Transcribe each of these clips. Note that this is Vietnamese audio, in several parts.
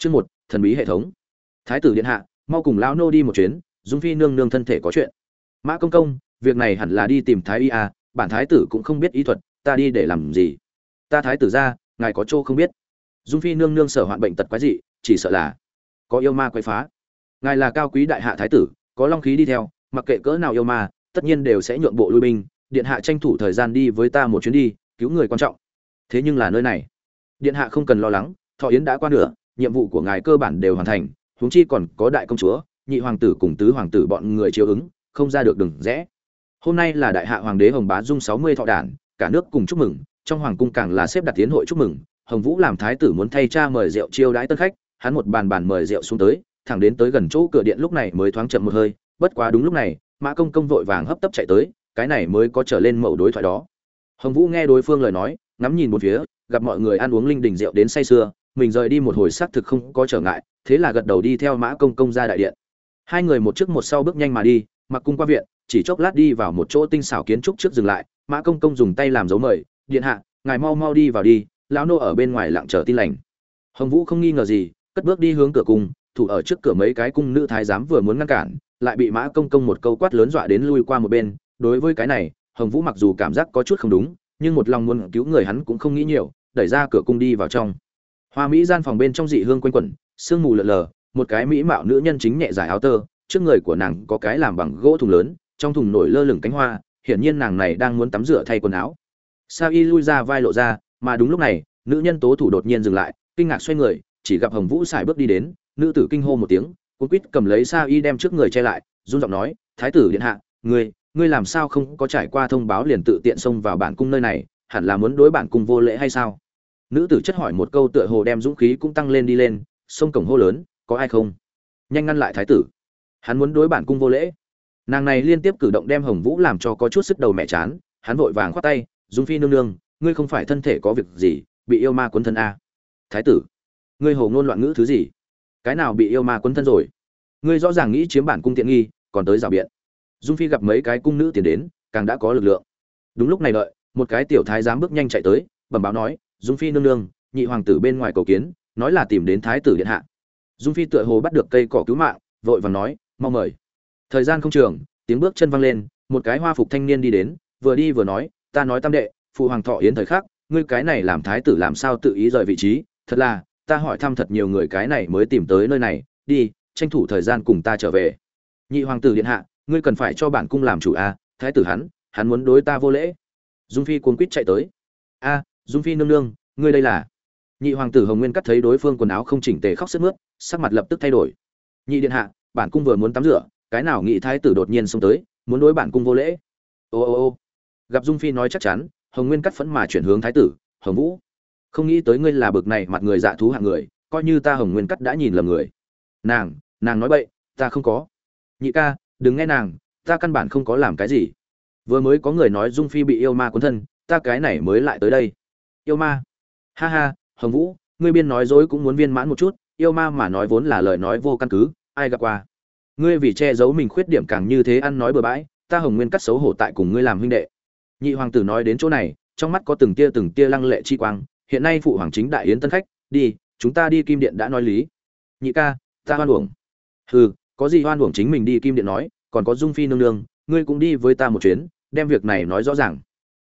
Chương một, thần bí hệ thống. Thái tử điện hạ, mau cùng lão nô đi một chuyến, Dung Phi nương nương thân thể có chuyện. Mã công công, việc này hẳn là đi tìm thái y a, bản thái tử cũng không biết y thuật, ta đi để làm gì? Ta thái tử ra, ngài có chỗ không biết. Dung Phi nương nương sở hoạn bệnh tật quái dị, chỉ sợ là có yêu ma quấy phá. Ngài là cao quý đại hạ thái tử, có long khí đi theo, mặc kệ cỡ nào yêu ma, tất nhiên đều sẽ nhượng bộ lui binh, điện hạ tranh thủ thời gian đi với ta một chuyến đi, cứu người quan trọng. Thế nhưng là nơi này, điện hạ không cần lo lắng, thọ yến đã qua nửa, nhiệm vụ của ngài cơ bản đều hoàn thành, huống chi còn có đại công chúa, nhị hoàng tử cùng tứ hoàng tử bọn người chiếu ứng, không ra được đừng rẽ. Hôm nay là đại hạ hoàng đế hồng bá dung sáu mươi thọ đản, cả nước cùng chúc mừng, trong hoàng cung càng là xếp đặt tiến hội chúc mừng. Hồng vũ làm thái tử muốn thay cha mời rượu chiêu đãi tân khách, hắn một bàn bàn mời rượu xuống tới, thẳng đến tới gần chỗ cửa điện lúc này mới thoáng chậm một hơi. Bất quá đúng lúc này, mã công công vội vàng hấp tấp chạy tới, cái này mới có trở lên mẫu đối thoại đó. Hồng vũ nghe đối phương lời nói, ngắm nhìn một phía, gặp mọi người ăn uống linh đình rượu đến say sưa mình rời đi một hồi xác thực không có trở ngại, thế là gật đầu đi theo mã công công ra đại điện. Hai người một trước một sau bước nhanh mà đi, mặc cung qua viện, chỉ chốc lát đi vào một chỗ tinh xảo kiến trúc trước dừng lại, mã công công dùng tay làm dấu mời, điện hạ, ngài mau mau đi vào đi, lão nô ở bên ngoài lặng chờ tin lành. Hồng vũ không nghi ngờ gì, cất bước đi hướng cửa cung, thủ ở trước cửa mấy cái cung nữ thái giám vừa muốn ngăn cản, lại bị mã công công một câu quát lớn dọa đến lui qua một bên. Đối với cái này, hồng vũ mặc dù cảm giác có chút không đúng, nhưng một lòng muốn cứu người hắn cũng không nghĩ nhiều, đẩy ra cửa cung đi vào trong hoa mỹ gian phòng bên trong dị hương quanh quẩn, sương mù lờ lờ, một cái mỹ mạo nữ nhân chính nhẹ dài áo tơ, trước người của nàng có cái làm bằng gỗ thùng lớn, trong thùng nổi lơ lửng cánh hoa, hiển nhiên nàng này đang muốn tắm rửa thay quần áo. Sa y lui ra vai lộ ra, mà đúng lúc này, nữ nhân tố thủ đột nhiên dừng lại, kinh ngạc xoay người, chỉ gặp hồng vũ xài bước đi đến, nữ tử kinh hô một tiếng, cuốn quýt cầm lấy sa y đem trước người che lại, run giọng nói, thái tử điện hạ, ngươi ngươi làm sao không có trải qua thông báo liền tự tiện xông vào bản cung nơi này, hẳn là muốn đối bản cung vô lễ hay sao? Nữ tử chất hỏi một câu tựa hồ đem dũng khí cũng tăng lên đi lên, sông cổng hô lớn, có ai không? Nhanh ngăn lại thái tử. Hắn muốn đối bản cung vô lễ. Nàng này liên tiếp cử động đem hồng vũ làm cho có chút sức đầu mẹ chán, hắn vội vàng khoát tay, dung phi nương nương, ngươi không phải thân thể có việc gì, bị yêu ma quấn thân a. Thái tử, ngươi hồ ngôn loạn ngữ thứ gì? Cái nào bị yêu ma quấn thân rồi? Ngươi rõ ràng nghĩ chiếm bản cung tiện nghi, còn tới rào biện. Dung phi gặp mấy cái cung nữ tiến đến, càng đã có lực lượng. Đúng lúc này đợi, một cái tiểu thái giám bước nhanh chạy tới, bẩm báo nói dung phi nương nương, nhị hoàng tử bên ngoài cầu kiến, nói là tìm đến thái tử điện hạ. Dung phi tựa hồ bắt được cây cỏ cứu mạng, vội vàng nói mong mời. Thời gian không trường, tiếng bước chân văng lên, một cái hoa phục thanh niên đi đến, vừa đi vừa nói, ta nói tam đệ, phụ hoàng thọ yến thời khắc, ngươi cái này làm thái tử làm sao tự ý rời vị trí? Thật là, ta hỏi thăm thật nhiều người cái này mới tìm tới nơi này, đi, tranh thủ thời gian cùng ta trở về. Nhị hoàng tử điện hạ, ngươi cần phải cho bản cung làm chủ a thái tử hắn hắn muốn đối ta vô lễ. Dung phi cuốn quýt chạy tới. A dung phi nương nương, ngươi đây là? Nhị hoàng tử hồng nguyên cắt thấy đối phương quần áo không chỉnh tề khóc sức mướt, sắc mặt lập tức thay đổi. Nhị điện hạ, bản cung vừa muốn tắm rửa, cái nào nghị thái tử đột nhiên xông tới, muốn đối bản cung vô lễ. Ô ô ô. Gặp dung phi nói chắc chắn, hồng nguyên cắt phẫn mà chuyển hướng thái tử, hồng vũ, không nghĩ tới ngươi là bực này mặt người dạ thú hạng người, coi như ta hồng nguyên cắt đã nhìn lầm người. Nàng nàng nói bậy, ta không có. Nhị ca, đừng nghe nàng, ta căn bản không có làm cái gì. Vừa mới có người nói dung phi bị yêu ma cuốn thân, ta cái này mới lại tới đây yêu ma. Ha ha, hồng vũ, ngươi biên nói dối cũng muốn viên mãn một chút, yêu ma mà nói vốn là lời nói vô căn cứ, ai gặp qua? Ngươi vì che giấu mình khuyết điểm càng như thế ăn nói bừa bãi, ta hồng nguyên cắt xấu hổ tại cùng ngươi làm huynh đệ. Nhị hoàng tử nói đến chỗ này, trong mắt có từng tia từng tia lăng lệ chi quang, hiện nay phụ hoàng chính đại yến tân khách, đi, chúng ta đi kim điện đã nói lý. Nhị ca, ta hoan uổng. Hừ, có gì hoan uổng chính mình đi kim điện nói, còn có dung phi nương nương, ngươi cũng đi với ta một chuyến, đem việc này nói rõ ràng.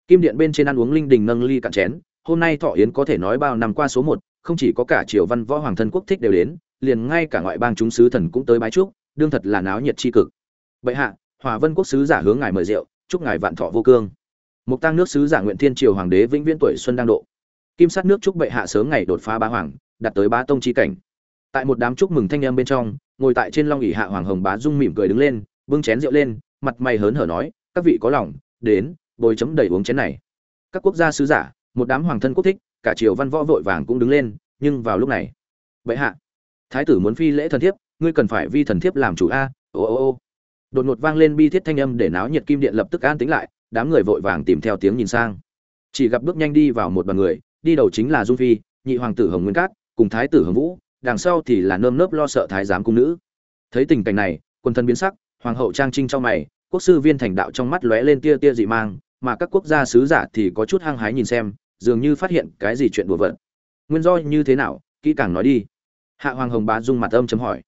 Kim điện bên trên ăn uống linh đình nâng ly cạn chén hôm nay thọ yến có thể nói bao năm qua số một, không chỉ có cả triều văn võ hoàng thân quốc thích đều đến, liền ngay cả ngoại bang chúng sứ thần cũng tới bái trúc đương thật là náo nhiệt tri cực. Bệ hạ, hòa vân quốc sứ giả hướng ngài mời rượu, chúc ngài vạn thọ vô cương. Mục tăng nước sứ giả nguyện thiên triều hoàng đế vĩnh viễn tuổi xuân đang độ. Kim sát nước chúc bệ hạ sớm ngày đột phá bá hoàng, đạt tới bá tông chi cảnh. Tại một đám chúc mừng thanh em bên trong, ngồi tại trên long ỉ hạ hoàng hồng bá dung mỉm cười đứng lên, bưng chén rượu lên, mặt mày hớn hở nói, các vị có lòng, đến, bồi chấm đầy uống chén này. Các quốc gia sứ giả một đám hoàng thân quốc thích, cả triều văn võ vội vàng cũng đứng lên, nhưng vào lúc này vậy hạ, thái tử muốn phi lễ thần thiếp, ngươi cần phải vi thần thiếp làm chủ a, ô ô ô. Đột ngột vang lên bi thiết thanh âm để náo nhiệt kim điện lập tức an tính lại, đám người vội vàng tìm theo tiếng nhìn sang. Chỉ gặp bước nhanh đi vào một đoàn người, đi đầu chính là dung phi, nhị hoàng tử hồng nguyên cát, cùng thái tử hồng vũ, đằng sau thì là nơm nớp lo sợ thái giám cung nữ. Thấy tình cảnh này quân thân biến sắc, hoàng hậu trang trinh trong mày, quốc sư viên thành đạo trong mắt lóe lên tia tia dị mang mà các quốc gia sứ giả thì có chút hăng hái nhìn xem, dường như phát hiện cái gì chuyện đùa vợt. Nguyên do như thế nào? Kỹ càng nói đi. Hạ hoàng hồng bá dung mặt âm chấm hỏi.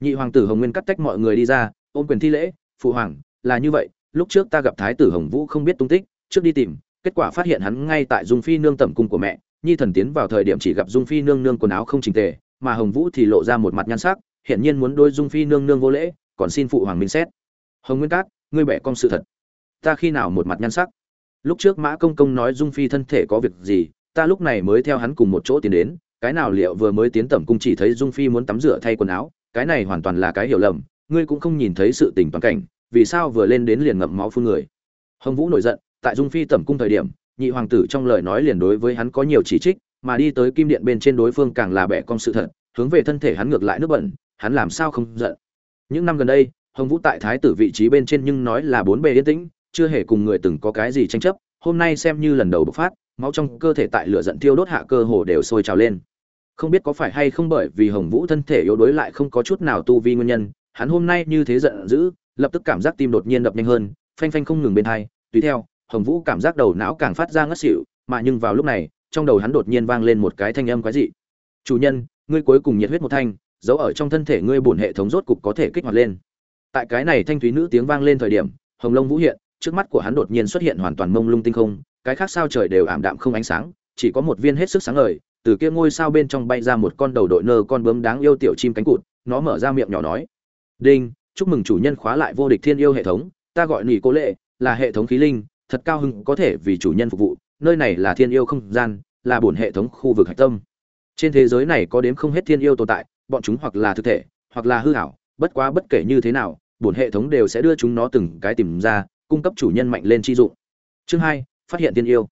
Nhị hoàng tử hồng nguyên cắt tách mọi người đi ra, ôm quyền thi lễ, phụ hoàng, là như vậy, lúc trước ta gặp thái tử hồng vũ không biết tung tích, trước đi tìm, kết quả phát hiện hắn ngay tại dung phi nương tẩm cung của mẹ, nhi thần tiến vào thời điểm chỉ gặp dung phi nương nương quần áo không chỉnh tề, mà hồng vũ thì lộ ra một mặt nhan sắc, hiển nhiên muốn đôi dung phi nương nương vô lễ, còn xin phụ hoàng minh xét. Hồng nguyên cát, ngươi bẻ con sự thật ta khi nào một mặt nhan sắc? Lúc trước mã công công nói dung phi thân thể có việc gì, ta lúc này mới theo hắn cùng một chỗ tiến đến, cái nào liệu vừa mới tiến tẩm cung chỉ thấy dung phi muốn tắm rửa thay quần áo, cái này hoàn toàn là cái hiểu lầm, ngươi cũng không nhìn thấy sự tình toàn cảnh, vì sao vừa lên đến liền ngậm máu phun người? Hồng vũ nổi giận, tại dung phi tẩm cung thời điểm, nhị hoàng tử trong lời nói liền đối với hắn có nhiều chỉ trích, mà đi tới kim điện bên trên đối phương càng là bẻ con sự thật, hướng về thân thể hắn ngược lại nước bẩn, hắn làm sao không giận? Những năm gần đây, hồng vũ tại thái tử vị trí bên trên nhưng nói là bốn bề yên tĩnh chưa hề cùng người từng có cái gì tranh chấp, hôm nay xem như lần đầu bộc phát, máu trong cơ thể tại lửa giận thiêu đốt hạ cơ hồ đều sôi trào lên. Không biết có phải hay không bởi vì hồng vũ thân thể yếu đuối lại không có chút nào tu vi nguyên nhân, hắn hôm nay như thế giận dữ, lập tức cảm giác tim đột nhiên đập nhanh hơn, phanh phanh không ngừng bên hai, tùy theo, hồng vũ cảm giác đầu não càng phát ra ngất xỉu, mà nhưng vào lúc này, trong đầu hắn đột nhiên vang lên một cái thanh âm quái dị. Chủ nhân, ngươi cuối cùng nhiệt huyết một thanh dấu ở trong thân thể ngươi bổn hệ thống rốt cục có thể kích hoạt lên. Tại cái này thanh thúy nữ tiếng vang lên thời điểm, hồng Long vũ hiện trước mắt của hắn đột nhiên xuất hiện hoàn toàn mông lung tinh không, cái khác sao trời đều ảm đạm không ánh sáng, chỉ có một viên hết sức sáng ngời, từ kia ngôi sao bên trong bay ra một con đầu đội nơ con bướm đáng yêu tiểu chim cánh cụt, nó mở ra miệng nhỏ nói, đinh, chúc mừng chủ nhân khóa lại vô địch thiên yêu hệ thống, ta gọi nỉ cô lệ, là hệ thống khí linh, thật cao hứng có thể vì chủ nhân phục vụ, nơi này là thiên yêu không gian, là bổn hệ thống khu vực hạch tâm. Trên thế giới này có đếm không hết thiên yêu tồn tại, bọn chúng hoặc là thực thể, hoặc là hư ảo, bất quá bất kể như thế nào, bổn hệ thống đều sẽ đưa chúng nó từng cái tìm ra cung cấp chủ nhân mạnh lên chi dụng. Chương hai, phát hiện thiên yêu.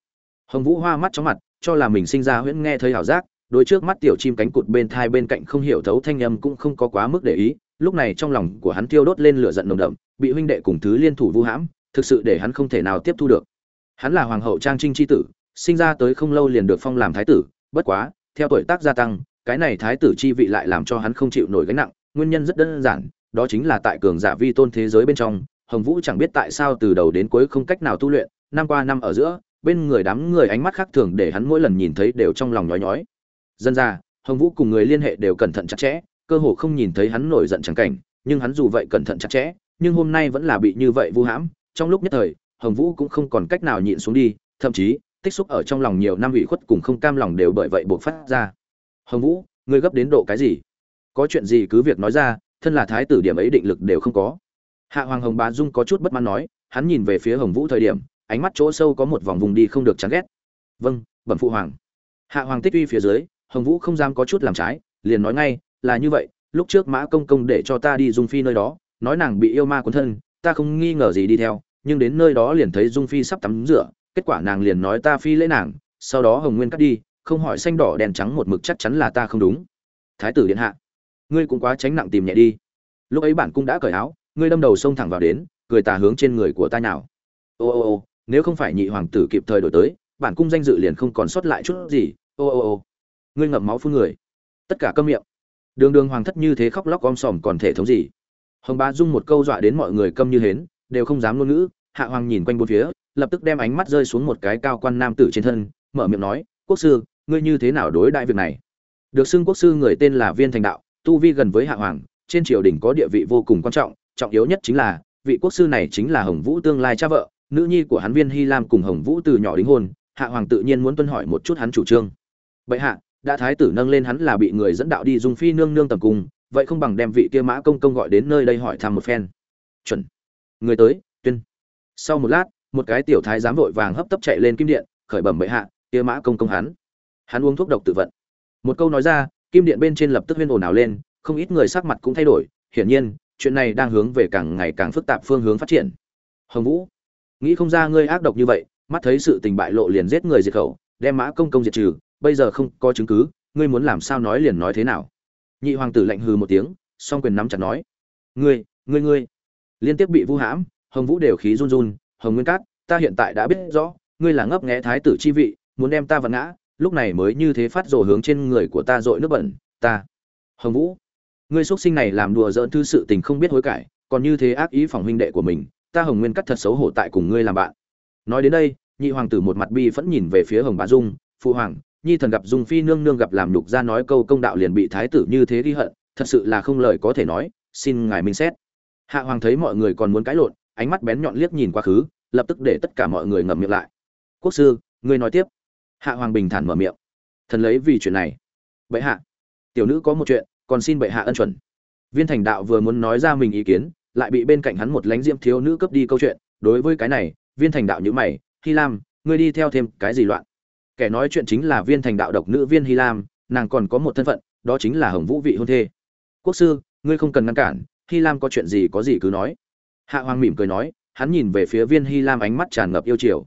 Hồng vũ hoa mắt chóng mặt, cho là mình sinh ra huyễn nghe thấy ảo giác, đôi trước mắt tiểu chim cánh cụt bên thai bên cạnh không hiểu thấu thanh âm cũng không có quá mức để ý, lúc này trong lòng của hắn tiêu đốt lên lửa giận nồng đậm, bị huynh đệ cùng thứ liên thủ vu hãm, thực sự để hắn không thể nào tiếp thu được. Hắn là hoàng hậu trang trinh chi tử, sinh ra tới không lâu liền được phong làm thái tử, bất quá, theo tuổi tác gia tăng, cái này thái tử chi vị lại làm cho hắn không chịu nổi gánh nặng, nguyên nhân rất đơn giản, đó chính là tại cường giả vi tôn thế giới bên trong hồng vũ chẳng biết tại sao từ đầu đến cuối không cách nào tu luyện, năm qua năm ở giữa, bên người đám người ánh mắt khác thường để hắn mỗi lần nhìn thấy đều trong lòng nhói nhói. Dân ra, hồng vũ cùng người liên hệ đều cẩn thận chặt chẽ, cơ hồ không nhìn thấy hắn nổi giận chẳng cảnh, nhưng hắn dù vậy cẩn thận chặt chẽ, nhưng hôm nay vẫn là bị như vậy vu hãm. Trong lúc nhất thời, hồng vũ cũng không còn cách nào nhịn xuống đi, thậm chí, tích xúc ở trong lòng nhiều năm ủy khuất cùng không cam lòng đều bởi vậy buộc phát ra. Hồng vũ, ngươi gấp đến độ cái gì? Có chuyện gì cứ việc nói ra, thân là thái tử điểm ấy định lực đều không có hạ hoàng hồng bá dung có chút bất mãn nói, hắn nhìn về phía hồng vũ thời điểm, ánh mắt chỗ sâu có một vòng vùng đi không được chán ghét. Vâng bẩm phụ hoàng. Hạ hoàng tích uy phía dưới, hồng vũ không dám có chút làm trái, liền nói ngay, là như vậy, lúc trước mã công công để cho ta đi dung phi nơi đó, nói nàng bị yêu ma cuốn thân, ta không nghi ngờ gì đi theo, nhưng đến nơi đó liền thấy dung phi sắp tắm rửa, kết quả nàng liền nói ta phi lễ nàng, sau đó hồng nguyên cắt đi, không hỏi xanh đỏ đèn trắng một mực chắc chắn là ta không đúng. Thái tử điện hạ, ngươi cũng quá tránh nặng tìm nhẹ đi. Lúc ấy bản cung đã cởi áo ngươi đâm đầu xông thẳng vào đến, cười tà hướng trên người của ta nào ô ô ô, nếu không phải nhị hoàng tử kịp thời đổi tới, bản cung danh dự liền không còn sót lại chút gì. Ô ô ô, ngươi ngậm máu phun người. Tất cả câm miệng. Đường đường hoàng thất như thế khóc lóc om sòm còn thể thống gì? Hồng bá dung một câu dọa đến mọi người câm như hến, đều không dám ngôn ngữ. Hạ hoàng nhìn quanh bốn phía, lập tức đem ánh mắt rơi xuống một cái cao quan nam tử trên thân, mở miệng nói, quốc sư, ngươi như thế nào đối đại việc này? Được xưng quốc sư người tên là viên thành đạo, tu vi gần với hạ hoàng, trên triều đình có địa vị vô cùng quan trọng trọng yếu nhất chính là, vị quốc sư này chính là hồng vũ tương lai cha vợ, nữ nhi của hắn viên hy lam cùng hồng vũ từ nhỏ đính hôn, hạ hoàng tự nhiên muốn tuân hỏi một chút hắn chủ trương. Bệ hạ, đã thái tử nâng lên hắn là bị người dẫn đạo đi dung phi nương nương tầm cung vậy không bằng đem vị kia mã công công gọi đến nơi đây hỏi thăm một phen. Chuẩn. Người tới, tuyên. Sau một lát, một cái tiểu thái giám vội vàng hấp tấp chạy lên kim điện, khởi bẩm bệ hạ, kia mã công công hắn. Hắn uống thuốc độc tự vận. Một câu nói ra, kim điện bên trên lập tức huyên ồn ào lên, không ít người sắc mặt cũng thay đổi, hiển nhiên chuyện này đang hướng về càng ngày càng phức tạp phương hướng phát triển. Hồng vũ, nghĩ không ra ngươi ác độc như vậy, mắt thấy sự tình bại lộ liền giết người diệt khẩu, đem mã công công diệt trừ, bây giờ không có chứng cứ, ngươi muốn làm sao nói liền nói thế nào? Nhị hoàng tử lạnh hừ một tiếng, song quyền nắm chặt nói, ngươi ngươi ngươi. Liên tiếp bị vu hãm, hồng vũ đều khí run run, hồng nguyên cát, ta hiện tại đã biết rõ, ngươi là ngấp nghé thái tử chi vị, muốn đem ta vặn ngã, lúc này mới như thế phát rồ hướng trên người của ta dội nước bẩn, ta. Hồng vũ ngươi xuất sinh này làm đùa dỡn thư sự tình không biết hối cải, còn như thế ác ý phòng huynh đệ của mình, ta hồng nguyên cắt thật xấu hổ tại cùng ngươi làm bạn. Nói đến đây, nhị hoàng tử một mặt bi vẫn nhìn về phía hồng bá dung, phụ hoàng, nhi thần gặp dung phi nương nương gặp làm nhục ra nói câu công đạo liền bị thái tử như thế ghi hận, thật sự là không lời có thể nói, xin ngài minh xét. Hạ hoàng thấy mọi người còn muốn cãi lộn, ánh mắt bén nhọn liếc nhìn quá khứ, lập tức để tất cả mọi người ngậm miệng lại. Quốc sư, ngươi nói tiếp. Hạ hoàng bình thản mở miệng. Thần lấy vì chuyện này. Vậy hạ, tiểu nữ có một chuyện còn xin bệ hạ ân chuẩn. Viên thành đạo vừa muốn nói ra mình ý kiến, lại bị bên cạnh hắn một lánh diễm thiếu nữ cướp đi câu chuyện. Đối với cái này, viên thành đạo nhữ mày, hy lam, ngươi đi theo thêm cái gì loạn? Kẻ nói chuyện chính là viên thành đạo độc nữ viên hy lam, nàng còn có một thân phận, đó chính là hồng vũ vị hôn thê. Quốc sư, ngươi không cần ngăn cản, hy lam có chuyện gì có gì cứ nói. Hạ hoàng mỉm cười nói, hắn nhìn về phía viên hy lam ánh mắt tràn ngập yêu chiều.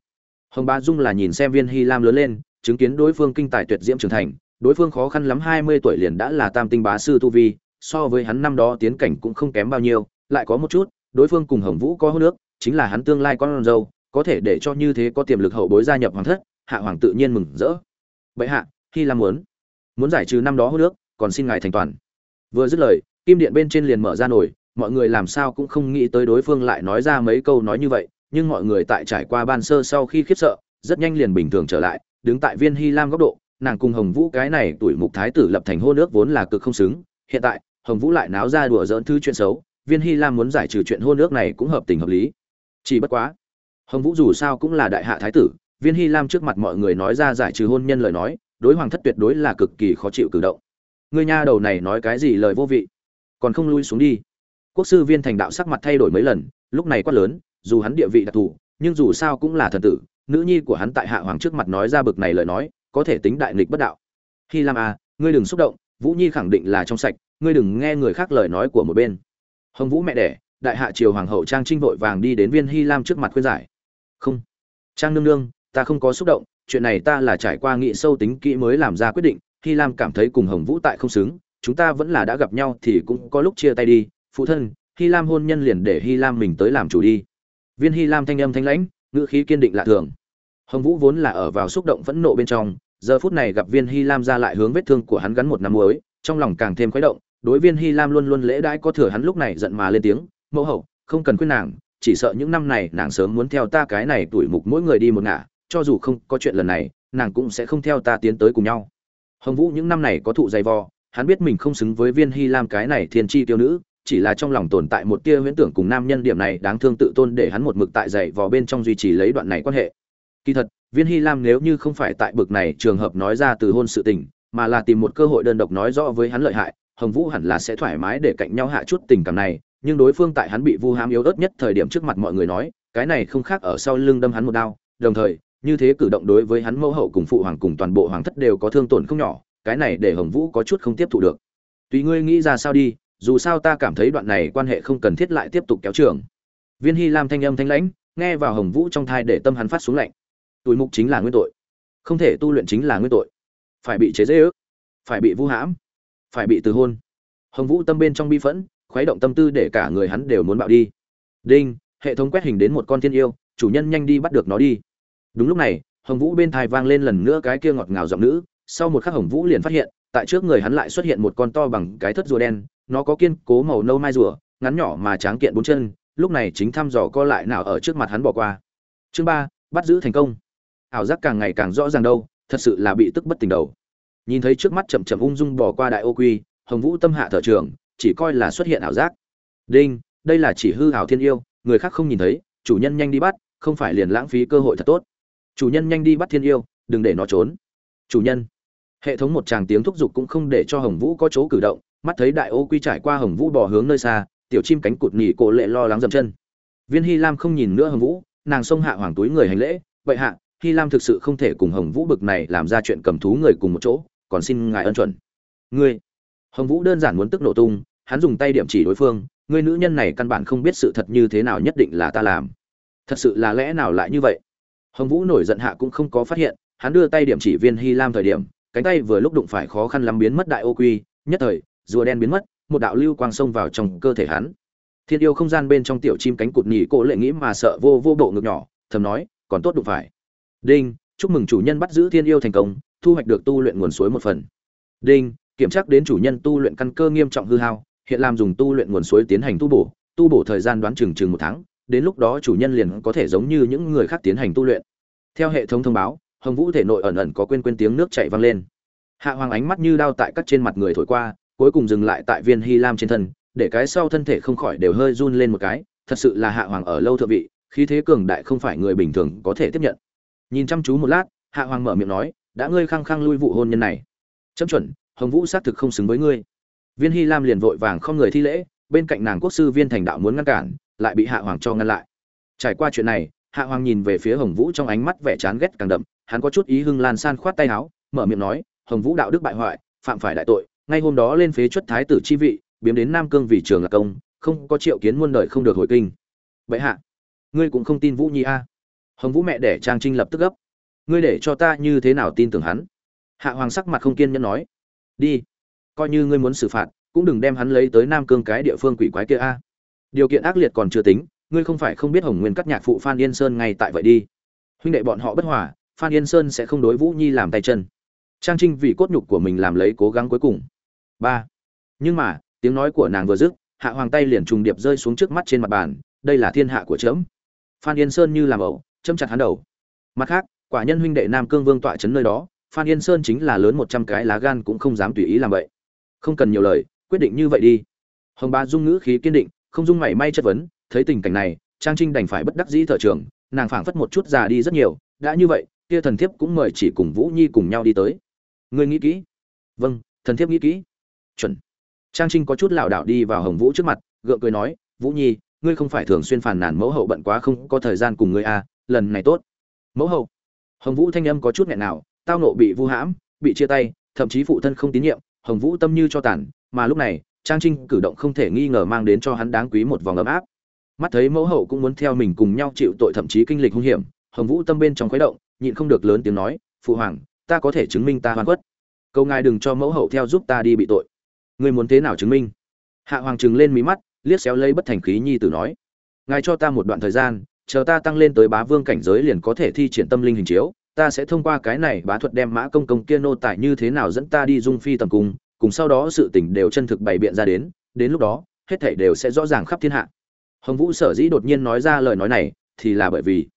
Hồng ba dung là nhìn xem viên hy lam lớn lên, chứng kiến đối phương kinh tài tuyệt diễm trưởng thành đối phương khó khăn lắm hai mươi tuổi liền đã là tam tinh bá sư tu vi, so với hắn năm đó tiến cảnh cũng không kém bao nhiêu, lại có một chút, đối phương cùng hồng vũ có hôn nước chính là hắn tương lai con dâu, có thể để cho như thế có tiềm lực hậu bối gia nhập hoàng thất, hạ hoàng tự nhiên mừng rỡ. Bệ hạ khi làm muốn muốn giải trừ năm đó hôn nước còn xin ngài thành toàn. Vừa dứt lời, kim điện bên trên liền mở ra nổi, mọi người làm sao cũng không nghĩ tới đối phương lại nói ra mấy câu nói như vậy, nhưng mọi người tại trải qua ban sơ sau khi khiếp sợ, rất nhanh liền bình thường trở lại, đứng tại viên hy lam góc độ nàng cùng hồng vũ cái này tuổi mục thái tử lập thành hô nước vốn là cực không xứng. Hiện tại, hồng vũ lại náo ra đùa dỡn thứ chuyện xấu, viên hy lam muốn giải trừ chuyện hôn nước này cũng hợp tình hợp lý. Chỉ bất quá, hồng vũ dù sao cũng là đại hạ thái tử, viên hy lam trước mặt mọi người nói ra giải trừ hôn nhân lời nói, đối hoàng thất tuyệt đối là cực kỳ khó chịu cử động. Người nha đầu này nói cái gì lời vô vị. Còn không lui xuống đi. Quốc sư viên thành đạo sắc mặt thay đổi mấy lần, lúc này quát lớn, dù hắn địa vị đặc thù, nhưng dù sao cũng là thần tử, nữ nhi của hắn tại hạ hoàng trước mặt nói ra bực này lời nói có thể tính đại nghịch bất đạo. Hy lam à ngươi đừng xúc động, vũ nhi khẳng định là trong sạch, ngươi đừng nghe người khác lời nói của một bên. Hồng vũ mẹ đẻ, đại hạ triều hoàng hậu trang trinh vội vàng đi đến viên hy lam trước mặt khuyên giải. Không. Trang nương nương, ta không có xúc động, chuyện này ta là trải qua nghị sâu tính kỹ mới làm ra quyết định. Hy lam cảm thấy cùng hồng vũ tại không xứng, chúng ta vẫn là đã gặp nhau thì cũng có lúc chia tay đi. Phụ thân hy lam hôn nhân liền để hy lam mình tới làm chủ đi. Viên hy lam thanh âm thanh lãnh, ngữ khí kiên định lạ thường. Hồng vũ vốn là ở vào xúc động phẫn nộ bên trong giờ phút này gặp viên hy lam ra lại hướng vết thương của hắn gắn một năm muối, trong lòng càng thêm khuấy động, đối viên hy lam luôn luôn lễ đãi có thừa hắn lúc này giận mà lên tiếng, mẫu hậu, không cần khuyên nàng, chỉ sợ những năm này nàng sớm muốn theo ta cái này tuổi mục mỗi người đi một ngả, cho dù không có chuyện lần này, nàng cũng sẽ không theo ta tiến tới cùng nhau. Hồng vũ những năm này có thụ dày vò, hắn biết mình không xứng với viên hy lam cái này thiên tri tiêu nữ, chỉ là trong lòng tồn tại một tia huyễn tưởng cùng nam nhân điểm này đáng thương tự tôn để hắn một mực tại dày vò bên trong duy trì lấy đoạn này quan hệ. Kỳ thật viên hy lam nếu như không phải tại bực này trường hợp nói ra từ hôn sự tình, mà là tìm một cơ hội đơn độc nói rõ với hắn lợi hại, hồng vũ hẳn là sẽ thoải mái để cạnh nhau hạ chút tình cảm này, nhưng đối phương tại hắn bị vu ham yếu ớt nhất thời điểm trước mặt mọi người nói, cái này không khác ở sau lưng đâm hắn một đao, đồng thời, như thế cử động đối với hắn mẫu hậu cùng phụ hoàng cùng toàn bộ hoàng thất đều có thương tổn không nhỏ, cái này để hồng vũ có chút không tiếp thụ được. Tùy ngươi nghĩ ra sao đi, dù sao ta cảm thấy đoạn này quan hệ không cần thiết lại tiếp tục kéo trường. Viên hy lam thanh âm thanh lãnh, nghe vào hồng vũ trong thai để tâm hắn phát xuống lạnh tuổi mục chính là nguyên tội. Không thể tu luyện chính là nguyên tội. Phải bị chế dễ ước phải bị vu hãm, phải bị từ hôn. Hồng vũ tâm bên trong bi phẫn, khuấy động tâm tư để cả người hắn đều muốn bạo đi. Đinh, hệ thống quét hình đến một con thiên yêu, chủ nhân nhanh đi bắt được nó đi. Đúng lúc này, hồng vũ bên thai vang lên lần nữa cái kia ngọt ngào giọng nữ, sau một khắc hồng vũ liền phát hiện, tại trước người hắn lại xuất hiện một con to bằng cái thất rùa đen, nó có kiên cố màu nâu mai rùa, ngắn nhỏ mà tráng kiện bốn chân, lúc này chính thăm dò co lại nào ở trước mặt hắn bỏ qua. Chương ba, bắt giữ thành công ảo giác càng ngày càng rõ ràng đâu, thật sự là bị tức bất tình đầu. Nhìn thấy trước mắt chậm chậm ung dung bỏ qua đại ô quy, hồng vũ tâm hạ thở trường, chỉ coi là xuất hiện ảo giác. Đinh, đây là chỉ hư ảo thiên yêu, người khác không nhìn thấy, chủ nhân nhanh đi bắt, không phải liền lãng phí cơ hội thật tốt. Chủ nhân nhanh đi bắt thiên yêu, đừng để nó trốn. Chủ nhân, hệ thống một tràng tiếng thúc giục cũng không để cho hồng vũ có chỗ cử động, mắt thấy đại ô quy trải qua hồng vũ bỏ hướng nơi xa, tiểu chim cánh cụt nhì cổ lệ lo lắng dậm chân. Viên hy lam không nhìn nữa hồng vũ, nàng xông hạ hoàng túi người hành lễ, vậy hạ Hi lam thực sự không thể cùng hồng vũ bực này làm ra chuyện cầm thú người cùng một chỗ, còn xin ngài ân chuẩn. Ngươi, hồng vũ đơn giản muốn tức nổ tung, hắn dùng tay điểm chỉ đối phương, ngươi nữ nhân này căn bản không biết sự thật như thế nào nhất định là ta làm. Thật sự là lẽ nào lại như vậy? Hồng vũ nổi giận hạ cũng không có phát hiện, hắn đưa tay điểm chỉ viên Hi lam thời điểm, cánh tay vừa lúc đụng phải khó khăn lắm biến mất đại ô quy, nhất thời, rùa đen biến mất, một đạo lưu quang xông vào trong cơ thể hắn. Thiên yêu không gian bên trong tiểu chim cánh cụt nhỉ cổ lệ nghĩ mà sợ vô vô độ ngực nhỏ, thầm nói, còn tốt đụng phải đinh, chúc mừng chủ nhân bắt giữ thiên yêu thành công, thu hoạch được tu luyện nguồn suối một phần. Đinh, kiểm tra đến chủ nhân tu luyện căn cơ nghiêm trọng hư hao, hiện làm dùng tu luyện nguồn suối tiến hành tu bổ tu bổ thời gian đoán chừng chừng một tháng, đến lúc đó chủ nhân liền có thể giống như những người khác tiến hành tu luyện. Theo hệ thống thông báo, hồng vũ thể nội ẩn ẩn có quên quên tiếng nước chảy vang lên. Hạ hoàng ánh mắt như đao tại các trên mặt người thổi qua, cuối cùng dừng lại tại viên hy lam trên thân, để cái sau thân thể không khỏi đều hơi run lên một cái, thật sự là hạ hoàng ở lâu thượng vị, khí thế cường đại không phải người bình thường có thể tiếp nhận nhìn chăm chú một lát, hạ hoàng mở miệng nói, đã ngươi khăng khăng lui vụ hôn nhân này. Chấm chuẩn, hồng vũ xác thực không xứng với ngươi. Viên hy lam liền vội vàng không người thi lễ, bên cạnh nàng quốc sư viên thành đạo muốn ngăn cản, lại bị hạ hoàng cho ngăn lại. Trải qua chuyện này, hạ hoàng nhìn về phía hồng vũ trong ánh mắt vẻ chán ghét càng đậm, hắn có chút ý hưng lan san khoát tay áo, mở miệng nói, hồng vũ đạo đức bại hoại, phạm phải đại tội, ngay hôm đó lên phế chuất thái tử chi vị, biếm đến nam cương vì trường là công, không có triệu kiến muôn đời không được hồi kinh. Vậy hạ, ngươi cũng không tin vũ nhi a? Hồng vũ mẹ để trang trinh lập tức gấp. Ngươi để cho ta như thế nào tin tưởng hắn? Hạ hoàng sắc mặt không kiên nhẫn nói. Đi, coi như ngươi muốn xử phạt, cũng đừng đem hắn lấy tới nam cương cái địa phương quỷ quái kia a. Điều kiện ác liệt còn chưa tính, ngươi không phải không biết hồng nguyên cắt nhạc phụ phan yên sơn ngay tại vậy đi. Huynh đệ bọn họ bất hòa, phan yên sơn sẽ không đối vũ nhi làm tay chân. Trang trinh vì cốt nhục của mình làm lấy cố gắng cuối cùng. Ba. Nhưng mà, tiếng nói của nàng vừa dứt, hạ hoàng tay liền trùng điệp rơi xuống trước mắt trên mặt bàn, đây là thiên hạ của trẫm phan yên sơn như làm ẩu châm chặt hắn đầu. Mặt khác, quả nhân huynh đệ nam cương vương tọa trấn nơi đó, phan yên sơn chính là lớn một trăm cái lá gan cũng không dám tùy ý làm vậy. Không cần nhiều lời, quyết định như vậy đi. Hồng ba dung ngữ khí kiên định, không dung mảy may chất vấn, thấy tình cảnh này, trang trinh đành phải bất đắc dĩ thở trường, nàng phảng phất một chút già đi rất nhiều, đã như vậy, kia thần thiếp cũng mời chỉ cùng vũ nhi cùng nhau đi tới. Ngươi nghĩ kỹ. Vâng thần thiếp nghĩ kỹ. Chuẩn. Trang trinh có chút lảo đảo đi vào hồng vũ trước mặt, gượng cười nói, vũ nhi, ngươi không phải thường xuyên phàn nàn mẫu hậu bận quá không có thời gian cùng ngươi à lần này tốt. Mẫu hậu. Hồng vũ thanh âm có chút nghẹn nào, tao nộ bị vu hãm, bị chia tay, thậm chí phụ thân không tín nhiệm, hồng vũ tâm như cho tàn, mà lúc này, trang trinh cử động không thể nghi ngờ mang đến cho hắn đáng quý một vòng ấm áp. Mắt thấy mẫu hậu cũng muốn theo mình cùng nhau chịu tội thậm chí kinh lịch hung hiểm, hồng vũ tâm bên trong khuấy động, nhịn không được lớn tiếng nói, phụ hoàng, ta có thể chứng minh ta hoàn quất cầu ngài đừng cho mẫu hậu theo giúp ta đi bị tội. Ngươi muốn thế nào chứng minh? Hạ hoàng trừng lên mí mắt, liếc xéo lấy bất thành khí nhi tử nói, ngài cho ta một đoạn thời gian chờ ta tăng lên tới bá vương cảnh giới liền có thể thi triển tâm linh hình chiếu, ta sẽ thông qua cái này bá thuật đem mã công công kia nô tài như thế nào dẫn ta đi dung phi tầm cung, cùng sau đó sự tình đều chân thực bày biện ra đến đến lúc đó, hết thảy đều sẽ rõ ràng khắp thiên hạ. Hồng vũ sở dĩ đột nhiên nói ra lời nói này, thì là bởi vì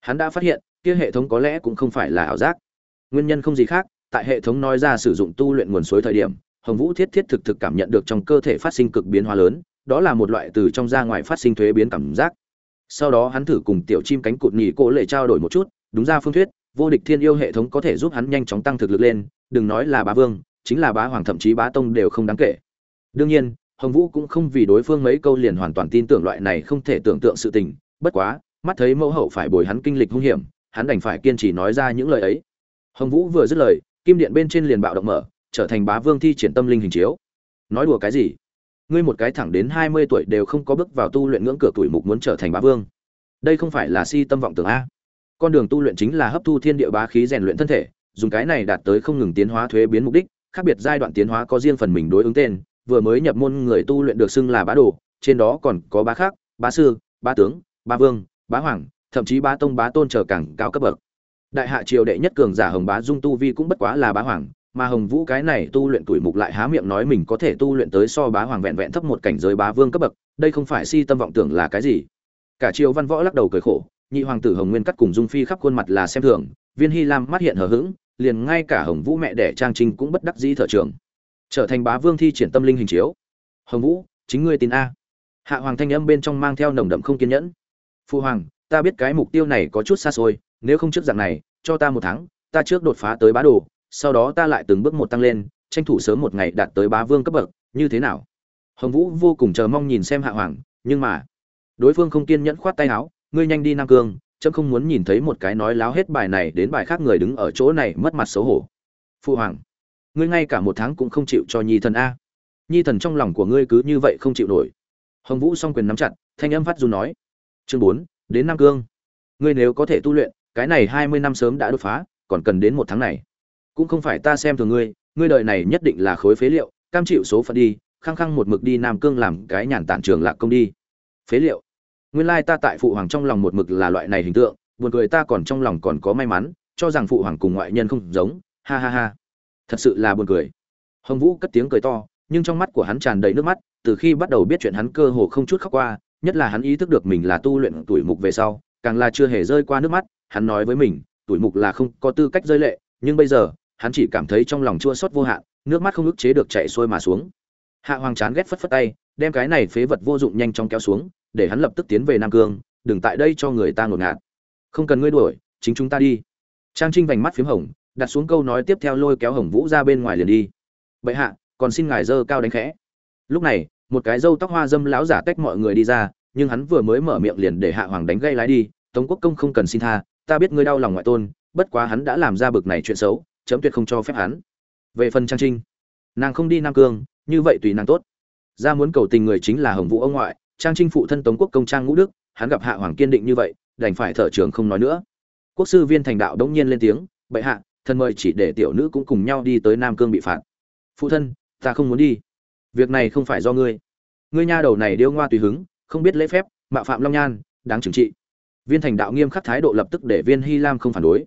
hắn đã phát hiện, kia hệ thống có lẽ cũng không phải là ảo giác. Nguyên nhân không gì khác, tại hệ thống nói ra sử dụng tu luyện nguồn suối thời điểm, hồng vũ thiết thiết thực thực cảm nhận được trong cơ thể phát sinh cực biến hóa lớn, đó là một loại từ trong ra ngoài phát sinh thuế biến cảm giác sau đó hắn thử cùng tiểu chim cánh cụt nhì cô lệ trao đổi một chút, đúng ra phương thuyết, vô địch thiên yêu hệ thống có thể giúp hắn nhanh chóng tăng thực lực lên, đừng nói là bá vương, chính là bá hoàng thậm chí bá tông đều không đáng kể. Đương nhiên, hồng vũ cũng không vì đối phương mấy câu liền hoàn toàn tin tưởng loại này không thể tưởng tượng sự tình, bất quá, mắt thấy mẫu hậu phải bồi hắn kinh lịch hung hiểm, hắn đành phải kiên trì nói ra những lời ấy. Hồng vũ vừa dứt lời, kim điện bên trên liền bạo động mở, trở thành bá vương thi triển tâm linh hình chiếu. Nói đùa cái gì? Ngươi một cái thẳng đến hai mươi tuổi đều không có bước vào tu luyện ngưỡng cửa tuổi mục muốn trở thành bá vương. Đây không phải là si tâm vọng tưởng a. Con đường tu luyện chính là hấp thu thiên địa bá khí rèn luyện thân thể, dùng cái này đạt tới không ngừng tiến hóa thuế biến mục đích, khác biệt giai đoạn tiến hóa có riêng phần mình đối ứng tên, vừa mới nhập môn người tu luyện được xưng là bá đồ, trên đó còn có bá khác, bá sư, bá tướng, bá vương, bá hoàng, thậm chí bá tông bá tôn trở càng cao cấp bậc. Đại hạ triều đệ nhất cường giả hồng bá dung tu vi cũng bất quá là bá hoàng mà hồng vũ cái này tu luyện tuổi mục lại há miệng nói mình có thể tu luyện tới so bá hoàng vẹn vẹn thấp một cảnh giới bá vương cấp bậc, đây không phải si tâm vọng tưởng là cái gì. Cả triều văn võ lắc đầu cười khổ, nhị hoàng tử hồng nguyên cắt cùng dung phi khắp khuôn mặt là xem thường, viên hy lam mắt hiện hờ hững, liền ngay cả hồng vũ mẹ đẻ trang trinh cũng bất đắc dĩ thở trường. Trở thành bá vương thi triển tâm linh hình chiếu. Hồng vũ, chính ngươi tin a. Hạ hoàng thanh âm bên trong mang theo nồng đậm không kiên nhẫn. Phu hoàng, ta biết cái mục tiêu này có chút xa xôi, nếu không trước dạng này, cho ta một tháng, ta trước đột phá tới bá đồ sau đó ta lại từng bước một tăng lên, tranh thủ sớm một ngày đạt tới bá vương cấp bậc, như thế nào? Hồng vũ vô cùng chờ mong nhìn xem hạ hoàng, nhưng mà, đối phương không kiên nhẫn khoát tay áo, ngươi nhanh đi nam cương trẫm không muốn nhìn thấy một cái nói láo hết bài này đến bài khác người đứng ở chỗ này mất mặt xấu hổ. Phụ hoàng, ngươi ngay cả một tháng cũng không chịu cho nhi thần a. Nhi thần trong lòng của ngươi cứ như vậy không chịu nổi. Hồng vũ s o n g quyền nắm chặt, thanh âm phát dù nói. Chương bốn, đến nam cương. Ngươi nếu có thể tu luyện, cái này hai mươi năm sớm đã đột phá, còn cần đến một tháng này cũng không phải ta xem thường ngươi ngươi đời này nhất định là khối phế liệu, cam chịu số phận đi, khăng khăng một mực đi nam cương làm cái nhàn tản trường lạc công đi. Phế liệu. Nguyên lai ta tại phụ hoàng trong lòng một mực là loại này hình tượng, buồn cười ta còn trong lòng còn có may mắn, cho rằng phụ hoàng cùng ngoại nhân không giống, ha ha ha. Thật sự là buồn cười. Hồng vũ cất tiếng cười to, nhưng trong mắt của hắn tràn đầy nước mắt, từ khi bắt đầu biết chuyện hắn cơ hồ không chút khóc qua, nhất là hắn ý thức được mình là tu luyện tuổi mục về sau, càng là chưa hề rơi qua nước mắt, hắn nói với mình, tuổi mục là không có tư cách rơi lệ, nhưng bây giờ hắn chỉ cảm thấy trong lòng chua xót vô hạn, nước mắt không ức chế được chảy xuôi mà xuống. Hạ hoàng chán ghét phất phất tay, đem cái này phế vật vô dụng nhanh chóng kéo xuống, để hắn lập tức tiến về nam cương, đừng tại đây cho người ta ngột ngạt. Không cần ngươi đuổi, chính chúng ta đi. Trang trinh vành mắt phiếm hồng, đặt xuống câu nói tiếp theo lôi kéo hồng vũ ra bên ngoài liền đi. Bệ hạ, còn xin ngài dơ cao đánh khẽ. Lúc này, một cái râu tóc hoa dâm láo giả tách mọi người đi ra, nhưng hắn vừa mới mở miệng liền để hạ hoàng đánh gây lái đi, tống quốc công không cần xin tha, ta biết ngươi đau lòng ngoại tôn, bất quá hắn đã làm ra bực này chuyện xấu chấm tuyệt không cho phép hắn. Về phần trang trinh, nàng không đi nam cương, như vậy tùy nàng tốt. Ra muốn cầu tình người chính là hồng vũ ông ngoại, trang trinh phụ thân tống quốc công trang ngũ đức, hắn gặp hạ hoàng kiên định như vậy, đành phải thở trường không nói nữa. Quốc sư viên thành đạo đống nhiên lên tiếng, bệ hạ, thân mời chỉ để tiểu nữ cũng cùng nhau đi tới nam cương bị phạt. Phụ thân, ta không muốn đi. Việc này không phải do ngươi. Ngươi nha đầu này điêu ngoa tùy hứng, không biết lễ phép, mạo phạm long nhan, đáng trừng trị. Viên thành đạo nghiêm khắc thái độ lập tức để viên hy lam không phản đối.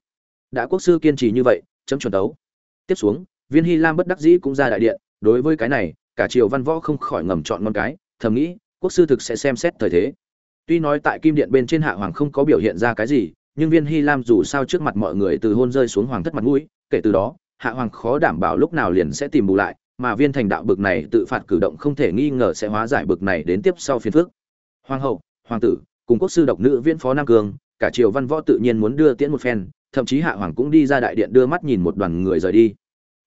Đã quốc sư kiên trì như vậy chấm chuẩn tấu. Tiếp xuống, viên hy lam bất đắc dĩ cũng ra đại điện, đối với cái này, cả triều văn võ không khỏi ngầm chọn ngon cái, thầm nghĩ, quốc sư thực sẽ xem xét thời thế. Tuy nói tại kim điện bên trên hạ hoàng không có biểu hiện ra cái gì, nhưng viên hy lam dù sao trước mặt mọi người từ hôn rơi xuống hoàng thất mặt mũi, kể từ đó, hạ hoàng khó đảm bảo lúc nào liền sẽ tìm bù lại, mà viên thành đạo bực này tự phạt cử động không thể nghi ngờ sẽ hóa giải bực này đến tiếp sau phiên phước hoàng hậu, hoàng tử, cùng quốc sư độc nữ viễn phó nam cường, cả triều văn võ tự nhiên muốn đưa tiễn một phen thậm chí hạ hoàng cũng đi ra đại điện đưa mắt nhìn một đoàn người rời đi.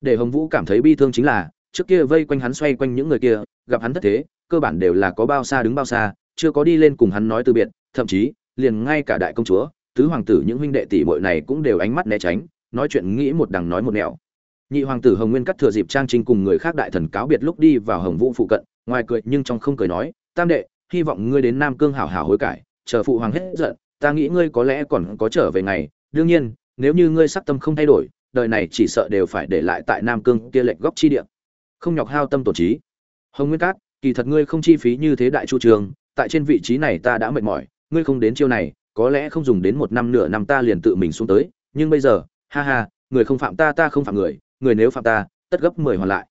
Để hồng vũ cảm thấy bi thương chính là, trước kia vây quanh hắn xoay quanh những người kia, gặp hắn thất thế, cơ bản đều là có bao xa đứng bao xa, chưa có đi lên cùng hắn nói từ biệt, thậm chí, liền ngay cả đại công chúa, tứ hoàng tử những huynh đệ tỷ muội này cũng đều ánh mắt né tránh, nói chuyện nghĩ một đằng nói một nẻo. Nhị hoàng tử hồng nguyên cắt thừa dịp trang trinh cùng người khác đại thần cáo biệt lúc đi vào hồng vũ phụ cận, ngoài cười nhưng trong không cười nói, tam đệ, hy vọng ngươi đến nam cương hảo hảo hối cải, chờ phụ hoàng hết giận, ta nghĩ ngươi có lẽ còn có trở về ngày đương nhiên, nếu như ngươi sắc tâm không thay đổi, đời này chỉ sợ đều phải để lại tại nam cương kia lệnh góc chi địa. Không nhọc hao tâm tổn trí. Hồng nguyên cát, kỳ thật ngươi không chi phí như thế đại chu trường, tại trên vị trí này ta đã mệt mỏi, ngươi không đến chiêu này, có lẽ không dùng đến một năm nửa năm ta liền tự mình xuống tới, nhưng bây giờ, ha ha, người không phạm ta ta không phạm người người nếu phạm ta, tất gấp mười hoàn lại.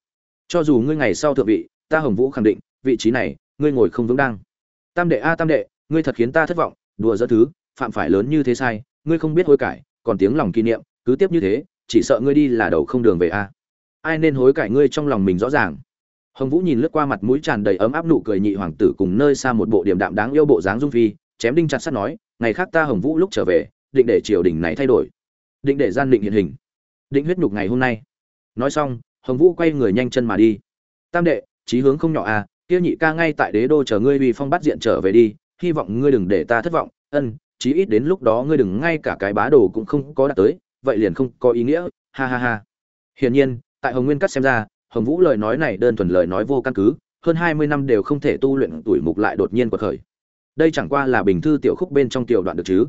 Cho dù ngươi ngày sau thượng vị, ta hồng vũ khẳng định, vị trí này, ngươi ngồi không vững đang. Tam đệ a, tam đệ, ngươi thật khiến ta thất vọng, đùa dỡ thứ, phạm phải lớn như thế sai ngươi không biết hối cải, còn tiếng lòng kỷ niệm, cứ tiếp như thế, chỉ sợ ngươi đi là đầu không đường về a. Ai nên hối cải ngươi trong lòng mình rõ ràng? Hồng vũ nhìn lướt qua mặt mũi tràn đầy ấm áp nụ cười nhị hoàng tử cùng nơi xa một bộ điểm đạm đáng yêu bộ dáng dung phi, chém đinh chặt sắt nói, ngày khác ta hồng vũ lúc trở về, định để triều đình này thay đổi. Định để gian định hiện hình. Định huyết nhục ngày hôm nay. Nói xong, hồng vũ quay người nhanh chân mà đi. Tam đệ, chí hướng không nhỏ à kia nhị ca ngay tại đế đô chờ ngươi vì phong bắt diện trở về đi, hy vọng ngươi đừng để ta thất vọng. Ân chí ít đến lúc đó ngươi đừng ngay cả cái bá đồ cũng không có đạt tới, vậy liền không có ý nghĩa, ha ha ha. Hiển nhiên, tại hồng nguyên cắt xem ra, hồng vũ lời nói này đơn thuần lời nói vô căn cứ, hơn hai mươi năm đều không thể tu luyện tuổi mục lại đột nhiên quật khởi. Đây chẳng qua là bình thư tiểu khúc bên trong tiểu đoạn được chứ.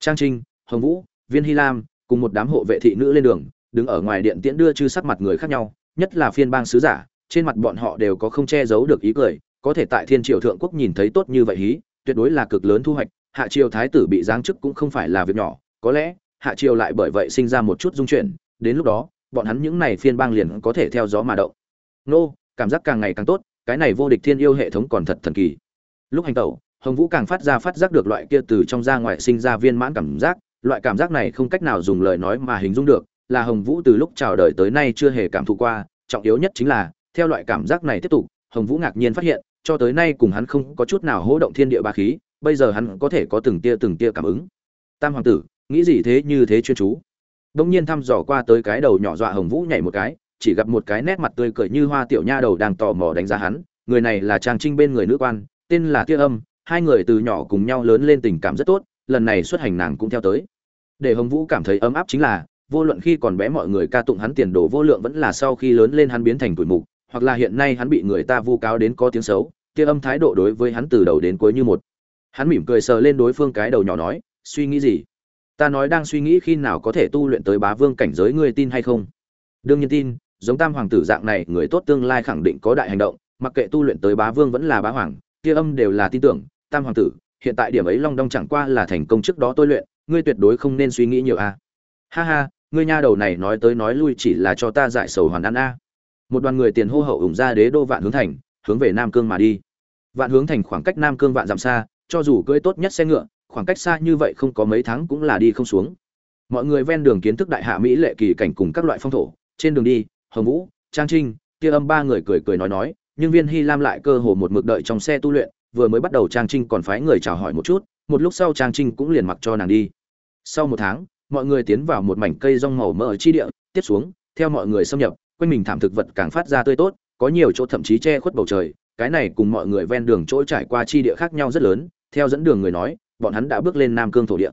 Trang trinh, hồng vũ, viên hy lam cùng một đám hộ vệ thị nữ lên đường, đứng ở ngoài điện tiễn đưa chư sắc mặt người khác nhau, nhất là phiên bang sứ giả, trên mặt bọn họ đều có không che giấu được ý cười, có thể tại thiên triều thượng quốc nhìn thấy tốt như vậy hí, tuyệt đối là cực lớn thu hoạch hạ triều thái tử bị giáng chức cũng không phải là việc nhỏ, có lẽ hạ triều lại bởi vậy sinh ra một chút dung chuyển, đến lúc đó, bọn hắn những này phiên bang liền có thể theo gió mà động. Nô, cảm giác càng ngày càng tốt, cái này vô địch thiên yêu hệ thống còn thật thần kỳ. Lúc hành tẩu, hồng vũ càng phát ra phát giác được loại kia từ trong ra ngoài sinh ra viên mãn cảm giác, loại cảm giác này không cách nào dùng lời nói mà hình dung được, là hồng vũ từ lúc chào đời tới nay chưa hề cảm thụ qua, trọng yếu nhất chính là, theo loại cảm giác này tiếp tục, hồng vũ ngạc nhiên phát hiện, cho tới nay cùng hắn không có chút nào hỗ động thiên địa ba khí bây giờ hắn có thể có từng tia từng tia cảm ứng. Tam hoàng tử, nghĩ gì thế như thế chuyên chú? Đông nhiên thăm dò qua tới cái đầu nhỏ dọa hồng vũ nhảy một cái, chỉ gặp một cái nét mặt tươi cười như hoa tiểu nha đầu đang tò mò đánh giá hắn. Người này là trang trinh bên người nữ quan, tên là tia âm. Hai người từ nhỏ cùng nhau lớn lên tình cảm rất tốt, lần này xuất hành nàng cũng theo tới. Để hồng vũ cảm thấy ấm áp chính là, vô luận khi còn bé mọi người ca tụng hắn tiền đồ vô lượng vẫn là sau khi lớn lên hắn biến thành tuổi mục, hoặc là hiện nay hắn bị người ta vu cáo đến có tiếng xấu, tia âm thái độ đối với hắn từ đầu đến cuối như một hắn mỉm cười sờ lên đối phương cái đầu nhỏ nói, suy nghĩ gì? Ta nói đang suy nghĩ khi nào có thể tu luyện tới bá vương cảnh giới ngươi tin hay không? Đương nhiên tin, giống tam hoàng tử dạng này, người tốt tương lai khẳng định có đại hành động, mặc kệ tu luyện tới bá vương vẫn là bá hoàng, kia âm đều là tin tưởng, tam hoàng tử, hiện tại điểm ấy long đong chẳng qua là thành công trước đó tôi luyện, ngươi tuyệt đối không nên suy nghĩ nhiều a. Ha ha, ngươi nha đầu này nói tới nói lui chỉ là cho ta giải sầu hoàn ăn a. Một đoàn người tiền hô hậu ủng ra đế đô vạn hướng thành, hướng về nam cương mà đi. Vạn hướng thành khoảng cách nam cương vạn dặm xa cho dù cưỡi tốt nhất xe ngựa, khoảng cách xa như vậy không có mấy tháng cũng là đi không xuống. Mọi người ven đường kiến thức đại hạ mỹ lệ kỳ cảnh cùng các loại phong thổ, trên đường đi, hồng vũ, trang trinh Tia âm ba người cười cười nói nói, nhưng viên hy lam lại cơ hồ một mực đợi trong xe tu luyện, vừa mới bắt đầu trang trinh còn phái người chào hỏi một chút, một lúc sau trang trinh cũng liền mặc cho nàng đi. Sau một tháng, mọi người tiến vào một mảnh cây rong màu mỡ ở chi địa, tiếp xuống, theo mọi người xâm nhập, quanh mình thảm thực vật càng phát ra tươi tốt, có nhiều chỗ thậm chí che khuất bầu trời, cái này cùng mọi người ven đường chỗ trải qua chi địa khác nhau rất lớn theo dẫn đường người nói, bọn hắn đã bước lên nam cương thổ địa.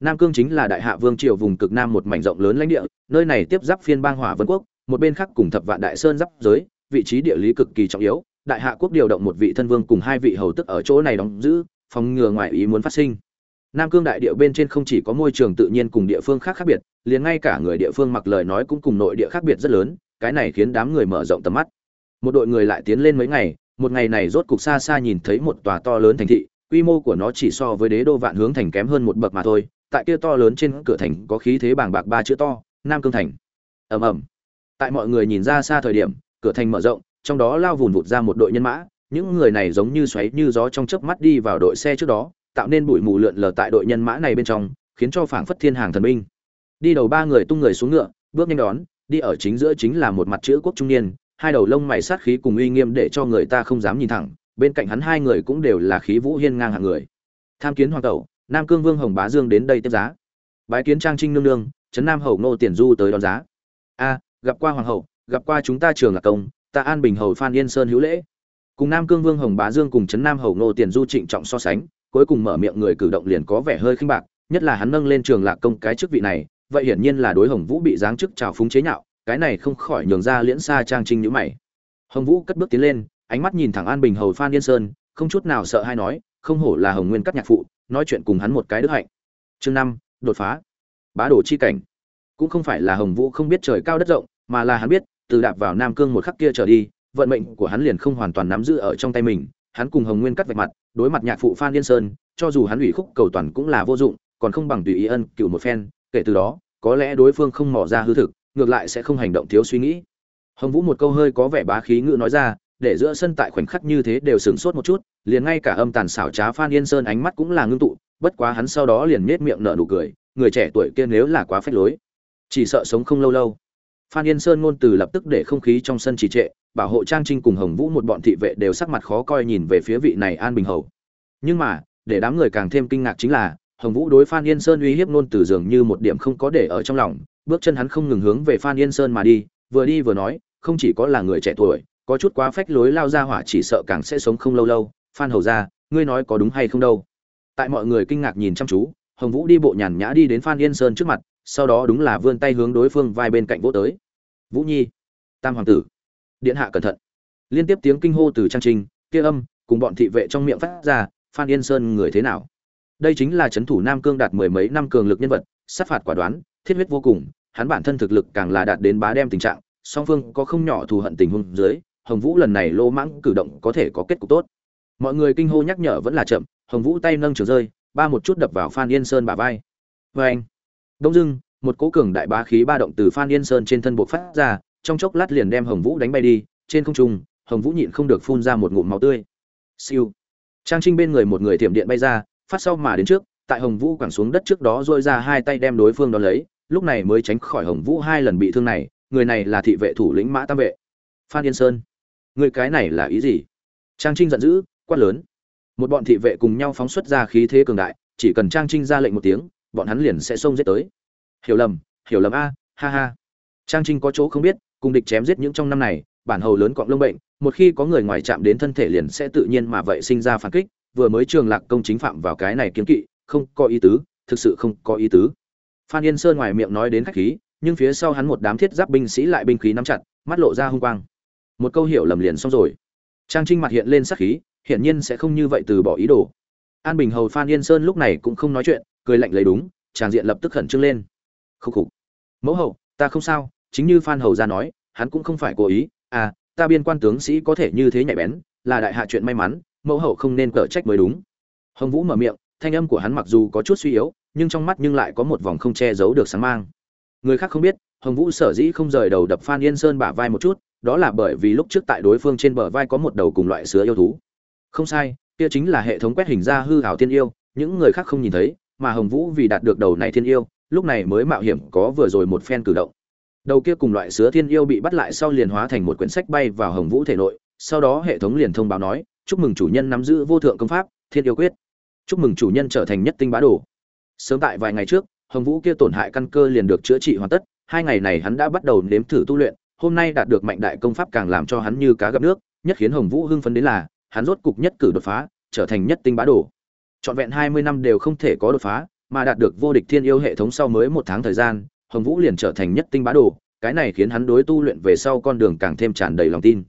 Nam cương chính là đại hạ vương triều vùng cực nam một mảnh rộng lớn lãnh địa, nơi này tiếp giáp phiên bang hỏa vân quốc, một bên khác cùng thập vạn đại sơn giáp giới, vị trí địa lý cực kỳ trọng yếu, đại hạ quốc điều động một vị thân vương cùng hai vị hầu tức ở chỗ này đóng giữ, phòng ngừa ngoại ý muốn phát sinh. Nam cương đại địa bên trên không chỉ có môi trường tự nhiên cùng địa phương khác khác biệt, liền ngay cả người địa phương mặc lời nói cũng cùng nội địa khác biệt rất lớn, cái này khiến đám người mở rộng tầm mắt. Một đội người lại tiến lên mấy ngày, một ngày này rốt cục xa xa nhìn thấy một tòa to lớn thành thị quy mô của nó chỉ so với đế đô vạn hướng thành kém hơn một bậc mà thôi, tại kia to lớn trên cửa thành có khí thế bàng bạc ba chữ to, nam cương thành. Ầm ầm. Tại mọi người nhìn ra xa thời điểm, cửa thành mở rộng, trong đó lao vùn vụt ra một đội nhân mã, những người này giống như xoáy như gió trong chớp mắt đi vào đội xe trước đó, tạo nên bụi mù lượn lờ tại đội nhân mã này bên trong, khiến cho phảng phất thiên hàng thần binh đi đầu ba người tung người xuống ngựa, bước nhanh đón, đi ở chính giữa chính là một mặt chữ quốc trung niên, hai đầu lông mày sát khí cùng uy nghiêm để cho người ta không dám nhìn thẳng bên cạnh hắn hai người cũng đều là khí vũ hiên ngang hạng người. Tham kiến hoàng tẩu, nam cương vương hồng bá dương đến đây tiếp giá. Bái kiến trang trinh nương nương trấn nam hầu ngô tiền du tới đón giá. A, gặp qua hoàng hậu, gặp qua chúng ta trường lạc công, ta an bình hầu phan yên sơn hữu lễ. Cùng nam cương vương hồng bá dương cùng trấn nam hầu ngô tiền du trịnh trọng so sánh, cuối cùng mở miệng người cử động liền có vẻ hơi khinh bạc, nhất là hắn nâng lên trường lạc công cái chức vị này, vậy hiển nhiên là đối hồng vũ bị giáng chức trào phúng chế nhạo, cái này không khỏi nhường ra liễn xa trang trinh nhữ mày. Hồng vũ cất bước tiến lên ánh mắt nhìn thẳng an bình hầu phan yên sơn, không chút nào sợ hay nói, không hổ là hồng nguyên cắt nhạc phụ, nói chuyện cùng hắn một cái đức hạnh. Chương năm, đột phá. Bá đồ chi cảnh. Cũng không phải là hồng vũ không biết trời cao đất rộng, mà là hắn biết, từ đạp vào nam cương một khắc kia trở đi, vận mệnh của hắn liền không hoàn toàn nắm giữ ở trong tay mình. Hắn cùng hồng nguyên cắt vạch mặt, đối mặt nhạc phụ phan liên sơn, cho dù hắn ủy khúc cầu toàn cũng là vô dụng, còn không bằng tùy ý ân cựu một phen, kể từ đó, có lẽ đối phương không mỏ ra hư thực, ngược lại sẽ không hành động thiếu suy nghĩ. Hồng vũ một câu hơi có vẻ bá khí ngữ nói ra để giữa sân tại khoảnh khắc như thế đều sửng sốt một chút, liền ngay cả âm tàn xảo trá phan yên sơn ánh mắt cũng là ngưng tụ, bất quá hắn sau đó liền nhếch miệng nở nụ cười, người trẻ tuổi kia nếu là quá phách lối, chỉ sợ sống không lâu lâu. Phan yên sơn ngôn từ lập tức để không khí trong sân trì trệ, bảo hộ trang trinh cùng hồng vũ một bọn thị vệ đều sắc mặt khó coi nhìn về phía vị này an bình hầu. Nhưng mà, để đám người càng thêm kinh ngạc chính là, hồng vũ đối phan yên sơn uy hiếp ngôn từ dường như một điểm không có để ở trong lòng, bước chân hắn không ngừng hướng về phan yên sơn mà đi, vừa đi vừa nói, không chỉ có là người trẻ tuổi có chút quá phách lối lao ra hỏa chỉ sợ càng sẽ sống không lâu lâu. Phan hầu ra, ngươi nói có đúng hay không đâu? Tại mọi người kinh ngạc nhìn chăm chú, hồng vũ đi bộ nhàn nhã đi đến phan yên sơn trước mặt, sau đó đúng là vươn tay hướng đối phương vai bên cạnh vỗ tới. Vũ nhi, tam hoàng tử, điện hạ cẩn thận. Liên tiếp tiếng kinh hô từ trang trình, kia âm, cùng bọn thị vệ trong miệng phát ra, phan yên sơn người thế nào? Đây chính là c h ấ n thủ nam cương đạt mười mấy năm cường lực nhân vật, sát phạt quả đoán, thiết huyết vô cùng, hắn bản thân thực lực càng là đạt đến bá đem tình trạng, song phương có không nhỏ thù hận tình huống dưới hồng vũ lần này lô mãng cử động có thể có kết cục tốt. Mọi người kinh hô nhắc nhở vẫn là chậm, hồng vũ tay nâng trường rơi, ba một chút đập vào phan yên sơn bả vai. Vê anh, đông dưng, một cố cường đại bá khí ba động từ phan yên sơn trên thân bộ phát ra, trong chốc lát liền đem hồng vũ đánh bay đi, trên không trung, hồng vũ nhịn không được phun ra một ngụm máu tươi. Siêu. Trang trinh bên người một người tiệm điện bay ra, phát sau mà đến trước, tại hồng vũ quẳng xuống đất trước đó dôi ra hai tay đem đối phương đón lấy, lúc này mới tránh khỏi hồng vũ hai lần bị thương này, người này là thị vệ thủ lĩnh mã tam vệ. Phan yên sơn người cái này là ý gì? Trang trinh giận dữ, quát lớn. Một bọn thị vệ cùng nhau phóng xuất ra khí thế cường đại, chỉ cần trang trinh ra lệnh một tiếng, bọn hắn liền sẽ xông giết tới. Hiểu lầm hiểu lầm a, ha ha. Trang trinh có chỗ không biết, cùng địch chém giết những trong năm này, bản hầu lớn cọng lông bệnh, một khi có người ngoài chạm đến thân thể liền sẽ tự nhiên mà vậy sinh ra phản kích, vừa mới trường lạc công chính phạm vào cái này kiếm kỵ, không có ý tứ, thực sự không có ý tứ. Phan yên sơn ngoài miệng nói đến khách khí, nhưng phía sau hắn một đám thiết giáp binh sĩ lại binh khí nắm chặt, mắt lộ ra hung quang một câu hiểu lầm liền xong rồi. Trang trinh mặt hiện lên sắc khí, hiển nhiên sẽ không như vậy từ bỏ ý đồ. An bình hầu phan yên sơn lúc này cũng không nói chuyện, cười lạnh lấy đúng tràng diện lập tức khẩn trương lên. Khúc khục. Mẫu hậu, ta không sao, chính như phan hầu ra nói, hắn cũng không phải cố ý à ta biên quan tướng sĩ có thể như thế nhạy bén, là đại hạ chuyện may mắn, mẫu hậu không nên cở trách mới đúng. Hồng vũ mở miệng, thanh âm của hắn mặc dù có chút suy yếu, nhưng trong mắt nhưng lại có một vòng không che giấu được sáng mang. Người khác không biết, hồng vũ sở dĩ không rời đầu đập phan yên sơn bả vai một chút đó là bởi vì lúc trước tại đối phương trên bờ vai có một đầu cùng loại sứa yêu thú. Không sai, kia chính là hệ thống quét hình ra hư hảo thiên yêu, những người khác không nhìn thấy, mà hồng vũ vì đạt được đầu này thiên yêu, lúc này mới mạo hiểm có vừa rồi một phen cử động. Đầu kia cùng loại sứa thiên yêu bị bắt lại sau liền hóa thành một quyển sách bay vào hồng vũ thể nội, sau đó hệ thống liền thông báo nói, chúc mừng chủ nhân nắm giữ vô thượng công pháp, thiên yêu quyết. Chúc mừng chủ nhân trở thành nhất tinh bá đồ. Sớm tại vài ngày trước, hồng vũ kia tổn hại căn cơ liền được chữa trị hoàn tất, hai ngày này hắn đã bắt đầu nếm thử tu luyện hôm nay đạt được mạnh đại công pháp càng làm cho hắn như cá gặp nước, nhất khiến hồng vũ hưng phấn đến là, hắn rốt cục nhất cử đột phá, trở thành nhất tinh bá đồ. Trọn vẹn hai mươi năm đều không thể có đột phá, mà đạt được vô địch thiên yêu hệ thống sau mới một tháng thời gian, hồng vũ liền trở thành nhất tinh bá đồ, cái này khiến hắn đối tu luyện về sau con đường càng thêm tràn đầy lòng tin.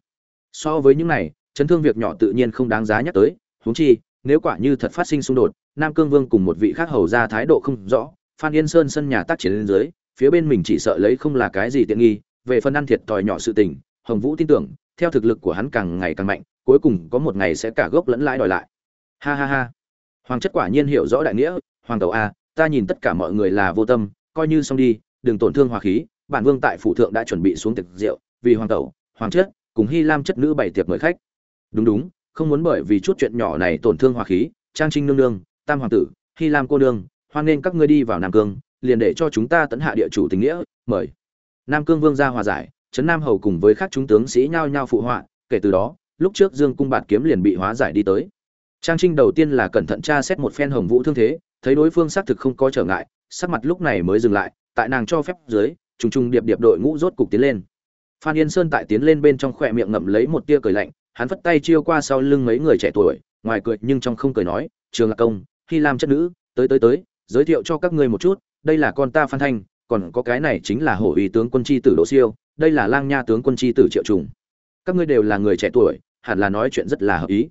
So với những này, chấn thương việc nhỏ tự nhiên không đáng giá nhắc tới, huống chi, nếu quả như thật phát sinh xung đột, nam cương vương cùng một vị khác hầu ra thái độ không rõ, phan yên sơn sân nhà tác chiến lên dưới, phía bên mình chỉ sợ lấy không là cái gì tiện nghi về phần ăn thiệt thòi nhỏ sự tình, hồng vũ tin tưởng, theo thực lực của hắn càng ngày càng mạnh, cuối cùng có một ngày sẽ cả gốc lẫn lãi đòi lại. Ha ha ha. Hoàng chất quả nhiên hiểu rõ đại nghĩa, hoàng tẩu a, ta nhìn tất cả mọi người là vô tâm, coi như xong đi, đừng tổn thương hòa khí, bản vương tại phủ thượng đã chuẩn bị xuống tiệc rượu, vì hoàng tẩu, hoàng chất, cùng Hi lam chất nữ bày tiệc mời khách. Đúng đúng, không muốn bởi vì chút chuyện nhỏ này tổn thương hòa khí, trang trinh nương nương, tam hoàng tử Hi lam cô nương, hoan nên các ngươi đi vào nam cương, liền để cho chúng ta tấn hạ địa chủ tình nghĩa, mời nam cương vương ra hòa giải, trấn nam hầu cùng với các chúng tướng sĩ nhao nhao phụ họa, kể từ đó, lúc trước dương cung bạt kiếm liền bị hóa giải đi tới. Trang trinh đầu tiên là cẩn thận tra xét một phen hồng vũ thương thế, thấy đối phương xác thực không có trở ngại, sắc mặt lúc này mới dừng lại, tại nàng cho phép dưới, trùng trùng điệp điệp đội ngũ rốt cục tiến lên. Phan yên sơn tại tiến lên bên trong khỏe miệng ngậm lấy một tia cười lạnh, hắn vất tay chiêu qua sau lưng mấy người trẻ tuổi, ngoài cười nhưng trong không cười nói, trường lạc công Hi lam chất nữ, tới tới tới, giới thiệu cho các ngươi một chút, đây là con ta phan thanh còn có cái này chính là hổ uy tướng quân chi tử đỗ siêu, đây là lang nha tướng quân chi tử triệu trùng. Các ngươi đều là người trẻ tuổi, hẳn là nói chuyện rất là hợp ý.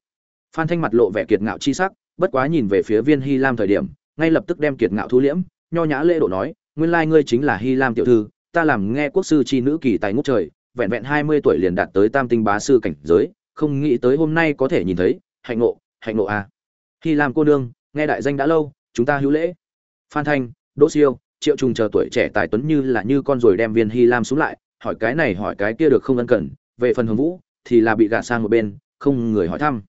Phan thanh mặt lộ vẻ kiệt ngạo chi sắc, bất quá nhìn về phía viên hy lam thời điểm, ngay lập tức đem kiệt ngạo thu liễm, nho nhã lễ độ nói, nguyên lai ngươi chính là hy lam tiểu thư, ta làm nghe quốc sư chi nữ kỳ tài ngút trời, vẹn vẹn hai mươi tuổi liền đạt tới tam tinh bá sư cảnh giới, không nghĩ tới hôm nay có thể nhìn thấy, hạnh ngộ hạnh ngộ à. hy lam cô nương, nghe đại danh đã lâu, chúng ta hữu lễ. Phan thanh, đỗ siêu triệu trùng chờ tuổi trẻ tài tuấn như là như con rồi đem viên hy lam xuống lại, hỏi cái này hỏi cái kia được không ân cần, về phần hồng vũ, thì là bị gạt sang một bên, không người hỏi thăm.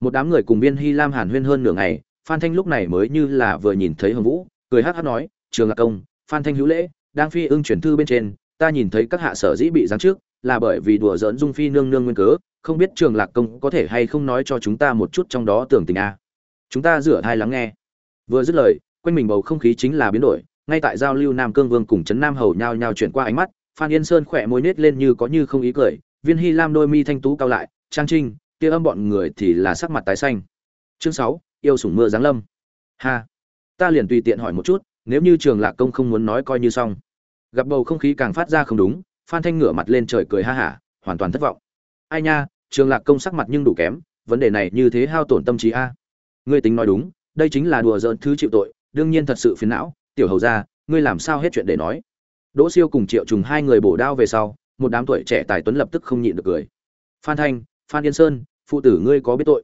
Một đám người cùng viên hy lam hàn huyên hơn nửa ngày, phan thanh lúc này mới như là vừa nhìn thấy hồng vũ, cười hát hát nói, trường lạc công, phan thanh hữu lễ, đang phi ưng chuyển thư bên trên, ta nhìn thấy các hạ sở dĩ bị giáng trước là bởi vì đùa giỡn dung phi nương nương nguyên cớ, không biết trường lạc công có thể hay không nói cho chúng ta một chút trong đó tưởng tình a. Chúng ta rửa thai lắng nghe. Vừa dứt lời, quanh mình bầu không khí chính là biến đổi ngay tại giao lưu nam cương vương cùng trấn nam hầu nhao nhao chuyển qua ánh mắt, phan yên sơn khỏe môi nết lên như có như không ý cười, viên hy lam đôi mi thanh tú cao lại, trang trinh kia âm bọn người thì là sắc mặt tái xanh. Chương sáu, yêu sủng mưa giáng lâm. Ha. Ta liền tùy tiện hỏi một chút, nếu như trường lạc công không muốn nói coi như xong. Gặp bầu không khí càng phát ra không đúng, phan thanh ngửa mặt lên trời cười ha hả, hoàn toàn thất vọng. Ai nha, trường lạc công sắc mặt nhưng đủ kém, vấn đề này như thế hao tổn tâm trí a. Ngươi tính nói đúng, đây chính là đùa giỡn thứ chịu tội, đương nhiên thật sự phiền não tiểu hầu ra, ngươi làm sao hết chuyện để nói? Đỗ siêu cùng triệu trùng hai người bổ đao về sau, một đám tuổi trẻ tài tuấn lập tức không nhịn được cười. Phan thanh, phan yên sơn, phụ tử ngươi có biết tội?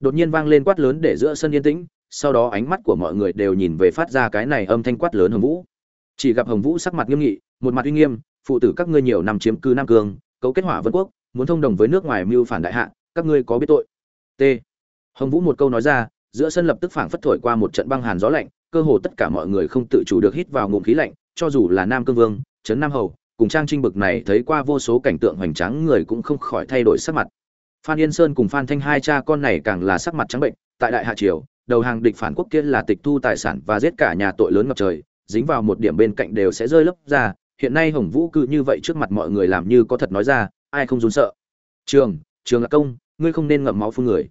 Đột nhiên vang lên quát lớn để giữa sân yên tĩnh, sau đó ánh mắt của mọi người đều nhìn về phát ra cái này âm thanh quát lớn hồng vũ. Chỉ gặp hồng vũ sắc mặt nghiêm nghị, một mặt uy nghiêm, phụ tử các ngươi nhiều năm chiếm cư nam cương, cấu kết hỏa vân quốc, muốn thông đồng với nước ngoài mưu phản đại hạ, các ngươi có biết tội? T. Hồng vũ một câu nói ra, giữa sân lập tức phảng phất thổi qua một trận băng hàn gió lạnh cơ hồ tất cả mọi người không tự chủ được hít vào ngụm khí lạnh, cho dù là nam cương vương, trấn nam hầu, cùng trang trinh bực này thấy qua vô số cảnh tượng hoành tráng người cũng không khỏi thay đổi sắc mặt. Phan yên sơn cùng phan thanh hai cha con này càng là sắc mặt trắng bệnh, tại đại hạ triều, đầu hàng địch phản quốc kia là tịch thu tài sản và giết cả nhà tội lớn ngập trời, dính vào một điểm bên cạnh đều sẽ rơi lấp ra, hiện nay hồng vũ cư như vậy trước mặt mọi người làm như có thật nói ra, ai không run sợ. Trường trường là công, ngươi không nên ngậm máu phun người.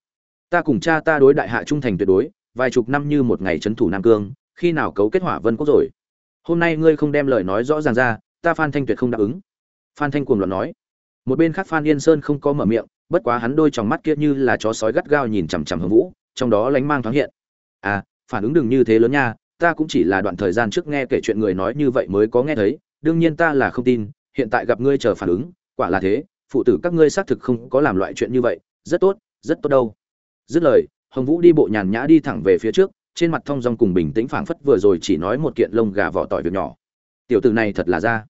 Ta cùng cha ta đối đại hạ trung thành tuyệt đối vài chục năm như một ngày trấn thủ nam cương, khi nào cấu kết hỏa vân quốc rồi? Hôm nay ngươi không đem lời nói rõ ràng ra, ta phan thanh tuyệt không đáp ứng. Phan thanh cuồng loạn nói. Một bên khác phan yên sơn không có mở miệng, bất quá hắn đôi tròng mắt kia như là chó sói gắt gao nhìn chằm chằm hồng vũ, trong đó lánh mang thoáng hiện. À phản ứng đừng như thế lớn nha, ta cũng chỉ là đoạn thời gian trước nghe kể chuyện người nói như vậy mới có nghe thấy, đương nhiên ta là không tin, hiện tại gặp ngươi chờ phản ứng, quả là thế, phụ tử các ngươi xác thực không có làm loại chuyện như vậy, rất tốt rất tốt đâu. Dứt lời hồng vũ đi bộ nhàn nhã đi thẳng về phía trước, trên mặt thong dong cùng bình tĩnh phảng phất vừa rồi chỉ nói một kiện lông gà vỏ tỏi việc nhỏ. Tiểu tử này thật là ra.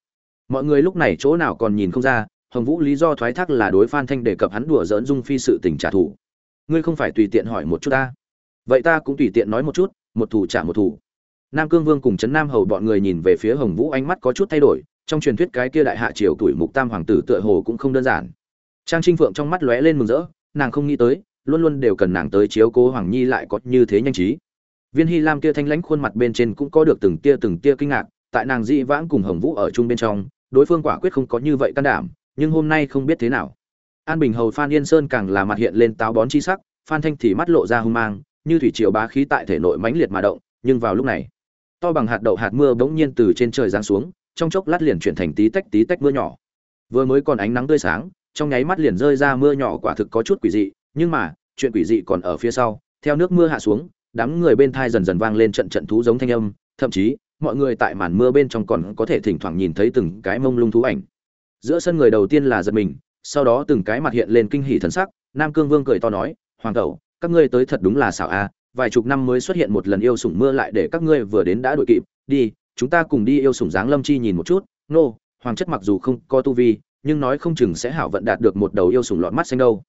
Mọi người lúc này chỗ nào còn nhìn không ra, hồng vũ lý do thoái thác là đối phan thanh đề cập hắn đùa dỡn dung phi sự tình trả thù. Ngươi không phải tùy tiện hỏi một chút ta. Vậy ta cũng tùy tiện nói một chút, một thủ trả một thủ nam cương vương cùng trấn nam hầu bọn người nhìn về phía hồng vũ ánh mắt có chút thay đổi, trong truyền thuyết cái kia đại hạ triều tuổi mục tam hoàng tử tựa hồ cũng không đơn giản. Trang trinh phượng trong mắt lóe lên mừng rỡ, nàng không nghĩ tới luôn luôn đều cần nàng tới chiếu cố hoàng nhi lại có như thế nhanh trí. Viên hy lam kia thanh lãnh khuôn mặt bên trên cũng có được từng tia từng tia kinh ngạc, tại nàng dị vãng cùng hồng vũ ở chung bên trong, đối phương quả quyết không có như vậy can đảm, nhưng hôm nay không biết thế nào. An bình hầu, phan yên sơn càng là mặt hiện lên táo bón chi sắc, phan thanh thì mắt lộ ra hung mang, như thủy triều bá khí tại thể nội mãnh liệt mà động, nhưng vào lúc này, to bằng hạt đậu hạt mưa bỗng nhiên từ trên trời giáng xuống, trong chốc lát liền chuyển thành tí tách tí tách mưa nhỏ. Vừa mới còn ánh nắng tươi sáng, trong nháy mắt liền rơi ra mưa nhỏ quả thực có chút quỷ dị nhưng mà, chuyện quỷ dị còn ở phía sau, theo nước mưa hạ xuống, đám người bên thai dần dần vang lên trận trận thú giống thanh âm, thậm chí, mọi người tại màn mưa bên trong còn có thể thỉnh thoảng nhìn thấy từng cái mông lung thú ảnh. Giữa sân người đầu tiên là giật mình, sau đó từng cái mặt hiện lên kinh hỉ thần sắc, nam cương vương cười to nói, hoàng tẩu các ngươi tới thật đúng là xảo a, vài chục năm mới xuất hiện một lần yêu sủng mưa lại để các ngươi vừa đến đã đội kịp, đi, chúng ta cùng đi yêu sủng dáng lâm chi nhìn một chút, nô, hoàng chất mặc dù không có tu vi, nhưng nói không chừng sẽ hảo vận đạt được một đầu yêu sủng lọt mắt xanh đâu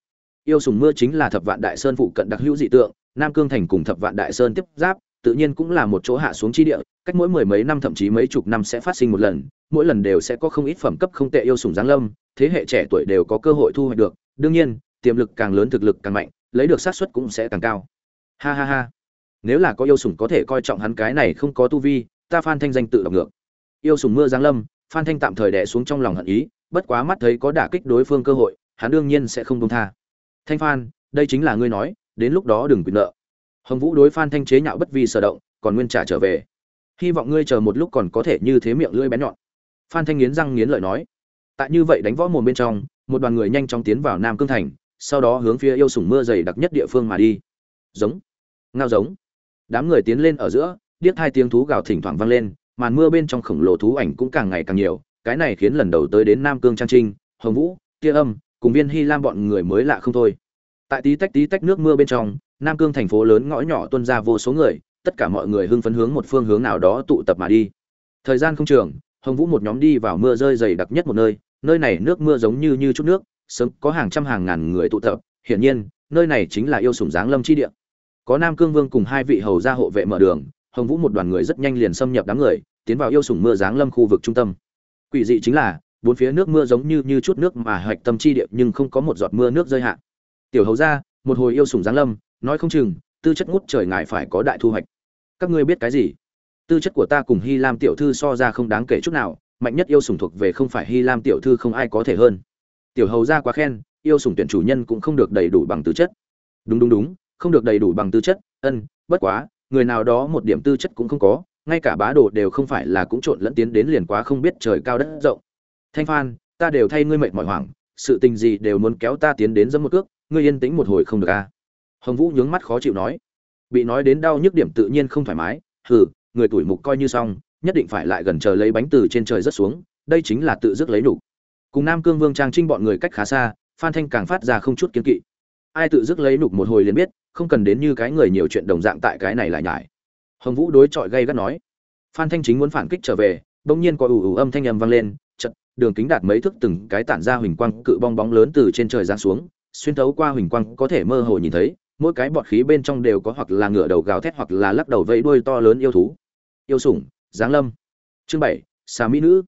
yêu sủng mưa chính là thập vạn đại sơn phụ cận đặc hữu dị tượng, nam cương thành cùng thập vạn đại sơn tiếp giáp, tự nhiên cũng là một chỗ hạ xuống chi địa, cách mỗi mười mấy năm thậm chí mấy chục năm sẽ phát sinh một lần, mỗi lần đều sẽ có không ít phẩm cấp không tệ yêu sủng giáng lâm, thế hệ trẻ tuổi đều có cơ hội thu hoạch được. Đương nhiên, tiềm lực càng lớn thực lực càng mạnh, lấy được xác suất cũng sẽ càng cao. Ha ha ha. Nếu là có yêu sủng có thể coi trọng hắn cái này không có tu vi, ta phan thanh danh tự đọc ngược. Yêu sủng mưa giáng lâm, phan thanh tạm thời đè xuống trong lòng hận ý, bất quá mắt thấy có đả kích đối phương cơ hội, hắn đương nhiên sẽ không công tha thanh phan, đây chính là ngươi nói, đến lúc đó đừng quyền nợ. Hồng vũ đối phan thanh chế nhạo bất vi sở động, còn nguyên trả trở về. Hy vọng ngươi chờ một lúc còn có thể như thế miệng lưỡi bén nhọn. Phan thanh nghiến răng nghiến lợi nói. Tại như vậy đánh võ mồm bên trong, một đoàn người nhanh chóng tiến vào nam cương thành, sau đó hướng phía yêu sủng mưa dày đặc nhất địa phương mà đi. Giống. Ngao giống. Đám người tiến lên ở giữa, điếc hai tiếng thú gào thỉnh thoảng vang lên, màn mưa bên trong khổng lồ thú ảnh cũng càng ngày càng nhiều, cái này khiến lần đầu tới đến nam cương trang trinh, hồng vũ kia âm cùng viên hy lam bọn người mới lạ không thôi. Tại tí tách tí tách nước mưa bên trong, nam cương thành phố lớn ngõ nhỏ tuân ra vô số người, tất cả mọi người hưng phấn hướng một phương hướng nào đó tụ tập mà đi. Thời gian không trường, hồng vũ một nhóm đi vào mưa rơi dày đặc nhất một nơi nơi này nước mưa giống như như chút nước, sớm có hàng trăm hàng ngàn người tụ tập, hiển nhiên, nơi này chính là yêu sủng giáng lâm chi địa. Có nam cương vương cùng hai vị hầu gia hộ vệ mở đường, hồng vũ một đoàn người rất nhanh liền xâm nhập đám người, tiến vào yêu sủng mưa giáng lâm khu vực trung tâm. Quỷ dị chính là bốn phía nước mưa giống như như chút nước mà hoạch tâm chi địa nhưng không có một giọt mưa nước rơi hạ. Tiểu hầu gia, một hồi yêu sủng giáng lâm, nói không chừng, tư chất ngút trời ngài phải có đại thu hoạch. Các ngươi biết cái gì? Tư chất của ta cùng hy lam tiểu thư so ra không đáng kể chút nào, mạnh nhất yêu sủng thuộc về không phải hy lam tiểu thư không ai có thể hơn. Tiểu hầu gia quá khen, yêu sủng tuyển chủ nhân cũng không được đầy đủ bằng tư chất. Đúng đúng đúng, không được đầy đủ bằng tư chất, ân, bất quá, người nào đó một điểm tư chất cũng không có, ngay cả bá đồ đều không phải là cũng trộn lẫn tiến đến liền quá không biết trời cao đất rộng thanh phan, ta đều thay ngươi mệt mỏi hoảng, sự tình gì đều muốn kéo ta tiến đến dẫm một cước, ngươi yên tĩnh một hồi không được à? Hồng vũ nhướng mắt khó chịu nói. Bị nói đến đau nhức điểm tự nhiên không thoải mái, hừ, người tuổi mục coi như xong, nhất định phải lại gần chờ lấy bánh từ trên trời rất xuống, đây chính là tự dứt lấy đủ cùng nam cương vương trang trinh bọn người cách khá xa, phan thanh càng phát ra không chút kiến kỵ. Ai tự dứt lấy nục một hồi liền biết, không cần đến như cái người nhiều chuyện đồng dạng tại cái này lại nhải. Hồng vũ đối chọi gây gắt nói. Phan thanh chính muốn phản kích trở về, bỗng nhiên có ủ ủ âm thanh âm vang lên đường kính đạt mấy thước từng cái tản ra huỳnh quang cự bong bóng lớn từ trên trời giáng xuống, xuyên thấu qua huỳnh quang có thể mơ hồ nhìn thấy, mỗi cái bọt khí bên trong đều có hoặc là ngựa đầu gào thét hoặc là lắc đầu vẫy đuôi to lớn yêu thú. Yêu sủng, giáng lâm. Chương bảy, xà mỹ nữ.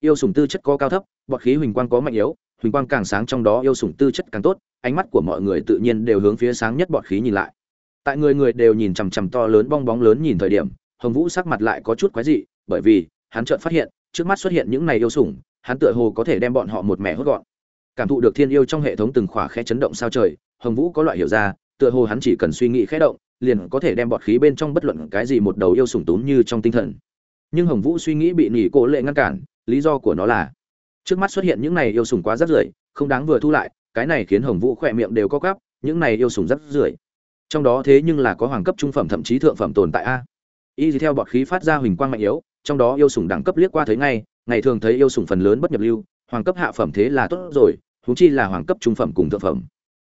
Yêu sủng tư chất có cao thấp, bọt khí huỳnh quang có mạnh yếu, huỳnh quang càng sáng trong đó yêu sủng tư chất càng tốt, ánh mắt của mọi người tự nhiên đều hướng phía sáng nhất bọt khí nhìn lại. Tại người người đều nhìn chằm chằm to lớn bong bóng lớn nhìn thời điểm, hồng vũ sắc mặt lại có chút quái dị, bởi vì hắn chợt phát hiện, trước mắt xuất hiện những này yêu sủng hắn tựa hồ có thể đem bọn họ một mẻ hốt gọn. Cảm thụ được thiên yêu trong hệ thống từng khỏa khe chấn động sao trời, hồng vũ có loại hiểu ra, tựa hồ hắn chỉ cần suy nghĩ khẽ động, liền có thể đem bọt khí bên trong bất luận cái gì một đầu yêu sủng tốn như trong tinh thần. Nhưng hồng vũ suy nghĩ bị nỉ cố lệ ngăn cản, lý do của nó là, trước mắt xuất hiện những này yêu sủng quá rất rưởi, không đáng vừa thu lại, cái này khiến hồng vũ khỏe miệng đều có gắp những này yêu sủng rất rưởi. Trong đó thế nhưng là có hoàng cấp trung phẩm thậm chí thượng phẩm tồn tại a. Y theo bọt khí phát ra huỳnh quang mạnh yếu, trong đó yêu sủng đẳng cấp liếc qua thấy ngay ngày thường thấy yêu sủng phần lớn bất nhập lưu, hoàng cấp hạ phẩm thế là tốt rồi, huống chi là hoàng cấp trung phẩm cùng thượng phẩm.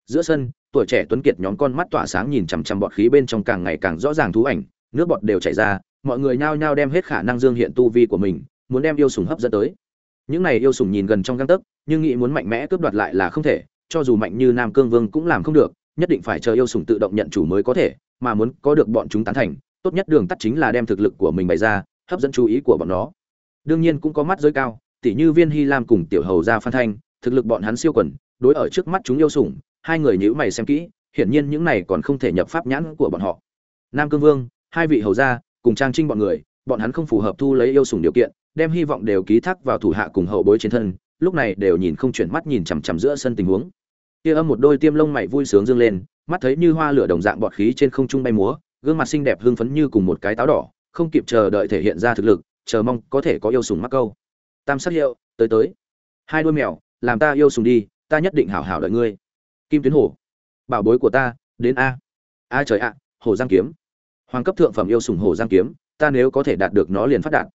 Giữa sân, tuổi trẻ tuấn kiệt nhóm con mắt tỏa sáng nhìn chằm chằm bọt khí bên trong càng ngày càng rõ ràng thú ảnh, nước bọt đều chảy ra, mọi người nhao nhao đem hết khả năng dương hiện tu vi của mình, muốn đem yêu sủng hấp dẫn tới. Những này yêu sủng nhìn gần trong gang tấc, nhưng nghĩ muốn mạnh mẽ cướp đoạt lại là không thể, cho dù mạnh như nam cương vương cũng làm không được, nhất định phải chờ yêu sủng tự động nhận chủ mới có thể, mà muốn có được bọn chúng tán thành, tốt nhất đường tắt chính là đem thực lực của mình bày ra, hấp dẫn chú ý của bọn nó đương nhiên cũng có mắt giới cao tỷ như viên hy lam cùng tiểu hầu gia phan thanh, thực lực bọn hắn siêu quần, đối ở trước mắt chúng yêu sủng, hai người nhữ mày xem kỹ, hiển nhiên những này còn không thể nhập pháp nhãn của bọn họ. Nam cương vương, hai vị hầu gia, cùng trang trinh bọn người, bọn hắn không phù hợp thu lấy yêu sủng điều kiện, đem hy vọng đều ký thác vào thủ hạ cùng hậu bối trên thân, lúc này đều nhìn không chuyển mắt nhìn chằm chằm giữa sân tình huống. Kia âm một đôi tiêm lông mày vui sướng dương lên, mắt thấy như hoa lửa đồng dạng bọt khí trên không trung bay múa, gương mặt xinh đẹp hưng phấn như cùng một cái táo đỏ, không kịp chờ đợi thể hiện ra thực lực chờ mong có thể có yêu sùng mắc câu. Tam sát hiệu, tới tới. Hai đôi mèo, làm ta yêu sùng đi, ta nhất định hảo hảo đợi ngươi. Kim tuyến hổ, bảo bối của ta, đến a. A trời ạ hồ giang kiếm. Hoàng cấp thượng phẩm yêu sùng hồ giang kiếm, ta nếu có thể đạt được nó liền phát đạt.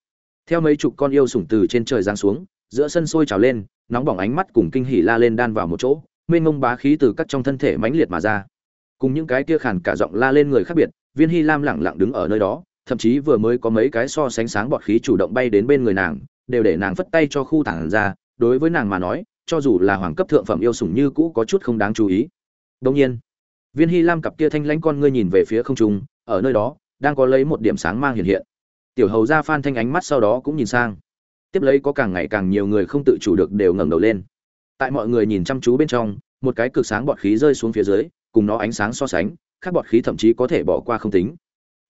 Theo mấy chục con yêu sùng từ trên trời giáng xuống, giữa sân sôi trào lên, nóng bỏng ánh mắt cùng kinh hỉ la lên đan vào một chỗ, mênh mông bá khí từ các trong thân thể mãnh liệt mà ra. Cùng những cái kia khàn cả giọng la lên người khác biệt, viên hy lam lẳng lặng đứng ở nơi đó thậm chí vừa mới có mấy cái so sánh sáng bọt khí chủ động bay đến bên người nàng, đều để nàng phất tay cho khu tản ra, đối với nàng mà nói, cho dù là hoàng cấp thượng phẩm yêu sủng như cũ có chút không đáng chú ý. Đông nhiên, viên hy lam cặp kia thanh lãnh con ngươi nhìn về phía không trung, ở nơi đó, đang có lấy một điểm sáng mang hiện hiện. Tiểu hầu ra phan thanh ánh mắt sau đó cũng nhìn sang. Tiếp lấy có càng ngày càng nhiều người không tự chủ được đều ngẩng đầu lên. Tại mọi người nhìn chăm chú bên trong, một cái cực sáng bọt khí rơi xuống phía dưới, cùng nó ánh sáng so sánh các bọt khí thậm chí có thể bỏ qua không tính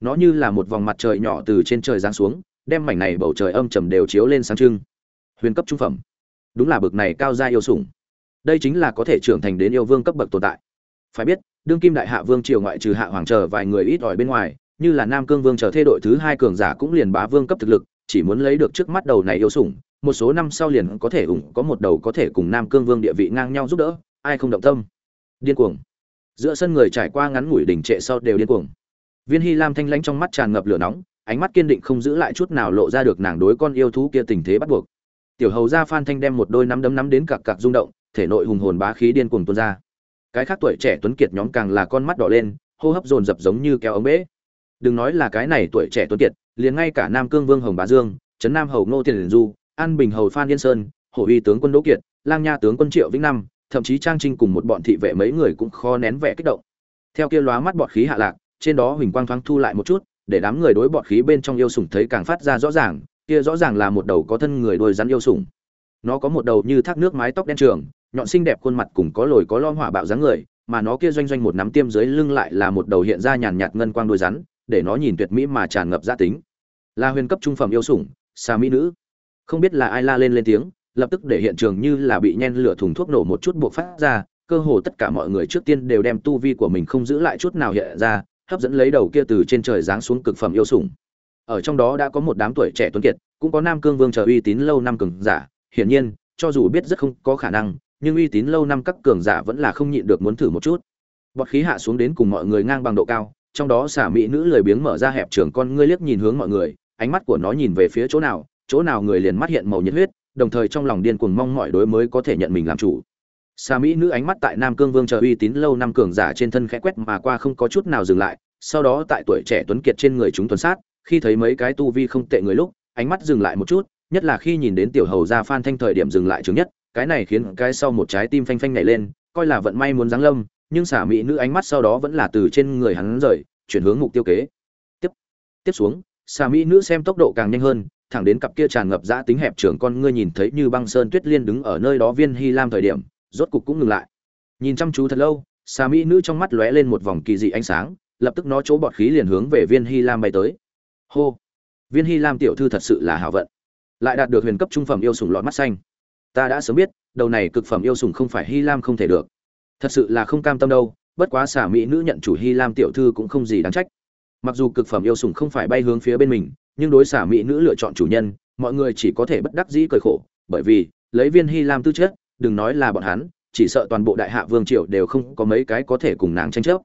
nó như là một vòng mặt trời nhỏ từ trên trời giáng xuống, đem mảnh này bầu trời âm trầm đều chiếu lên sáng trưng. Huyền cấp trung phẩm. Đúng là bực này cao gia yêu sủng. Đây chính là có thể trưởng thành đến yêu vương cấp bậc tồn tại. Phải biết, đương kim đại hạ vương triều ngoại trừ hạ hoàng chờ vài người ít ỏi bên ngoài, như là nam cương vương chờ thê đội thứ hai cường giả cũng liền bá vương cấp thực lực, chỉ muốn lấy được trước mắt đầu này yêu sủng, một số năm sau liền có thể ủng, có một đầu có thể cùng nam cương vương địa vị ngang nhau giúp đỡ, ai không động tâm. Điên cuồng. Giữa sân người trải qua ngắn ngủi đỉnh trệ sau đều điên cuồng viên hy lam thanh lãnh trong mắt tràn ngập lửa nóng, ánh mắt kiên định không giữ lại chút nào lộ ra được nàng đối con yêu thú kia tình thế bắt buộc. Tiểu hầu gia phan thanh đem một đôi nắm đấm nắm đến cặc cặc rung động, thể nội hùng hồn bá khí điên cuồng tuôn ra. Cái khác tuổi trẻ tuấn kiệt nhóm càng là con mắt đỏ lên, hô hấp dồn dập giống như kéo ống bể. Đừng nói là cái này tuổi trẻ tuấn kiệt, liền ngay cả nam cương vương hồng bá dương, trấn nam hầu ngô tiền du, an bình hầu phan yên sơn, hổ uy tướng quân đỗ kiệt, lang nha tướng quân triệu vĩnh năm, thậm chí trang trinh cùng một bọn thị vệ mấy người cũng khó nén vẻ kích động. Theo kia lóa mắt bọt khí hạ lạc trên đó huỳnh quang thoáng thu lại một chút, để đám người đối bọt khí bên trong yêu sủng thấy càng phát ra rõ ràng, kia rõ ràng là một đầu có thân người đôi rắn yêu sủng. Nó có một đầu như thác nước mái tóc đen trường, nhọn xinh đẹp khuôn mặt cùng có lồi có lo hỏa bạo dáng người, mà nó kia doanh doanh một nắm tiêm dưới lưng lại là một đầu hiện ra nhàn nhạt ngân quang đôi rắn, để nó nhìn tuyệt mỹ mà tràn ngập gia tính. Là huyền cấp trung phẩm yêu sủng, xà mỹ nữ. Không biết là ai la lên lên tiếng, lập tức để hiện trường như là bị nhen lửa thùng thuốc nổ một chút buộc phát ra, cơ hồ tất cả mọi người trước tiên đều đem tu vi của mình không giữ lại chút nào hiện ra hấp dẫn lấy đầu kia từ trên trời giáng xuống cực phẩm yêu sủng. Ở trong đó đã có một đám tuổi trẻ tuấn kiệt, cũng có nam cương vương chờ uy tín lâu năm cường giả. Hiển nhiên, cho dù biết rất không có khả năng, nhưng uy tín lâu năm các cường giả vẫn là không nhịn được muốn thử một chút. Bọt khí hạ xuống đến cùng mọi người ngang bằng độ cao, trong đó xả mỹ nữ lười biếng mở ra hẹp trường con ngươi liếc nhìn hướng mọi người, ánh mắt của nó nhìn về phía chỗ nào chỗ nào người liền mắt hiện màu nhiệt huyết, đồng thời trong lòng điên cuồng mong mọi đối mới có thể nhận mình làm chủ xà mỹ nữ ánh mắt tại nam cương vương chờ uy tín lâu năm cường giả trên thân khẽ quét mà qua không có chút nào dừng lại, sau đó tại tuổi trẻ tuấn kiệt trên người chúng tuần sát, khi thấy mấy cái tu vi không tệ người lúc, ánh mắt dừng lại một chút, nhất là khi nhìn đến tiểu hầu gia phan thanh thời điểm dừng lại chứng nhất, cái này khiến cái sau một trái tim phanh phanh nhảy lên, coi là vận may muốn giáng lâm, nhưng xả mỹ nữ ánh mắt sau đó vẫn là từ trên người hắn rời, chuyển hướng mục tiêu kế. Tiếp tiếp xuống, xà mỹ nữ xem tốc độ càng nhanh hơn, thẳng đến cặp kia tràn ngập dã tính hẹp trưởng con ngươi nhìn thấy như băng sơn tuyết liên đứng ở nơi đó viên hy lam thời điểm rốt cục cũng ngừng lại. Nhìn chăm chú thật lâu, xà mỹ nữ trong mắt lóe lên một vòng kỳ dị ánh sáng, lập tức nó chỗ bọt khí liền hướng về viên hy lam bay tới. Hô! Viên hy lam tiểu thư thật sự là hảo vận. Lại đạt được huyền cấp trung phẩm yêu sủng lọt mắt xanh. Ta đã sớm biết, đầu này cực phẩm yêu sủng không phải hy lam không thể được. Thật sự là không cam tâm đâu, bất quá xả mỹ nữ nhận chủ hy lam tiểu thư cũng không gì đáng trách. Mặc dù cực phẩm yêu sủng không phải bay hướng phía bên mình, nhưng đối xả mỹ nữ lựa chọn chủ nhân, mọi người chỉ có thể bất đắc dĩ cười khổ, bởi vì, lấy viên hy lam tư chất đừng nói là bọn hắn, chỉ sợ toàn bộ đại hạ vương triều đều không có mấy cái có thể cùng nàng tranh chấp.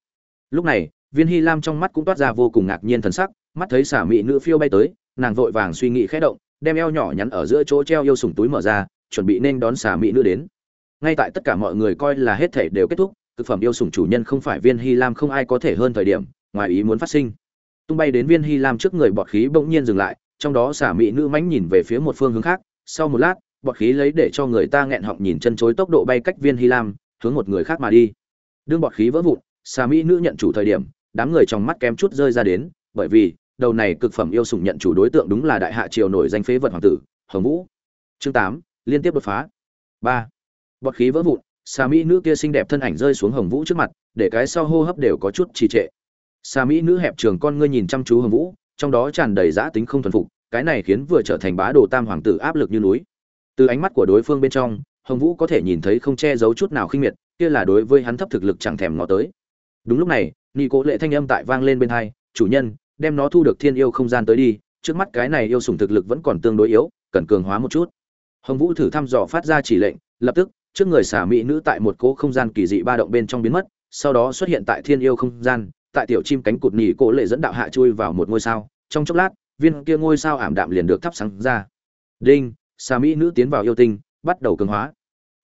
Lúc này, viên hy lam trong mắt cũng toát ra vô cùng ngạc nhiên thần sắc, mắt thấy xả mỹ nữ phiêu bay tới, nàng vội vàng suy nghĩ khẽ động, đem eo nhỏ nhắn ở giữa chỗ treo yêu sủng túi mở ra, chuẩn bị nên đón xả mỹ nữ đến. Ngay tại tất cả mọi người coi là hết thể đều kết thúc, thực phẩm yêu sủng chủ nhân không phải viên hy lam không ai có thể hơn thời điểm, ngoài ý muốn phát sinh. Tung bay đến viên hy lam trước người bọt khí bỗng nhiên dừng lại, trong đó xả mỹ nữ mánh nhìn về phía một phương hướng khác, sau một lát bọt khí lấy để cho người ta nghẹn họng nhìn chân chối tốc độ bay cách viên hy lam, hướng một người khác mà đi. Đương bọt khí vỡ vụn xà mỹ nữ nhận chủ thời điểm, đám người trong mắt kém chút rơi ra đến, bởi vì, đầu này cực phẩm yêu sủng nhận chủ đối tượng đúng là đại hạ triều nổi danh phế vật hoàng tử, hồng vũ. Chương tám, liên tiếp đột phá. Ba. Bọt khí vỡ vụn xà mỹ nữ kia xinh đẹp thân ảnh rơi xuống hồng vũ trước mặt, để cái sau hô hấp đều có chút trì trệ. Xà mỹ nữ hẹp trường con ngươi nhìn chăm chú hồng vũ, trong đó tràn đầy giã tính không thuần phục, cái này khiến vừa trở thành bá đồ tam hoàng tử áp lực như núi từ ánh mắt của đối phương bên trong, hồng vũ có thể nhìn thấy không che giấu chút nào khinh miệt, kia là đối với hắn thấp thực lực chẳng thèm ngó tới. Đúng lúc này nghi cố lệ thanh âm tại vang lên bên hai, chủ nhân, đem nó thu được thiên yêu không gian tới đi, trước mắt cái này yêu sủng thực lực vẫn còn tương đối yếu, cần cường hóa một chút. Hồng vũ thử thăm dò phát ra chỉ lệnh, lập tức, trước người xả mỹ nữ tại một cỗ không gian kỳ dị ba động bên trong biến mất, sau đó xuất hiện tại thiên yêu không gian, tại tiểu chim cánh cụt nhì cố lệ dẫn đạo hạ chui vào một ngôi sao, trong chốc lát, viên kia ngôi sao ảm đạm liền được thắp sáng ra. Đinh! Xà mỹ nữ tiến vào yêu tinh, bắt đầu cường hóa.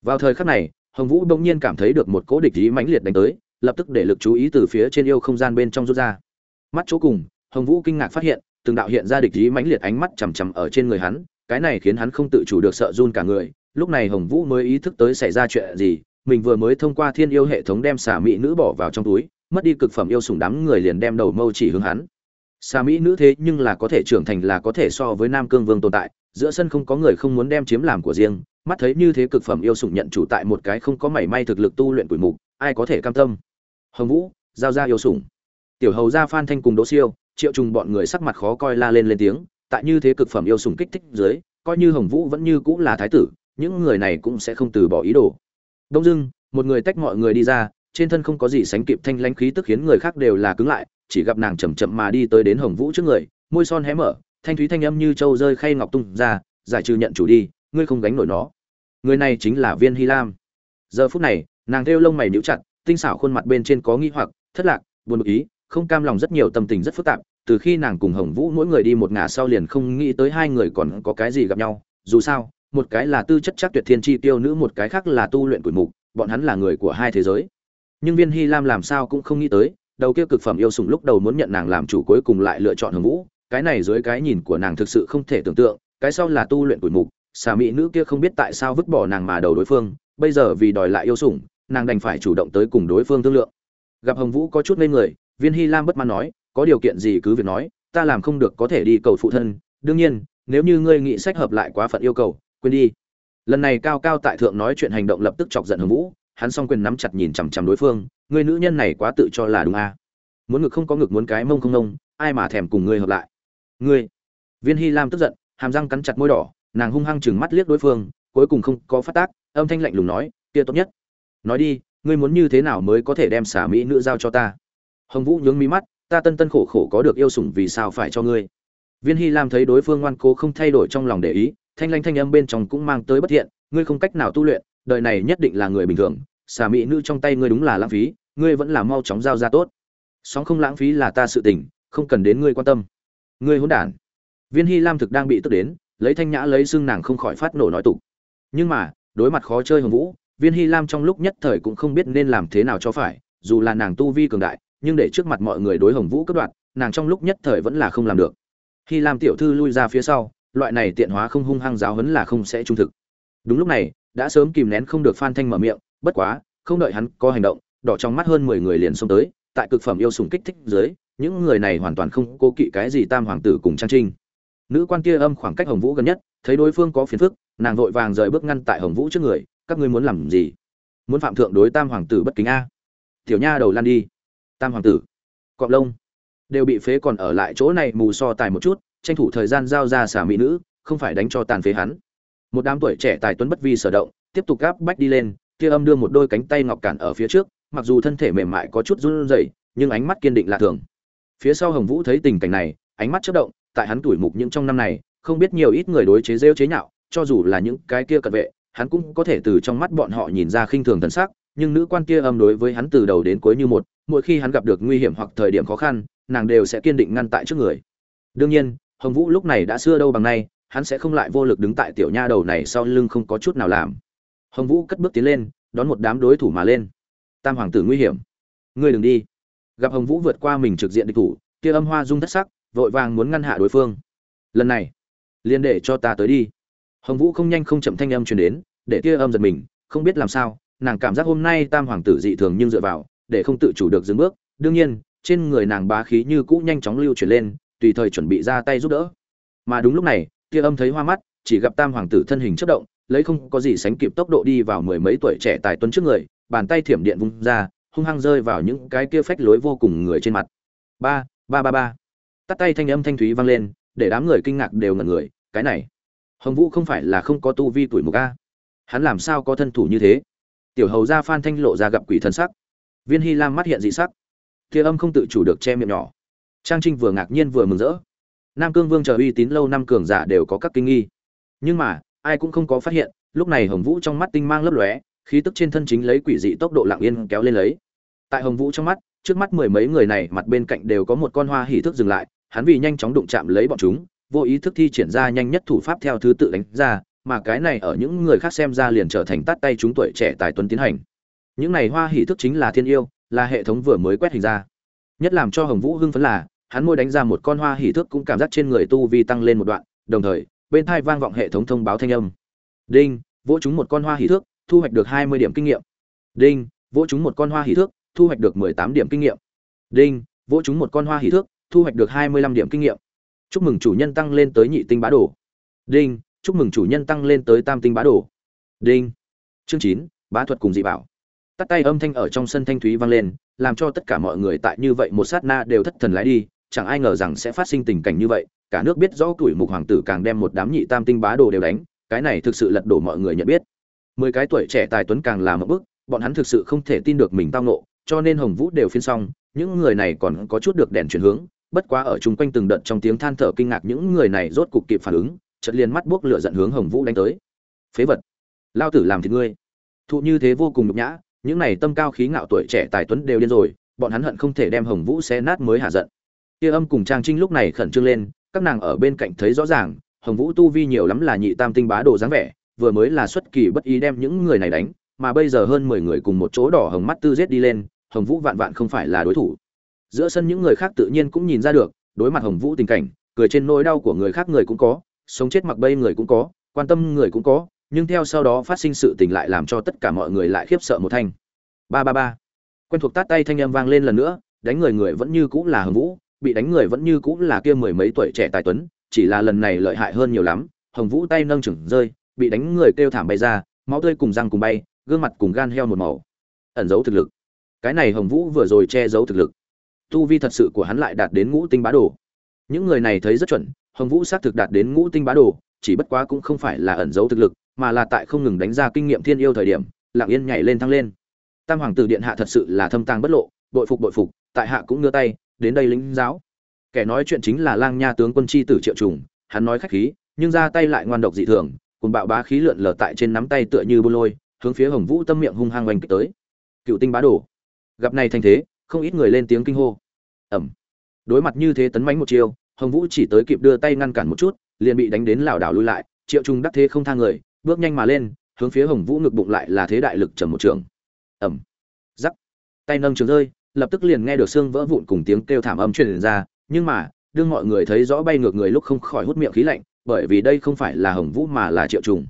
Vào thời khắc này, hồng vũ bỗng nhiên cảm thấy được một cỗ địch ý mãnh liệt đánh tới, lập tức để lực chú ý từ phía trên yêu không gian bên trong rút ra. Mắt chỗ cùng, hồng vũ kinh ngạc phát hiện, từng đạo hiện ra địch ý mãnh liệt ánh mắt chằm chằm ở trên người hắn, cái này khiến hắn không tự chủ được sợ run cả người. Lúc này hồng vũ mới ý thức tới xảy ra chuyện gì, mình vừa mới thông qua thiên yêu hệ thống đem xà mỹ nữ bỏ vào trong túi, mất đi cực phẩm yêu sủng đám người liền đem đầu mâu chỉ hướng hắn. Xà mỹ nữ thế nhưng là có thể trưởng thành là có thể so với nam cương vương tồn tại giữa sân không có người không muốn đem chiếm làm của riêng, mắt thấy như thế cực phẩm yêu sủng nhận chủ tại một cái không có mảy may thực lực tu luyện tuổi mục, ai có thể cam tâm? Hồng vũ, giao ra yêu sủng. Tiểu hầu gia phan thanh cùng đỗ siêu, triệu trùng bọn người sắc mặt khó coi la lên lên tiếng, tại như thế cực phẩm yêu sủng kích thích dưới, coi như hồng vũ vẫn như cũng là thái tử, những người này cũng sẽ không từ bỏ ý đồ. Đông dưng một người tách mọi người đi ra, trên thân không có gì sánh kịp thanh lãnh khí tức khiến người khác đều là cứng lại, chỉ gặp nàng chậm chậm mà đi tới đến hồng vũ trước người, môi son hé mở thanh thúy thanh âm như châu rơi khay ngọc tung ra, giải trừ nhận chủ đi, ngươi không gánh nổi nó. Người này chính là viên hy lam. Giờ phút này, nàng thêu lông mày níu chặt, tinh xảo khuôn mặt bên trên có nghi hoặc, thất lạc, buồn bực ý, không cam lòng rất nhiều, tâm tình rất phức tạp. Từ khi nàng cùng hồng vũ mỗi người đi một ngả sau liền không nghĩ tới hai người còn có cái gì gặp nhau. Dù sao, một cái là tư chất chắc tuyệt thiên chi tiêu nữ, một cái khác là tu luyện quỷ mục, bọn hắn là người của hai thế giới. Nhưng viên hy lam làm sao cũng không nghĩ tới, đầu kia cực phẩm yêu sùng lúc đầu muốn nhận nàng làm chủ cuối cùng lại lựa chọn hồng vũ cái này dưới cái nhìn của nàng thực sự không thể tưởng tượng, cái sau là tu luyện quỷ mục, xà mỹ nữ kia không biết tại sao vứt bỏ nàng mà đầu đối phương, bây giờ vì đòi lại yêu sủng, nàng đành phải chủ động tới cùng đối phương thương lượng. Gặp hồng vũ có chút ngây người, viên hy lam bất mãn nói, có điều kiện gì cứ việc nói, ta làm không được có thể đi cầu phụ thân, đương nhiên, nếu như ngươi nghĩ sách hợp lại quá phận yêu cầu, quên đi. Lần này cao cao tại thượng nói chuyện hành động lập tức chọc giận hồng vũ, hắn song quyền nắm chặt nhìn chằm chằm đối phương người nữ nhân này quá tự cho là đúng a. À. muốn ngực không có ngực muốn cái mông không nông ai mà thèm cùng ngươi hợp lại? Ngươi. Viên hy lam tức giận, hàm răng cắn chặt môi đỏ, nàng hung hăng chừng mắt liếc đối phương, cuối cùng không có phát tác, âm thanh lạnh lùng nói, kia tốt nhất. Nói đi, ngươi muốn như thế nào mới có thể đem xả mỹ nữ giao cho ta? Hồng vũ nhướng mí mắt, ta tân tân khổ khổ có được yêu sủng vì sao phải cho ngươi? Viên hy lam thấy đối phương ngoan cố không thay đổi trong lòng để ý, thanh lanh thanh âm bên trong cũng mang tới bất thiện, ngươi không cách nào tu luyện, đời này nhất định là người bình thường, Xả mỹ nữ trong tay ngươi đúng là lãng phí, ngươi vẫn là mau chóng giao ra tốt. Sóng không lãng phí là ta sự tình, không cần đến ngươi quan tâm ngươi hỗn đản. Viên hy lam thực đang bị tức đến lấy thanh nhã lấy xương nàng không khỏi phát nổ nói tục. Nhưng mà đối mặt khó chơi hồng vũ viên hy lam trong lúc nhất thời cũng không biết nên làm thế nào cho phải dù là nàng tu vi cường đại nhưng để trước mặt mọi người đối hồng vũ cất đoạt, nàng trong lúc nhất thời vẫn là không làm được. Hy lam tiểu thư lui ra phía sau loại này tiện hóa không hung hăng giáo hấn là không sẽ trung thực. Đúng lúc này đã sớm kìm nén không được phan thanh mở miệng bất quá không đợi hắn có hành động đỏ trong mắt hơn mười người liền xông tới tại cực phẩm yêu sùng kích thích dưới những người này hoàn toàn không cố kỵ cái gì tam hoàng tử cùng trang trinh. Nữ quan kia âm khoảng cách hồng vũ gần nhất, thấy đối phương có phiền phức, nàng vội vàng rời bước ngăn tại hồng vũ trước người, các ngươi muốn làm gì? Muốn phạm thượng đối tam hoàng tử bất kính a. Tiểu nha đầu lan đi. Tam hoàng tử. Cọp lông. Đều bị phế còn ở lại chỗ này mù so tài một chút, tranh thủ thời gian giao ra xả mỹ nữ, không phải đánh cho tàn phế hắn. Một đám tuổi trẻ tài tuấn bất vi sở động, tiếp tục gáp bách đi lên, kia âm đưa một đôi cánh tay ngọc cản ở phía trước, mặc dù thân thể mềm mại có chút run rẩy, nhưng ánh mắt kiên định lạ thường phía sau hồng vũ thấy tình cảnh này, ánh mắt chớp động, tại hắn tuổi mục những trong năm này, không biết nhiều ít người đối chế rêu chế nhạo, cho dù là những cái kia cận vệ, hắn cũng có thể từ trong mắt bọn họ nhìn ra khinh thường thần sắc, nhưng nữ quan kia âm đối với hắn từ đầu đến cuối như một, mỗi khi hắn gặp được nguy hiểm hoặc thời điểm khó khăn, nàng đều sẽ kiên định ngăn tại trước người. Đương nhiên, hồng vũ lúc này đã xưa đâu bằng nay, hắn sẽ không lại vô lực đứng tại tiểu nha đầu này sau lưng không có chút nào làm. Hồng vũ cất bước tiến lên, đón một đám đối thủ mà lên. Tam hoàng tử nguy hiểm. Ngươi đừng đi gặp hồng vũ vượt qua mình trực diện địch thủ, kia âm hoa rung thất sắc, vội vàng muốn ngăn hạ đối phương. Lần này, liền để cho ta tới đi. Hồng vũ không nhanh không chậm thanh âm truyền đến, để kia âm giật mình, không biết làm sao, nàng cảm giác hôm nay tam hoàng tử dị thường nhưng dựa vào, để không tự chủ được dừng bước. Đương nhiên, trên người nàng bá khí như cũ nhanh chóng lưu chuyển lên, tùy thời chuẩn bị ra tay giúp đỡ. Mà đúng lúc này kia âm thấy hoa mắt, chỉ gặp tam hoàng tử thân hình chất động, lấy không có gì sánh kịp tốc độ đi vào mười mấy tuổi trẻ tài tuấn trước người, bàn tay thiểm điện vung ra hung hăng rơi vào những cái kia phách lối vô cùng người trên mặt. Ba ba ba ba. Tắt tay thanh âm thanh thúy vang lên, để đám người kinh ngạc đều ngẩn người, cái này. Hồng vũ không phải là không có tu vi tuổi mục a? Hắn làm sao có thân thủ như thế? Tiểu hầu ra phan thanh lộ ra gặp quỷ thần sắc. Viên hy lam mắt hiện dị sắc. Kia âm không tự chủ được che miệng nhỏ. Trang trinh vừa ngạc nhiên vừa mừng rỡ. Nam cương vương chờ uy tín lâu năm cường giả đều có các kinh nghi. Nhưng mà, ai cũng không có phát hiện, lúc này hồng vũ trong mắt tinh mang lấp lóe khí tức trên thân chính lấy quỷ dị tốc độ lặng yên kéo lên lấy. Tại hồng vũ trong mắt, trước mắt mười mấy người này mặt bên cạnh đều có một con hoa hỉ thức dừng lại, hắn vì nhanh chóng đụng chạm lấy bọn chúng, vô ý thức thi triển ra nhanh nhất thủ pháp theo thứ tự đánh ra, mà cái này ở những người khác xem ra liền trở thành tát tay chúng tuổi trẻ tài tuấn tiến hành. Những này hoa hỉ thức chính là thiên yêu, là hệ thống vừa mới quét hình ra. Nhất làm cho hồng vũ hưng phấn là, hắn môi đánh ra một con hoa hỉ thức cũng cảm giác trên người tu vi tăng lên một đoạn, đồng thời, bên thai vang vọng hệ thống thông báo thanh âm. Đinh, vỗ chúng một con hoa hỉ thước thu hoạch được hai mươi điểm kinh nghiệm. Đinh, vỗ chúng một con hoa hỉ thước, thu hoạch được mười tám điểm kinh nghiệm. Đinh, vỗ chúng một con hoa hỉ thước, thu hoạch được hai mươi lăm điểm kinh nghiệm. Chúc mừng chủ nhân tăng lên tới nhị tinh bá đồ. Đinh, chúc mừng chủ nhân tăng lên tới tam tinh bá đồ. Đinh. Chương chín, bá thuật cùng dị bảo. Tắt tay âm thanh ở trong sân thanh thúy vang lên, làm cho tất cả mọi người tại như vậy một sát na đều thất thần lái đi, chẳng ai ngờ rằng sẽ phát sinh tình cảnh như vậy, cả nước biết rõ tuổi mục hoàng tử càng đem một đám nhị tam tinh bá đồ đều đánh, cái này thực sự lật đổ mọi người nhận biết mười cái tuổi trẻ tài tuấn càng làm một bức bọn hắn thực sự không thể tin được mình tao nộ cho nên hồng vũ đều phiên xong, những người này còn có chút được đèn chuyển hướng, bất quá ở chung quanh từng đợt trong tiếng than thở kinh ngạc những người này rốt cục kịp phản ứng, chợt liền mắt buốc lửa giận hướng hồng vũ đánh tới. Phế vật, lao tử làm thì ngươi. Thụ như thế vô cùng nhục nhã, những này tâm cao khí ngạo tuổi trẻ tài tuấn đều điên rồi, bọn hắn hận không thể đem hồng vũ xé nát mới hạ giận. Kia âm cùng trang trinh lúc này khẩn trương lên, các nàng ở bên cạnh thấy rõ ràng, hồng vũ tu vi nhiều lắm là nhị tam tinh bá đồ dáng vẻ vừa mới là xuất kỳ bất ý đem những người này đánh, mà bây giờ hơn mười người cùng một chỗ đỏ hồng mắt tư giết đi lên, hồng vũ vạn vạn không phải là đối thủ. Giữa sân những người khác tự nhiên cũng nhìn ra được, đối mặt hồng vũ tình cảnh, cười trên nỗi đau của người khác người cũng có, sống chết mặc bây người cũng có, quan tâm người cũng có, nhưng theo sau đó phát sinh sự tình lại làm cho tất cả mọi người lại khiếp sợ một thanh. Ba ba ba. Quen thuộc tát tay thanh âm vang lên lần nữa, đánh người người vẫn như cũng là hồng vũ, bị đánh người vẫn như cũng là kia mười mấy tuổi trẻ tài tuấn, chỉ là lần này lợi hại hơn nhiều lắm, hồng vũ tay nâng chừng rơi bị đánh người kêu thảm bay ra, máu tươi cùng răng cùng bay, gương mặt cùng gan heo một màu. Ẩn giấu thực lực. Cái này hồng vũ vừa rồi che giấu thực lực. Tu vi thật sự của hắn lại đạt đến ngũ tinh bá đồ. Những người này thấy rất chuẩn, hồng vũ xác thực đạt đến ngũ tinh bá đồ, chỉ bất quá cũng không phải là ẩn giấu thực lực, mà là tại không ngừng đánh ra kinh nghiệm thiên yêu thời điểm Lạng yên nhảy lên thăng lên. Tam hoàng tử điện hạ thật sự là thâm tàng bất lộ, bội phục bội phục, tại hạ cũng ngđưa tay, đến đây lính giáo. Kẻ nói chuyện chính là lang nha tướng quân chi tử triệu trùng, hắn nói khách khí, nhưng ra tay lại ngoan độc dị thường cùng bạo bá khí lượn lờ tại trên nắm tay tựa như bô lôi, hướng phía hồng vũ tâm miệng hung hăng oanh kích tới. Cựu tinh bá đổ gặp này thành thế, không ít người lên tiếng kinh hô. Ẩm. Đối mặt như thế tấn mánh một chiêu, hồng vũ chỉ tới kịp đưa tay ngăn cản một chút, liền bị đánh đến lảo đảo lui lại, triệu trung đắc thế không thang người, bước nhanh mà lên, hướng phía hồng vũ ngực bụng lại là thế đại lực trầm một trường. Ẩm. Giắc tay nâng trường rơi, lập tức liền nghe được xương vỡ vụn cùng tiếng kêu thảm âm truyền ra, nhưng mà, đương mọi người thấy rõ bay ngược người lúc không khỏi hút miệng khí lạnh bởi vì đây không phải là hồng vũ mà là triệu trùng.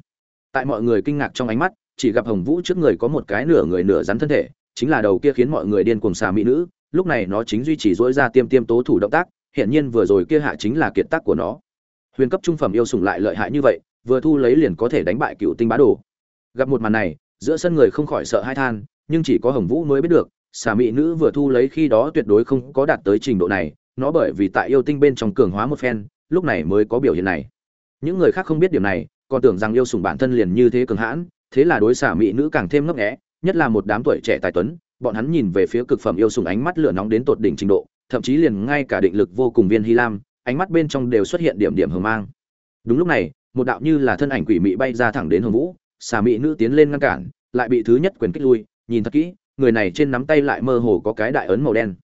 Tại mọi người kinh ngạc trong ánh mắt, chỉ gặp hồng vũ trước người có một cái nửa người nửa rắn thân thể, chính là đầu kia khiến mọi người điên cuồng xà mỹ nữ, lúc này nó chính duy trì dỗi ra tiêm tiêm tố thủ động tác hiện nhiên vừa rồi kia hạ chính là kiệt tác của nó. Huyền cấp trung phẩm yêu sủng lại lợi hại như vậy, vừa thu lấy liền có thể đánh bại cựu tinh bá đồ. Gặp một màn này, giữa sân người không khỏi sợ hai than, nhưng chỉ có hồng vũ mới biết được, xà mỹ nữ vừa thu lấy khi đó tuyệt đối không có đạt tới trình độ này, nó bởi vì tại yêu tinh bên trong cường hóa một phen, lúc này mới có biểu hiện này những người khác không biết điều này, còn tưởng rằng yêu sủng bản thân liền như thế cường hãn, thế là đối xả mỹ nữ càng thêm ngấp nghẽ nhất là một đám tuổi trẻ tài tuấn, bọn hắn nhìn về phía cực phẩm yêu sủng ánh mắt lửa nóng đến tột đỉnh trình độ, thậm chí liền ngay cả định lực vô cùng viên hy lam, ánh mắt bên trong đều xuất hiện điểm điểm hờ mang. Đúng lúc này, một đạo như là thân ảnh quỷ mị bay ra thẳng đến hồng vũ xà mỹ nữ tiến lên ngăn cản, lại bị thứ nhất quyền kích lui, nhìn thật kỹ, người này trên nắm tay lại mơ hồ có cái đại ấn màu đen.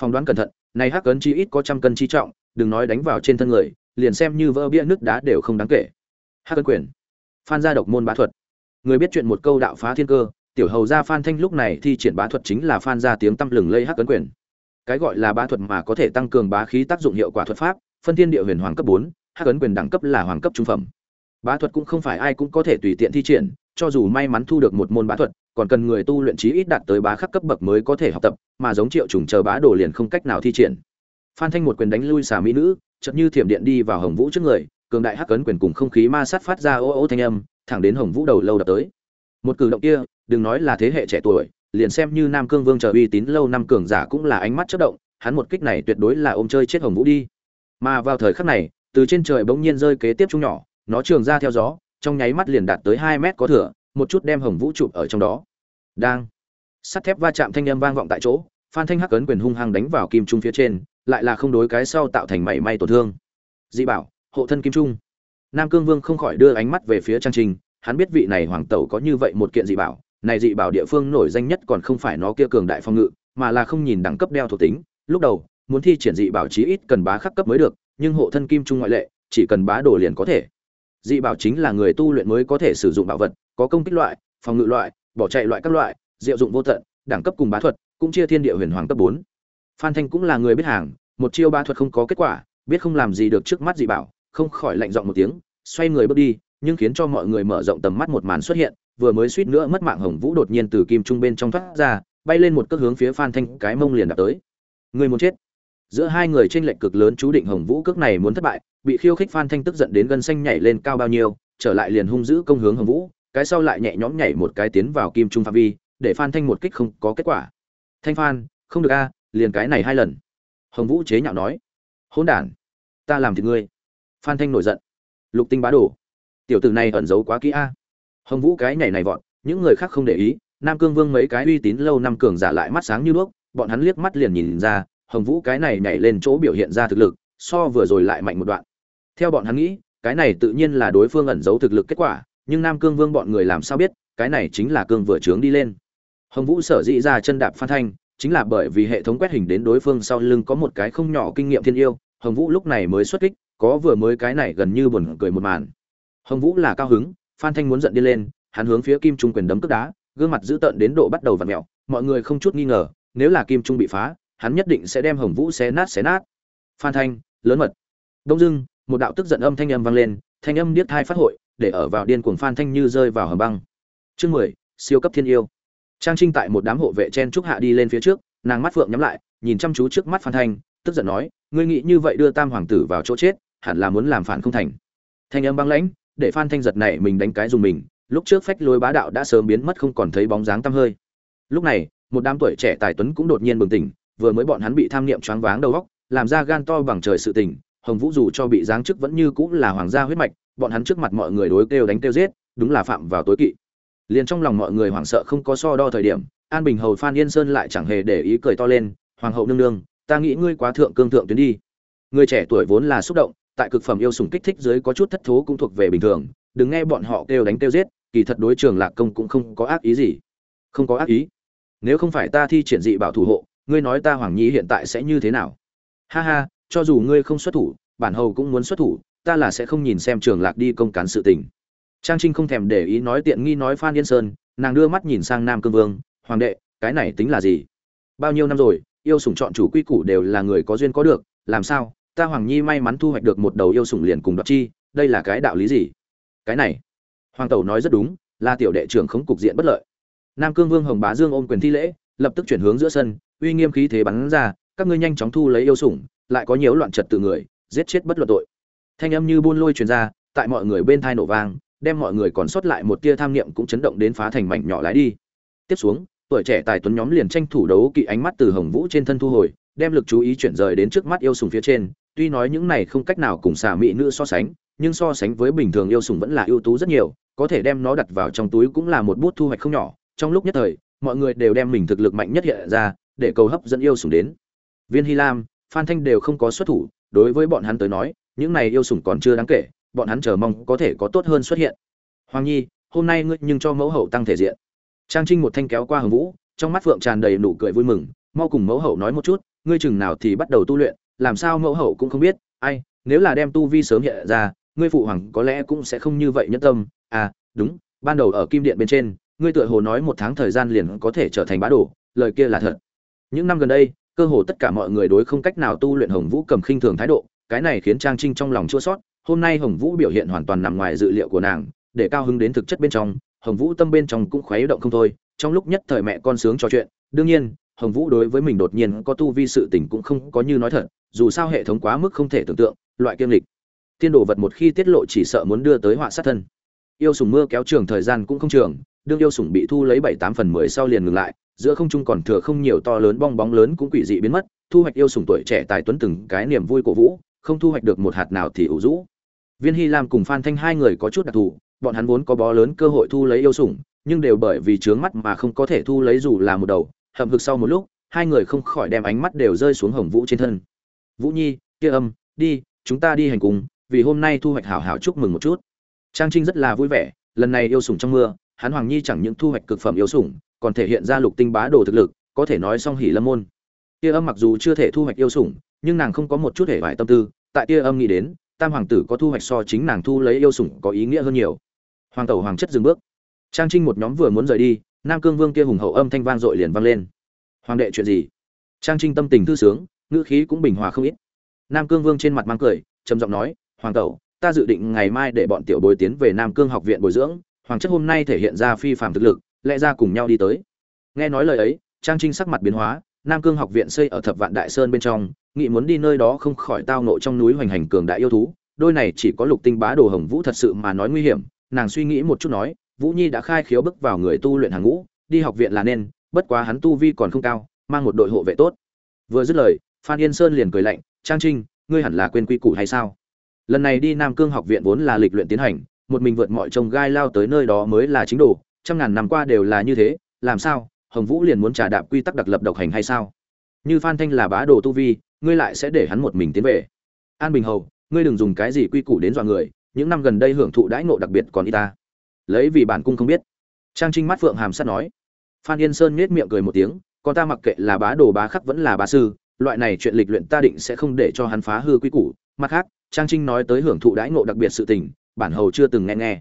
Phỏng đoán cẩn thận, này hắc ấn chi ít có trăm cân chi trọng, đừng nói đánh vào trên thân người liền xem như vỡ bia nước đá đều không đáng kể. Hắc ấn quyền, phan gia độc môn bá thuật. Người biết chuyện một câu đạo phá thiên cơ, tiểu hầu gia phan thanh lúc này thi triển bá thuật chính là phan gia tiếng tăm lừng lây hắc ấn quyền. Cái gọi là bá thuật mà có thể tăng cường bá khí tác dụng hiệu quả thuật pháp, phân thiên địa huyền hoàng cấp bốn, hắc ấn quyền đẳng cấp là hoàng cấp trung phẩm. Bá thuật cũng không phải ai cũng có thể tùy tiện thi triển, cho dù may mắn thu được một môn bá thuật, còn cần người tu luyện trí ít đạt tới bá khắc cấp bậc mới có thể học tập, mà giống triệu trùng chờ bá đồ liền không cách nào thi triển. Phan thanh một quyền đánh lui xà mỹ nữ chợt như thiểm điện đi vào hồng vũ trước người cường đại hắc ấn quyền cùng không khí ma sát phát ra ô ô thanh âm thẳng đến hồng vũ đầu lâu đập tới. Một cử động kia đừng nói là thế hệ trẻ tuổi liền xem như nam cương vương chờ uy tín lâu năm cường giả cũng là ánh mắt chớp động hắn một kích này tuyệt đối là ôm chơi chết hồng vũ đi. Mà vào thời khắc này từ trên trời bỗng nhiên rơi kế tiếp trung nhỏ nó trường ra theo gió trong nháy mắt liền đạt tới hai mét có thừa, một chút đem hồng vũ chụp ở trong đó. Đang. Sắt thép va chạm thanh âm vang vọng tại chỗ phan thanh hắc ấn quyền hung hăng đánh vào kim trung phía trên lại là không đối cái sau tạo thành mảy may tổn thương. Dị bảo, hộ thân kim trung. Nam cương vương không khỏi đưa ánh mắt về phía trang trình, hắn biết vị này hoàng tẩu có như vậy một kiện dị bảo, này dị bảo địa phương nổi danh nhất còn không phải nó kia cường đại phong ngự, mà là không nhìn đẳng cấp đeo thuộc tính. Lúc đầu, muốn thi triển dị bảo chí ít cần bá khắc cấp mới được, nhưng hộ thân kim trung ngoại lệ, chỉ cần bá đồ liền có thể. Dị bảo chính là người tu luyện mới có thể sử dụng bảo vật, có công kích loại, phòng ngự loại, bỏ chạy loại các loại, diệu dụng vô tận, đẳng cấp cùng bá thuật, cũng chia thiên địa huyền hoàng cấp bốn phan thanh cũng là người biết hàng, một chiêu ba thuật không có kết quả, biết không làm gì được trước mắt dị bảo, không khỏi lạnh giọng một tiếng, xoay người bước đi, nhưng khiến cho mọi người mở rộng tầm mắt một màn xuất hiện, vừa mới suýt nữa mất mạng hồng vũ đột nhiên từ kim trung bên trong thoát ra, bay lên một cước hướng phía phan thanh, cái mông liền đạp tới. Người muốn chết. Giữa hai người chênh lệch cực lớn chú định hồng vũ cước này muốn thất bại, bị khiêu khích phan thanh tức giận đến gân xanh nhảy lên cao bao nhiêu, trở lại liền hung dữ công hướng hồng vũ, cái sau lại nhẹ nhõm nhảy một cái tiến vào kim trung phạm vi, để phan thanh một kích không có kết quả. Thanh phan, không được a liền cái này hai lần. Hồng vũ chế nhạo nói, hỗn đản, ta làm thì ngươi. Phan thanh nổi giận, lục tinh bá đồ, tiểu tử này ẩn giấu quá kỹ a. Hồng vũ cái nhảy này vọt, những người khác không để ý, nam cương vương mấy cái uy tín lâu năm cường giả lại mắt sáng như đuốc, bọn hắn liếc mắt liền nhìn ra, hồng vũ cái này nhảy lên chỗ biểu hiện ra thực lực, so vừa rồi lại mạnh một đoạn. Theo bọn hắn nghĩ, cái này tự nhiên là đối phương ẩn giấu thực lực kết quả, nhưng nam cương vương bọn người làm sao biết, cái này chính là cương vừa trướng đi lên. Hồng vũ sở dĩ ra chân đạp phan thanh chính là bởi vì hệ thống quét hình đến đối phương sau lưng có một cái không nhỏ kinh nghiệm thiên yêu, hồng vũ lúc này mới xuất kích, có vừa mới cái này gần như buồn cười một màn. Hồng vũ là cao hứng, phan thanh muốn giận đi lên, hắn hướng phía kim trung quyền đấm cướp đá, gương mặt dữ tợn đến độ bắt đầu vặn mẹo mọi người không chút nghi ngờ, nếu là kim trung bị phá, hắn nhất định sẽ đem hồng vũ xé nát xé nát. Phan thanh, lớn mật. Đông dưng một đạo tức giận âm thanh âm vang lên, thanh âm điếc thai phát hội, để ở vào điên cuồng phan thanh như rơi vào hầm băng. Chương mười, siêu cấp thiên yêu trang trinh tại một đám hộ vệ chen trúc hạ đi lên phía trước, nàng mắt phượng nhắm lại, nhìn chăm chú trước mắt phan thanh, tức giận nói, ngươi nghĩ như vậy đưa tam hoàng tử vào chỗ chết, hẳn là muốn làm phản không thành. Thanh âm băng lãnh, để phan thanh giật này mình đánh cái dùng mình, lúc trước phách lối bá đạo đã sớm biến mất không còn thấy bóng dáng tăm hơi. Lúc này, một đám tuổi trẻ tài tuấn cũng đột nhiên bừng tỉnh, vừa mới bọn hắn bị tham niệm choáng váng đầu óc, làm ra gan to bằng trời sự tình, hồng vũ dù cho bị giáng chức vẫn như cũng là hoàng gia huyết mạch, bọn hắn trước mặt mọi người đối kêu đánh kêu giết, đúng là phạm vào tối kỵ liền trong lòng mọi người hoảng sợ không có so đo thời điểm, an bình hầu phan yên sơn lại chẳng hề để ý cười to lên, hoàng hậu nương nương, ta nghĩ ngươi quá thượng cương thượng tuyến đi. Người trẻ tuổi vốn là xúc động, tại cực phẩm yêu sủng kích thích dưới có chút thất thố cũng thuộc về bình thường, đừng nghe bọn họ kêu đánh kêu giết, kỳ thật đối trường lạc công cũng không có ác ý gì. Không có ác ý. Nếu không phải ta thi triển dị bảo thủ hộ, ngươi nói ta hoàng nhi hiện tại sẽ như thế nào? Ha ha, cho dù ngươi không xuất thủ, bản hầu cũng muốn xuất thủ, ta là sẽ không nhìn xem trường lạc đi công cán sự tình trang trinh không thèm để ý nói tiện nghi nói phan yên sơn, nàng đưa mắt nhìn sang nam cương vương, hoàng đệ, cái này tính là gì? Bao nhiêu năm rồi, yêu sủng chọn chủ quy củ đều là người có duyên có được, làm sao, ta hoàng nhi may mắn thu hoạch được một đầu yêu sủng liền cùng đoạt chi, đây là cái đạo lý gì? Cái này, hoàng tẩu nói rất đúng, là tiểu đệ trưởng không cục diện bất lợi. Nam cương vương hồng bá dương ôm quyền thi lễ, lập tức chuyển hướng giữa sân, uy nghiêm khí thế bắn ra, các ngươi nhanh chóng thu lấy yêu sủng, lại có nhiều loạn trật tự người, giết chết bất luận tội. Thanh âm như buôn lôi truyền ra, tại mọi người bên thai nổ vang đem mọi người còn sót lại một tia tham niệm cũng chấn động đến phá thành mảnh nhỏ lái đi. Tiếp xuống, tuổi trẻ tài tuấn nhóm liền tranh thủ đấu kỵ ánh mắt từ hồng vũ trên thân thu hồi, đem lực chú ý chuyển rời đến trước mắt yêu sùng phía trên. Tuy nói những này không cách nào cùng xà mỹ nữ so sánh, nhưng so sánh với bình thường yêu sùng vẫn là ưu tú rất nhiều, có thể đem nó đặt vào trong túi cũng là một bút thu hoạch không nhỏ. Trong lúc nhất thời, mọi người đều đem mình thực lực mạnh nhất hiện ra, để cầu hấp dẫn yêu sủng đến. Viên hy lam, phan thanh đều không có xuất thủ, đối với bọn hắn tới nói, những này yêu sủng còn chưa đáng kể bọn hắn chờ mong có thể có tốt hơn xuất hiện. Hoàng nhi, hôm nay ngươi nhưng cho mẫu hậu tăng thể diện. Trang trinh một thanh kéo qua hồng vũ, trong mắt phượng tràn đầy nụ cười vui mừng, mau cùng mẫu hậu nói một chút, ngươi chừng nào thì bắt đầu tu luyện, làm sao mẫu hậu cũng không biết, ai, nếu là đem tu vi sớm hiện ra, ngươi phụ hoàng có lẽ cũng sẽ không như vậy nhất tâm. À đúng, ban đầu ở kim điện bên trên, ngươi tựa hồ nói một tháng thời gian liền có thể trở thành bá đồ, lời kia là thật. Những năm gần đây, cơ hồ tất cả mọi người đối không cách nào tu luyện hồng vũ cầm khinh thường thái độ, cái này khiến trang trinh trong lòng chua sót hôm nay hồng vũ biểu hiện hoàn toàn nằm ngoài dự liệu của nàng, để cao hứng đến thực chất bên trong, hồng vũ tâm bên trong cũng khuấy động không thôi. Trong lúc nhất thời mẹ con sướng trò chuyện, đương nhiên, hồng vũ đối với mình đột nhiên có tu vi sự tình cũng không có như nói thật, dù sao hệ thống quá mức không thể tưởng tượng, loại kiêm lịch. Tiên đồ vật một khi tiết lộ chỉ sợ muốn đưa tới họa sát thân. Yêu sủng mưa kéo trường thời gian cũng không trường, đương yêu sủng bị thu lấy bảy tám phần mười sau liền ngừng lại, giữa không trung còn thừa không nhiều to lớn bong bóng lớn cũng quỷ dị biến mất, thu hoạch yêu sủng tuổi trẻ tài tuấn từng cái niềm vui cổ vũ, không thu hoạch được một hạt nào thì ủ rũ viên hy lam cùng phan thanh hai người có chút đặc thù, bọn hắn vốn có bó lớn cơ hội thu lấy yêu sủng, nhưng đều bởi vì trướng mắt mà không có thể thu lấy dù là một đầu. Hậm hực sau một lúc, hai người không khỏi đem ánh mắt đều rơi xuống hồng vũ trên thân. Vũ nhi, kia âm, đi, chúng ta đi hành cùng, vì hôm nay thu hoạch hảo hảo chúc mừng một chút. Trang trinh rất là vui vẻ, lần này yêu sủng trong mưa, hắn hoàng nhi chẳng những thu hoạch cực phẩm yêu sủng, còn thể hiện ra lục tinh bá đồ thực lực, có thể nói song hỉ lâm môn. Tia âm mặc dù chưa thể thu hoạch yêu sủng, nhưng nàng không có một chút hề vải tâm tư, tại tia âm nghĩ đến tam hoàng tử có thu hoạch so chính nàng thu lấy yêu sủng có ý nghĩa hơn nhiều. Hoàng tẩu hoàng chất dừng bước. Trang trinh một nhóm vừa muốn rời đi, nam cương vương kia hùng hậu âm thanh vang dội liền vang lên. Hoàng đệ chuyện gì? Trang trinh tâm tình thư sướng, ngữ khí cũng bình hòa không ít. Nam cương vương trên mặt mang cười, trầm giọng nói, hoàng tẩu, ta dự định ngày mai để bọn tiểu bồi tiến về nam cương học viện bồi dưỡng, hoàng chất hôm nay thể hiện ra phi phạm thực lực, lẽ ra cùng nhau đi tới. Nghe nói lời ấy, trang trinh sắc mặt biến hóa nam cương học viện xây ở thập vạn đại sơn bên trong nghị muốn đi nơi đó không khỏi tao ngộ trong núi hoành hành cường đại yêu thú. Đôi này chỉ có lục tinh bá đồ hồng vũ thật sự mà nói nguy hiểm. Nàng suy nghĩ một chút nói, vũ nhi đã khai khiếu bước vào người tu luyện hàng ngũ, đi học viện là nên, bất quá hắn tu vi còn không cao, mang một đội hộ vệ tốt. Vừa dứt lời, phan yên sơn liền cười lạnh, trang trinh, ngươi hẳn là quên quy củ hay sao? Lần này đi nam cương học viện vốn là lịch luyện tiến hành, một mình vượt mọi trông gai lao tới nơi đó mới là chính đồ. Trăm ngàn năm qua đều là như thế, làm sao? Hồng vũ liền muốn trả đạp quy tắc đặc lập độc hành hay sao? Như phan thanh là bá đồ tu vi, ngươi lại sẽ để hắn một mình tiến về. An bình hầu, ngươi đừng dùng cái gì quy củ đến dọa người, những năm gần đây hưởng thụ đãi ngộ đặc biệt còn y ta. Lấy vì bản cung không biết. Trang trinh mắt phượng hàm sắt nói. Phan yên sơn nhếch miệng cười một tiếng còn ta mặc kệ là bá đồ bá khắc vẫn là bá sư, loại này chuyện lịch luyện ta định sẽ không để cho hắn phá hư quy củ. Mặt khác, trang trinh nói tới hưởng thụ đãi ngộ đặc biệt sự tình, bản hầu chưa từng nghe nghe.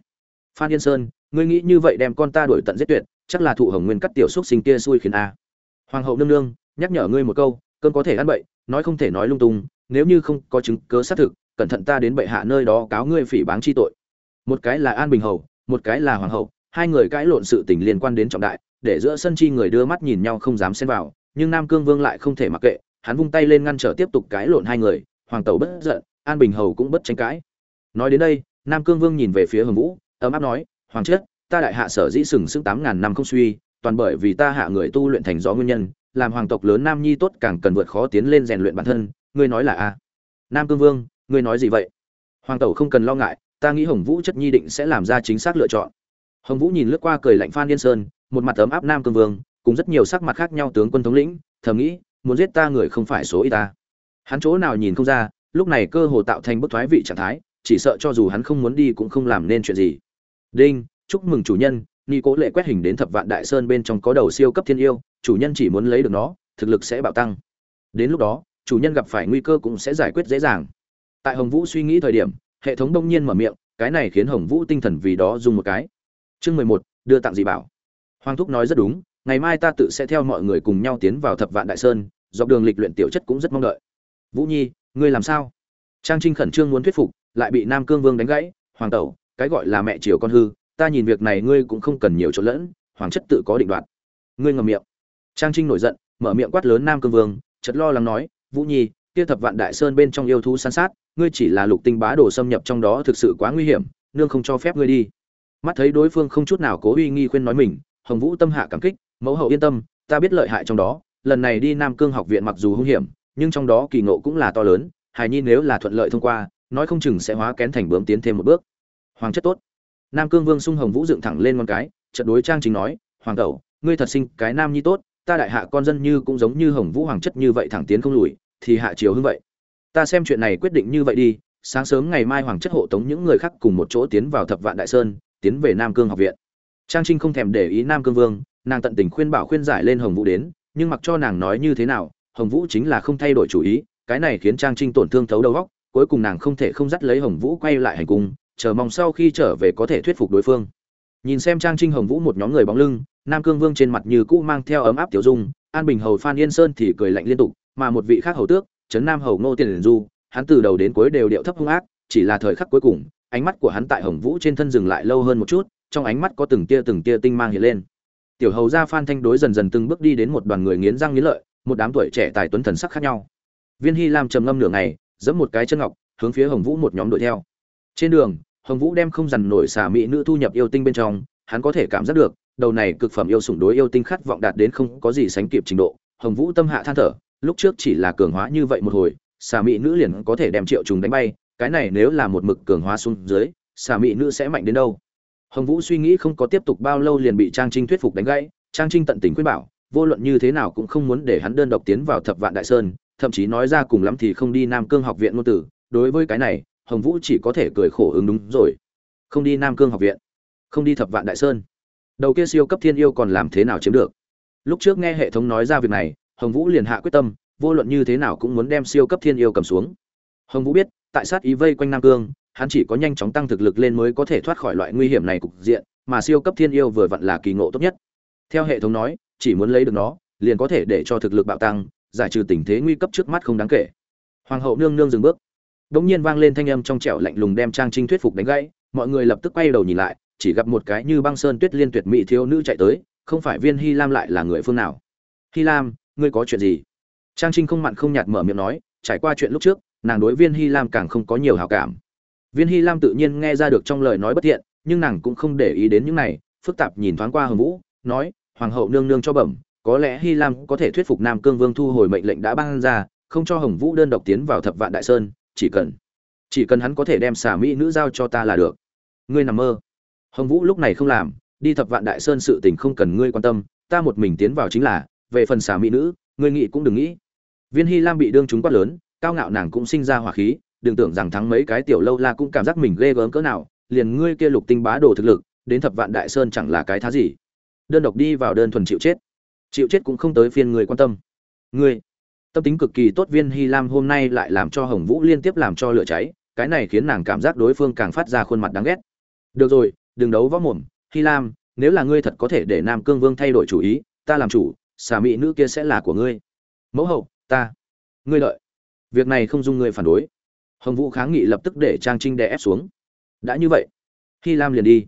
Phan yên sơn, ngươi nghĩ như vậy đem con ta đuổi tận giết tuyệt chắc là thụ hồng nguyên cắt tiểu xúc sinh kia xui khiến a. Hoàng hậu nương nương, nhắc nhở ngươi một câu, cơn có thể ăn bậy, nói không thể nói lung tung, nếu như không có chứng cớ xác thực, cẩn thận ta đến bệ hạ nơi đó cáo ngươi phỉ báng chi tội. Một cái là an bình hầu, một cái là hoàng hậu, hai người cãi lộn sự tình liên quan đến trọng đại, để giữa sân chi người đưa mắt nhìn nhau không dám xen vào, nhưng nam cương vương lại không thể mặc kệ, hắn vung tay lên ngăn trở tiếp tục cãi lộn hai người, hoàng tẩu bất giận, an bình hầu cũng bất tranh cãi. Nói đến đây, nam cương vương nhìn về phía hồng vũ, ấm áp nói, hoàng chết ta đại hạ sở dĩ sừng sững tám ngàn năm không suy, toàn bởi vì ta hạ người tu luyện thành gió nguyên nhân, làm hoàng tộc lớn nam nhi tốt càng cần vượt khó tiến lên rèn luyện bản thân, ngươi nói là a? Nam cương vương, ngươi nói gì vậy? Hoàng tẩu không cần lo ngại, ta nghĩ hồng vũ chất nhi định sẽ làm ra chính xác lựa chọn. Hồng vũ nhìn lướt qua cười lạnh phan yên sơn, một mặt ấm áp nam cương vương, cùng rất nhiều sắc mặt khác nhau tướng quân thống lĩnh, thầm nghĩ, muốn giết ta người không phải số ít ta. Hắn chỗ nào nhìn không ra, lúc này cơ hồ tạo thành bức thoái vị trạng thái, chỉ sợ cho dù hắn không muốn đi cũng không làm nên chuyện gì. Đinh chúc mừng chủ nhân, ni cố lệ quét hình đến thập vạn đại sơn bên trong có đầu siêu cấp thiên yêu, chủ nhân chỉ muốn lấy được nó, thực lực sẽ bạo tăng. Đến lúc đó, chủ nhân gặp phải nguy cơ cũng sẽ giải quyết dễ dàng. Tại hồng vũ suy nghĩ thời điểm, hệ thống đông nhiên mở miệng, cái này khiến hồng vũ tinh thần vì đó dùng một cái. Chương mười một, đưa tặng dị bảo. Hoàng thúc nói rất đúng, ngày mai ta tự sẽ theo mọi người cùng nhau tiến vào thập vạn đại sơn, dọc đường lịch luyện tiểu chất cũng rất mong đợi. Vũ nhi, ngươi làm sao? Trang trinh khẩn trương muốn thuyết phục, lại bị nam cương vương đánh gãy, hoàng tẩu, cái gọi là mẹ chiều con hư ta nhìn việc này ngươi cũng không cần nhiều chỗ lẫn, hoàng chất tự có định đoạt. Ngươi ngầm miệng. Trang trinh nổi giận, mở miệng quát lớn nam cương vương chật lo lắng nói, vũ nhi, kia thập vạn đại sơn bên trong yêu thú san sát, ngươi chỉ là lục tinh bá đồ xâm nhập trong đó thực sự quá nguy hiểm, nương không cho phép ngươi đi. Mắt thấy đối phương không chút nào cố uy nghi khuyên nói mình, hồng vũ tâm hạ cảm kích, mẫu hậu yên tâm, ta biết lợi hại trong đó, lần này đi nam cương học viện mặc dù hung hiểm, nhưng trong đó kỳ ngộ cũng là to lớn, hài nhi nếu là thuận lợi thông qua, nói không chừng sẽ hóa kén thành bướm tiến thêm một bước. Hoàng chất tốt nam cương vương sung hồng vũ dựng thẳng lên con cái trận đối trang chính nói, hoàng tẩu ngươi thật sinh cái nam nhi tốt, ta đại hạ con dân như cũng giống như hồng vũ hoàng chất như vậy thẳng tiến không lùi, thì hạ chiều hưng vậy. Ta xem chuyện này quyết định như vậy đi, sáng sớm ngày mai hoàng chất hộ tống những người khác cùng một chỗ tiến vào thập vạn đại sơn, tiến về nam cương học viện. Trang trinh không thèm để ý nam cương vương, nàng tận tình khuyên bảo khuyên giải lên hồng vũ đến, nhưng mặc cho nàng nói như thế nào, hồng vũ chính là không thay đổi chủ ý, cái này khiến trang trinh tổn thương thấu đầu góc cuối cùng nàng không thể không dắt lấy hồng vũ quay lại hành cung chờ mong sau khi trở về có thể thuyết phục đối phương. Nhìn xem trang trinh hồng vũ một nhóm người bóng lưng, nam cương vương trên mặt như cũ mang theo ấm áp tiểu dung, an bình hầu phan yên sơn thì cười lạnh liên tục, mà một vị khác hầu tước, trấn nam hầu ngô tiền du, hắn từ đầu đến cuối đều điệu thấp hung ác, chỉ là thời khắc cuối cùng, ánh mắt của hắn tại hồng vũ trên thân dừng lại lâu hơn một chút, trong ánh mắt có từng tia từng tia tinh mang hiện lên. Tiểu hầu gia phan thanh đối dần dần từng bước đi đến một đoàn người nghiến răng nghiến lợi, một đám tuổi trẻ tài tuấn thần sắc khác nhau. Viên hy lam trầm ngâm nửa ngày, giẫm một cái chân ngọc, hướng phía hồng vũ một nhóm đuổi theo trên đường, hồng vũ đem không dằn nổi xả mỹ nữ thu nhập yêu tinh bên trong, hắn có thể cảm giác được, đầu này cực phẩm yêu sủng đối yêu tinh khát vọng đạt đến không có gì sánh kịp trình độ. Hồng vũ tâm hạ than thở, lúc trước chỉ là cường hóa như vậy một hồi, xà mỹ nữ liền có thể đem triệu trùng đánh bay, cái này nếu là một mực cường hóa xuống dưới, xà mỹ nữ sẽ mạnh đến đâu? Hồng vũ suy nghĩ không có tiếp tục bao lâu liền bị trang trinh thuyết phục đánh gãy, trang trinh tận tình khuyên bảo, vô luận như thế nào cũng không muốn để hắn đơn độc tiến vào thập vạn đại sơn, thậm chí nói ra cùng lắm thì không đi nam cương học viện ngôn tử đối với cái này hồng vũ chỉ có thể cười khổ ứng đúng rồi. Không đi nam cương học viện. Không đi thập vạn đại sơn. Đầu kia siêu cấp thiên yêu còn làm thế nào chiếm được? Lúc trước nghe hệ thống nói ra việc này, hồng vũ liền hạ quyết tâm, vô luận như thế nào cũng muốn đem siêu cấp thiên yêu cầm xuống. Hồng vũ biết, tại sát ý vây quanh nam cương, hắn chỉ có nhanh chóng tăng thực lực lên mới có thể thoát khỏi loại nguy hiểm này cục diện, mà siêu cấp thiên yêu vừa vặn là kỳ ngộ tốt nhất. Theo hệ thống nói, chỉ muốn lấy được nó, liền có thể để cho thực lực bạo tăng, giải trừ tình thế nguy cấp trước mắt không đáng kể. Hoàng hậu nương nương dừng bước. Đống nhiên vang lên thanh âm trong trẻo lạnh lùng đem trang trinh thuyết phục đánh gãy, mọi người lập tức quay đầu nhìn lại, chỉ gặp một cái như băng sơn tuyết liên tuyệt mỹ thiếu nữ chạy tới, không phải viên hy lam lại là người phương nào? Hy lam, ngươi có chuyện gì? Trang trinh không mặn không nhạt mở miệng nói, trải qua chuyện lúc trước, nàng đối viên hy lam càng không có nhiều hào cảm. Viên hy lam tự nhiên nghe ra được trong lời nói bất thiện, nhưng nàng cũng không để ý đến những này, phức tạp nhìn thoáng qua hồng vũ, nói, hoàng hậu nương nương cho bẩm, có lẽ hy lam có thể thuyết phục nam cương vương thu hồi mệnh lệnh đã ban ra, không cho hồng vũ đơn độc tiến vào thập vạn đại sơn chỉ cần chỉ cần hắn có thể đem xà mỹ nữ giao cho ta là được. Ngươi nằm mơ. Hồng vũ lúc này không làm, đi thập vạn đại sơn sự tình không cần ngươi quan tâm, ta một mình tiến vào chính là, về phần xà mỹ nữ, ngươi nghĩ cũng đừng nghĩ. Viên hy lam bị đương chúng quát lớn, cao ngạo nàng cũng sinh ra hỏa khí, đừng tưởng rằng thắng mấy cái tiểu lâu la cũng cảm giác mình ghê gớm cỡ nào, liền ngươi kia lục tinh bá đồ thực lực, đến thập vạn đại sơn chẳng là cái thá gì. Đơn độc đi vào đơn thuần chịu chết. Chịu chết cũng không tới phiên người quan tâm. Ngươi tâm tính cực kỳ tốt viên hy lam hôm nay lại làm cho hồng vũ liên tiếp làm cho lửa cháy, cái này khiến nàng cảm giác đối phương càng phát ra khuôn mặt đáng ghét. Được rồi, đừng đấu võ mồm, hy lam, nếu là ngươi thật có thể để nam cương vương thay đổi chủ ý, ta làm chủ, xà mỹ nữ kia sẽ là của ngươi. Mẫu hậu, ta, ngươi lợi việc này không dung ngươi phản đối. Hồng vũ kháng nghị lập tức để trang trinh đè ép xuống. Đã như vậy, hy lam liền đi.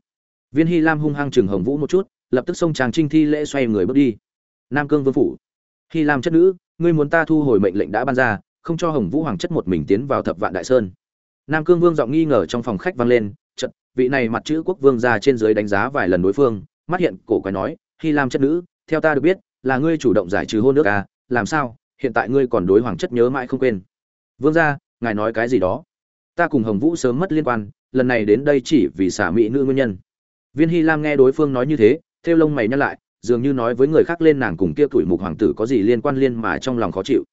Viên hy lam hung hăng chừng hồng vũ một chút, lập tức xông trang trinh thi lễ xoay người bước đi. Nam cương vương phủ. Hy lam chất nữ ngươi muốn ta thu hồi mệnh lệnh đã ban ra, không cho hồng vũ hoàng chất một mình tiến vào thập vạn đại sơn. Nam cương vương giọng nghi ngờ trong phòng khách vang lên trận vị này mặt chữ quốc vương ra trên dưới đánh giá vài lần đối phương, mắt hiện cổ quái nói, hy lam chất nữ, theo ta được biết, là ngươi chủ động giải trừ hôn nước à làm sao, hiện tại ngươi còn đối hoàng chất nhớ mãi không quên. Vương gia, ngài nói cái gì đó? Ta cùng hồng vũ sớm mất liên quan, lần này đến đây chỉ vì xả mỹ nữ nguyên nhân. Viên hy lam nghe đối phương nói như thế theo lông mày nhăn lại dường như nói với người khác lên nàng cùng kia tuổi mục hoàng tử có gì liên quan liên mà trong lòng khó chịu.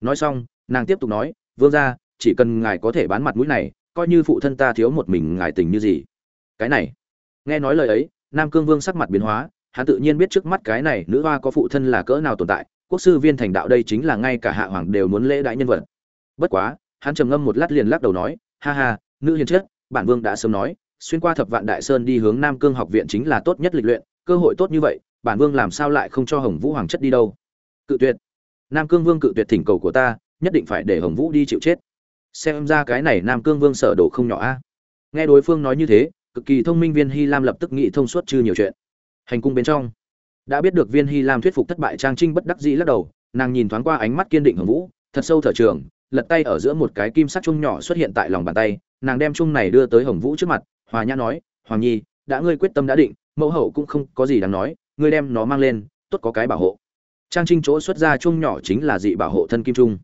Nói xong, nàng tiếp tục nói, vương gia, chỉ cần ngài có thể bán mặt mũi này, coi như phụ thân ta thiếu một mình ngài tình như gì. Cái này, nghe nói lời ấy, nam cương vương sắc mặt biến hóa, hắn tự nhiên biết trước mắt cái này nữ hoa có phụ thân là cỡ nào tồn tại, quốc sư viên thành đạo đây chính là ngay cả hạ hoàng đều muốn lễ đại nhân vật. Bất quá, hắn trầm ngâm một lát liền lắc đầu nói, ha ha, nữ hiền chết bản vương đã sớm nói, xuyên qua thập vạn đại sơn đi hướng nam cương học viện chính là tốt nhất lịch luyện, cơ hội tốt như vậy bản vương làm sao lại không cho hồng vũ hoàng chất đi đâu? Cự tuyệt. Nam cương vương cự tuyệt thỉnh cầu của ta, nhất định phải để hồng vũ đi chịu chết. Xem ra cái này nam cương vương sở đồ không nhỏ a. Nghe đối phương nói như thế, cực kỳ thông minh viên hy lam lập tức nghĩ thông suốt chư nhiều chuyện. Hành cung bên trong, đã biết được viên hy lam thuyết phục thất bại trang trinh bất đắc dĩ lắc đầu, nàng nhìn thoáng qua ánh mắt kiên định hồng vũ, thật sâu thở trường, lật tay ở giữa một cái kim sắc chung nhỏ xuất hiện tại lòng bàn tay, nàng đem chung này đưa tới hồng vũ trước mặt, hòa nhã nói, hoàng nhi, đã ngươi quyết tâm đã định, mẫu hậu cũng không có gì đáng nói ngươi đem nó mang lên, tốt có cái bảo hộ. Trang trinh chỗ xuất ra chung nhỏ chính là dị bảo hộ thân kim trung.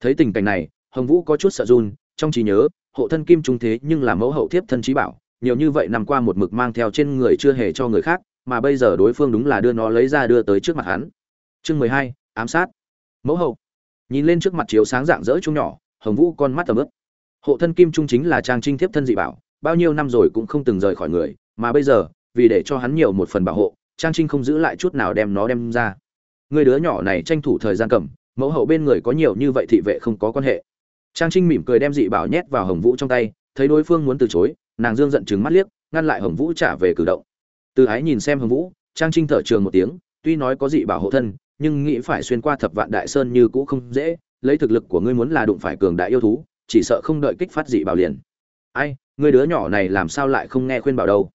Thấy tình cảnh này, hồng vũ có chút sợ run, trong trí nhớ, hộ thân kim trung thế nhưng là mẫu hậu thiếp thân trí bảo, nhiều như vậy nằm qua một mực mang theo trên người chưa hề cho người khác, mà bây giờ đối phương đúng là đưa nó lấy ra đưa tới trước mặt hắn. Chương mười hai, ám sát. Mẫu hậu. Nhìn lên trước mặt chiếu sáng dạng dỡ chung nhỏ, hồng vũ con mắt tầm ướp hộ thân kim trung chính là trang trinh thiếp thân dị bảo, bao nhiêu năm rồi cũng không từng rời khỏi người, mà bây giờ, vì để cho hắn nhiều một phần bảo hộ trang trinh không giữ lại chút nào đem nó đem ra. Người đứa nhỏ này tranh thủ thời gian cầm, mẫu hậu bên người có nhiều như vậy thị vệ không có quan hệ. Trang trinh mỉm cười đem dị bảo nhét vào hồng vũ trong tay, thấy đối phương muốn từ chối, nàng dương giận chừng mắt liếc, ngăn lại hồng vũ trả về cử động. Từ ái nhìn xem hồng vũ, trang trinh thở trường một tiếng, tuy nói có dị bảo hộ thân, nhưng nghĩ phải xuyên qua thập vạn đại sơn như cũ không dễ, lấy thực lực của ngươi muốn là đụng phải cường đại yêu thú, chỉ sợ không đợi kích phát dị bảo liền. Ai, người đứa nhỏ này làm sao lại không nghe khuyên bảo đâu?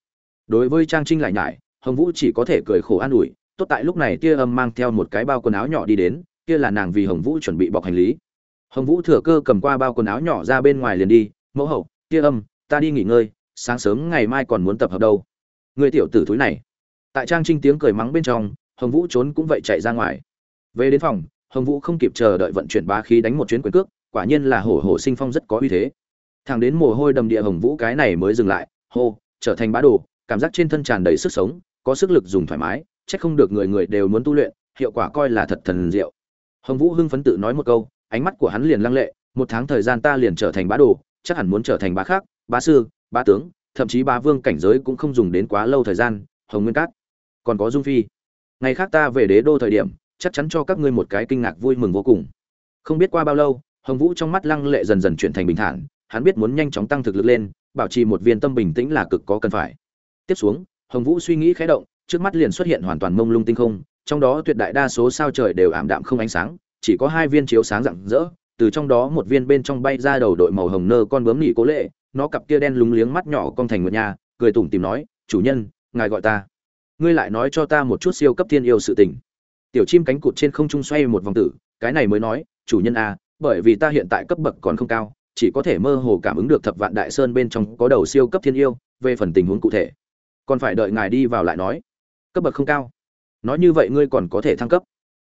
Đối với trang trinh lại nhải hồng vũ chỉ có thể cười khổ an ủi, tốt tại lúc này tia âm mang theo một cái bao quần áo nhỏ đi đến, kia là nàng vì hồng vũ chuẩn bị bọc hành lý. Hồng vũ thừa cơ cầm qua bao quần áo nhỏ ra bên ngoài liền đi, mẫu hậu, tia âm, ta đi nghỉ ngơi, sáng sớm ngày mai còn muốn tập hợp đâu. Người tiểu tử thúi này. Tại trang trinh tiếng cười mắng bên trong, hồng vũ trốn cũng vậy chạy ra ngoài. Về đến phòng, hồng vũ không kịp chờ đợi vận chuyển bá khí đánh một chuyến quyền cước, quả nhiên là hổ hổ sinh phong rất có uy thế. Thằng đến mồ hôi đầm địa hồng vũ cái này mới dừng lại, hô, trở thành bá đồ, cảm giác trên thân tràn đầy sức sống có sức lực dùng thoải mái, chắc không được người người đều muốn tu luyện, hiệu quả coi là thật thần diệu. Hồng vũ hưng phấn tự nói một câu, ánh mắt của hắn liền lăng lệ, một tháng thời gian ta liền trở thành bá đồ, chắc hẳn muốn trở thành bá khác, bá sư, bá tướng, thậm chí bá vương cảnh giới cũng không dùng đến quá lâu thời gian, hồng nguyên cát. Còn có dung phi. Ngày khác ta về đế đô thời điểm, chắc chắn cho các ngươi một cái kinh ngạc vui mừng vô cùng. Không biết qua bao lâu, hồng vũ trong mắt lăng lệ dần dần chuyển thành bình thản, hắn biết muốn nhanh chóng tăng thực lực lên, bảo trì một viên tâm bình tĩnh là cực có cần phải. Tiếp xuống hồng vũ suy nghĩ khẽ động trước mắt liền xuất hiện hoàn toàn mông lung tinh không trong đó tuyệt đại đa số sao trời đều ảm đạm không ánh sáng chỉ có hai viên chiếu sáng rạng rỡ từ trong đó một viên bên trong bay ra đầu đội màu hồng nơ con bướm nhị cố lệ nó cặp kia đen lúng liếng mắt nhỏ con thành một nha, cười tủm tìm nói chủ nhân ngài gọi ta. Ngươi lại nói cho ta một chút siêu cấp thiên yêu sự tình. Tiểu chim cánh cụt trên không trung xoay một vòng tử cái này mới nói chủ nhân a à, bởi vì ta hiện tại cấp bậc còn không cao chỉ có thể mơ hồ cảm ứng được thập vạn đại sơn bên trong có đầu siêu cấp thiên yêu về phần tình huống cụ thể còn phải đợi ngài đi vào lại nói. Cấp bậc không cao. Nói như vậy ngươi còn có thể thăng cấp.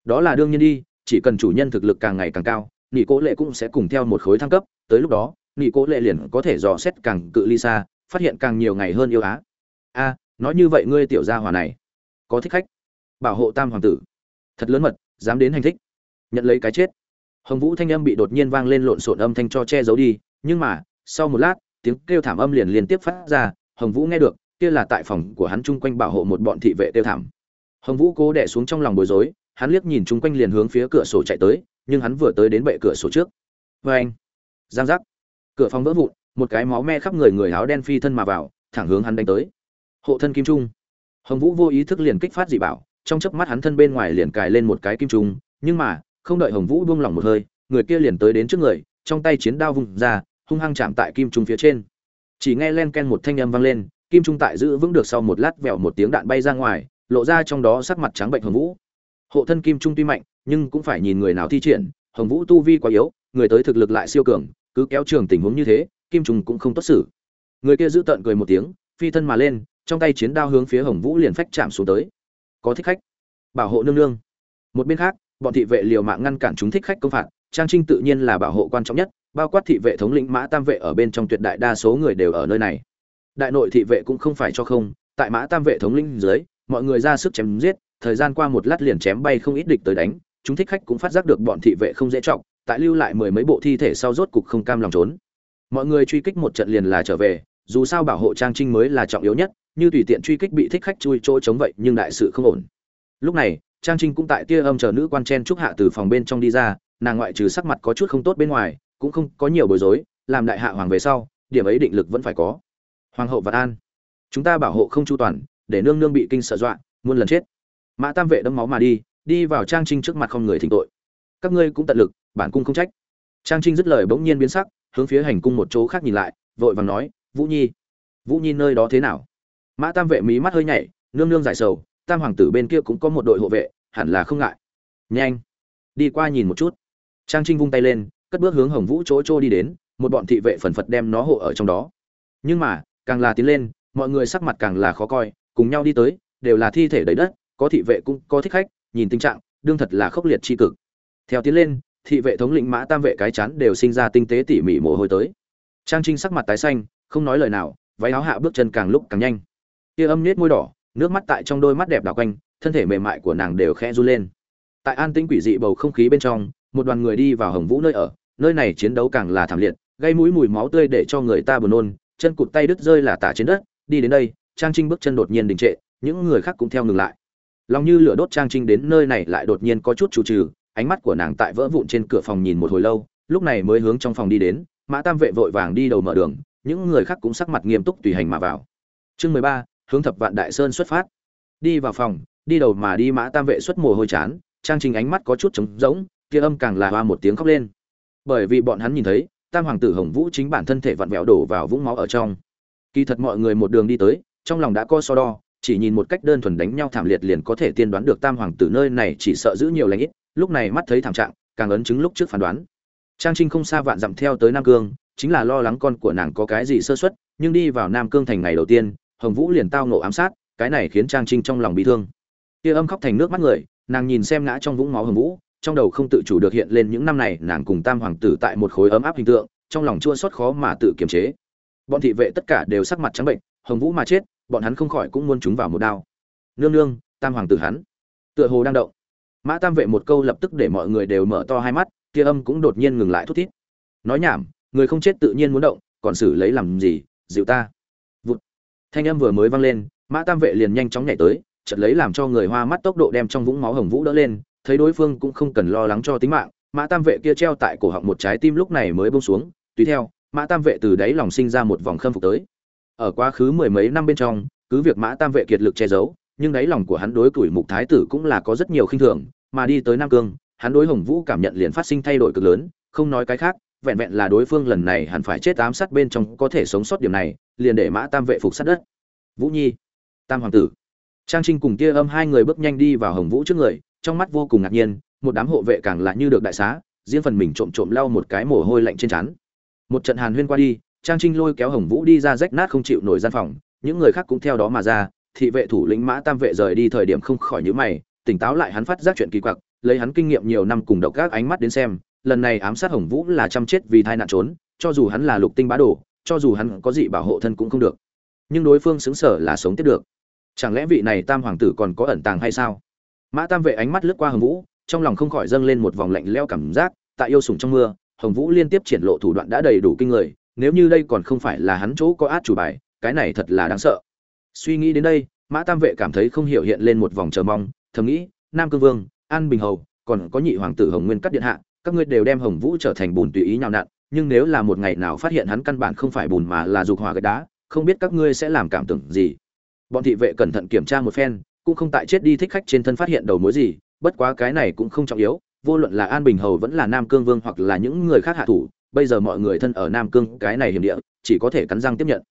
Đó là đương nhiên đi, chỉ cần chủ nhân thực lực càng ngày càng cao nghỉ cố lệ cũng sẽ cùng theo một khối thăng cấp. Tới lúc đó nghỉ cố lệ liền có thể dò xét càng cự ly xa, phát hiện càng nhiều ngày hơn yêu á. A, nói như vậy ngươi tiểu gia hòa này, có thích khách? Bảo hộ tam hoàng tử. Thật lớn mật, dám đến hành thích. Nhận lấy cái chết. Hồng vũ thanh âm bị đột nhiên vang lên lộn xộn âm thanh cho che giấu đi, nhưng mà, sau một lát, tiếng kêu thảm âm liền liên tiếp phát ra, hồng vũ nghe được kia là tại phòng của hắn chung quanh bảo hộ một bọn thị vệ tiêu thảm. Hồng vũ cố đẻ xuống trong lòng bối rối, hắn liếc nhìn chung quanh liền hướng phía cửa sổ chạy tới, nhưng hắn vừa tới đến bệ cửa sổ trước. Vê anh, giang giác. Cửa phòng vỡ vụn, một cái máu me khắp người người áo đen phi thân mà vào, thẳng hướng hắn đánh tới. Hộ thân kim trung. Hồng vũ vô ý thức liền kích phát dị bảo, trong chớp mắt hắn thân bên ngoài liền cài lên một cái kim trung, nhưng mà, không đợi hồng vũ buông lỏng một hơi, người kia liền tới đến trước người, trong tay chiến đao vung ra, hung hăng chạm tại kim trung phía trên. Chỉ nghe len ken một thanh âm vang lên kim trung tại giữ vững được sau một lát vẹo một tiếng đạn bay ra ngoài, lộ ra trong đó sắc mặt trắng bệnh hồng vũ. Hộ thân kim trung tuy mạnh, nhưng cũng phải nhìn người nào thi triển, hồng vũ tu vi quá yếu, người tới thực lực lại siêu cường, cứ kéo trường tình huống như thế, kim trung cũng không tốt xử. Người kia giữ tợn cười một tiếng, phi thân mà lên, trong tay chiến đao hướng phía hồng vũ liền phách chạm xuống tới. Có thích khách. Bảo hộ nương nương. Một bên khác, bọn thị vệ liều mạng ngăn cản chúng thích khách công phạt, trang trinh tự nhiên là bảo hộ quan trọng nhất, bao quát thị vệ thống lĩnh mã tam vệ ở bên trong tuyệt đại đa số người đều ở nơi này đại nội thị vệ cũng không phải cho không, tại mã tam vệ thống lĩnh dưới, mọi người ra sức chém giết, thời gian qua một lát liền chém bay không ít địch tới đánh, chúng thích khách cũng phát giác được bọn thị vệ không dễ trọng, tại lưu lại mười mấy bộ thi thể sau rốt cục không cam lòng trốn. Mọi người truy kích một trận liền là trở về, dù sao bảo hộ trang trinh mới là trọng yếu nhất, như tùy tiện truy kích bị thích khách chui chỗ chống vậy nhưng đại sự không ổn. Lúc này, trang trinh cũng tại tia âm chờ nữ quan chen trúc hạ từ phòng bên trong đi ra, nàng ngoại trừ sắc mặt có chút không tốt bên ngoài, cũng không có nhiều bối rối, làm đại hạ hoàng về sau, điểm ấy định lực vẫn phải có hoàng hậu và an. Chúng ta bảo hộ không chu toàn, để nương nương bị kinh sợ dọa, muôn lần chết. Mã tam vệ đâm máu mà đi đi vào trang trinh trước mặt không người thỉnh tội. Các ngươi cũng tận lực, bản cung không trách. Trang trinh dứt lời bỗng nhiên biến sắc, hướng phía hành cung một chỗ khác nhìn lại, vội vàng nói, vũ nhi vũ nhi nơi đó thế nào? Mã tam vệ mí mắt hơi nhảy, nương nương giải sầu, tam hoàng tử bên kia cũng có một đội hộ vệ, hẳn là không ngại. Nhanh, đi qua nhìn một chút. Trang trinh vung tay lên, cất bước hướng hồng vũ chỗ trô đi đến, một bọn thị vệ phần phật đem nó hộ ở trong đó. Nhưng mà càng là tiến lên, mọi người sắc mặt càng là khó coi, cùng nhau đi tới, đều là thi thể đầy đất, có thị vệ cũng có thích khách, nhìn tình trạng, đương thật là khốc liệt tri cực. Theo tiến lên, thị vệ thống lĩnh mã tam vệ cái chán đều sinh ra tinh tế tỉ mỉ mồ hôi tới. Trang trinh sắc mặt tái xanh, không nói lời nào, váy áo hạ bước chân càng lúc càng nhanh. Tia âm nết môi đỏ, nước mắt tại trong đôi mắt đẹp đào quanh, thân thể mềm mại của nàng đều khẽ run lên. Tại an tĩnh quỷ dị bầu không khí bên trong, một đoàn người đi vào hồng vũ nơi ở, nơi này chiến đấu càng là thảm liệt, gây mũi mùi máu tươi để cho người ta buồn nôn chân cụt tay đứt rơi là tả trên đất, đi đến đây, trang trinh bước chân đột nhiên đình trệ, những người khác cũng theo ngừng lại. Lòng như lửa đốt trang trinh đến nơi này lại đột nhiên có chút chủ trừ, ánh mắt của nàng tại vỡ vụn trên cửa phòng nhìn một hồi lâu, lúc này mới hướng trong phòng đi đến, mã tam vệ vội vàng đi đầu mở đường, những người khác cũng sắc mặt nghiêm túc tùy hành mà vào. Chương mười ba, hướng thập vạn đại sơn xuất phát. Đi vào phòng, đi đầu mà đi mã tam vệ xuất mồ hôi chán, trang trình ánh mắt có chút trống rỗng, kia âm càng là hoa một tiếng khóc lên. Bởi vì bọn hắn nhìn thấy tam hoàng tử hồng vũ chính bản thân thể vặn vẹo đổ vào vũng máu ở trong. Kỳ thật mọi người một đường đi tới, trong lòng đã co so đo, chỉ nhìn một cách đơn thuần đánh nhau thảm liệt liền có thể tiên đoán được tam hoàng tử nơi này chỉ sợ giữ nhiều lãnh ít, lúc này mắt thấy thảm trạng, càng ấn chứng lúc trước phán đoán. Trang trinh không xa vạn dặm theo tới nam cương, chính là lo lắng con của nàng có cái gì sơ suất, nhưng đi vào nam cương thành ngày đầu tiên, hồng vũ liền tao nộ ám sát, cái này khiến trang trinh trong lòng bị thương. Kia âm khóc thành nước mắt người, nàng nhìn xem ngã trong vũng máu hồng vũ trong đầu không tự chủ được hiện lên những năm này nàng cùng tam hoàng tử tại một khối ấm áp hình tượng, trong lòng chua xót khó mà tự kiềm chế. Bọn thị vệ tất cả đều sắc mặt trắng bệnh, hồng vũ mà chết, bọn hắn không khỏi cũng muốn chúng vào một đao. Nương nương, tam hoàng tử hắn. Tựa hồ đang động. Mã tam vệ một câu lập tức để mọi người đều mở to hai mắt kia âm cũng đột nhiên ngừng lại thút thít. Nói nhảm, người không chết tự nhiên muốn động, còn xử lấy làm gì, dịu ta. Vụt. Thanh âm vừa mới vang lên, mã tam vệ liền nhanh chóng nhảy tới, chợt lấy làm cho người hoa mắt tốc độ đem trong vũng máu hồng vũ đỡ lên thấy đối phương cũng không cần lo lắng cho tính mạng, mã tam vệ kia treo tại cổ họng một trái tim lúc này mới bông xuống. Tùy theo, mã tam vệ từ đáy lòng sinh ra một vòng khâm phục tới. Ở quá khứ mười mấy năm bên trong, cứ việc mã tam vệ kiệt lực che giấu, nhưng đáy lòng của hắn đối tuổi mục thái tử cũng là có rất nhiều khinh thường. Mà đi tới nam cương, hắn đối hồng vũ cảm nhận liền phát sinh thay đổi cực lớn. Không nói cái khác, vẹn vẹn là đối phương lần này hẳn phải chết ám sát bên trong có thể sống sót điểm này, liền để mã tam vệ phục sát đất. Vũ nhi, tam hoàng tử. Trang trinh cùng kia âm hai người bước nhanh đi vào hồng vũ trước người trong mắt vô cùng ngạc nhiên, một đám hộ vệ càng là như được đại xá, riêng phần mình trộm trộm lau một cái mồ hôi lạnh trên trán. Một trận hàn huyên qua đi, trang trinh lôi kéo hồng vũ đi ra rách nát không chịu nổi gian phòng, những người khác cũng theo đó mà ra, thị vệ thủ lĩnh mã tam vệ rời đi thời điểm không khỏi nhữ mày, tỉnh táo lại hắn phát giác chuyện kỳ quặc, lấy hắn kinh nghiệm nhiều năm cùng độc các ánh mắt đến xem, lần này ám sát hồng vũ là chăm chết vì thai nạn trốn, cho dù hắn là lục tinh bá đồ, cho dù hắn có gì bảo hộ thân cũng không được. Nhưng đối phương xứng sở là sống tiếp được. Chẳng lẽ vị này tam hoàng tử còn có ẩn tàng hay sao? Mã tam vệ ánh mắt lướt qua hồng vũ, trong lòng không khỏi dâng lên một vòng lạnh leo cảm giác, tại yêu sùng trong mưa, hồng vũ liên tiếp triển lộ thủ đoạn đã đầy đủ kinh người, nếu như đây còn không phải là hắn chỗ có át chủ bài, cái này thật là đáng sợ. Suy nghĩ đến đây, mã tam vệ cảm thấy không hiểu hiện lên một vòng chờ mong, thầm nghĩ, nam cương vương, an bình hầu, còn có nhị hoàng tử hồng nguyên cắt điện hạ, các ngươi đều đem hồng vũ trở thành bùn tùy ý nhào nặn, nhưng nếu là một ngày nào phát hiện hắn căn bản không phải bùn mà là dục hỏa gạch đá, không biết các ngươi sẽ làm cảm tưởng gì. Bọn thị vệ cẩn thận kiểm tra một phen cũng không tại chết đi thích khách trên thân phát hiện đầu mối gì, bất quá cái này cũng không trọng yếu, vô luận là an bình hầu vẫn là nam cương vương hoặc là những người khác hạ thủ, bây giờ mọi người thân ở nam cương, cái này hiểm địa, chỉ có thể cắn răng tiếp nhận.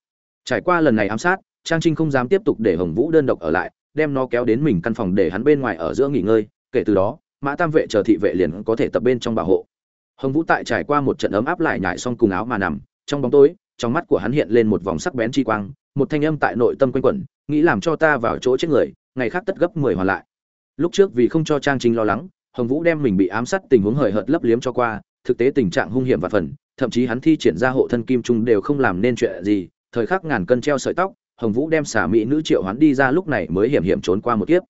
Trải qua lần này ám sát, trang trinh không dám tiếp tục để hồng vũ đơn độc ở lại, đem nó kéo đến mình căn phòng để hắn bên ngoài ở giữa nghỉ ngơi, kể từ đó, mã tam vệ chờ thị vệ liền có thể tập bên trong bảo hộ. Hồng vũ tại trải qua một trận ấm áp lại nhải xong cùng áo mà nằm, trong bóng tối, trong mắt của hắn hiện lên một vòng sắc bén chi quang, một thanh âm tại nội tâm quanh quẩn, nghĩ làm cho ta vào chỗ chết người ngày khác tất gấp mười hoàn lại. Lúc trước vì không cho trang chính lo lắng, hồng vũ đem mình bị ám sát tình huống hời hợt lấp liếm cho qua, thực tế tình trạng hung hiểm và phần, thậm chí hắn thi triển ra hộ thân kim trung đều không làm nên chuyện gì, thời khắc ngàn cân treo sợi tóc, hồng vũ đem xà mỹ nữ triệu hoán đi ra lúc này mới hiểm hiểm trốn qua một kiếp.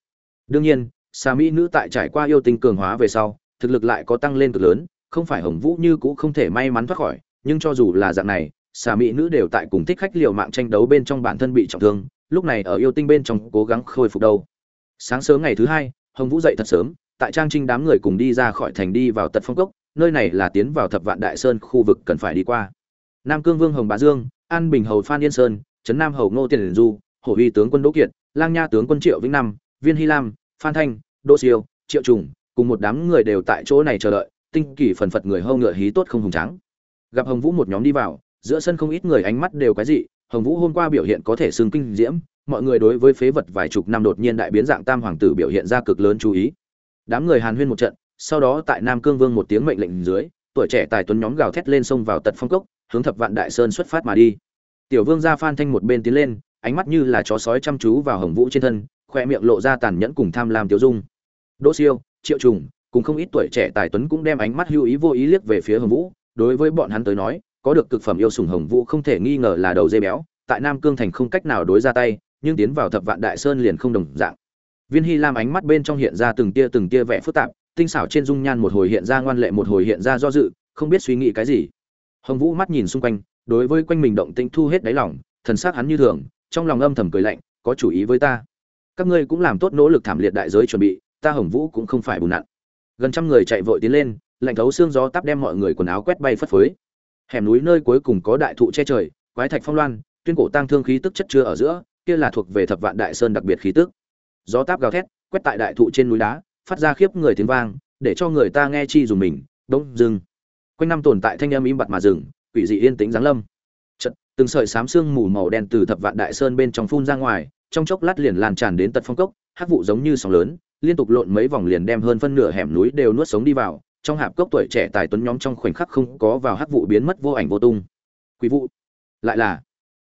Đương nhiên, xà mỹ nữ tại trải qua yêu tinh cường hóa về sau, thực lực lại có tăng lên cực lớn, không phải hồng vũ như cũ không thể may mắn thoát khỏi, nhưng cho dù là dạng này, xà mỹ nữ đều tại cùng thích khách liều mạng tranh đấu bên trong bản thân bị trọng thương lúc này ở yêu tinh bên trong cố gắng khôi phục đâu. Sáng sớm ngày thứ hai, hồng vũ dậy thật sớm, tại trang trinh đám người cùng đi ra khỏi thành đi vào tật phong cốc, nơi này là tiến vào thập vạn đại sơn khu vực cần phải đi qua. Nam cương vương hồng bá dương, an bình hầu phan yên sơn, trấn nam hầu ngô tiền du, hổ huy tướng quân đỗ kiệt, lang nha tướng quân triệu vĩnh năm, viên hy lam, phan thanh, đỗ siêu, triệu trùng, cùng một đám người đều tại chỗ này chờ đợi, tinh kỳ phần phật người hâu ngựa hí tốt không hùng trắng gặp hồng vũ một nhóm đi vào, giữa sân không ít người ánh mắt đều quái dị hồng vũ hôm qua biểu hiện có thể xưng kinh diễm, mọi người đối với phế vật vài chục năm đột nhiên đại biến dạng tam hoàng tử biểu hiện ra cực lớn chú ý. Đám người hàn huyên một trận, sau đó tại nam cương vương một tiếng mệnh lệnh dưới, tuổi trẻ tài tuấn nhóm gào thét lên sông vào tật phong cốc, hướng thập vạn đại sơn xuất phát mà đi. Tiểu vương gia phan thanh một bên tiến lên, ánh mắt như là chó sói chăm chú vào hồng vũ trên thân khoe miệng lộ ra tàn nhẫn cùng tham lam tiêu dung. Đỗ siêu, triệu trùng, cùng không ít tuổi trẻ tài tuấn cũng đem ánh mắt hưu ý vô ý liếc về phía hồng vũ, đối với bọn hắn tới nói có được cực phẩm yêu sủng hồng vũ không thể nghi ngờ là đầu dây béo, tại nam cương thành không cách nào đối ra tay, nhưng tiến vào thập vạn đại sơn liền không đồng dạng. Viên hy lam ánh mắt bên trong hiện ra từng tia từng tia vẻ phức tạp, tinh xảo trên dung nhan một hồi hiện ra ngoan lệ một hồi hiện ra do dự, không biết suy nghĩ cái gì. Hồng vũ mắt nhìn xung quanh, đối với quanh mình động tĩnh thu hết đáy lòng, thần xác hắn như thường, trong lòng âm thầm cười lạnh, có chủ ý với ta. Các ngươi cũng làm tốt nỗ lực thảm liệt đại giới chuẩn bị, ta hồng vũ cũng không phải bùn nặn. Gần trăm người chạy vội tiến lên, lạnh thấu xương gió tắp đem mọi người quần áo quét bay phất phới hẻm núi nơi cuối cùng có đại thụ che trời quái thạch phong loan tuyên cổ tăng thương khí tức chất chứa ở giữa kia là thuộc về thập vạn đại sơn đặc biệt khí tức. Gió táp gào thét quét tại đại thụ trên núi đá phát ra khiếp người tiếng vang để cho người ta nghe chi dùng mình đông dừng quanh năm tồn tại thanh âm im bặt mà dừng quỷ dị yên tĩnh giáng lâm. Chật, từng sợi xám xương mù màu đen từ thập vạn đại sơn bên trong phun ra ngoài trong chốc lát liền lan tràn đến tận phong cốc hắc vụ giống như sóng lớn liên tục lộn mấy vòng liền đem hơn phân nửa hẻm núi đều nuốt sống đi vào trong hạp cốc tuổi trẻ tài tuấn nhóm trong khoảnh khắc không có vào hắc vụ biến mất vô ảnh vô tung. Quỷ vụ. Lại là.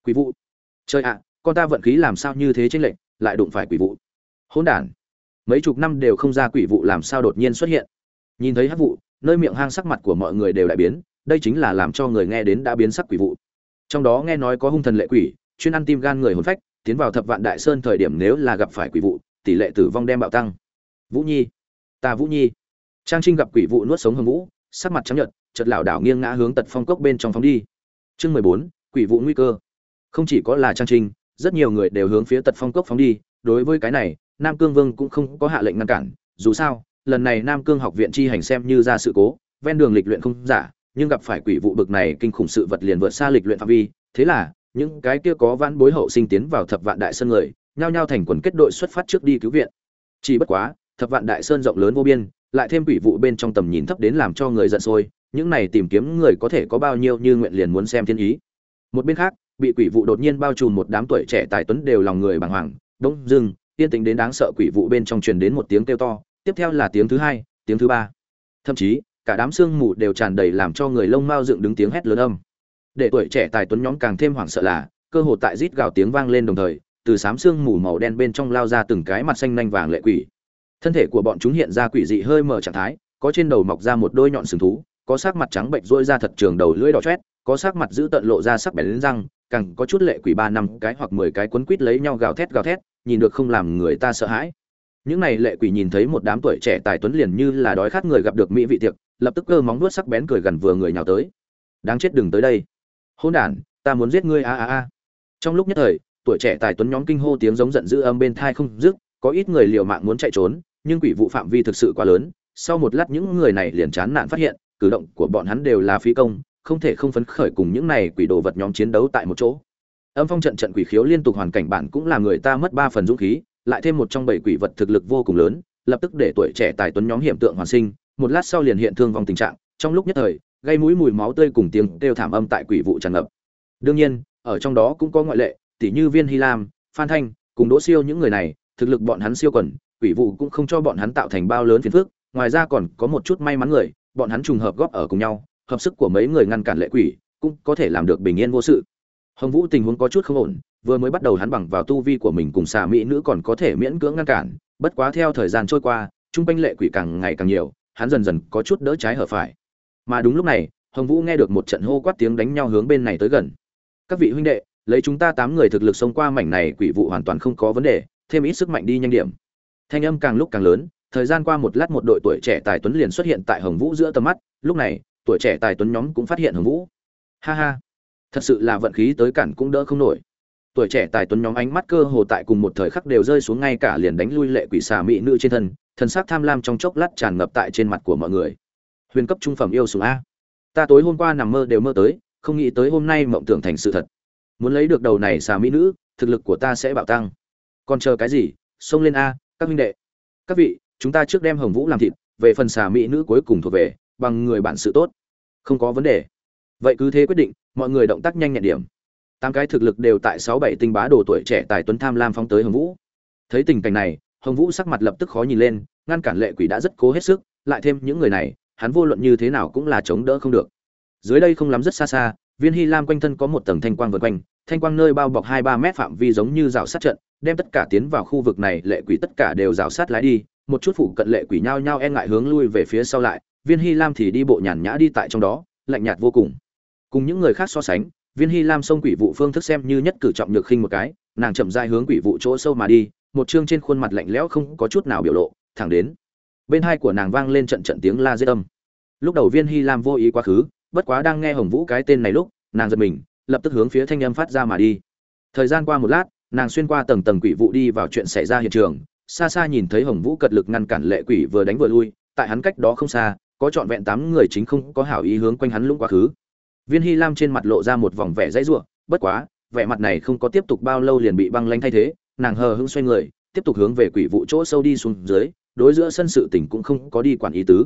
Quỷ vụ. Trời ạ, con ta vận khí làm sao như thế trên lệnh lại đụng phải quỷ vụ. Hỗn đản. Mấy chục năm đều không ra quỷ vụ làm sao đột nhiên xuất hiện. Nhìn thấy hắc vụ, nơi miệng hang sắc mặt của mọi người đều đại biến, đây chính là làm cho người nghe đến đã biến sắc quỷ vụ. Trong đó nghe nói có hung thần lệ quỷ, chuyên ăn tim gan người hồn phách, tiến vào thập vạn đại sơn thời điểm nếu là gặp phải quỷ vụ, tỷ lệ tử vong đem bạo tăng. Vũ nhi. Ta vũ nhi trang trinh gặp quỷ vụ nuốt sống hồng vũ, sắc mặt trắng nhợt, chợt lảo đảo nghiêng ngã hướng tật phong cốc bên trong phóng đi. Chương mười bốn, quỷ vụ nguy cơ. Không chỉ có là trang trinh, rất nhiều người đều hướng phía tật phong cốc phóng đi. Đối với cái này, nam cương vương cũng không có hạ lệnh ngăn cản. Dù sao, lần này nam cương học viện chi hành xem như ra sự cố, ven đường lịch luyện không giả, nhưng gặp phải quỷ vụ bực này kinh khủng sự vật liền vượt xa lịch luyện phạm vi. Thế là, những cái kia có vãn bối hậu sinh tiến vào thập vạn đại sơn người, nhao nhao thành quần kết đội xuất phát trước đi cứu viện. Chỉ bất quá, thập vạn đại sơn rộng lớn vô biên lại thêm quỷ vụ bên trong tầm nhìn thấp đến làm cho người giận sôi, những này tìm kiếm người có thể có bao nhiêu như nguyện liền muốn xem thiên ý. Một bên khác, bị quỷ vụ đột nhiên bao trùm một đám tuổi trẻ tài tuấn đều lòng người bàng hoàng, đông, dưng, yên tĩnh đến đáng sợ quỷ vụ bên trong truyền đến một tiếng kêu to, tiếp theo là tiếng thứ hai, tiếng thứ ba. Thậm chí, cả đám sương mù đều tràn đầy làm cho người lông mao dựng đứng tiếng hét lớn âm. Để tuổi trẻ tài tuấn nhóm càng thêm hoảng sợ là, cơ hồ tại rít gào tiếng vang lên đồng thời, từ xám sương mù màu đen bên trong lao ra từng cái mặt xanh nanh vàng lệ quỷ thân thể của bọn chúng hiện ra quỷ dị hơi mở trạng thái, có trên đầu mọc ra một đôi nhọn sừng thú, có sắc mặt trắng bệnh rỗi ra thật trường đầu lưỡi đỏ chét có sắc mặt giữ tận lộ ra sắc bén răng, càng có chút lệ quỷ ba năm cái hoặc mười cái quấn quít lấy nhau gào thét gào thét, nhìn được không làm người ta sợ hãi. Những này lệ quỷ nhìn thấy một đám tuổi trẻ tài tuấn liền như là đói khát người gặp được mỹ vị tiệc, lập tức cơ móng nuốt sắc bén cười gần vừa người nhào tới. Đáng chết đừng tới đây. Hôn đản, ta muốn giết ngươi a a a. Trong lúc nhất thời, tuổi trẻ tài tuấn nhóm kinh hô tiếng giống giận dữ âm bên thai không dứt có ít người liều mạng muốn chạy trốn, nhưng quỷ vụ phạm vi thực sự quá lớn, sau một lát những người này liền chán nản phát hiện, cử động của bọn hắn đều là phi công, không thể không phấn khởi cùng những này quỷ đồ vật nhóm chiến đấu tại một chỗ. Âm phong trận trận quỷ khiếu liên tục hoàn cảnh bản cũng làm người ta mất ba phần dũng khí, lại thêm một trong bảy quỷ vật thực lực vô cùng lớn, lập tức để tuổi trẻ tài tuấn nhóm hiện tượng hoàn sinh, một lát sau liền hiện thương vong tình trạng, trong lúc nhất thời, gây mũi mùi máu tươi cùng tiếng kêu thảm âm tại quỷ vụ tràn ngập. Đương nhiên, ở trong đó cũng có ngoại lệ tỷ như viên hy lam, phan thanh, cùng đỗ siêu những người này thực lực bọn hắn siêu quần, quỷ vụ cũng không cho bọn hắn tạo thành bao lớn phiền phức, ngoài ra còn có một chút may mắn người, bọn hắn trùng hợp góp ở cùng nhau, hợp sức của mấy người ngăn cản lệ quỷ, cũng có thể làm được bình yên vô sự. Hồng vũ tình huống có chút không ổn, vừa mới bắt đầu hắn bằng vào tu vi của mình cùng xà mỹ nữ còn có thể miễn cưỡng ngăn cản, bất quá theo thời gian trôi qua, trung quanh lệ quỷ càng ngày càng nhiều, hắn dần dần có chút đỡ trái hở phải. Mà đúng lúc này, hồng vũ nghe được một trận hô quát tiếng đánh nhau hướng bên này tới gần. Các vị huynh đệ, lấy chúng ta tám người thực lực xông qua mảnh này quỷ vụ hoàn toàn không có vấn đề thêm ít sức mạnh đi nhanh điểm. Thanh âm càng lúc càng lớn, thời gian qua một lát một đội tuổi trẻ tài tuấn liền xuất hiện tại hồng vũ giữa tầm mắt, lúc này, tuổi trẻ tài tuấn nhóm cũng phát hiện hồng vũ. Ha ha, thật sự là vận khí tới cản cũng đỡ không nổi. Tuổi trẻ tài tuấn nhóm ánh mắt cơ hồ tại cùng một thời khắc đều rơi xuống ngay cả liền đánh lui lệ quỷ xà mỹ nữ trên thân, thần sắc tham lam trong chốc lát tràn ngập tại trên mặt của mọi người. Huyền cấp trung phẩm yêu sùng a. Ta tối hôm qua nằm mơ đều mơ tới, không nghĩ tới hôm nay mộng tưởng thành sự thật. Muốn lấy được đầu này xà mỹ nữ, thực lực của ta sẽ bạo tăng còn chờ cái gì? Xông lên a, các huynh đệ. Các vị, chúng ta trước đem hồng vũ làm thịt, về phần xà mỹ nữ cuối cùng thuộc về, bằng người bản sự tốt. Không có vấn đề. Vậy cứ thế quyết định, mọi người động tác nhanh nhẹn điểm. Tám cái thực lực đều tại sáu bảy tinh bá đồ tuổi trẻ tài tuấn tham lam phóng tới hồng vũ. Thấy tình cảnh này, hồng vũ sắc mặt lập tức khó nhìn lên, ngăn cản lệ quỷ đã rất cố hết sức, lại thêm những người này, hắn vô luận như thế nào cũng là chống đỡ không được. Dưới đây không lắm rất xa xa, viên hy lam quanh thân có một tầng thanh quang vượt quanh thanh quang nơi bao bọc hai ba mét phạm vi giống như rào sát trận, đem tất cả tiến vào khu vực này, lệ quỷ tất cả đều rào sát lái đi, một chút phụ cận lệ quỷ nhao nhao e ngại hướng lui về phía sau lại, viên hy lam thì đi bộ nhàn nhã đi tại trong đó, lạnh nhạt vô cùng. Cùng những người khác so sánh, viên hy lam xông quỷ vụ phương thức xem như nhất cử trọng nhược khinh một cái, nàng chậm rãi hướng quỷ vụ chỗ sâu mà đi, một trương trên khuôn mặt lạnh lẽo không có chút nào biểu lộ, thẳng đến, bên hai của nàng vang lên trận trận tiếng la giết âm. Lúc đầu viên hy lam vô ý quá khứ, bất quá đang nghe hồng vũ cái tên này lúc, nàng giật mình lập tức hướng phía thanh âm phát ra mà đi. Thời gian qua một lát, nàng xuyên qua tầng tầng quỷ vụ đi vào chuyện xảy ra hiện trường, xa xa nhìn thấy hồng vũ cật lực ngăn cản lệ quỷ vừa đánh vừa lui, tại hắn cách đó không xa, có trọn vẹn tám người chính không có hảo ý hướng quanh hắn lũng quá khứ. Viên hy lam trên mặt lộ ra một vòng vẻ dãy ruộng bất quá, vẻ mặt này không có tiếp tục bao lâu liền bị băng lanh thay thế, nàng hờ hững xoay người, tiếp tục hướng về quỷ vụ chỗ sâu đi xuống dưới, đối giữa sân sự tỉnh cũng không có đi quản ý tứ.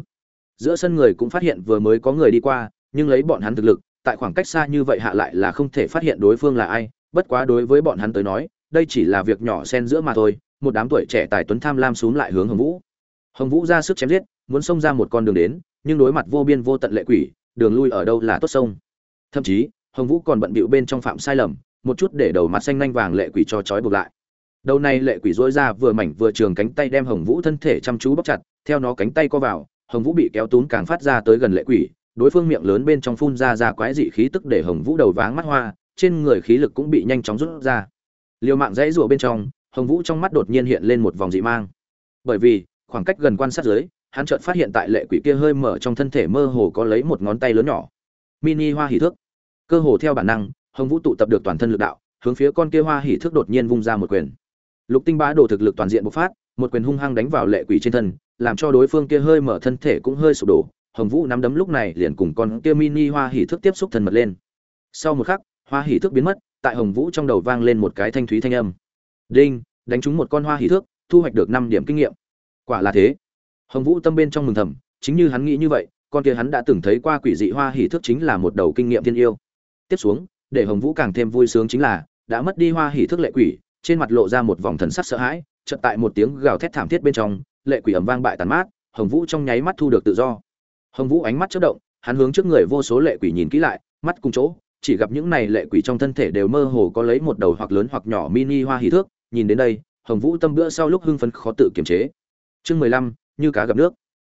Giữa sân người cũng phát hiện vừa mới có người đi qua, nhưng lấy bọn hắn thực lực tại khoảng cách xa như vậy hạ lại là không thể phát hiện đối phương là ai, bất quá đối với bọn hắn tới nói, đây chỉ là việc nhỏ xen giữa mà thôi, một đám tuổi trẻ tài tuấn tham lam xuống lại hướng hồng vũ. Hồng vũ ra sức chém giết, muốn xông ra một con đường đến, nhưng đối mặt vô biên vô tận lệ quỷ, đường lui ở đâu là tốt sông. Thậm chí, hồng vũ còn bận bịu bên trong phạm sai lầm, một chút để đầu mặt xanh nhanh vàng lệ quỷ cho trói buộc lại. Đầu này lệ quỷ dối ra vừa mảnh vừa trường cánh tay đem hồng vũ thân thể chăm chú bóc chặt, theo nó cánh tay co vào, hồng vũ bị kéo tún càng phát ra tới gần lệ quỷ đối phương miệng lớn bên trong phun ra ra quái dị khí tức để hồng vũ đầu váng mắt hoa, trên người khí lực cũng bị nhanh chóng rút ra. Liều mạng dãy rủa bên trong, hồng vũ trong mắt đột nhiên hiện lên một vòng dị mang. Bởi vì, khoảng cách gần quan sát dưới, hắn chợt phát hiện tại lệ quỷ kia hơi mở trong thân thể mơ hồ có lấy một ngón tay lớn nhỏ. Mini hoa hỉ thước. Cơ hồ theo bản năng, hồng vũ tụ tập được toàn thân lực đạo, hướng phía con kia hoa hỉ thước đột nhiên vung ra một quyền. Lục tinh bá đồ thực lực toàn diện bộc phát, một quyền hung hăng đánh vào lệ quỷ trên thân, làm cho đối phương kia hơi mở thân thể cũng hơi sụp đổ hồng vũ nắm đấm lúc này liền cùng con kia mini hoa hỉ thước tiếp xúc thân mật lên. Sau một khắc, hoa hỉ thước biến mất, tại hồng vũ trong đầu vang lên một cái thanh thúy thanh âm. Đinh, đánh trúng một con hoa hỉ thước thu hoạch được năm điểm kinh nghiệm. Quả là thế. Hồng vũ tâm bên trong mừng thầm, chính như hắn nghĩ như vậy, con kia hắn đã từng thấy qua quỷ dị hoa hỉ thước chính là một đầu kinh nghiệm thiên yêu. Tiếp xuống, để hồng vũ càng thêm vui sướng chính là, đã mất đi hoa hỉ thước lệ quỷ, trên mặt lộ ra một vòng thần sắc sợ hãi, chợt tại một tiếng gào thét thảm thiết bên trong, lệ quỷ ầm vang bại tàn mát, hồng vũ trong nháy mắt thu được tự do hồng vũ ánh mắt chớp động, hắn hướng trước người vô số lệ quỷ nhìn kỹ lại, mắt cùng chỗ, chỉ gặp những này lệ quỷ trong thân thể đều mơ hồ có lấy một đầu hoặc lớn hoặc nhỏ mini hoa hỉ thước, nhìn đến đây, hồng vũ tâm bữa sau lúc hưng phấn khó tự kiềm chế. Chương mười lăm, như cá gặp nước.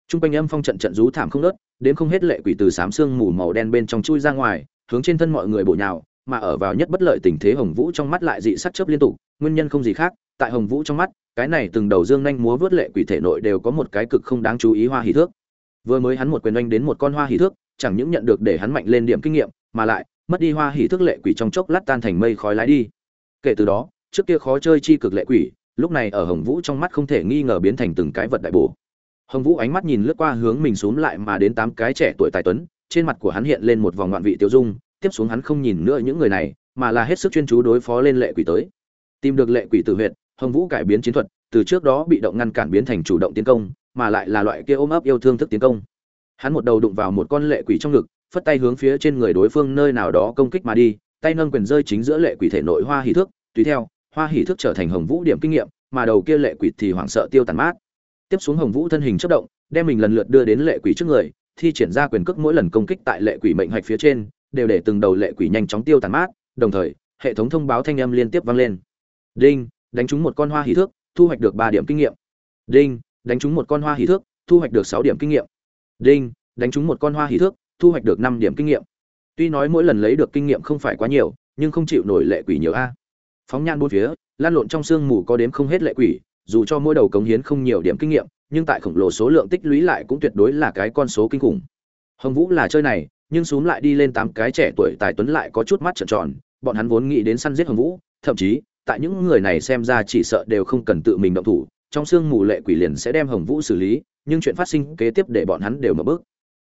Trung quanh âm phong trận trận rú thảm không nớt đến không hết lệ quỷ từ xám xương mù màu đen bên trong chui ra ngoài, hướng trên thân mọi người bổ nhào, mà ở vào nhất bất lợi tình thế hồng vũ trong mắt lại dị sắc chớp liên tục, nguyên nhân không gì khác, tại hồng vũ trong mắt, cái này từng đầu dương nhanh múa vớt lệ quỷ thể nội đều có một cái cực không đáng chú ý hoa hỉ thước vừa mới hắn một quyền oanh đến một con hoa hỉ thước, chẳng những nhận được để hắn mạnh lên điểm kinh nghiệm, mà lại, mất đi hoa hỉ thước lệ quỷ trong chốc lát tan thành mây khói lái đi. Kể từ đó, trước kia khó chơi chi cực lệ quỷ, lúc này ở hồng vũ trong mắt không thể nghi ngờ biến thành từng cái vật đại bổ. Hồng vũ ánh mắt nhìn lướt qua hướng mình xuống lại mà đến tám cái trẻ tuổi tài tuấn, trên mặt của hắn hiện lên một vòng ngoạn vị tiêu dung, tiếp xuống hắn không nhìn nữa những người này, mà là hết sức chuyên chú đối phó lên lệ quỷ tới. Tìm được lệ quỷ tự huyện hồng vũ cải biến chiến thuật, từ trước đó bị động ngăn cản biến thành chủ động tiến công mà lại là loại kia ôm ấp yêu thương thức tiến công. Hắn một đầu đụng vào một con lệ quỷ trong ngực, phất tay hướng phía trên người đối phương nơi nào đó công kích mà đi, tay nâng quyền rơi chính giữa lệ quỷ thể nội hoa hỉ thước, tùy theo, hoa hỉ thước trở thành hồng vũ điểm kinh nghiệm, mà đầu kia lệ quỷ thì hoảng sợ tiêu tàn mát. Tiếp xuống hồng vũ thân hình chất động, đem mình lần lượt đưa đến lệ quỷ trước người, thi triển ra quyền cước mỗi lần công kích tại lệ quỷ mệnh hạch phía trên, đều để từng đầu lệ quỷ nhanh chóng tiêu tàn mát, đồng thời, hệ thống thông báo thanh âm liên tiếp vang lên. Đinh, đánh trúng một con hoa hỉ thước, thu hoạch được ba điểm kinh nghiệm. Đinh đánh trúng một con hoa hỉ thước, thu hoạch được sáu điểm kinh nghiệm. Đinh, đánh trúng một con hoa hỉ thước, thu hoạch được năm điểm kinh nghiệm. Tuy nói mỗi lần lấy được kinh nghiệm không phải quá nhiều, nhưng không chịu nổi lệ quỷ nhiều a. Phóng nhan bốn phía, lan lộn trong sương mù có đếm không hết lệ quỷ, dù cho mỗi đầu cống hiến không nhiều điểm kinh nghiệm, nhưng tại khổng lồ số lượng tích lũy lại cũng tuyệt đối là cái con số kinh khủng. Hồng vũ là chơi này, nhưng xuống lại đi lên tám cái trẻ tuổi tài tuấn lại có chút mắt trợn tròn, bọn hắn vốn nghĩ đến săn giết hồng vũ, thậm chí, tại những người này xem ra chỉ sợ đều không cần tự mình động thủ trong xương mù lệ quỷ liền sẽ đem hồng vũ xử lý, nhưng chuyện phát sinh kế tiếp để bọn hắn đều mở bước.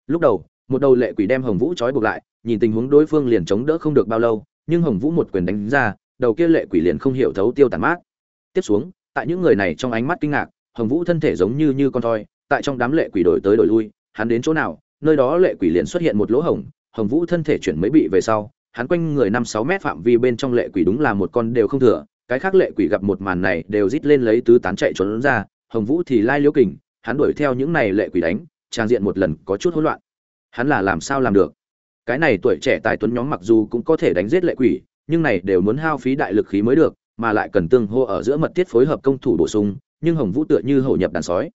Lúc đầu, một đầu lệ quỷ đem hồng vũ trói buộc lại, nhìn tình huống đối phương liền chống đỡ không được bao lâu, nhưng hồng vũ một quyền đánh ra, đầu kia lệ quỷ liền không hiểu thấu tiêu tàn mát. Tiếp xuống, tại những người này trong ánh mắt kinh ngạc, hồng vũ thân thể giống như như con thoi, tại trong đám lệ quỷ đổi tới đổi lui, hắn đến chỗ nào, nơi đó lệ quỷ liền xuất hiện một lỗ hổng, hồng vũ thân thể chuyển mấy bị về sau, hắn quanh người năm sáu mét phạm vi bên trong lệ quỷ đúng là một con đều không thừa cái khác lệ quỷ gặp một màn này đều rít lên lấy tứ tán chạy trốn ra, hồng vũ thì lai liễu kình, hắn đuổi theo những này lệ quỷ đánh, trang diện một lần có chút hỗn loạn. Hắn là làm sao làm được? Cái này tuổi trẻ tài tuấn nhóm mặc dù cũng có thể đánh giết lệ quỷ, nhưng này đều muốn hao phí đại lực khí mới được, mà lại cần tương hô ở giữa mật thiết phối hợp công thủ bổ sung, nhưng hồng vũ tựa như hậu nhập đàn sói.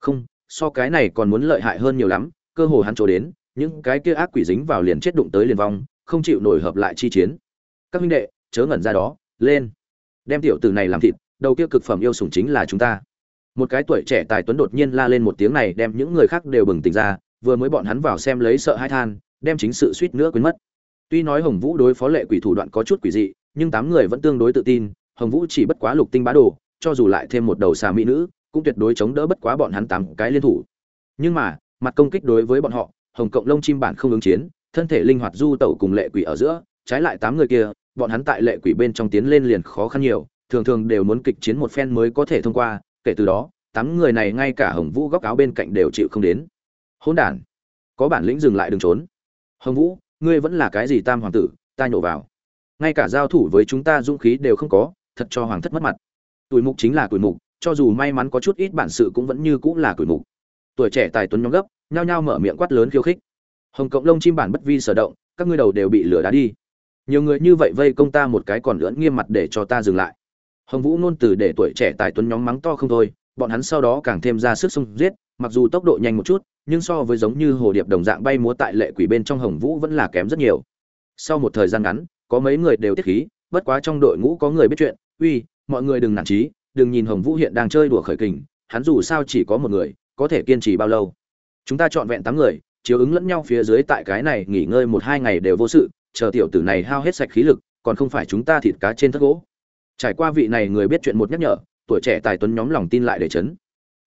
Không, so cái này còn muốn lợi hại hơn nhiều lắm, cơ hồ hắn trổ đến, những cái kia ác quỷ dính vào liền chết đụng tới liền vong, không chịu nổi hợp lại chi chiến. Các huynh đệ, chớ ngẩn ra đó, lên đem tiểu tử này làm thịt, đầu kia cực phẩm yêu sủng chính là chúng ta. Một cái tuổi trẻ tài tuấn đột nhiên la lên một tiếng này đem những người khác đều bừng tỉnh ra, vừa mới bọn hắn vào xem lấy sợ hai than, đem chính sự suýt nữa quên mất. Tuy nói hồng vũ đối phó lệ quỷ thủ đoạn có chút quỷ dị, nhưng tám người vẫn tương đối tự tin, hồng vũ chỉ bất quá lục tinh bá đồ, cho dù lại thêm một đầu xà mỹ nữ, cũng tuyệt đối chống đỡ bất quá bọn hắn tám cái liên thủ. Nhưng mà, mặt công kích đối với bọn họ, hồng cộng lông chim bản không ứng chiến, thân thể linh hoạt du tẩu cùng lệ quỷ ở giữa, trái lại tám người kia bọn hắn tại lệ quỷ bên trong tiến lên liền khó khăn nhiều, thường thường đều muốn kịch chiến một phen mới có thể thông qua, kể từ đó, tám người này ngay cả hồng vũ góc áo bên cạnh đều chịu không đến. Hỗn đản, có bản lĩnh dừng lại đừng trốn. Hồng vũ, ngươi vẫn là cái gì tam hoàng tử, ta nhổ vào. Ngay cả giao thủ với chúng ta dũng khí đều không có, thật cho hoàng thất mất mặt. Tuổi mục chính là tuổi mục, cho dù may mắn có chút ít bản sự cũng vẫn như cũng là tuổi mục. Tuổi trẻ tài tuấn nhóm gấp, nhao nhao mở miệng quát lớn khiêu khích. Hồng cộng lông chim bản bất vi sở động, các ngươi đầu đều bị lửa đá đi nhiều người như vậy vây công ta một cái còn lưỡn nghiêm mặt để cho ta dừng lại. Hồng vũ nôn từ để tuổi trẻ tài tuấn nhóm mắng to không thôi, bọn hắn sau đó càng thêm ra sức xung giết, mặc dù tốc độ nhanh một chút, nhưng so với giống như hồ điệp đồng dạng bay múa tại lệ quỷ bên trong hồng vũ vẫn là kém rất nhiều. Sau một thời gian ngắn, có mấy người đều tiết khí, bất quá trong đội ngũ có người biết chuyện, uy, mọi người đừng nản trí đừng nhìn hồng vũ hiện đang chơi đùa khởi kình, hắn dù sao chỉ có một người, có thể kiên trì bao lâu? Chúng ta chọn vẹn tám người, chiếu ứng lẫn nhau phía dưới tại cái này nghỉ ngơi một hai ngày đều vô sự chờ tiểu tử này hao hết sạch khí lực còn không phải chúng ta thịt cá trên thất gỗ. Trải qua vị này người biết chuyện một nhắc nhở tuổi trẻ tài tuấn nhóm lòng tin lại để chấn.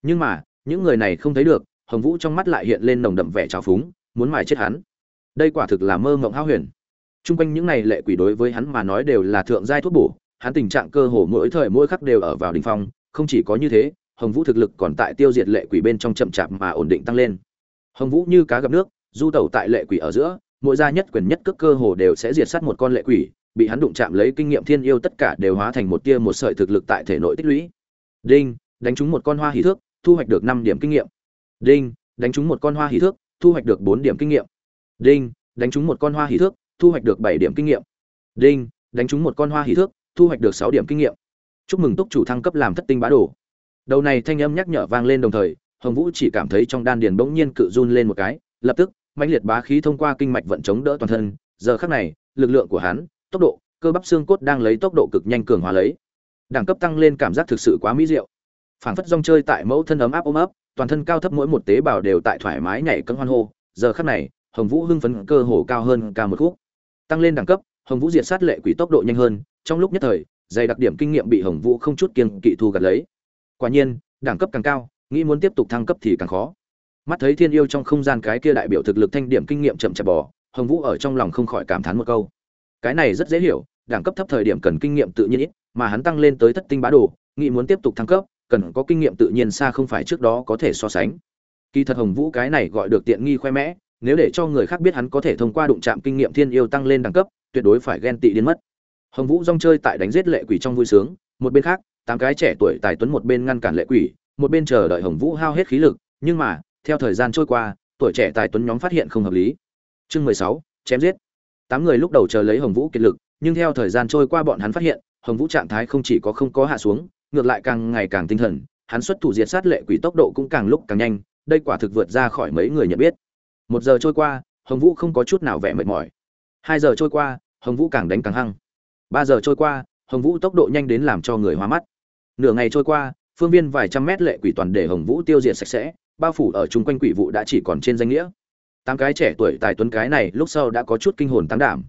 Nhưng mà những người này không thấy được hồng vũ trong mắt lại hiện lên nồng đậm vẻ trào phúng muốn mài chết hắn. Đây quả thực là mơ mộng hao huyền. Trung quanh những này lệ quỷ đối với hắn mà nói đều là thượng giai thuốc bổ, hắn tình trạng cơ hồ mỗi thời mỗi khắc đều ở vào đỉnh phong, không chỉ có như thế, Hồng Vũ thực lực còn tại tiêu diệt lệ quỷ bên trong chậm chạp mà ổn định tăng lên. Hồng Vũ như cá gặp nước, du tẩu tại lệ quỷ ở giữa, mỗi gia nhất quyền nhất cước cơ hồ đều sẽ diệt sát một con lệ quỷ, bị hắn đụng chạm lấy kinh nghiệm thiên yêu tất cả đều hóa thành một tia một sợi thực lực tại thể nội tích lũy. Đinh, đánh trúng một con hoa hỉ thước, thu hoạch được năm điểm kinh nghiệm. Đinh, đánh trúng một con hoa hỉ thước, thu hoạch được bốn điểm kinh nghiệm. Đinh, đánh trúng một con hoa hỉ thước, thu hoạch được bảy điểm kinh nghiệm. Đinh, đánh trúng một con hoa hỉ thước, thu hoạch được sáu điểm kinh nghiệm. Chúc mừng túc chủ thăng cấp làm thất tinh bá đồ. Đầu này thanh âm nhắc nhở vang lên đồng thời, Hồng Vũ chỉ cảm thấy trong đan điền bỗng nhiên cự run lên một cái, lập tức, mãnh liệt bá khí thông qua kinh mạch vận chống đỡ toàn thân, giờ khắc này, lực lượng của hắn, tốc độ, cơ bắp xương cốt đang lấy tốc độ cực nhanh cường hóa lấy. Đẳng cấp tăng lên cảm giác thực sự quá mỹ diệu. Phảng phất rong chơi tại mẫu thân ấm áp ôm ấp, toàn thân cao thấp mỗi một tế bào đều tại thoải mái nhảy cẫng hoan hô, giờ khắc này, Hồng Vũ hưng phấn cơ hồ cao hơn cả một khúc tăng lên đẳng cấp hồng vũ diệt sát lệ quỷ tốc độ nhanh hơn trong lúc nhất thời dày đặc điểm kinh nghiệm bị hồng vũ không chút kiên kỵ thu gặt lấy quả nhiên đẳng cấp càng cao nghĩ muốn tiếp tục thăng cấp thì càng khó mắt thấy thiên yêu trong không gian cái kia đại biểu thực lực thanh điểm kinh nghiệm chậm chạp bò, hồng vũ ở trong lòng không khỏi cảm thán một câu. Cái này rất dễ hiểu, đẳng cấp thấp thời điểm cần kinh nghiệm tự nhiên ít, mà hắn tăng lên tới thất tinh bá đồ, nghĩ muốn tiếp tục thăng cấp, cần có kinh nghiệm tự nhiên xa không phải trước đó có thể so sánh. Kỳ thật hồng vũ cái này gọi được tiện nghi khoe mẽ, nếu để cho người khác biết hắn có thể thông qua đụng chạm kinh nghiệm thiên yêu tăng lên đẳng cấp, tuyệt đối phải ghen tị đến mất. Hồng vũ rong chơi tại đánh giết lệ quỷ trong vui sướng, một bên khác, tám cái trẻ tuổi tài tuấn một bên ngăn cản lệ quỷ, một bên chờ đợi hồng vũ hao hết khí lực, nhưng mà theo thời gian trôi qua, tuổi trẻ tài tuấn nhóm phát hiện không hợp lý. Chương mười sáu, chém giết. Tám người lúc đầu chờ lấy hồng vũ kiệt lực, nhưng theo thời gian trôi qua bọn hắn phát hiện, hồng vũ trạng thái không chỉ có không có hạ xuống, ngược lại càng ngày càng tinh thần, hắn xuất thủ diệt sát lệ quỷ tốc độ cũng càng lúc càng nhanh, đây quả thực vượt ra khỏi mấy người nhận biết. Một giờ trôi qua, hồng vũ không có chút nào vẻ mệt mỏi. Hai giờ trôi qua, hồng vũ càng đánh càng hăng. Ba giờ trôi qua, hồng vũ tốc độ nhanh đến làm cho người hoa mắt. Nửa ngày trôi qua, phương viên vài trăm mét lệ quỷ toàn để hồng vũ tiêu diệt sạch sẽ bao phủ ở chung quanh quỷ vụ đã chỉ còn trên danh nghĩa. Tám cái trẻ tuổi tài tuấn cái này lúc sau đã có chút kinh hồn tăng đảm.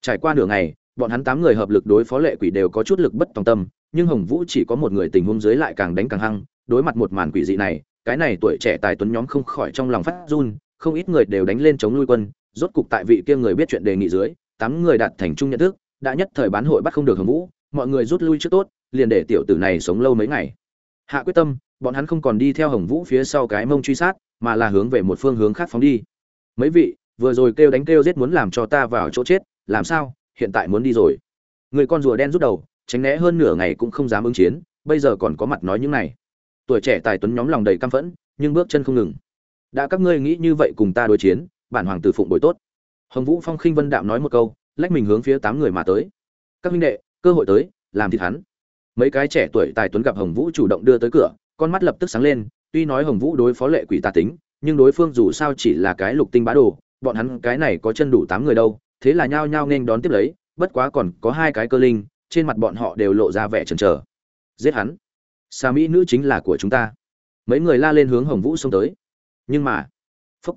Trải qua nửa ngày, bọn hắn tám người hợp lực đối phó lệ quỷ đều có chút lực bất tòng tâm, nhưng hồng vũ chỉ có một người tình huống dưới lại càng đánh càng hăng, đối mặt một màn quỷ dị này, cái này tuổi trẻ tài tuấn nhóm không khỏi trong lòng phát run, không ít người đều đánh lên chống nuôi quân, rốt cục tại vị kia người biết chuyện đề nghị dưới, tám người đạt thành chung nhận thức, đã nhất thời bán hội bắt không được hồng vũ, mọi người rút lui trước tốt, liền để tiểu tử này sống lâu mấy ngày. Hạ quyết tâm bọn hắn không còn đi theo hồng vũ phía sau cái mông truy sát, mà là hướng về một phương hướng khác phóng đi. Mấy vị, vừa rồi kêu đánh kêu giết muốn làm cho ta vào chỗ chết, làm sao? Hiện tại muốn đi rồi. Người con rùa đen rút đầu, tránh né hơn nửa ngày cũng không dám ứng chiến, bây giờ còn có mặt nói những này. Tuổi trẻ tài tuấn nhóm lòng đầy căm phẫn, nhưng bước chân không ngừng. Đã các ngươi nghĩ như vậy cùng ta đối chiến, bản hoàng tử phụng bồi tốt. Hồng vũ phong khinh vân đạm nói một câu, lách mình hướng phía tám người mà tới. Các huynh đệ, cơ hội tới, làm thịt hắn. Mấy cái trẻ tuổi tài tuấn gặp hồng vũ chủ động đưa tới cửa con mắt lập tức sáng lên, tuy nói hồng vũ đối phó lệ quỷ tà tính, nhưng đối phương dù sao chỉ là cái lục tinh bá đồ, bọn hắn cái này có chân đủ tám người đâu, thế là nhao nhao nên đón tiếp lấy, bất quá còn có hai cái cơ linh, trên mặt bọn họ đều lộ ra vẻ chần chờ. Giết hắn. Xa mỹ nữ chính là của chúng ta. Mấy người la lên hướng hồng vũ xông tới. Nhưng mà, phúc.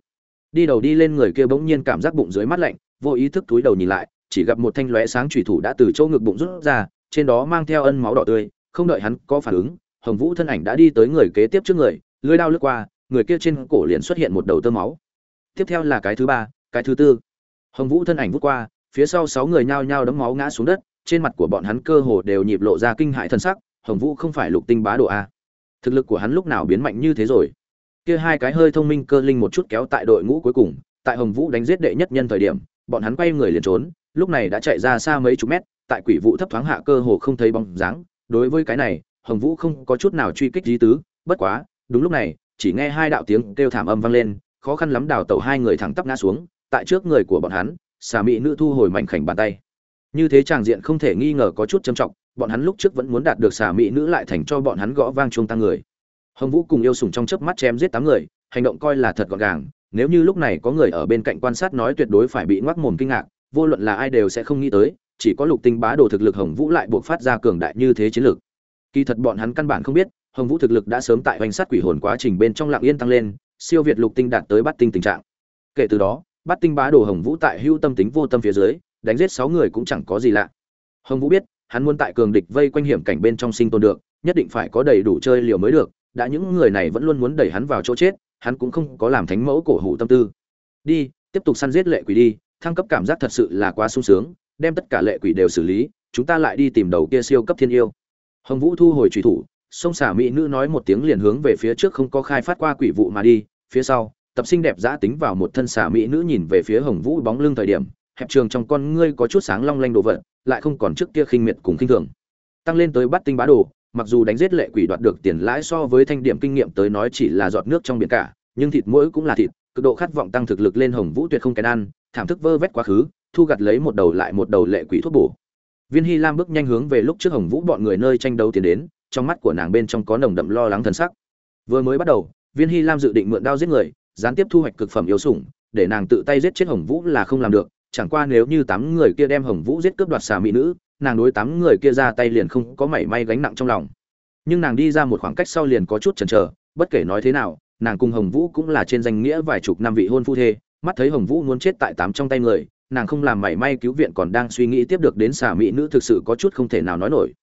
Đi đầu đi lên người kia bỗng nhiên cảm giác bụng dưới mắt lạnh, vô ý thức túi đầu nhìn lại, chỉ gặp một thanh lóe sáng thủy thủ đã từ chỗ ngực bụng rút ra, trên đó mang theo ân máu đỏ tươi, không đợi hắn có phản ứng hồng vũ thân ảnh đã đi tới người kế tiếp trước người lưới đao lướt qua, người kia trên cổ liền xuất hiện một đầu tơ máu. Tiếp theo là cái thứ ba, cái thứ tư. Hồng vũ thân ảnh vút qua, phía sau sáu người nhao nhao đấm máu ngã xuống đất, trên mặt của bọn hắn cơ hồ đều nhịp lộ ra kinh hại thân sắc, hồng vũ không phải lục tinh bá độ a. Thực lực của hắn lúc nào biến mạnh như thế rồi? Kia hai cái hơi thông minh cơ linh một chút kéo tại đội ngũ cuối cùng, tại hồng vũ đánh giết đệ nhất nhân thời điểm, bọn hắn quay người liền trốn, lúc này đã chạy ra xa mấy chục mét, tại quỷ vụ thấp thoáng hạ cơ hồ không thấy bóng dáng. Đối với cái này hồng vũ không có chút nào truy kích lý tứ, bất quá, đúng lúc này, chỉ nghe hai đạo tiếng kêu thảm âm vang lên, khó khăn lắm đào tẩu hai người thẳng tắp ngã xuống, tại trước người của bọn hắn, xà mị nữ thu hồi mảnh khảnh bàn tay như thế tràng diện không thể nghi ngờ có chút trầm trọng, bọn hắn lúc trước vẫn muốn đạt được xà mỹ nữ lại thành cho bọn hắn gõ vang chuông tăng người hồng vũ cùng yêu sủng trong chớp mắt chém giết tám người, hành động coi là thật gọn gàng, nếu như lúc này có người ở bên cạnh quan sát nói tuyệt đối phải bị ngoác mồm kinh ngạc, vô luận là ai đều sẽ không nghĩ tới, chỉ có lục tinh bá đồ thực lực hồng vũ lại buộc phát ra cường đại như thế chiến lực kỳ thật bọn hắn căn bản không biết, hồng vũ thực lực đã sớm tại hoành sát quỷ hồn quá trình bên trong lạng yên tăng lên, siêu việt lục tinh đạt tới bát tinh tình trạng. Kể từ đó, bát tinh bá đồ hồng vũ tại hưu tâm tính vô tâm phía dưới, đánh giết sáu người cũng chẳng có gì lạ. Hồng vũ biết, hắn muốn tại cường địch vây quanh hiểm cảnh bên trong sinh tồn được, nhất định phải có đầy đủ chơi liều mới được, đã những người này vẫn luôn muốn đẩy hắn vào chỗ chết, hắn cũng không có làm thánh mẫu cổ hủ tâm tư. Đi, tiếp tục săn giết lệ quỷ đi, thăng cấp cảm giác thật sự là quá sung sướng, đem tất cả lệ quỷ đều xử lý, chúng ta lại đi tìm đầu kia siêu cấp thiên yêu hồng vũ thu hồi trùy thủ, sông xả mỹ nữ nói một tiếng liền hướng về phía trước không có khai phát qua quỷ vụ mà đi. Phía sau, tập sinh đẹp giã tính vào một thân xả mỹ nữ nhìn về phía hồng vũ bóng lưng thời điểm, hẹp trường trong con ngươi có chút sáng long lanh đồ vật, lại không còn trước kia khinh miệt cùng khinh thường. Tăng lên tới bắt tinh bá đồ, mặc dù đánh giết lệ quỷ đoạt được tiền lãi so với thanh điểm kinh nghiệm tới nói chỉ là giọt nước trong biển cả, nhưng thịt mỗi cũng là thịt, cực độ khát vọng tăng thực lực lên hồng vũ tuyệt không kén ăn, thảm thức vơ vét quá khứ, thu gặt lấy một đầu lại một đầu lệ quỷ thuốc bổ viên hy lam bước nhanh hướng về lúc trước hồng vũ bọn người nơi tranh đấu tiến đến, trong mắt của nàng bên trong có nồng đậm lo lắng thần sắc. Vừa mới bắt đầu, viên hy lam dự định mượn đao giết người, gián tiếp thu hoạch cực phẩm yếu sủng, để nàng tự tay giết chết hồng vũ là không làm được, chẳng qua nếu như tám người kia đem hồng vũ giết cướp đoạt xà mỹ nữ, nàng đối tám người kia ra tay liền không có mảy may gánh nặng trong lòng. Nhưng nàng đi ra một khoảng cách sau liền có chút chần chờ, bất kể nói thế nào, nàng cùng hồng vũ cũng là trên danh nghĩa vài chục năm vị hôn phu thê, mắt thấy hồng vũ muốn chết tại tám trong tay người nàng không làm mảy may cứu viện còn đang suy nghĩ tiếp được đến xà mỹ nữ thực sự có chút không thể nào nói nổi.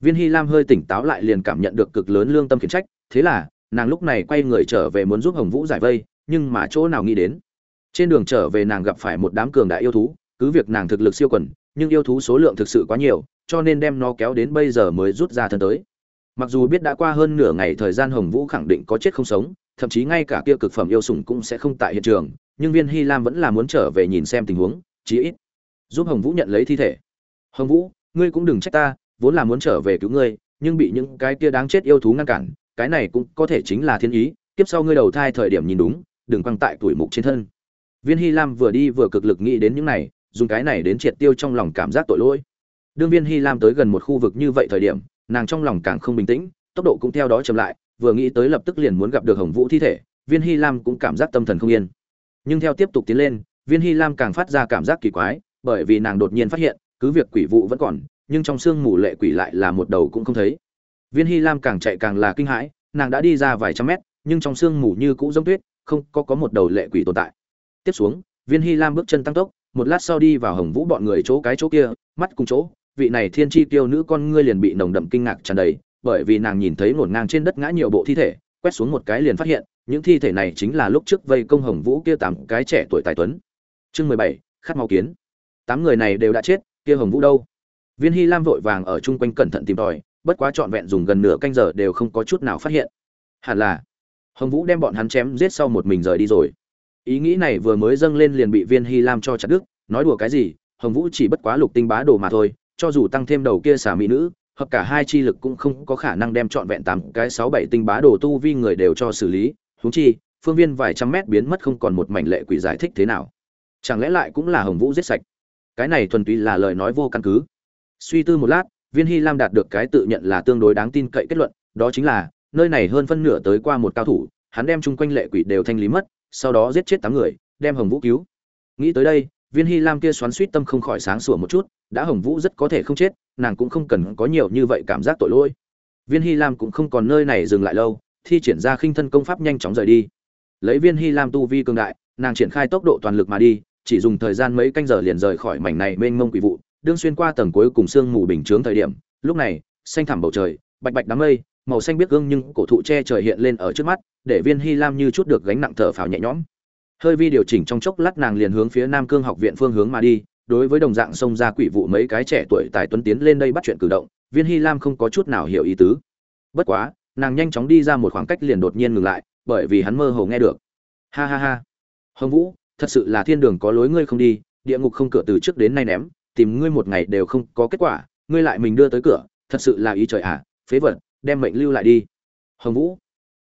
Viên hy lam hơi tỉnh táo lại liền cảm nhận được cực lớn lương tâm khiển trách, thế là, nàng lúc này quay người trở về muốn giúp hồng vũ giải vây, nhưng mà chỗ nào nghĩ đến. Trên đường trở về nàng gặp phải một đám cường đại yêu thú, cứ việc nàng thực lực siêu quần, nhưng yêu thú số lượng thực sự quá nhiều, cho nên đem nó kéo đến bây giờ mới rút ra thân tới. Mặc dù biết đã qua hơn nửa ngày thời gian hồng vũ khẳng định có chết không sống, thậm chí ngay cả kia cực phẩm yêu sủng cũng sẽ không tại hiện trường, nhưng viên hy lam vẫn là muốn trở về nhìn xem tình huống chí ít. Giúp hồng vũ nhận lấy thi thể. Hồng vũ, ngươi cũng đừng trách ta, vốn là muốn trở về cứu ngươi, nhưng bị những cái kia đáng chết yêu thú ngăn cản, cái này cũng có thể chính là thiên ý tiếp sau ngươi đầu thai thời điểm nhìn đúng, đừng quăng tại tuổi mục trên thân. Viên hy lam vừa đi vừa cực lực nghĩ đến những này, dùng cái này đến triệt tiêu trong lòng cảm giác tội lỗi. Đương viên hy lam tới gần một khu vực như vậy thời điểm, nàng trong lòng càng không bình tĩnh, tốc độ cũng theo đó chậm lại, vừa nghĩ tới lập tức liền muốn gặp được hồng vũ thi thể, viên hy lam cũng cảm giác tâm thần không yên. Nhưng theo tiếp tục tiến lên viên hy lam càng phát ra cảm giác kỳ quái, bởi vì nàng đột nhiên phát hiện, cứ việc quỷ vụ vẫn còn, nhưng trong sương mù lệ quỷ lại là một đầu cũng không thấy. Viên hy lam càng chạy càng là kinh hãi, nàng đã đi ra vài trăm mét, nhưng trong sương mù như cũ giống tuyết, không có có một đầu lệ quỷ tồn tại. Tiếp xuống, viên hy lam bước chân tăng tốc, một lát sau đi vào hồng vũ bọn người chỗ cái chỗ kia, mắt cùng chỗ, vị này thiên chi tiêu nữ con ngươi liền bị nồng đậm kinh ngạc tràn đầy, bởi vì nàng nhìn thấy ngổn ngang trên đất ngã nhiều bộ thi thể, quét xuống một cái liền phát hiện, những thi thể này chính là lúc trước vây công hồng vũ kia tám cái trẻ tuổi tài tuấn chương mười bảy, khát máu kiến. Tám người này đều đã chết, kia hồng vũ đâu? Viên hy lam vội vàng ở chung quanh cẩn thận tìm tòi, bất quá trọn vẹn dùng gần nửa canh giờ đều không có chút nào phát hiện. Hẳn là, hồng vũ đem bọn hắn chém giết sau một mình rời đi rồi. Ý nghĩ này vừa mới dâng lên liền bị viên hy lam cho chặt đức nói đùa cái gì, hồng vũ chỉ bất quá lục tinh bá đồ mà thôi, cho dù tăng thêm đầu kia xả mỹ nữ, hợp cả hai chi lực cũng không có khả năng đem trọn vẹn tám cái sáu bảy tinh bá đồ tu vi người đều cho xử lý, huống chi, phương viên vài trăm mét biến mất không còn một mảnh lệ quỷ giải thích thế nào chẳng lẽ lại cũng là hồng vũ giết sạch? Cái này thuần túy là lời nói vô căn cứ. Suy tư một lát, viên hy lam đạt được cái tự nhận là tương đối đáng tin cậy kết luận, đó chính là, nơi này hơn phân nửa tới qua một cao thủ, hắn đem chung quanh lệ quỷ đều thanh lý mất, sau đó giết chết tám người, đem hồng vũ cứu. Nghĩ tới đây, viên hy lam kia xoắn suýt tâm không khỏi sáng sủa một chút, đã hồng vũ rất có thể không chết, nàng cũng không cần có nhiều như vậy cảm giác tội lỗi. Viên hy lam cũng không còn nơi này dừng lại lâu, thi triển ra khinh thân công pháp nhanh chóng rời đi. Lấy viên hy lam tu vi cường đại, nàng triển khai tốc độ toàn lực mà đi chỉ dùng thời gian mấy canh giờ liền rời khỏi mảnh này mênh mông quỷ vụ, đương xuyên qua tầng cuối cùng sương mù bình chướng thời điểm, lúc này, xanh thẳm bầu trời, bạch bạch đám mây, màu xanh biết gương nhưng cổ thụ che trời hiện lên ở trước mắt, để viên hy lam như chút được gánh nặng thở phào nhẹ nhõm. Hơi vi điều chỉnh trong chốc lát nàng liền hướng phía nam cương học viện phương hướng mà đi, đối với đồng dạng xông ra quỷ vụ mấy cái trẻ tuổi tài tuấn tiến lên đây bắt chuyện cử động, viên hy lam không có chút nào hiểu ý tứ. Bất quá, nàng nhanh chóng đi ra một khoảng cách liền đột nhiên ngừng lại, bởi vì hắn mơ hồ nghe được. Ha ha ha. Hồng vũ thật sự là thiên đường có lối ngươi không đi địa ngục không cửa từ trước đến nay ném tìm ngươi một ngày đều không có kết quả ngươi lại mình đưa tới cửa thật sự là ý trời ạ à, phế vật đem mệnh lưu lại đi. Hồng vũ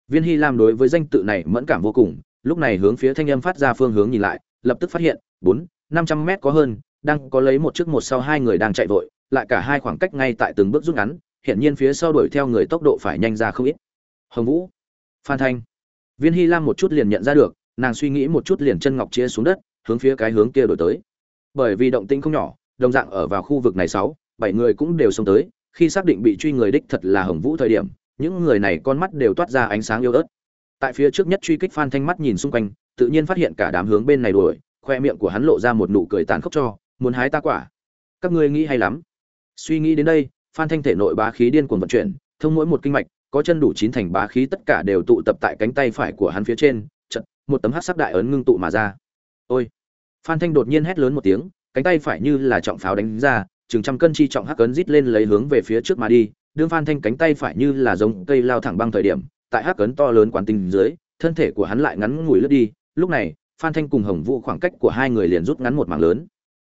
viên hy lam đối với danh tự này mẫn cảm vô cùng lúc này hướng phía thanh âm phát ra phương hướng nhìn lại lập tức phát hiện bốn năm trăm mét có hơn đang có lấy một trước một sau hai người đang chạy vội lại cả hai khoảng cách ngay tại từng bước rút ngắn hiện nhiên phía sau đuổi theo người tốc độ phải nhanh ra không ít. Hồng vũ phan thanh viên hy lam một chút liền nhận ra được nàng suy nghĩ một chút liền chân ngọc chia xuống đất, hướng phía cái hướng kia đổi tới. Bởi vì động tĩnh không nhỏ, đồng dạng ở vào khu vực này sáu, bảy người cũng đều xông tới, khi xác định bị truy người đích thật là hồng vũ thời điểm, những người này con mắt đều toát ra ánh sáng yêu ớt. Tại phía trước nhất truy kích phan thanh mắt nhìn xung quanh, tự nhiên phát hiện cả đám hướng bên này đuổi, khoe miệng của hắn lộ ra một nụ cười tàn khốc cho, muốn hái ta quả? Các ngươi nghĩ hay lắm. Suy nghĩ đến đây, phan thanh thể nội bá khí điên cuồng vận chuyển, thông mỗi một kinh mạch, có chân đủ chín thành bá khí tất cả đều tụ tập tại cánh tay phải của hắn phía trên một tấm hát sắc đại ấn ngưng tụ mà ra. Ôi! Phan thanh đột nhiên hét lớn một tiếng, cánh tay phải như là trọng pháo đánh ra, chừng trăm cân chi trọng hắc ấn rít lên lấy hướng về phía trước mà đi, đương phan thanh cánh tay phải như là giống cây lao thẳng băng thời điểm, tại hắc ấn to lớn quán tinh dưới, thân thể của hắn lại ngắn ngủi lướt đi. Lúc này, phan thanh cùng hồng vũ khoảng cách của hai người liền rút ngắn một mảng lớn.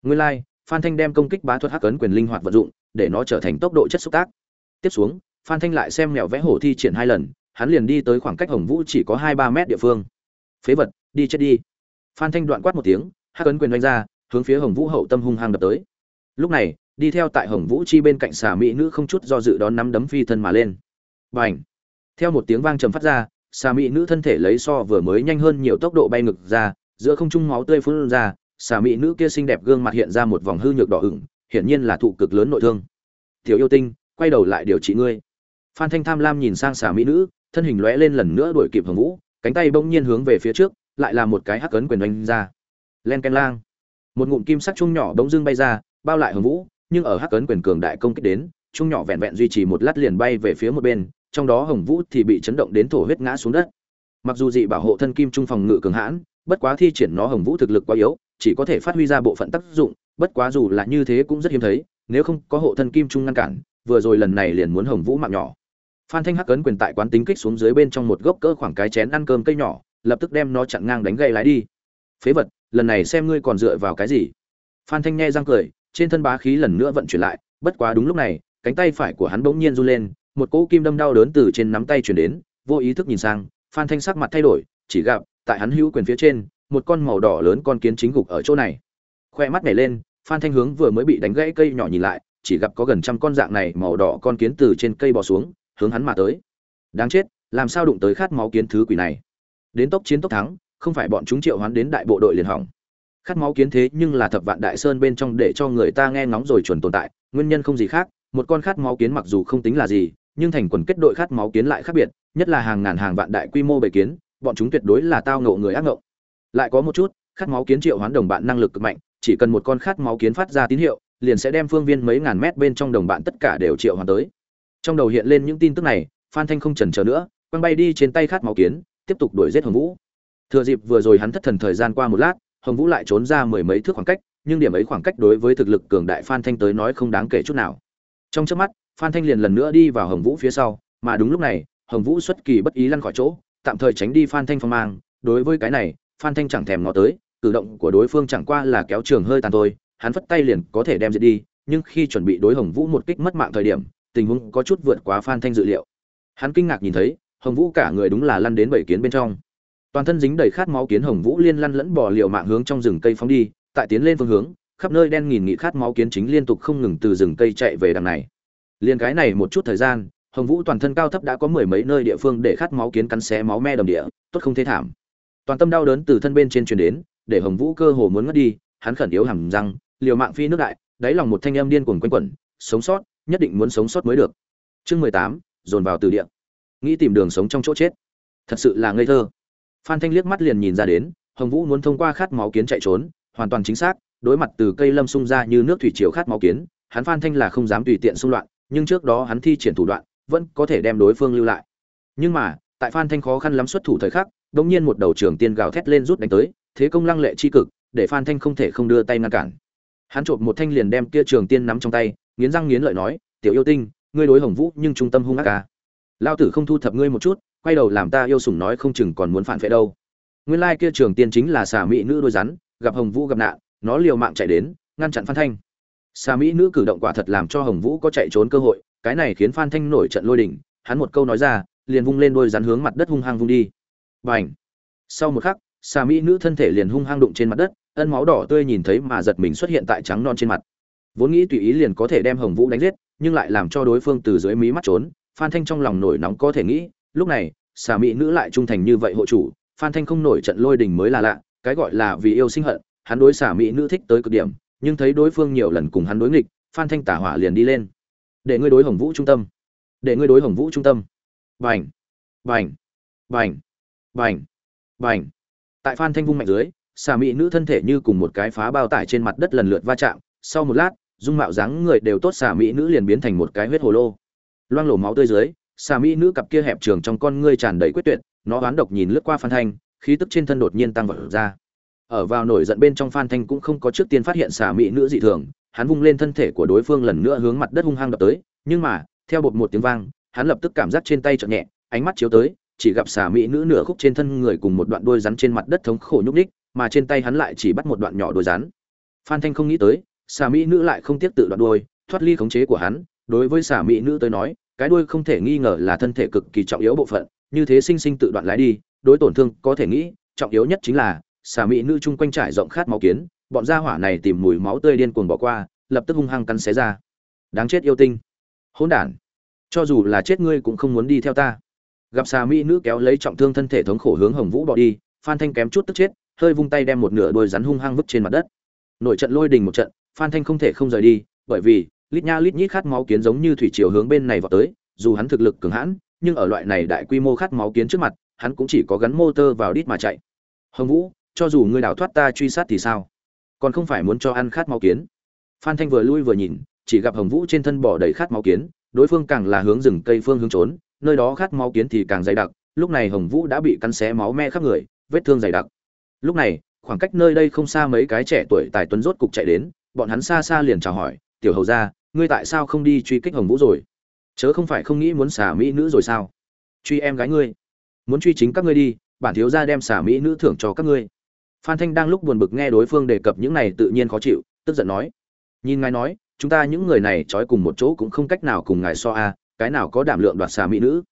Nguyên lai, phan thanh đem công kích bá thuật hắc ấn quyền linh hoạt vận dụng, để nó trở thành tốc độ chất xúc tác. Tiếp xuống, phan thanh lại xem mèo vẽ hổ thi triển hai lần, hắn liền đi tới khoảng cách hồng vũ chỉ có hai ba mét địa phương phế vật, đi chết đi. Phan thanh đoạn quát một tiếng, hắc ấn quyền đánh ra, hướng phía hồng vũ hậu tâm hung hăng đập tới. Lúc này, đi theo tại hồng vũ chi bên cạnh xà mỹ nữ không chút do dự đón nắm đấm phi thân mà lên. B à n h theo một tiếng vang trầm phát ra, xà mỹ nữ thân thể lấy so vừa mới nhanh hơn nhiều tốc độ bay ngực ra, giữa không trung máu tươi phun ra, xà mỹ nữ kia xinh đẹp gương mặt hiện ra một vòng hư nhược đỏ ửng, hiển nhiên là thụ cực lớn nội thương. Tiểu yêu tinh, quay đầu lại điều trị ngươi. Phan thanh tham lam nhìn sang xà mỹ nữ, thân hình lóe lên lần nữa đuổi kịp hồng vũ cánh tay bỗng nhiên hướng về phía trước, lại là một cái hắc ấn quyền đánh ra. Len ken lang. Một ngụm kim sắc chung nhỏ bỗng dưng bay ra, bao lại hồng vũ, nhưng ở hắc ấn quyền cường đại công kích đến, chung nhỏ vẹn vẹn duy trì một lát liền bay về phía một bên, trong đó hồng vũ thì bị chấn động đến thổ huyết ngã xuống đất. Mặc dù dị bảo hộ thân kim trung phòng ngự cường hãn, bất quá thi triển nó hồng vũ thực lực quá yếu, chỉ có thể phát huy ra bộ phận tác dụng, bất quá dù là như thế cũng rất hiếm thấy, nếu không có hộ thân kim trung ngăn cản, vừa rồi lần này liền muốn hồng vũ mạng nhỏ phan thanh hắc ấn quyền tại quán tính kích xuống dưới bên trong một gốc cỡ khoảng cái chén ăn cơm cây nhỏ, lập tức đem nó chặn ngang đánh gậy lái đi. Phế vật, lần này xem ngươi còn dựa vào cái gì? Phan thanh nghe răng cười, trên thân bá khí lần nữa vận chuyển lại, bất quá đúng lúc này, cánh tay phải của hắn bỗng nhiên run lên, một cỗ kim đâm đau đớn từ trên nắm tay chuyển đến, vô ý thức nhìn sang, phan thanh sắc mặt thay đổi, chỉ gặp, tại hắn hữu quyền phía trên, một con màu đỏ lớn con kiến chính gục ở chỗ này. Khoe mắt nhảy lên, phan thanh hướng vừa mới bị đánh gãy cây nhỏ nhìn lại, chỉ gặp có gần trăm con dạng này màu đỏ con kiến từ trên cây bò xuống hướng hắn mà tới. Đáng chết, làm sao đụng tới khát máu kiến thứ quỷ này? Đến tốc chiến tốc thắng, không phải bọn chúng triệu hoán đến đại bộ đội liền hỏng. Khát máu kiến thế nhưng là thập vạn đại sơn bên trong để cho người ta nghe ngóng rồi chuẩn tồn tại, nguyên nhân không gì khác, một con khát máu kiến mặc dù không tính là gì, nhưng thành quần kết đội khát máu kiến lại khác biệt, nhất là hàng ngàn hàng vạn đại quy mô bầy kiến, bọn chúng tuyệt đối là tao ngộ người ác ngộ lại có một chút, khát máu kiến triệu hoán đồng bạn năng lực cực mạnh, chỉ cần một con khát máu kiến phát ra tín hiệu, liền sẽ đem phương viên mấy ngàn mét bên trong đồng bạn tất cả đều triệu hoán tới trong đầu hiện lên những tin tức này, phan thanh không chần chờ nữa, quăng bay đi trên tay khát máu kiến, tiếp tục đuổi giết hồng vũ. Thừa dịp vừa rồi hắn thất thần thời gian qua một lát, hồng vũ lại trốn ra mười mấy thước khoảng cách, nhưng điểm ấy khoảng cách đối với thực lực cường đại phan thanh tới nói không đáng kể chút nào. Trong trước mắt, phan thanh liền lần nữa đi vào hồng vũ phía sau, mà đúng lúc này, hồng vũ xuất kỳ bất ý lăn khỏi chỗ, tạm thời tránh đi phan thanh phong mang. Đối với cái này, phan thanh chẳng thèm ngó tới, cử động của đối phương chẳng qua là kéo trường hơi tàn thôi, hắn phất tay liền có thể đem diệt đi, nhưng khi chuẩn bị đối hồng vũ một kích mất mạng thời điểm tình huống có chút vượt quá phan thanh dự liệu. Hắn kinh ngạc nhìn thấy, hồng vũ cả người đúng là lăn đến bảy kiến bên trong. Toàn thân dính đầy khát máu kiến hồng vũ liên lăn lẫn bỏ liều mạng hướng trong rừng cây phóng đi, tại tiến lên phương hướng, khắp nơi đen nghìn nghị khát máu kiến chính liên tục không ngừng từ rừng cây chạy về đằng này. Liền cái này một chút thời gian, hồng vũ toàn thân cao thấp đã có mười mấy nơi địa phương để khát máu kiến cắn xé máu me đầm địa, tốt không thế thảm. Toàn tâm đau đớn từ thân bên trên truyền đến, để hồng vũ cơ hồ muốn ngất đi, hắn khẩn yếu hẳn răng liều mạng phi nước đại, đáy lòng một thanh âm điên cuồng quanh quẩn, sống sót nhất định muốn sống sót mới được. Chương mười tám, dồn vào từ địa. Nghĩ tìm đường sống trong chỗ chết. Thật sự là ngây thơ. Phan thanh liếc mắt liền nhìn ra đến, hồng vũ muốn thông qua khát máu kiến chạy trốn, hoàn toàn chính xác, đối mặt từ cây lâm xung ra như nước thủy chiều khát máu kiến, hắn phan thanh là không dám tùy tiện xung loạn, nhưng trước đó hắn thi triển thủ đoạn, vẫn có thể đem đối phương lưu lại. Nhưng mà, tại phan thanh khó khăn lắm xuất thủ thời khắc đống nhiên một đầu trường tiên gào thét lên rút đánh tới, thế công lăng lệ chi cực, để phan thanh không thể không đưa tay ngăn cản. Hắn trộm một thanh liền đem kia trường tiên nắm trong tay nghiến răng nghiến lợi nói, tiểu yêu tinh, ngươi đối hồng vũ nhưng trung tâm hung ác ca lao tử không thu thập ngươi một chút, quay đầu làm ta yêu sủng nói không chừng còn muốn phản phệ đâu. Nguyên lai kia trường tiên chính là xà mỹ nữ đôi rắn, gặp hồng vũ gặp nạn, nó liều mạng chạy đến, ngăn chặn phan thanh. Xà mỹ nữ cử động quả thật làm cho hồng vũ có chạy trốn cơ hội, cái này khiến phan thanh nổi trận lôi đỉnh hắn một câu nói ra, liền vung lên đôi rắn hướng mặt đất hung hăng vung đi. B à n h sau một khắc, xà mỹ nữ thân thể liền hung hăng đụng trên mặt đất, ân máu đỏ tươi nhìn thấy mà giật mình xuất hiện tại trắng non trên mặt vốn nghĩ tùy ý liền có thể đem hồng vũ đánh giết, nhưng lại làm cho đối phương từ dưới mí mắt trốn. Phan thanh trong lòng nổi nóng có thể nghĩ, lúc này, xà mỹ nữ lại trung thành như vậy hộ chủ, phan thanh không nổi trận lôi đình mới là lạ, cái gọi là vì yêu sinh hận, hắn đối xà mỹ nữ thích tới cực điểm, nhưng thấy đối phương nhiều lần cùng hắn đối nghịch, phan thanh tả hỏa liền đi lên. Để ngươi đối hồng vũ trung tâm. Để ngươi đối hồng vũ trung tâm. Vành vành vành vành vành tại phan thanh vung mạnh dưới, xà mỹ nữ thân thể như cùng một cái phá bao tải trên mặt đất lần lượt va chạm. Sau một lát dung mạo dáng người đều tốt, xà mỹ nữ liền biến thành một cái huyết hồ lô. Loang lổ máu tươi dưới, xà mỹ nữ cặp kia hẹp trường trong con ngươi tràn đầy quyết tuyệt, nó oán độc nhìn lướt qua phan thanh, khí tức trên thân đột nhiên tăng vọt ra. Ở vào nổi giận bên trong phan thanh cũng không có trước tiên phát hiện xà mỹ nữ dị thường, hắn vung lên thân thể của đối phương lần nữa hướng mặt đất hung hăng đập tới, nhưng mà, theo bột một tiếng vang, hắn lập tức cảm giác trên tay chợt nhẹ, ánh mắt chiếu tới, chỉ gặp xà mỹ nữ nửa khúc trên thân người cùng một đoạn đôi rắn trên mặt đất thống khổ nhúc ních mà trên tay hắn lại chỉ bắt một đoạn nhỏ đôi rắn. Phan thanh không nghĩ tới xà mỹ nữ lại không tiếp tự đoạn đuôi, thoát ly khống chế của hắn. Đối với xà mỹ nữ tới nói cái đuôi không thể nghi ngờ là thân thể cực kỳ trọng yếu bộ phận. Như thế sinh sinh tự đoạn lái đi đối tổn thương có thể nghĩ trọng yếu nhất chính là xà mỹ nữ chung quanh trải rộng khát máu kiến bọn gia hỏa này tìm mùi máu tươi điên cuồng bỏ qua lập tức hung hăng cắn xé ra. Đáng chết yêu tinh. Hỗn đản. Cho dù là chết ngươi cũng không muốn đi theo ta. Gặp xà mỹ nữ kéo lấy trọng thương thân thể thống khổ hướng hồng vũ bỏ đi phan thanh kém chút tức chết hơi vung tay đem một nửa đôi rắn hung hăng vứt trên mặt đất. Nội trận lôi đình một trận phan thanh không thể không rời đi, bởi vì, lít nha lít nhít khát máu kiến giống như thủy chiều hướng bên này vào tới, dù hắn thực lực cường hãn, nhưng ở loại này đại quy mô khát máu kiến trước mặt, hắn cũng chỉ có gắn motor vào đít mà chạy. Hồng vũ, cho dù ngươi đào thoát ta truy sát thì sao? Còn không phải muốn cho ăn khát máu kiến. Phan thanh vừa lui vừa nhìn, chỉ gặp hồng vũ trên thân bỏ đầy khát máu kiến, đối phương càng là hướng rừng cây phương hướng trốn, nơi đó khát máu kiến thì càng dày đặc, lúc này hồng vũ đã bị cắn xé máu me khắp người, vết thương dày đặc. Lúc này, khoảng cách nơi đây không xa mấy cái trẻ tuổi tài tuấn rốt cục chạy đến bọn hắn xa xa liền chào hỏi, tiểu hầu ra ngươi tại sao không đi truy kích hồng vũ rồi? Chớ không phải không nghĩ muốn xả mỹ nữ rồi sao? Truy em gái ngươi. Muốn truy chính các ngươi đi, bản thiếu gia đem xả mỹ nữ thưởng cho các ngươi. Phan thanh đang lúc buồn bực nghe đối phương đề cập những này tự nhiên khó chịu, tức giận nói, nhìn ngài nói, chúng ta những người này trói cùng một chỗ cũng không cách nào cùng ngài so a cái nào có đảm lượng đoạt xà mỹ nữ?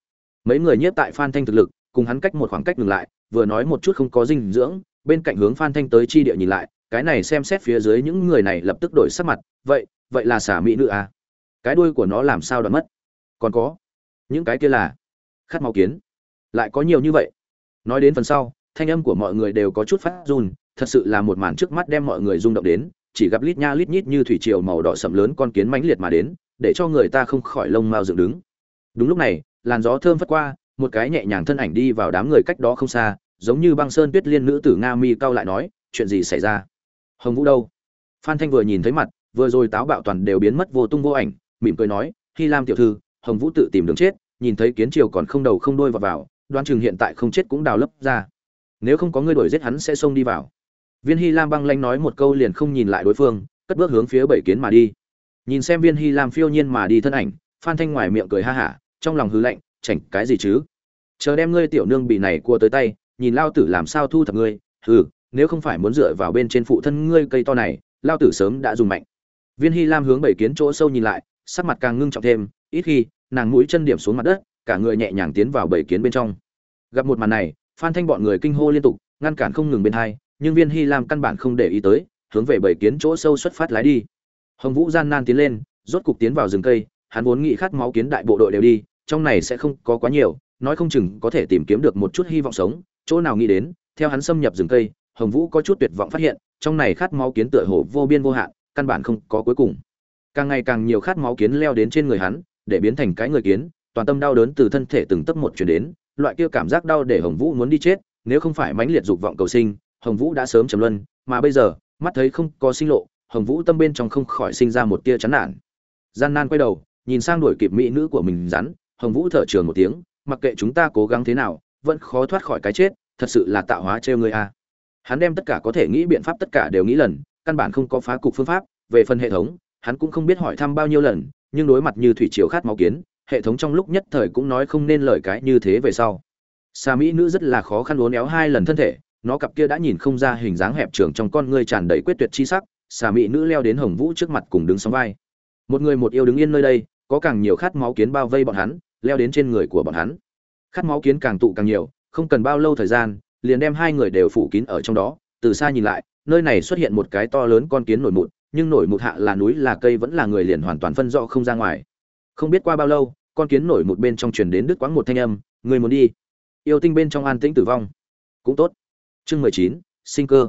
Mấy người nhiếp tại phan thanh thực lực, cùng hắn cách một khoảng cách ngừng lại, vừa nói một chút không có dinh dưỡng, bên cạnh hướng phan thanh tới chi địa nhìn lại cái này xem xét phía dưới những người này lập tức đổi sắc mặt, vậy vậy là xà mỹ nữ à? cái đuôi của nó làm sao đã mất? Còn có, những cái kia là khát máu kiến. Lại có nhiều như vậy. Nói đến phần sau, thanh âm của mọi người đều có chút phát run, thật sự là một màn trước mắt đem mọi người rung động đến, chỉ gặp lít nha lít nhít như thủy triều màu đỏ sậm lớn con kiến mãnh liệt mà đến, để cho người ta không khỏi lông mao dựng đứng. Đúng lúc này, làn gió thơm phất qua, một cái nhẹ nhàng thân ảnh đi vào đám người cách đó không xa, giống như băng sơn tuyết liên nữ tử nga mi cao lại nói, chuyện gì xảy ra? Hồng vũ đâu? Phan thanh vừa nhìn thấy mặt, vừa rồi táo bạo toàn đều biến mất vô tung vô ảnh, mỉm cười nói hy lam tiểu thư, hồng vũ tự tìm đường chết, nhìn thấy kiến triều còn không đầu không đôi vào vào đoan chừng hiện tại không chết cũng đào lấp ra. Nếu không có ngươi đuổi giết hắn sẽ xông đi vào. Viên hy lam băng lanh nói một câu liền không nhìn lại đối phương, cất bước hướng phía bảy kiến mà đi. Nhìn xem viên hy lam phiêu nhiên mà đi thân ảnh, phan thanh ngoài miệng cười ha hả, trong lòng hư lạnh, chảnh, cái gì chứ? Chờ đem ngươi tiểu nương bị này cua tới tay, nhìn lao tử làm sao thu thập ngươi? Hừ nếu không phải muốn dựa vào bên trên phụ thân ngươi cây to này, lao tử sớm đã dùng mạnh. Viên hy lam hướng bảy kiến chỗ sâu nhìn lại, sắc mặt càng ngưng trọng thêm, ít khi, nàng mũi chân điểm xuống mặt đất, cả người nhẹ nhàng tiến vào bảy kiến bên trong. Gặp một màn này, phan thanh bọn người kinh hô liên tục, ngăn cản không ngừng bên hai, nhưng viên hy lam căn bản không để ý tới, hướng về bảy kiến chỗ sâu xuất phát lái đi. Hồng vũ gian nan tiến lên, rốt cục tiến vào rừng cây, hắn vốn nghĩ khát máu kiến đại bộ đội đều đi, trong này sẽ không có quá nhiều, nói không chừng có thể tìm kiếm được một chút hy vọng sống, chỗ nào nghĩ đến, theo hắn xâm nhập rừng cây hồng vũ có chút tuyệt vọng phát hiện, trong này khát máu kiến tựa hồ vô biên vô hạn, căn bản không có cuối cùng. Càng ngày càng nhiều khát máu kiến leo đến trên người hắn, để biến thành cái người kiến, toàn tâm đau đớn từ thân thể từng tấc một truyền đến, loại kia cảm giác đau để hồng vũ muốn đi chết, nếu không phải mãnh liệt dục vọng cầu sinh, hồng vũ đã sớm trầm luân, mà bây giờ, mắt thấy không có sinh lộ, hồng vũ tâm bên trong không khỏi sinh ra một tia chán nản. Gian nan quay đầu, nhìn sang đuổi kịp mỹ nữ của mình rắn, hồng vũ thở trường một tiếng, mặc kệ chúng ta cố gắng thế nào, vẫn khó thoát khỏi cái chết, thật sự là tạo hóa trêu người a hắn đem tất cả có thể nghĩ biện pháp tất cả đều nghĩ lần, căn bản không có phá cục phương pháp, về phần hệ thống, hắn cũng không biết hỏi thăm bao nhiêu lần, nhưng đối mặt như thủy triều khát máu kiến, hệ thống trong lúc nhất thời cũng nói không nên lời cái như thế về sau. Xa mỹ nữ rất là khó khăn uốn éo hai lần thân thể, nó cặp kia đã nhìn không ra hình dáng hẹp trường trong con ngươi tràn đầy quyết tuyệt chi sắc xà mỹ nữ leo đến hồng vũ trước mặt cùng đứng sóng vai. Một người một yêu đứng yên nơi đây, có càng nhiều khát máu kiến bao vây bọn hắn, leo đến trên người của bọn hắn. Khát máu kiến càng tụ càng nhiều, không cần bao lâu thời gian liền đem hai người đều phủ kín ở trong đó. Từ xa nhìn lại, nơi này xuất hiện một cái to lớn con kiến nổi mụn, nhưng nổi mụn hạ là núi, là cây vẫn là người liền hoàn toàn phân rõ không ra ngoài. Không biết qua bao lâu, con kiến nổi một bên trong truyền đến đứt quãng một thanh âm người muốn đi? Yêu tinh bên trong an tĩnh tử vong. Cũng tốt. Chương mười chín, sinh cơ.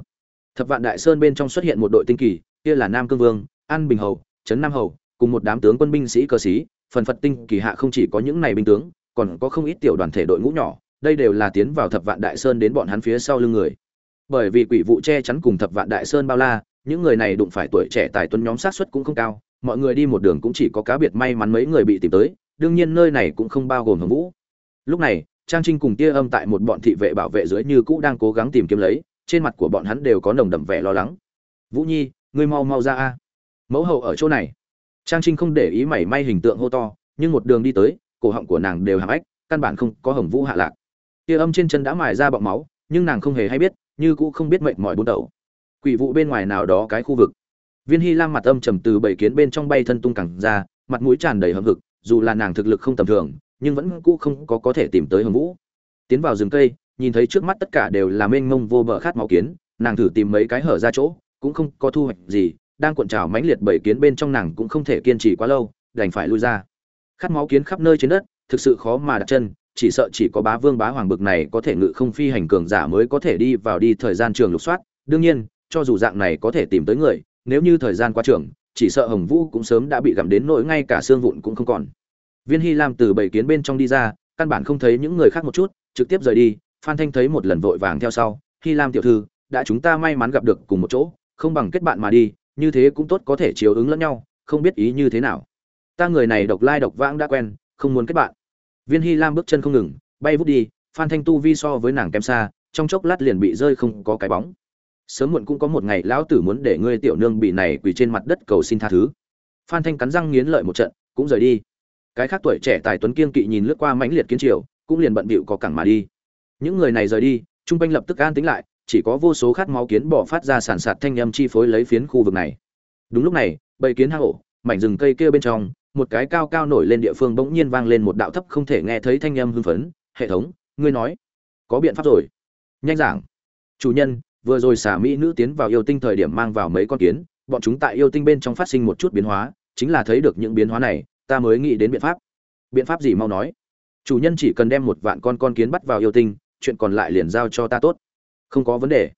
Thập vạn đại sơn bên trong xuất hiện một đội tinh kỳ, kia là nam cương vương, an bình hầu, trấn nam hầu, cùng một đám tướng quân binh sĩ cơ sĩ phần phật tinh kỳ hạ không chỉ có những này binh tướng, còn có không ít tiểu đoàn thể đội ngũ nhỏ đây đều là tiến vào thập vạn đại sơn đến bọn hắn phía sau lưng người. Bởi vì quỷ vụ che chắn cùng thập vạn đại sơn bao la, những người này đụng phải tuổi trẻ tài tuấn nhóm sát xuất cũng không cao, mọi người đi một đường cũng chỉ có cá biệt may mắn mấy người bị tìm tới, đương nhiên nơi này cũng không bao gồm hồng vũ. Lúc này, trang trinh cùng tia âm tại một bọn thị vệ bảo vệ dưới như cũ đang cố gắng tìm kiếm lấy, trên mặt của bọn hắn đều có nồng đậm vẻ lo lắng. Vũ nhi, ngươi mau mau ra a. Mẫu hậu ở chỗ này. Trang trinh không để ý mảy may hình tượng hô to, nhưng một đường đi tới, cổ họng của nàng đều hạng ếch, căn bản không có hồng vũ hạ lạc kia âm trên chân đã mài ra bọng máu, nhưng nàng không hề hay biết, như cũ không biết mệnh mọi bốn đầu. Quỷ vụ bên ngoài nào đó cái khu vực. Viên hy lam mặt âm trầm từ bảy kiến bên trong bay thân tung cẳng ra, mặt mũi tràn đầy hầm hực, dù là nàng thực lực không tầm thường, nhưng vẫn cũ không có có thể tìm tới hầm vũ. Tiến vào rừng cây, nhìn thấy trước mắt tất cả đều là mênh mông vô bờ khát máu kiến, nàng thử tìm mấy cái hở ra chỗ, cũng không có thu hoạch gì, đang cuộn trào mãnh liệt bảy kiến bên trong nàng cũng không thể kiên trì quá lâu, đành phải lui ra. Khát máu kiến khắp nơi trên đất, thực sự khó mà đặt chân chỉ sợ chỉ có bá vương bá hoàng bực này có thể ngự không phi hành cường giả mới có thể đi vào đi thời gian trường lục soát. Đương nhiên, cho dù dạng này có thể tìm tới người, nếu như thời gian qua trường, chỉ sợ hồng vũ cũng sớm đã bị gặm đến nỗi ngay cả xương vụn cũng không còn. Viên hy lam từ bảy kiến bên trong đi ra, căn bản không thấy những người khác một chút, trực tiếp rời đi, phan thanh thấy một lần vội vàng theo sau, hy lam tiểu thư, đã chúng ta may mắn gặp được cùng một chỗ, không bằng kết bạn mà đi, như thế cũng tốt có thể chiếu ứng lẫn nhau, không biết ý như thế nào. Ta người này độc lai độc vãng đã quen, không muốn kết bạn viên hy lam bước chân không ngừng, bay vút đi, phan thanh tu vi so với nàng kém xa, trong chốc lát liền bị rơi không có cái bóng. Sớm muộn cũng có một ngày lão tử muốn để ngươi tiểu nương bị này quỳ trên mặt đất cầu xin tha thứ. Phan thanh cắn răng nghiến lợi một trận, cũng rời đi. Cái khác tuổi trẻ tài tuấn kiên kỵ nhìn lướt qua mãnh liệt kiến triều, cũng liền bận bịu có cẳng mà đi. Những người này rời đi, trung quanh lập tức an tính lại, chỉ có vô số khát máu kiến bỏ phát ra sản sạt thanh âm chi phối lấy phiến khu vực này. Đúng lúc này, bầy kiến hang ổ, mảnh rừng cây kia bên trong một cái cao cao nổi lên địa phương bỗng nhiên vang lên một đạo thấp không thể nghe thấy thanh âm hưng phấn. Hệ thống, ngươi nói, có biện pháp rồi. Nhanh giảng. Chủ nhân, vừa rồi xả mỹ nữ tiến vào yêu tinh thời điểm mang vào mấy con kiến, bọn chúng tại yêu tinh bên trong phát sinh một chút biến hóa, chính là thấy được những biến hóa này, ta mới nghĩ đến biện pháp. Biện pháp gì mau nói. Chủ nhân chỉ cần đem một vạn con con kiến bắt vào yêu tinh, chuyện còn lại liền giao cho ta tốt. Không có vấn đề.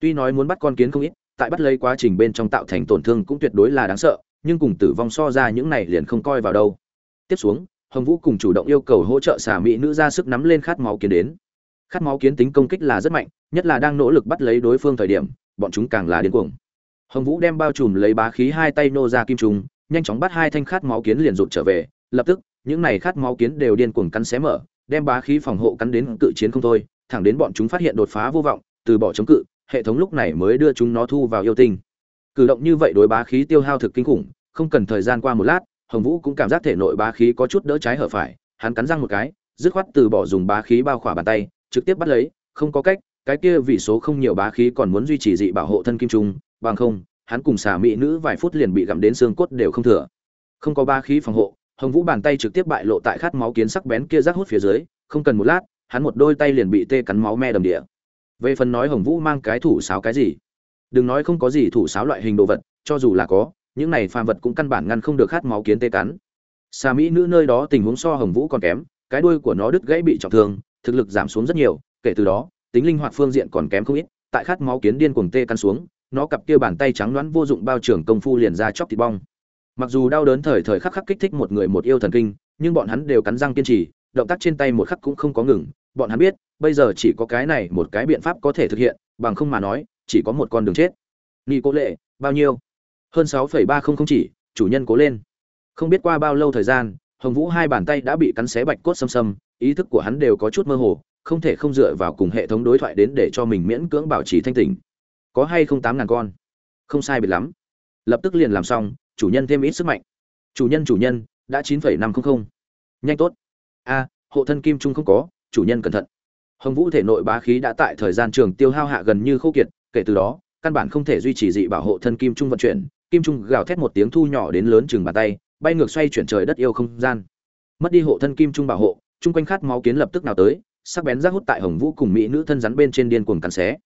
Tuy nói muốn bắt con kiến không ít, tại bắt lấy quá trình bên trong tạo thành tổn thương cũng tuyệt đối là đáng sợ nhưng cùng tử vong so ra những này liền không coi vào đâu. Tiếp xuống, hồng vũ cùng chủ động yêu cầu hỗ trợ xả mỹ nữ ra sức nắm lên khát máu kiến đến. Khát máu kiến tính công kích là rất mạnh, nhất là đang nỗ lực bắt lấy đối phương thời điểm, bọn chúng càng là điên cuồng. Hồng vũ đem bao trùm lấy bá khí hai tay nô ra kim trùng nhanh chóng bắt hai thanh khát máu kiến liền rụt trở về, lập tức, những này khát máu kiến đều điên cuồng cắn xé mở, đem bá khí phòng hộ cắn đến cự chiến không thôi, thẳng đến bọn chúng phát hiện đột phá vô vọng, từ bỏ chống cự, hệ thống lúc này mới đưa chúng nó thu vào yêu tinh cử động như vậy đối bá khí tiêu hao thực kinh khủng, không cần thời gian qua một lát, hồng vũ cũng cảm giác thể nội bá khí có chút đỡ trái hở phải, hắn cắn răng một cái, dứt khoát từ bỏ dùng bá khí bao khỏa bàn tay, trực tiếp bắt lấy, không có cách, cái kia vì số không nhiều bá khí còn muốn duy trì dị bảo hộ thân kim trung, bằng không, hắn cùng xà mỹ nữ vài phút liền bị gặm đến xương cốt đều không thừa. Không có bá khí phòng hộ, hồng vũ bàn tay trực tiếp bại lộ tại khát máu kiến sắc bén kia rác hút phía dưới, không cần một lát, hắn một đôi tay liền bị tê cắn máu me đầm địa. Về phần nói hồng vũ mang cái thủ sáo cái gì đừng nói không có gì thủ sáo loại hình đồ vật, cho dù là có, những này phàm vật cũng căn bản ngăn không được khát máu kiến tê cắn. Xà mỹ nữ nơi đó tình huống so hồng vũ còn kém, cái đuôi của nó đứt gãy bị trọng thương, thực lực giảm xuống rất nhiều, kể từ đó, tính linh hoạt phương diện còn kém không ít, tại khát máu kiến điên cuồng tê cắn xuống, nó cặp kia bàn tay trắng đoán vô dụng bao trưởng công phu liền ra chóc thịt bong. Mặc dù đau đớn thời thời khắc khắc kích thích một người một yêu thần kinh, nhưng bọn hắn đều cắn răng kiên trì, động tác trên tay một khắc cũng không có ngừng. Bọn hắn biết, bây giờ chỉ có cái này một cái biện pháp có thể thực hiện, bằng không mà nói chỉ có một con đường chết. Nghi cố lệ, bao nhiêu? Hơn sáu phẩy ba không không chỉ, chủ nhân cố lên. Không biết qua bao lâu thời gian, hồng vũ hai bàn tay đã bị cắn xé bạch cốt xâm xâm, ý thức của hắn đều có chút mơ hồ, không thể không dựa vào cùng hệ thống đối thoại đến để cho mình miễn cưỡng bảo trì thanh tỉnh. Có hay không tám ngàn con? Không sai biệt lắm. Lập tức liền làm xong, chủ nhân thêm ít sức mạnh. Chủ nhân chủ nhân, đã chín phẩy năm không không. Nhanh tốt. A, hộ thân kim trung không có, chủ nhân cẩn thận. Hồng vũ thể nội bá khí đã tại thời gian trường tiêu hao hạ gần như khô kiệt kể từ đó, căn bản không thể duy trì dị bảo hộ thân kim trung vận chuyển, kim trung gào thét một tiếng thu nhỏ đến lớn chừng bàn tay, bay ngược xoay chuyển trời đất yêu không gian. Mất đi hộ thân kim trung bảo hộ, chung quanh khát máu kiến lập tức nào tới, sắc bén rác hút tại hồng vũ cùng mỹ nữ thân rắn bên trên điên cuồng cắn xé.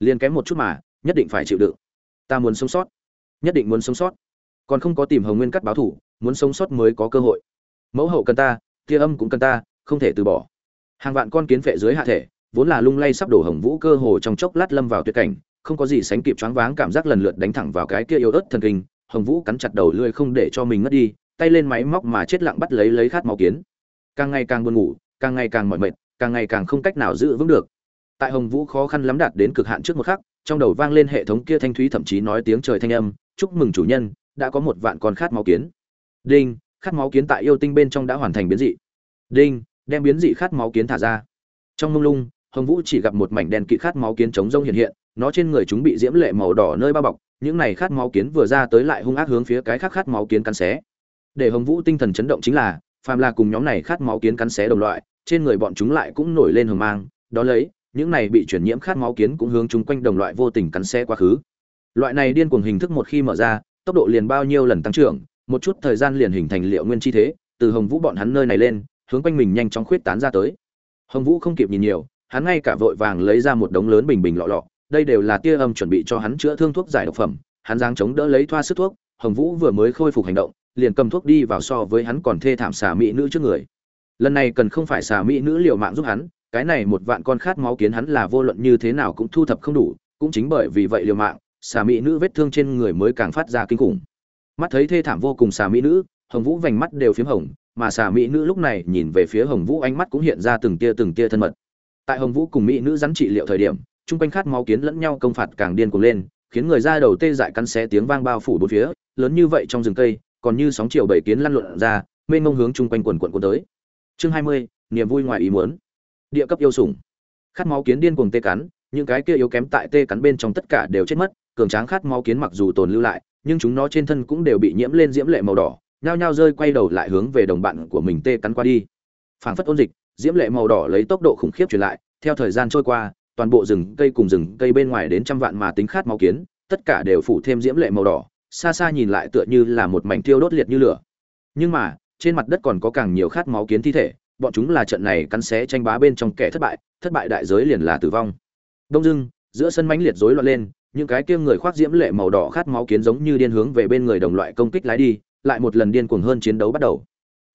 Liền kém một chút mà, nhất định phải chịu đựng. Ta muốn sống sót. Nhất định muốn sống sót. Còn không có tìm hồng nguyên cắt báo thủ, muốn sống sót mới có cơ hội. Mẫu hậu cần ta, tia âm cũng cần ta, không thể từ bỏ. Hàng vạn con kiến phệ dưới hạ thể, vốn là lung lay sắp đổ hồng vũ cơ hồ trong chốc lát lâm vào tuyệt cảnh không có gì sánh kịp choáng váng cảm giác lần lượt đánh thẳng vào cái kia yếu ớt thần kinh, hồng vũ cắn chặt đầu lưỡi không để cho mình ngất đi, tay lên máy móc mà chết lặng bắt lấy lấy khát máu kiến. Càng ngày càng buồn ngủ, càng ngày càng mỏi mệt, càng ngày càng không cách nào giữ vững được. Tại hồng vũ khó khăn lắm đạt đến cực hạn trước một khắc, trong đầu vang lên hệ thống kia thanh thúy thậm chí nói tiếng trời thanh âm, chúc mừng chủ nhân, đã có một vạn con khát máu kiến. Đinh, khát máu kiến tại yêu tinh bên trong đã hoàn thành biến dị. Đinh, đem biến dị khát máu kiến thả ra. Trong mông lung hồng vũ chỉ gặp một mảnh đen kịt khát máu kiến chống rông hiện hiện, nó trên người chúng bị diễm lệ màu đỏ nơi bao bọc, những này khát máu kiến vừa ra tới lại hung ác hướng phía cái khác khát máu kiến cắn xé. Để hồng vũ tinh thần chấn động chính là, phàm là cùng nhóm này khát máu kiến cắn xé đồng loại, trên người bọn chúng lại cũng nổi lên hồng mang, đó lấy, những này bị chuyển nhiễm khát máu kiến cũng hướng chúng quanh đồng loại vô tình cắn xé quá khứ. Loại này điên cuồng hình thức một khi mở ra, tốc độ liền bao nhiêu lần tăng trưởng, một chút thời gian liền hình thành liệu nguyên chi thế, từ hồng vũ bọn hắn nơi này lên, hướng quanh mình nhanh chóng khuyết tán ra tới. Hồng vũ không kịp nhìn nhiều hắn ngay cả vội vàng lấy ra một đống lớn bình bình lọ lọ, đây đều là tia âm chuẩn bị cho hắn chữa thương thuốc giải độc phẩm, hắn giang chống đỡ lấy thoa sức thuốc, hồng vũ vừa mới khôi phục hành động, liền cầm thuốc đi vào so với hắn còn thê thảm xà mỹ nữ trước người. Lần này cần không phải xà mỹ nữ liều mạng giúp hắn, cái này một vạn con khát máu kiến hắn là vô luận như thế nào cũng thu thập không đủ, cũng chính bởi vì vậy liều mạng, xà mỹ nữ vết thương trên người mới càng phát ra kinh khủng. Mắt thấy thê thảm vô cùng xà mỹ nữ, hồng vũ vành mắt đều p hồng, mà xà mỹ nữ lúc này nhìn về phía hồng vũ ánh mắt cũng hiện ra từng tia từng tia thân mật tại hồng vũ cùng mỹ nữ rắn trị liệu thời điểm, chung quanh khát máu kiến lẫn nhau công phạt càng điên cuồng lên, khiến người ra đầu tê dại cắn xé tiếng vang bao phủ bốn phía, lớn như vậy trong rừng cây, còn như sóng chiều bảy kiến lăn lộn ra, mênh mông hướng chung quanh quần quận cuốn tới. Chương hai mươi, niềm vui ngoài ý muốn. Địa cấp yêu sủng. Khát máu kiến điên cuồng tê cắn, những cái kia yếu kém tại tê cắn bên trong tất cả đều chết mất, cường tráng khát máu kiến mặc dù tồn lưu lại, nhưng chúng nó trên thân cũng đều bị nhiễm lên diễm lệ màu đỏ, nhao nhao rơi quay đầu lại hướng về đồng bạn của mình tê cắn qua đi. Phảng phất ôn dịch diễm lệ màu đỏ lấy tốc độ khủng khiếp truyền lại, theo thời gian trôi qua, toàn bộ rừng cây cùng rừng cây bên ngoài đến trăm vạn mà tính khát máu kiến, tất cả đều phủ thêm diễm lệ màu đỏ, xa xa nhìn lại tựa như là một mảnh tiêu đốt liệt như lửa. Nhưng mà, trên mặt đất còn có càng nhiều khát máu kiến thi thể, bọn chúng là trận này cắn xé tranh bá bên trong kẻ thất bại thất bại đại giới liền là tử vong. Đông dưng giữa sân mãnh liệt rối loạn lên, những cái kia người khoác diễm lệ màu đỏ khát máu kiến giống như điên hướng về bên người đồng loại công kích lái đi, lại một lần điên cuồng hơn chiến đấu bắt đầu.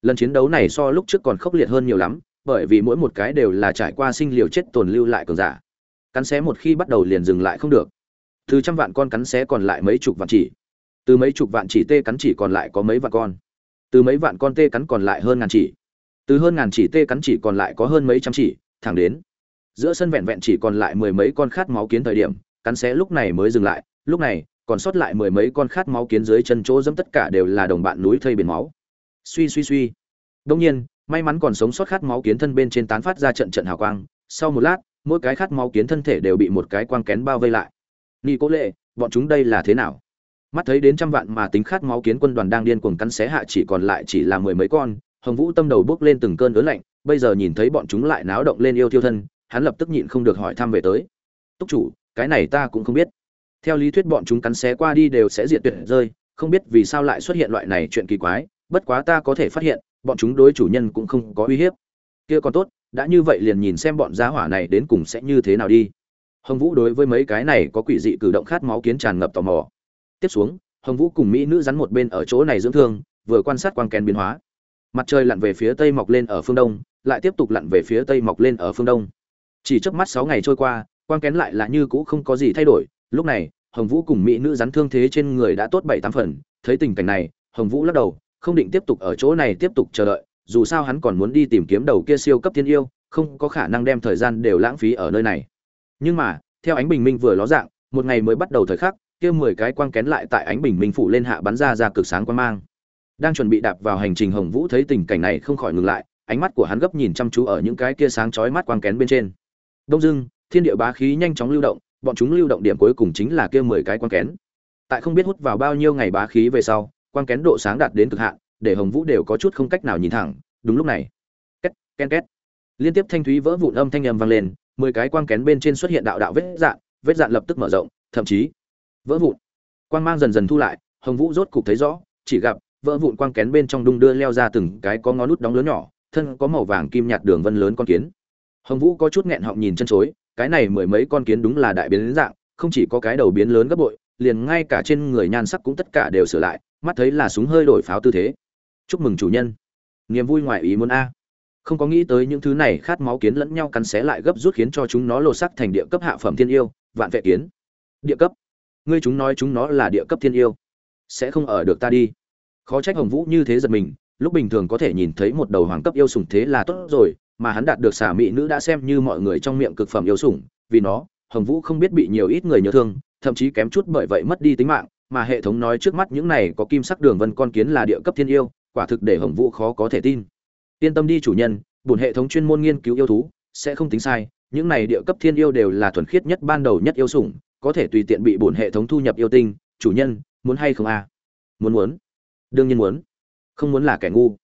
Lần chiến đấu này so lúc trước còn khốc liệt hơn nhiều lắm bởi vì mỗi một cái đều là trải qua sinh liều chết tồn lưu lại cường giả. Cắn xé một khi bắt đầu liền dừng lại không được. Từ trăm vạn con cắn xé còn lại mấy chục vạn chỉ. Từ mấy chục vạn chỉ tê cắn chỉ còn lại có mấy vạn con. Từ mấy vạn con tê cắn còn lại hơn ngàn chỉ. Từ hơn ngàn chỉ tê cắn chỉ còn lại có hơn mấy trăm chỉ, thẳng đến. Giữa sân vẹn vẹn chỉ còn lại mười mấy con khát máu kiến thời điểm, cắn xé lúc này mới dừng lại, lúc này, còn sót lại mười mấy con khát máu kiến dưới chân chỗ dẫm tất cả đều là đồng bạn núi thây biển máu. Suy suy suy. Đông nhiên may mắn còn sống sót khát máu kiến thân bên trên tán phát ra trận trận hào quang, sau một lát, mỗi cái khát máu kiến thân thể đều bị một cái quang kén bao vây lại. Nghi cố lệ bọn chúng đây là thế nào? Mắt thấy đến trăm vạn mà tính khát máu kiến quân đoàn đang điên cuồng cắn xé hạ chỉ còn lại chỉ là mười mấy con, hồng vũ tâm đầu bước lên từng cơn ớn lạnh, bây giờ nhìn thấy bọn chúng lại náo động lên yêu thiêu thân, hắn lập tức nhịn không được hỏi thăm về tới. Túc chủ, cái này ta cũng không biết. Theo lý thuyết bọn chúng cắn xé qua đi đều sẽ diệt tuyệt rơi, không biết vì sao lại xuất hiện loại này chuyện kỳ quái bất quá ta có thể phát hiện, bọn chúng đối chủ nhân cũng không có uy hiếp. Kia còn tốt, đã như vậy liền nhìn xem bọn giá hỏa này đến cùng sẽ như thế nào đi. Hồng vũ đối với mấy cái này có quỷ dị cử động khát máu kiến tràn ngập tò mò. Tiếp xuống, hồng vũ cùng mỹ nữ rắn một bên ở chỗ này dưỡng thương, vừa quan sát quang kén biến hóa. Mặt trời lặn về phía tây mọc lên ở phương đông, lại tiếp tục lặn về phía tây mọc lên ở phương đông. Chỉ trước mắt sáu ngày trôi qua, quang kén lại là như cũ không có gì thay đổi. Lúc này, hồng vũ cùng mỹ nữ rắn thương thế trên người đã tốt bảy tám phần. Thấy tình cảnh này, hồng vũ lắc đầu không định tiếp tục ở chỗ này tiếp tục chờ đợi, dù sao hắn còn muốn đi tìm kiếm đầu kia siêu cấp thiên yêu, không có khả năng đem thời gian đều lãng phí ở nơi này. Nhưng mà, theo ánh bình minh vừa ló dạng, một ngày mới bắt đầu thời khắc, kia mười cái quang kén lại tại ánh bình minh phủ lên hạ bắn ra ra cực sáng quang mang. Đang chuẩn bị đạp vào hành trình hồng vũ thấy tình cảnh này không khỏi ngừng lại, ánh mắt của hắn gấp nhìn chăm chú ở những cái kia sáng chói mắt quang kén bên trên. Đông dưng thiên địa bá khí nhanh chóng lưu động, bọn chúng lưu động điểm cuối cùng chính là kia mười cái quang kén. Tại không biết hút vào bao nhiêu ngày bá khí về sau quang kén độ sáng đạt đến cực hạn, để hồng vũ đều có chút không cách nào nhìn thẳng. Đúng lúc này, két ken két. Liên tiếp thanh thúy vỡ vụn âm thanh ầm vang lên, mười cái quang kén bên trên xuất hiện đạo đạo vết dạn vết dạn lập tức mở rộng, thậm chí vỡ vụn. Quang mang dần dần thu lại, hồng vũ rốt cục thấy rõ, chỉ gặp vỡ vụn quang kén bên trong đung đưa leo ra từng cái có ngón nút đóng lớn nhỏ, thân có màu vàng kim nhạt đường vân lớn con kiến. Hồng vũ có chút nghẹn họng nhìn chân chối, cái này mười mấy con kiến đúng là đại biến dạng, không chỉ có cái đầu biến lớn gấp bội, liền ngay cả trên người nhan sắc cũng tất cả đều sửa lại mắt thấy là súng hơi đổi pháo tư thế. Chúc mừng chủ nhân. Niềm vui ngoài ý muốn a. Không có nghĩ tới những thứ này khát máu kiến lẫn nhau cắn xé lại gấp rút khiến cho chúng nó lột sắc thành địa cấp hạ phẩm thiên yêu, vạn vệ kiến. Địa cấp. Ngươi chúng nói chúng nó là địa cấp thiên yêu. Sẽ không ở được ta đi. Khó trách hồng vũ như thế giật mình, lúc bình thường có thể nhìn thấy một đầu hoàng cấp yêu sủng thế là tốt rồi, mà hắn đạt được xả mỹ nữ đã xem như mọi người trong miệng cực phẩm yêu sủng, vì nó, hồng vũ không biết bị nhiều ít người nhớ thương, thậm chí kém chút bởi vậy mất đi tính mạng mà hệ thống nói trước mắt những này có kim sắc đường vân con kiến là địa cấp thiên yêu, quả thực để hồng vũ khó có thể tin. Yên tâm đi chủ nhân, bổn hệ thống chuyên môn nghiên cứu yêu thú, sẽ không tính sai, những này địa cấp thiên yêu đều là thuần khiết nhất ban đầu nhất yêu sủng, có thể tùy tiện bị bổn hệ thống thu nhập yêu tinh, chủ nhân, muốn hay không à? muốn muốn. Đương nhiên muốn. Không muốn là kẻ ngu.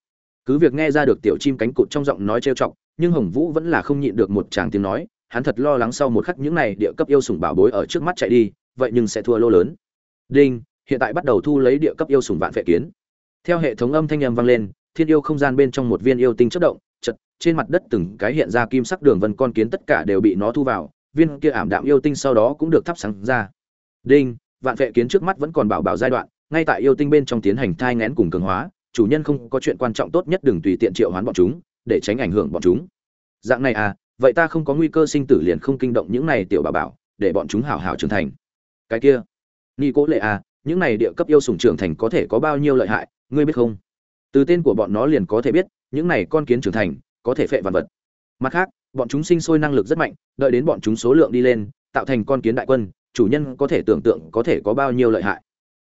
Cứ việc nghe ra được tiểu chim cánh cụt trong giọng nói trêu chọc, nhưng hồng vũ vẫn là không nhịn được một tràng tiếng nói, hắn thật lo lắng sau một khắc những này địa cấp yêu sủng bảo bối ở trước mắt chạy đi, vậy nhưng sẽ thua lô lớn đinh, hiện tại bắt đầu thu lấy địa cấp yêu sủng vạn vệ kiến. Theo hệ thống âm thanh âm vang lên, thiên yêu không gian bên trong một viên yêu tinh chất động, chật, trên mặt đất từng cái hiện ra kim sắc đường vân con kiến tất cả đều bị nó thu vào, viên kia ảm đạm yêu tinh sau đó cũng được thắp sáng ra. Đinh, vạn vệ kiến trước mắt vẫn còn bảo bảo giai đoạn, ngay tại yêu tinh bên trong tiến hành thai ngén cùng cường hóa, chủ nhân không có chuyện quan trọng tốt nhất đừng tùy tiện triệu hoán bọn chúng, để tránh ảnh hưởng bọn chúng. Dạng này à vậy ta không có nguy cơ sinh tử liền không kinh động những này tiểu bảo bảo, để bọn chúng hảo hảo trưởng thành. Cái kia ni cố lệ à những này địa cấp yêu sủng trưởng thành có thể có bao nhiêu lợi hại, ngươi biết không? Từ tên của bọn nó liền có thể biết, những này con kiến trưởng thành, có thể phệ vạn vật. Mặt khác, bọn chúng sinh sôi năng lực rất mạnh, đợi đến bọn chúng số lượng đi lên, tạo thành con kiến đại quân, chủ nhân có thể tưởng tượng có thể có bao nhiêu lợi hại.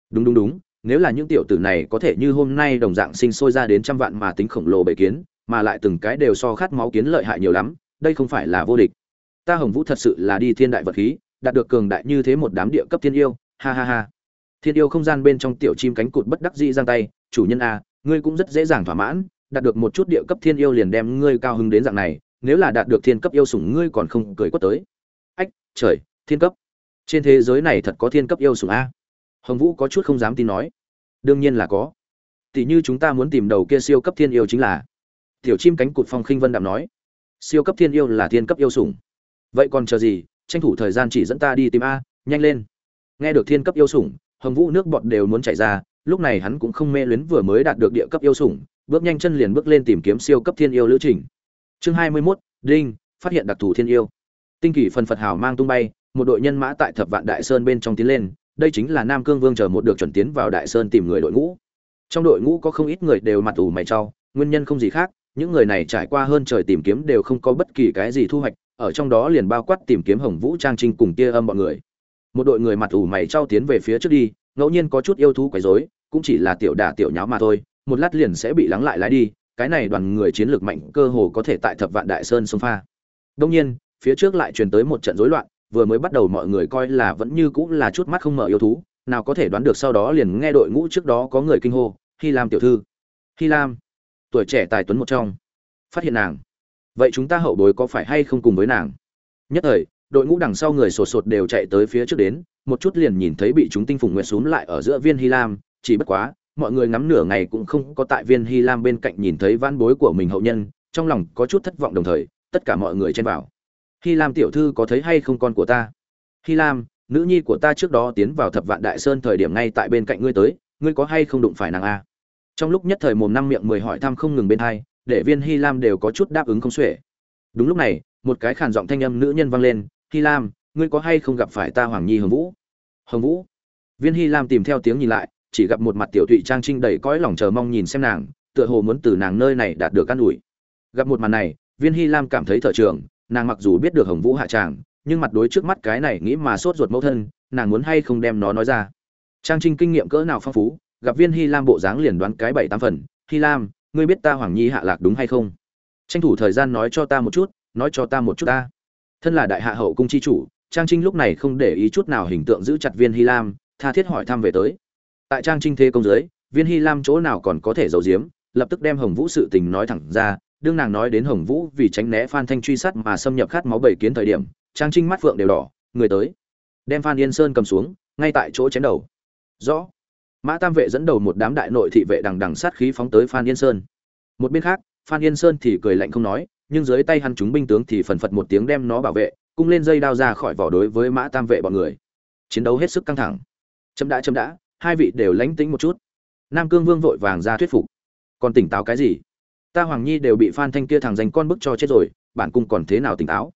Đúng đúng đúng, nếu là những tiểu tử này có thể như hôm nay đồng dạng sinh sôi ra đến trăm vạn mà tính khổng lồ bảy kiến, mà lại từng cái đều so khát máu kiến lợi hại nhiều lắm, đây không phải là vô địch. Ta hồng vũ thật sự là đi thiên đại vật khí, đạt được cường đại như thế một đám địa cấp thiên yêu ha ha ha. Thiên yêu không gian bên trong tiểu chim cánh cụt bất đắc dĩ giang tay, chủ nhân a ngươi cũng rất dễ dàng thỏa mãn, đạt được một chút địa cấp thiên yêu liền đem ngươi cao hứng đến dạng này, nếu là đạt được thiên cấp yêu sủng ngươi còn không cười quất tới. Ách, trời, thiên cấp. Trên thế giới này thật có thiên cấp yêu sủng a. Hồng vũ có chút không dám tin nói. Đương nhiên là có. Tỷ như chúng ta muốn tìm đầu kia siêu cấp thiên yêu chính là. Tiểu chim cánh cụt phong khinh vân đạm nói. Siêu cấp thiên yêu là thiên cấp yêu sủng. Vậy còn chờ gì? Tranh thủ thời gian chỉ dẫn ta đi tìm a, nhanh lên nghe được thiên cấp yêu sủng hồng vũ nước bọt đều muốn chảy ra lúc này hắn cũng không mê luyến vừa mới đạt được địa cấp yêu sủng bước nhanh chân liền bước lên tìm kiếm siêu cấp thiên yêu lữ trình. Chương hai mươi 21, đinh phát hiện đặc thù thiên yêu. Tinh kỳ phần phật hào mang tung bay một đội nhân mã tại thập vạn đại sơn bên trong tiến lên đây chính là nam cương vương chờ một được chuẩn tiến vào đại sơn tìm người đội ngũ. Trong đội ngũ có không ít người đều mặt ủ mày trau nguyên nhân không gì khác những người này trải qua hơn trời tìm kiếm đều không có bất kỳ cái gì thu hoạch ở trong đó liền bao quát tìm kiếm hồng vũ trang trinh cùng tia âm bọn người một đội người mặt ủ mày trao tiến về phía trước đi, ngẫu nhiên có chút yêu thú quấy rối, cũng chỉ là tiểu đả tiểu nháo mà thôi, một lát liền sẽ bị lắng lại lái đi, cái này đoàn người chiến lược mạnh cơ hồ có thể tại thập vạn đại sơn sông pha. Đông nhiên, phía trước lại truyền tới một trận rối loạn, vừa mới bắt đầu mọi người coi là vẫn như cũng là chút mắt không mở yêu thú, nào có thể đoán được sau đó liền nghe đội ngũ trước đó có người kinh hô hy lam tiểu thư hy lam. Tuổi trẻ tài tuấn một trong, phát hiện nàng. Vậy chúng ta hậu bối có phải hay không cùng với nàng? Nhất thời đội ngũ đằng sau người sột sột đều chạy tới phía trước đến, một chút liền nhìn thấy bị chúng tinh phùng nguyệt xuống lại ở giữa viên hy lam, chỉ bất quá, mọi người ngắm nửa ngày cũng không có tại viên hy lam bên cạnh nhìn thấy van bối của mình hậu nhân, trong lòng có chút thất vọng đồng thời, tất cả mọi người chen vào. Hy lam tiểu thư có thấy hay không con của ta? Hy lam, nữ nhi của ta trước đó tiến vào thập vạn đại sơn thời điểm ngay tại bên cạnh ngươi tới, ngươi có hay không đụng phải nàng a? Trong lúc nhất thời mồm năm miệng mười hỏi thăm không ngừng bên hai, để viên hy lam đều có chút đáp ứng không xuể. Đúng lúc này, một cái khàn giọng thanh âm nữ nhân vang lên Hi lam, ngươi có hay không gặp phải ta hoàng nhi hồng vũ? Hồng vũ? Viên Hi lam tìm theo tiếng nhìn lại, chỉ gặp một mặt tiểu thụy trang trinh đầy cõi lòng chờ mong nhìn xem nàng, tựa hồ muốn từ nàng nơi này đạt được căn ủi. Gặp một màn này, viên Hi lam cảm thấy thở trường, nàng mặc dù biết được hồng vũ hạ tràng, nhưng mặt đối trước mắt cái này nghĩ mà sốt ruột mẫu thân, nàng muốn hay không đem nó nói ra. Trang trinh kinh nghiệm cỡ nào phong phú, gặp viên Hi lam bộ dáng liền đoán cái bảy tám phần Hi lam, ngươi biết ta hoàng nhi hạ lạc đúng hay không? Tranh thủ thời gian nói cho ta một chút, nói cho ta một chút ta thân là đại hạ hậu cung chi chủ, trang trinh lúc này không để ý chút nào hình tượng giữ chặt viên hy lam, tha thiết hỏi thăm về tới. Tại trang trinh thế công giới viên hy lam chỗ nào còn có thể giấu giếm, lập tức đem hồng vũ sự tình nói thẳng ra, đương nàng nói đến hồng vũ vì tránh né phan thanh truy sát mà xâm nhập khát máu bảy kiến thời điểm, trang trinh mắt phượng đều đỏ, người tới. Đem phan yên sơn cầm xuống, ngay tại chỗ chém đầu. Rõ. Mã tam vệ dẫn đầu một đám đại nội thị vệ đằng đằng sát khí phóng tới phan yên sơn. Một bên khác, phan yên sơn thì cười lạnh không nói nhưng dưới tay hắn chúng binh tướng thì phần phật một tiếng đem nó bảo vệ, cung lên dây đao ra khỏi vỏ đối với mã tam vệ bọn người. Chiến đấu hết sức căng thẳng. Chậm đã chậm đã, hai vị đều lánh tính một chút. Nam cương vương vội vàng ra thuyết phục. Còn tỉnh táo cái gì? Ta hoàng nhi đều bị phan thanh kia thằng dành con bức cho chết rồi, bản cung còn thế nào tỉnh táo?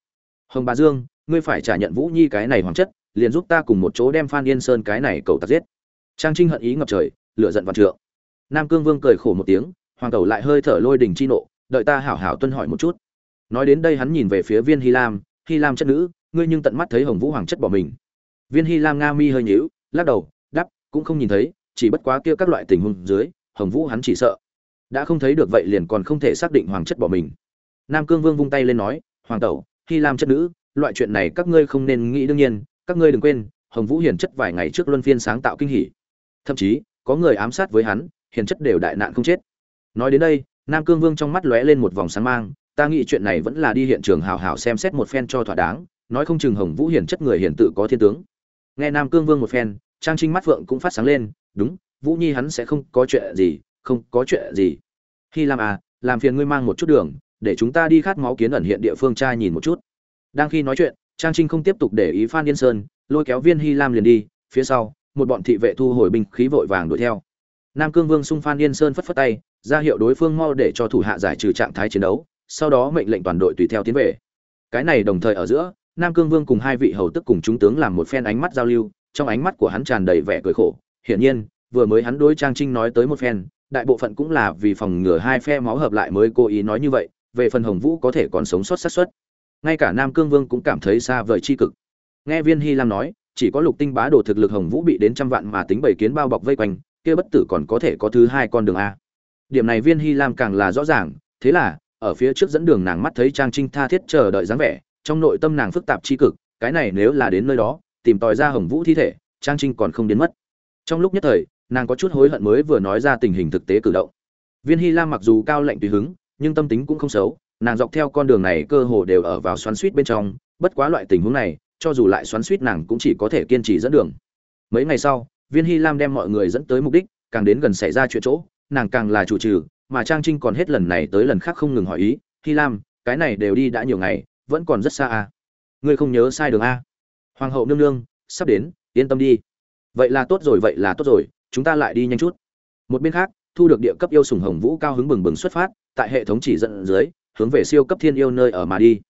Hồng bà dương, ngươi phải trả nhận vũ nhi cái này hoàng chất, liền giúp ta cùng một chỗ đem phan yên sơn cái này cầu tặc giết. Trang trinh hận ý ngập trời, lửa giận vạn trượng. Nam cương vương cười khổ một tiếng, hoàng tẩu lại hơi thở lôi đình chi nộ, đợi ta hảo hảo tuân hỏi một chút nói đến đây hắn nhìn về phía viên hy lam hy lam chất nữ, ngươi nhưng tận mắt thấy hồng vũ hoàng chất bỏ mình. Viên hy lam nga mi hơi nhíu, lắc đầu đắp cũng không nhìn thấy, chỉ bất quá kia các loại tình huống dưới, hồng vũ hắn chỉ sợ đã không thấy được vậy liền còn không thể xác định hoàng chất bỏ mình. Nam cương vương vung tay lên nói, hoàng tẩu, hy lam chất nữ, loại chuyện này các ngươi không nên nghĩ đương nhiên, các ngươi đừng quên, hồng vũ hiền chất vài ngày trước luân phiên sáng tạo kinh hỉ. Thậm chí, có người ám sát với hắn, hiền chất đều đại nạn không chết. Nói đến đây, nam cương vương trong mắt lóe lên một vòng sáng mang ta nghĩ chuyện này vẫn là đi hiện trường hào hào xem xét một phen cho thỏa đáng, nói không chừng hồng vũ hiển chất người hiển tự có thiên tướng. Nghe nam cương vương một phen, trang trinh mắt phượng cũng phát sáng lên, đúng, vũ nhi hắn sẽ không có chuyện gì, không có chuyện gì. Khi làm à làm phiền ngươi mang một chút đường, để chúng ta đi khát máu kiến ẩn hiện địa phương trai nhìn một chút. Đang khi nói chuyện, trang trinh không tiếp tục để ý phan yên sơn, lôi kéo viên hy lam liền đi, phía sau, một bọn thị vệ thu hồi binh khí vội vàng đuổi theo. Nam cương vương xung phan yên sơn phất phất tay, ra hiệu đối phương mau để cho thủ hạ giải trừ trạng thái chiến đấu sau đó mệnh lệnh toàn đội tùy theo tiến về. Cái này đồng thời ở giữa, nam cương vương cùng hai vị hầu tức cùng chúng tướng làm một phen ánh mắt giao lưu, trong ánh mắt của hắn tràn đầy vẻ cười khổ. Hiển nhiên, vừa mới hắn đối trang trinh nói tới một phen, đại bộ phận cũng là vì phòng ngừa hai phe máu hợp lại mới cố ý nói như vậy, về phần hồng vũ có thể còn sống sót sát xuất ngay cả nam cương vương cũng cảm thấy xa vời chi cực. Nghe viên hy lam nói, chỉ có lục tinh bá đồ thực lực hồng vũ bị đến trăm vạn mà tính bảy kiến bao bọc vây quanh, kia bất tử còn có thể có thứ hai con đường a. Điểm này viên hy lam càng là rõ ràng, thế là ở phía trước dẫn đường nàng mắt thấy trang trinh tha thiết chờ đợi dáng vẻ, trong nội tâm nàng phức tạp tri cực, cái này nếu là đến nơi đó, tìm tòi ra hồng vũ thi thể, trang trinh còn không đến mất. Trong lúc nhất thời, nàng có chút hối hận mới vừa nói ra tình hình thực tế cử động. Viên hy lam mặc dù cao lệnh tùy hứng, nhưng tâm tính cũng không xấu, nàng dọc theo con đường này cơ hồ đều ở vào xoắn suýt bên trong, bất quá loại tình huống này, cho dù lại xoắn suýt nàng cũng chỉ có thể kiên trì dẫn đường. Mấy ngày sau, viên hy lam đem mọi người dẫn tới mục đích, càng đến gần xảy ra chuyện chỗ, nàng càng là chủ trừ mà trang trinh còn hết lần này tới lần khác không ngừng hỏi ý "Hi lam, cái này đều đi đã nhiều ngày, vẫn còn rất xa à. ngươi không nhớ sai đường a? Hoàng hậu nương nương, sắp đến, yên tâm đi. Vậy là tốt rồi, vậy là tốt rồi, chúng ta lại đi nhanh chút. Một bên khác, thu được địa cấp yêu sủng hồng vũ cao hứng bừng bừng xuất phát, tại hệ thống chỉ dẫn dưới, hướng về siêu cấp thiên yêu nơi ở mà đi.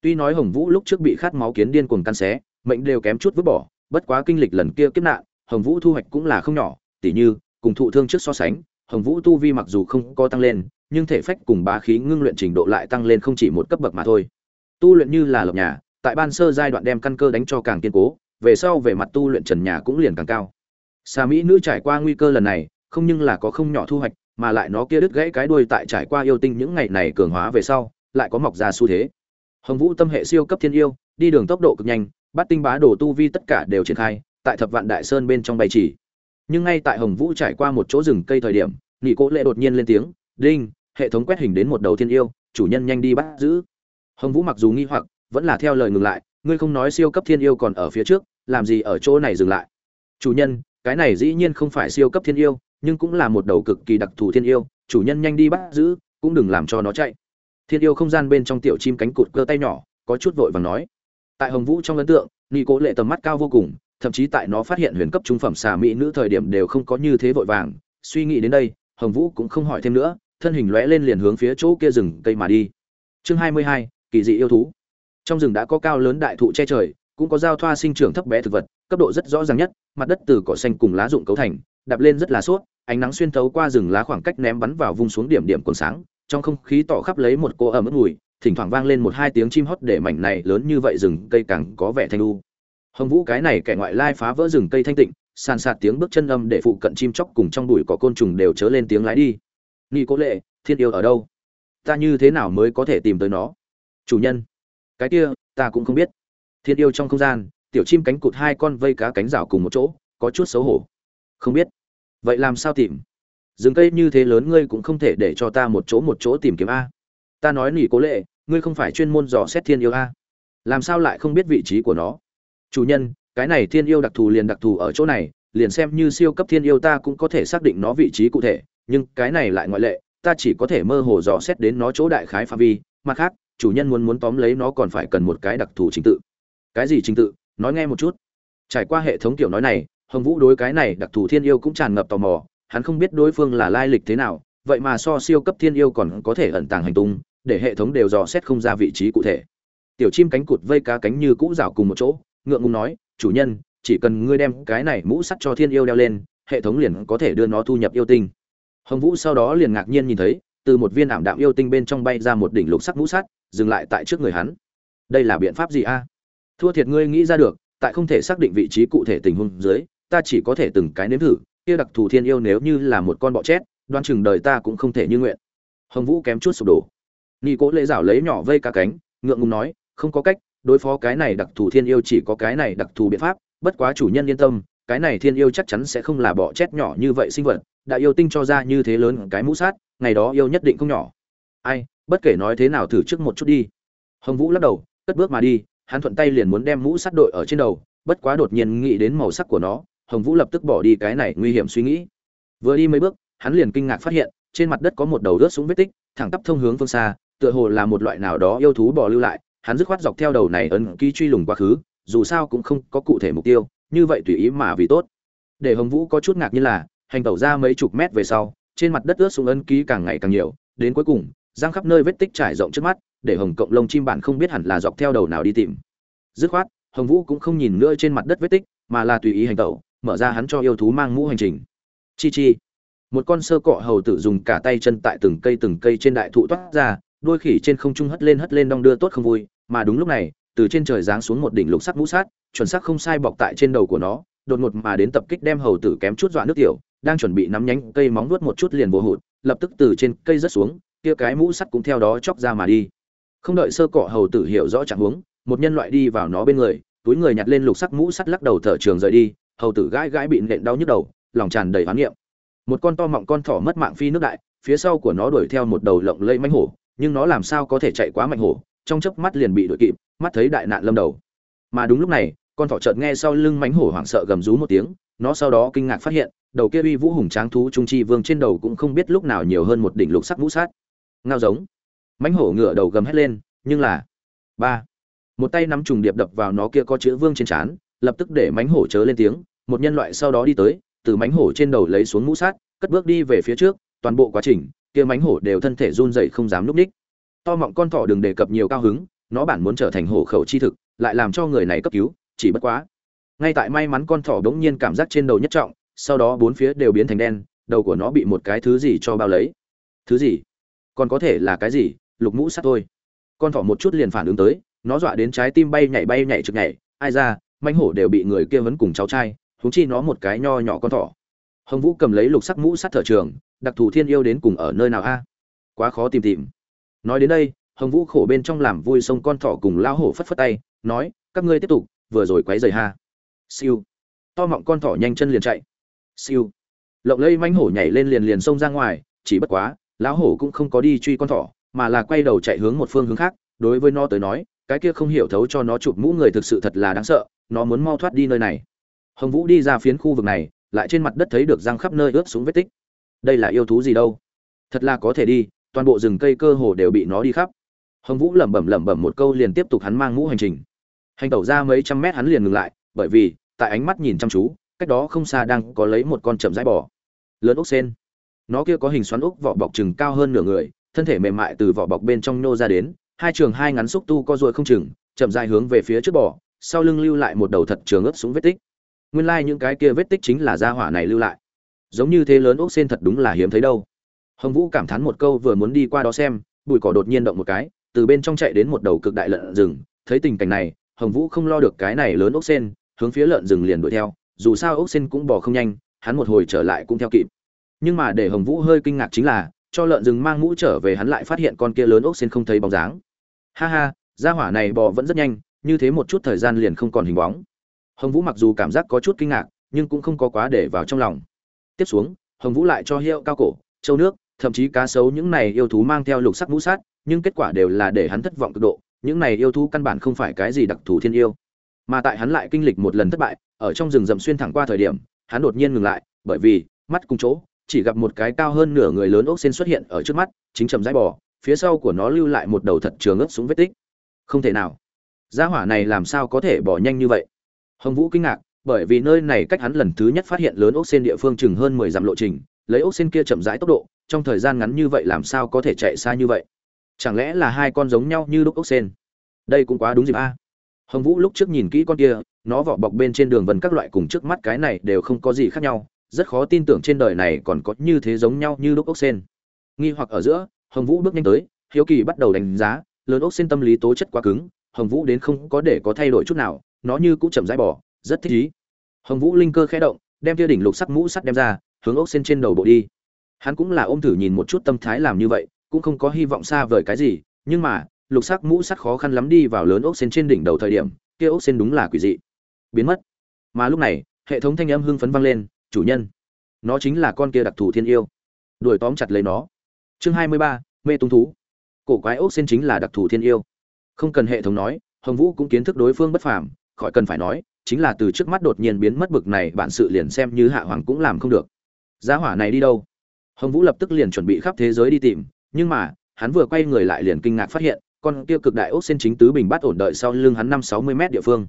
Tuy nói hồng vũ lúc trước bị khát máu kiến điên cuồng căn xé, mệnh đều kém chút vứt bỏ, bất quá kinh lịch lần kia kiếp nạn, hồng vũ thu hoạch cũng là không nhỏ, tỉ như, cùng thụ thương trước so sánh hồng vũ tu vi mặc dù không có tăng lên, nhưng thể phách cùng bá khí ngưng luyện trình độ lại tăng lên không chỉ một cấp bậc mà thôi. Tu luyện như là lập nhà, tại ban sơ giai đoạn đem căn cơ đánh cho càng kiên cố, về sau về mặt tu luyện trần nhà cũng liền càng cao. Sa mỹ nữ trải qua nguy cơ lần này, không nhưng là có không nhỏ thu hoạch, mà lại nó kia đứt gãy cái đuôi tại trải qua yêu tinh những ngày này cường hóa về sau, lại có mọc ra xu thế. Hồng vũ tâm hệ siêu cấp thiên yêu, đi đường tốc độ cực nhanh, bắt tinh bá đồ tu vi tất cả đều triển khai, tại thập vạn đại sơn bên trong bay chỉ nhưng ngay tại hồng vũ trải qua một chỗ rừng cây thời điểm, nghị cố lệ đột nhiên lên tiếng, đinh, hệ thống quét hình đến một đầu thiên yêu, chủ nhân nhanh đi bắt giữ. Hồng vũ mặc dù nghi hoặc, vẫn là theo lời ngừng lại, ngươi không nói siêu cấp thiên yêu còn ở phía trước, làm gì ở chỗ này dừng lại? Chủ nhân, cái này dĩ nhiên không phải siêu cấp thiên yêu, nhưng cũng là một đầu cực kỳ đặc thù thiên yêu, chủ nhân nhanh đi bắt giữ, cũng đừng làm cho nó chạy. Thiên yêu không gian bên trong tiểu chim cánh cụt cơ tay nhỏ, có chút vội và nói. Tại hồng vũ trong ấn tượng nghi cố lệ tầm mắt cao vô cùng thậm chí tại nó phát hiện huyền cấp trung phẩm xà mỹ nữ thời điểm đều không có như thế vội vàng. Suy nghĩ đến đây, hồng vũ cũng không hỏi thêm nữa, thân hình lóe lên liền hướng phía chỗ kia rừng cây mà đi. Chương hai mươi hai, kỳ dị yêu thú. Trong rừng đã có cao lớn đại thụ che trời, cũng có giao thoa sinh trưởng thấp bé thực vật, cấp độ rất rõ ràng nhất, mặt đất từ cỏ xanh cùng lá rụng cấu thành, đạp lên rất là suốt ánh nắng xuyên thấu qua rừng lá khoảng cách ném bắn vào vung xuống điểm điểm còn sáng, trong không khí tỏ khắp lấy một cô ẩm ướt mùi, thỉnh thoảng vang lên một hai tiếng chim hót để mảnh này lớn như vậy rừng cây càng có vẻ thanh u hồng vũ cái này kẻ ngoại lai phá vỡ rừng cây thanh tịnh, sàn sạt tiếng bước chân âm để phụ cận chim chóc cùng trong bụi có côn trùng đều chớ lên tiếng lái đi. Nghi cố lệ, thiên yêu ở đâu? Ta như thế nào mới có thể tìm tới nó? Chủ nhân, cái kia, ta cũng không biết. Thiên yêu trong không gian, tiểu chim cánh cụt hai con vây cá cánh rào cùng một chỗ, có chút xấu hổ. Không biết. Vậy làm sao tìm? Rừng cây như thế lớn ngươi cũng không thể để cho ta một chỗ một chỗ tìm kiếm a. Ta nói nỉ cố lệ, ngươi không phải chuyên môn dò xét thiên yêu a. Làm sao lại không biết vị trí của nó? Chủ nhân, cái này thiên yêu đặc thù liền đặc thù ở chỗ này, liền xem như siêu cấp thiên yêu ta cũng có thể xác định nó vị trí cụ thể, nhưng cái này lại ngoại lệ, ta chỉ có thể mơ hồ dò xét đến nó chỗ đại khái phạm vi. Mặt khác, chủ nhân muốn muốn tóm lấy nó còn phải cần một cái đặc thù trình tự. Cái gì trình tự? Nói nghe một chút. Trải qua hệ thống tiểu nói này, hồng vũ đối cái này đặc thù thiên yêu cũng tràn ngập tò mò, hắn không biết đối phương là lai lịch thế nào, vậy mà so siêu cấp thiên yêu còn có thể ẩn tàng hành tung, để hệ thống đều dò xét không ra vị trí cụ thể. Tiểu chim cánh cụt vây cá cánh như cũ rảo cùng một chỗ ngượng ngùng nói, chủ nhân, chỉ cần ngươi đem cái này mũ sắt cho thiên yêu đeo lên, hệ thống liền có thể đưa nó thu nhập yêu tinh. Hồng vũ sau đó liền ngạc nhiên nhìn thấy, từ một viên ảm đạm yêu tinh bên trong bay ra một đỉnh lục sắc mũ sắt, dừng lại tại trước người hắn. Đây là biện pháp gì a? Thua thiệt ngươi nghĩ ra được, tại không thể xác định vị trí cụ thể tình huống dưới, ta chỉ có thể từng cái nếm thử, kia đặc thù thiên yêu nếu như là một con bọ chét đoan chừng đời ta cũng không thể như nguyện. Hồng vũ kém chút sụp đổ. Nghi cố lễ rảo lấy nhỏ vây cả cánh, ngượng ngùng nói, không có cách đối phó cái này đặc thù thiên yêu chỉ có cái này đặc thù biện pháp, bất quá chủ nhân yên tâm, cái này thiên yêu chắc chắn sẽ không là bọ chét nhỏ như vậy sinh vật, đã yêu tinh cho ra như thế lớn cái mũ sát, ngày đó yêu nhất định không nhỏ. Ai, bất kể nói thế nào thử trước một chút đi. Hồng vũ lắc đầu, cất bước mà đi, hắn thuận tay liền muốn đem mũ sắt đội ở trên đầu, bất quá đột nhiên nghĩ đến màu sắc của nó, hồng vũ lập tức bỏ đi cái này nguy hiểm suy nghĩ. Vừa đi mấy bước, hắn liền kinh ngạc phát hiện, trên mặt đất có một đầu rớt xuống vết tích, thẳng tắp thông hướng phương xa, tựa hồ là một loại nào đó yêu thú bỏ lưu lại hắn dứt khoát dọc theo đầu này ấn ký truy lùng quá khứ, dù sao cũng không có cụ thể mục tiêu, như vậy tùy ý mà vì tốt. Để hồng vũ có chút ngạc như là, hành tẩu ra mấy chục mét về sau, trên mặt đất ướt xuống ấn ký càng ngày càng nhiều, đến cuối cùng, giang khắp nơi vết tích trải rộng trước mắt, để hồng cộng lông chim bản không biết hẳn là dọc theo đầu nào đi tìm. Dứt khoát, hồng vũ cũng không nhìn nữa trên mặt đất vết tích, mà là tùy ý hành tẩu, mở ra hắn cho yêu thú mang mũ hành trình. Chi chi. Một con sơ cọ hầu tử dùng cả tay chân tại từng cây từng cây trên đại thụ toát ra đôi khỉ trên không trung hất lên hất lên đong đưa tốt không vui, mà đúng lúc này, từ trên trời giáng xuống một đỉnh lục sắc mũ sát, chuẩn xác không sai bọc tại trên đầu của nó, đột ngột mà đến tập kích đem hầu tử kém chút dọa nước tiểu, đang chuẩn bị nắm nhánh cây móng vuốt một chút liền vô hụt, lập tức từ trên cây rớt xuống, kia cái mũ sắt cũng theo đó chóc ra mà đi. Không đợi sơ cọ hầu tử hiểu rõ trạng huống, một nhân loại đi vào nó bên người, túi người nhặt lên lục sắc mũ sắt lắc đầu thở trường rời đi, hầu tử gãi gãi bị nện đau nhức đầu, lòng tràn đầy hoán niệm. Một con to mọng con thỏ mất mạng phi nước đại, phía sau của nó đuổi theo một đầu lộng lây mánh hổ nhưng nó làm sao có thể chạy quá mạnh hổ, trong chớp mắt liền bị đuổi kịp, mắt thấy đại nạn lâm đầu. Mà đúng lúc này, con thỏ chợt nghe sau lưng mánh hổ hoảng sợ gầm rú một tiếng, nó sau đó kinh ngạc phát hiện, đầu kia uy vũ hùng tráng thú trung chi vương trên đầu cũng không biết lúc nào nhiều hơn một đỉnh lục sắc mũ sát. Ngao giống. Mánh hổ ngửa đầu gầm hét lên, nhưng là ba. Một tay nắm trùng điệp đập vào nó kia có chữ vương trên trán, lập tức để mánh hổ chớ lên tiếng, một nhân loại sau đó đi tới, từ mánh hổ trên đầu lấy xuống mũ sát, cất bước đi về phía trước, toàn bộ quá trình kia mánh hổ đều thân thể run dậy không dám núp ních. To mọng con thỏ đừng đề cập nhiều cao hứng, nó bản muốn trở thành hổ khẩu chi thực, lại làm cho người này cấp cứu, chỉ bất quá. Ngay tại may mắn con thỏ đống nhiên cảm giác trên đầu nhất trọng, sau đó bốn phía đều biến thành đen, đầu của nó bị một cái thứ gì cho bao lấy. Thứ gì? Còn có thể là cái gì? Lục mũ sắt thôi. Con thỏ một chút liền phản ứng tới, nó dọa đến trái tim bay nhảy bay nhảy trực nhảy, ai ra manh hổ đều bị người kia vẫn cùng cháu trai húng chi nó một cái nho nhỏ con thỏ. Hồng vũ cầm lấy lục sắc mũ sắt thở trường đặc thù thiên yêu đến cùng ở nơi nào a? Quá khó tìm tìm. Nói đến đây, hồng vũ khổ bên trong làm vui sông con thỏ cùng lao hổ phất phất tay, nói, các ngươi tiếp tục, vừa rồi quấy rầy ha. Siêu. To mọng con thỏ nhanh chân liền chạy. Siêu. Lộng lây manh hổ nhảy lên liền liền xông ra ngoài, chỉ bất quá, lão hổ cũng không có đi truy con thỏ, mà là quay đầu chạy hướng một phương hướng khác, đối với nó tới nói, cái kia không hiểu thấu cho nó chụp mũ người thực sự thật là đáng sợ, nó muốn mau thoát đi nơi này. Hồng vũ đi ra phiến khu vực này, lại trên mặt đất thấy được răng khắp nơi ướt xuống vết tích đây là yêu thú gì đâu? Thật là có thể đi, toàn bộ rừng cây cơ hồ đều bị nó đi khắp. Hồng vũ lẩm bẩm lẩm bẩm một câu liền tiếp tục hắn mang mũ hành trình. Hành tẩu ra mấy trăm mét hắn liền ngừng lại, bởi vì, tại ánh mắt nhìn chăm chú, cách đó không xa đang có lấy một con chậm rãi bò. Lớn ốc sen. Nó kia có hình xoắn ốc vỏ bọc chừng cao hơn nửa người, thân thể mềm mại từ vỏ bọc bên trong nô ra đến, hai trường hai ngắn xúc tu co ruồi không chừng, chậm dài hướng về phía trước bò, sau lưng lưu lại một đầu thật trường ướt xuống vết tích. Nguyên lai like những cái kia vết tích chính là da hỏa này lưu lại giống như thế lớn ốc sen thật đúng là hiếm thấy đâu. Hồng vũ cảm thán một câu vừa muốn đi qua đó xem, bụi cỏ đột nhiên động một cái, từ bên trong chạy đến một đầu cực đại lợn rừng. Thấy tình cảnh này, hồng vũ không lo được cái này lớn ốc sen, hướng phía lợn rừng liền đuổi theo. Dù sao ốc sen cũng bỏ không nhanh, hắn một hồi trở lại cũng theo kịp. Nhưng mà để hồng vũ hơi kinh ngạc chính là, cho lợn rừng mang mũ trở về hắn lại phát hiện con kia lớn ốc sen không thấy bóng dáng. Ha ha, gia hỏa này bò vẫn rất nhanh, như thế một chút thời gian liền không còn hình bóng. Hồng vũ mặc dù cảm giác có chút kinh ngạc, nhưng cũng không có quá để vào trong lòng tiếp xuống, hồng vũ lại cho hiệu cao cổ, châu nước, thậm chí cá sấu những này yêu thú mang theo lục sắc mũ sát, nhưng kết quả đều là để hắn thất vọng cực độ, những này yêu thú căn bản không phải cái gì đặc thù thiên yêu. Mà tại hắn lại kinh lịch một lần thất bại, ở trong rừng rậm xuyên thẳng qua thời điểm, hắn đột nhiên ngừng lại, bởi vì, mắt cùng chỗ, chỉ gặp một cái cao hơn nửa người lớn ốc sen xuất hiện ở trước mắt, chính chầm rãi bò, phía sau của nó lưu lại một đầu thật trường ướt xuống vết tích. Không thể nào. Gia hỏa này làm sao có thể bỏ nhanh như vậy? Hồng vũ kinh ngạc bởi vì nơi này cách hắn lần thứ nhất phát hiện lớn ốc sen địa phương chừng hơn mười dặm lộ trình, lấy ốc sen kia chậm rãi tốc độ, trong thời gian ngắn như vậy làm sao có thể chạy xa như vậy? Chẳng lẽ là hai con giống nhau như đúc ốc sen? Đây cũng quá đúng dịp a. Hồng vũ lúc trước nhìn kỹ con kia, nó vỏ bọc bên trên đường vân các loại cùng trước mắt cái này đều không có gì khác nhau, rất khó tin tưởng trên đời này còn có như thế giống nhau như đúc ốc sen. Nghi hoặc ở giữa, hồng vũ bước nhanh tới, hiếu kỳ bắt đầu đánh giá, lớn ốc sen tâm lý tố chất quá cứng, hồng vũ đến không có để có thay đổi chút nào, nó như cũng chậm rãi bỏ rất thích ý. Hồng vũ linh cơ khẽ động, đem tia đỉnh lục sắc mũ sắt đem ra, hướng ốc xen trên đầu bộ đi. Hắn cũng là ôm thử nhìn một chút tâm thái làm như vậy, cũng không có hy vọng xa vời cái gì, nhưng mà, lục sắc mũ sắt khó khăn lắm đi vào lớn ốc xen trên đỉnh đầu thời điểm, kia ốc xen đúng là quỷ dị. Biến mất. Mà lúc này, hệ thống thanh âm hưng phấn vang lên, chủ nhân, nó chính là con kia đặc thù thiên yêu. Đuổi tóm chặt lấy nó. Chương hai mươi ba, mê tung thú. Cổ quái ốc xen chính là đặc thù thiên yêu. Không cần hệ thống nói, hồng vũ cũng kiến thức đối phương bất phàm khỏi cần phải nói, chính là từ trước mắt đột nhiên biến mất bực này, bản sự liền xem như hạ hoàng cũng làm không được. Giá hỏa này đi đâu? Hồng vũ lập tức liền chuẩn bị khắp thế giới đi tìm, nhưng mà, hắn vừa quay người lại liền kinh ngạc phát hiện, con kia cực đại ốc sen chính tứ bình bắt ổn đợi sau lưng hắn năm sáu mươi mét địa phương.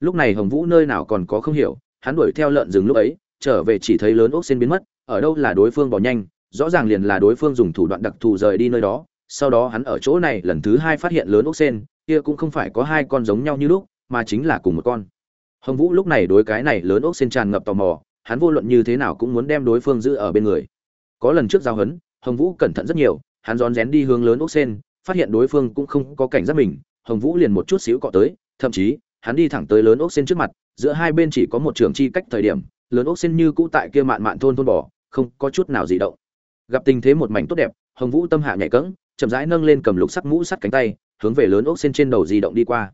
Lúc này hồng vũ nơi nào còn có không hiểu, hắn đuổi theo lợn rừng lúc ấy, trở về chỉ thấy lớn ốc sen biến mất, ở đâu là đối phương bỏ nhanh, rõ ràng liền là đối phương dùng thủ đoạn đặc thù rời đi nơi đó, sau đó hắn ở chỗ này lần thứ hai phát hiện lớn ốc sen kia cũng không phải có hai con giống nhau như lúc mà chính là cùng một con. Hồng vũ lúc này đối cái này lớn ốc sen tràn ngập tò mò, hắn vô luận như thế nào cũng muốn đem đối phương giữ ở bên người. Có lần trước giao hấn, hồng vũ cẩn thận rất nhiều, hắn rón rén đi hướng lớn ốc sen phát hiện đối phương cũng không có cảnh giác mình, hồng vũ liền một chút xíu cọ tới, thậm chí, hắn đi thẳng tới lớn ốc sen trước mặt, giữa hai bên chỉ có một trường chi cách thời điểm, lớn ốc sen như cũ tại kia mạn mạn thôn thôn bỏ không có chút nào gì động. Gặp tình thế một mảnh tốt đẹp, hồng vũ tâm hạ nhảy cẫng, chậm rãi nâng lên cầm lục sắc mũ sắt cánh tay, hướng về lớn ốc sen trên đầu di động đi qua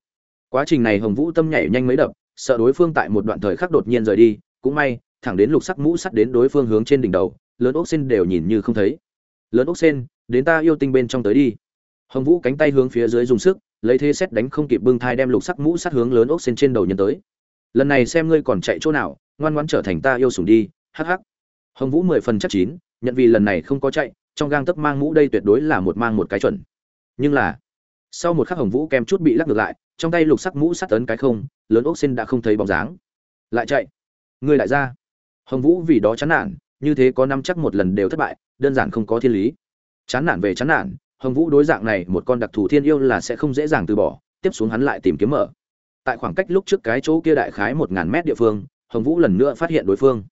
quá trình này hồng vũ tâm nhảy nhanh mấy đập, sợ đối phương tại một đoạn thời khắc đột nhiên rời đi, cũng may, thẳng đến lục sắc mũ sắt đến đối phương hướng trên đỉnh đầu, lớn ốc sen đều nhìn như không thấy. Lớn ốc sen đến ta yêu tinh bên trong tới đi. Hồng vũ cánh tay hướng phía dưới dùng sức, lấy thế xét đánh không kịp bưng thai đem lục sắc mũ sắt hướng lớn ốc sen trên đầu nhân tới. Lần này xem ngươi còn chạy chỗ nào, ngoan ngoãn trở thành ta yêu sủng đi, hắc hắc. Hồng vũ mười phần chắc chín, nhận vì lần này không có chạy, trong gang tấc mang mũ đây tuyệt đối là một mang một cái chuẩn. Nhưng là, sau một khắc hồng vũ kem chút bị lắc ngược lại trong tay lục sắc mũ sắt tấn cái không, lớn ốc xin đã không thấy bóng dáng. Lại chạy. Người lại ra. Hồng vũ vì đó chán nản, như thế có năm chắc một lần đều thất bại, đơn giản không có thiên lý. Chán nản về chán nản, hồng vũ đối dạng này một con đặc thù thiên yêu là sẽ không dễ dàng từ bỏ, tiếp xuống hắn lại tìm kiếm mở. Tại khoảng cách lúc trước cái chỗ kia đại khái một ngàn mét địa phương, hồng vũ lần nữa phát hiện đối phương.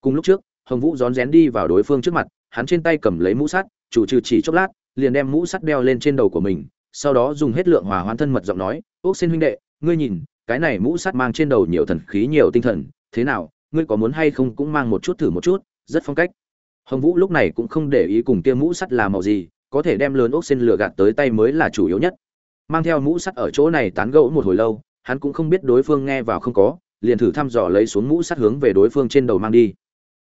Cùng lúc trước, hồng vũ rón rén đi vào đối phương trước mặt, hắn trên tay cầm lấy mũ sắt, chủ trừ chỉ chốc lát, liền đem mũ sắt đeo lên trên đầu của mình sau đó dùng hết lượng hòa hoãn thân mật giọng nói ốc xin huynh đệ, ngươi nhìn, cái này mũ sắt mang trên đầu nhiều thần khí, nhiều tinh thần, thế nào, ngươi có muốn hay không cũng mang một chút thử một chút, rất phong cách. Hồng vũ lúc này cũng không để ý cùng kia mũ sắt là màu gì, có thể đem lớn ốc xin lừa gạt tới tay mới là chủ yếu nhất. Mang theo mũ sắt ở chỗ này tán gẫu một hồi lâu, hắn cũng không biết đối phương nghe vào không có, liền thử thăm dò lấy xuống mũ sắt hướng về đối phương trên đầu mang đi.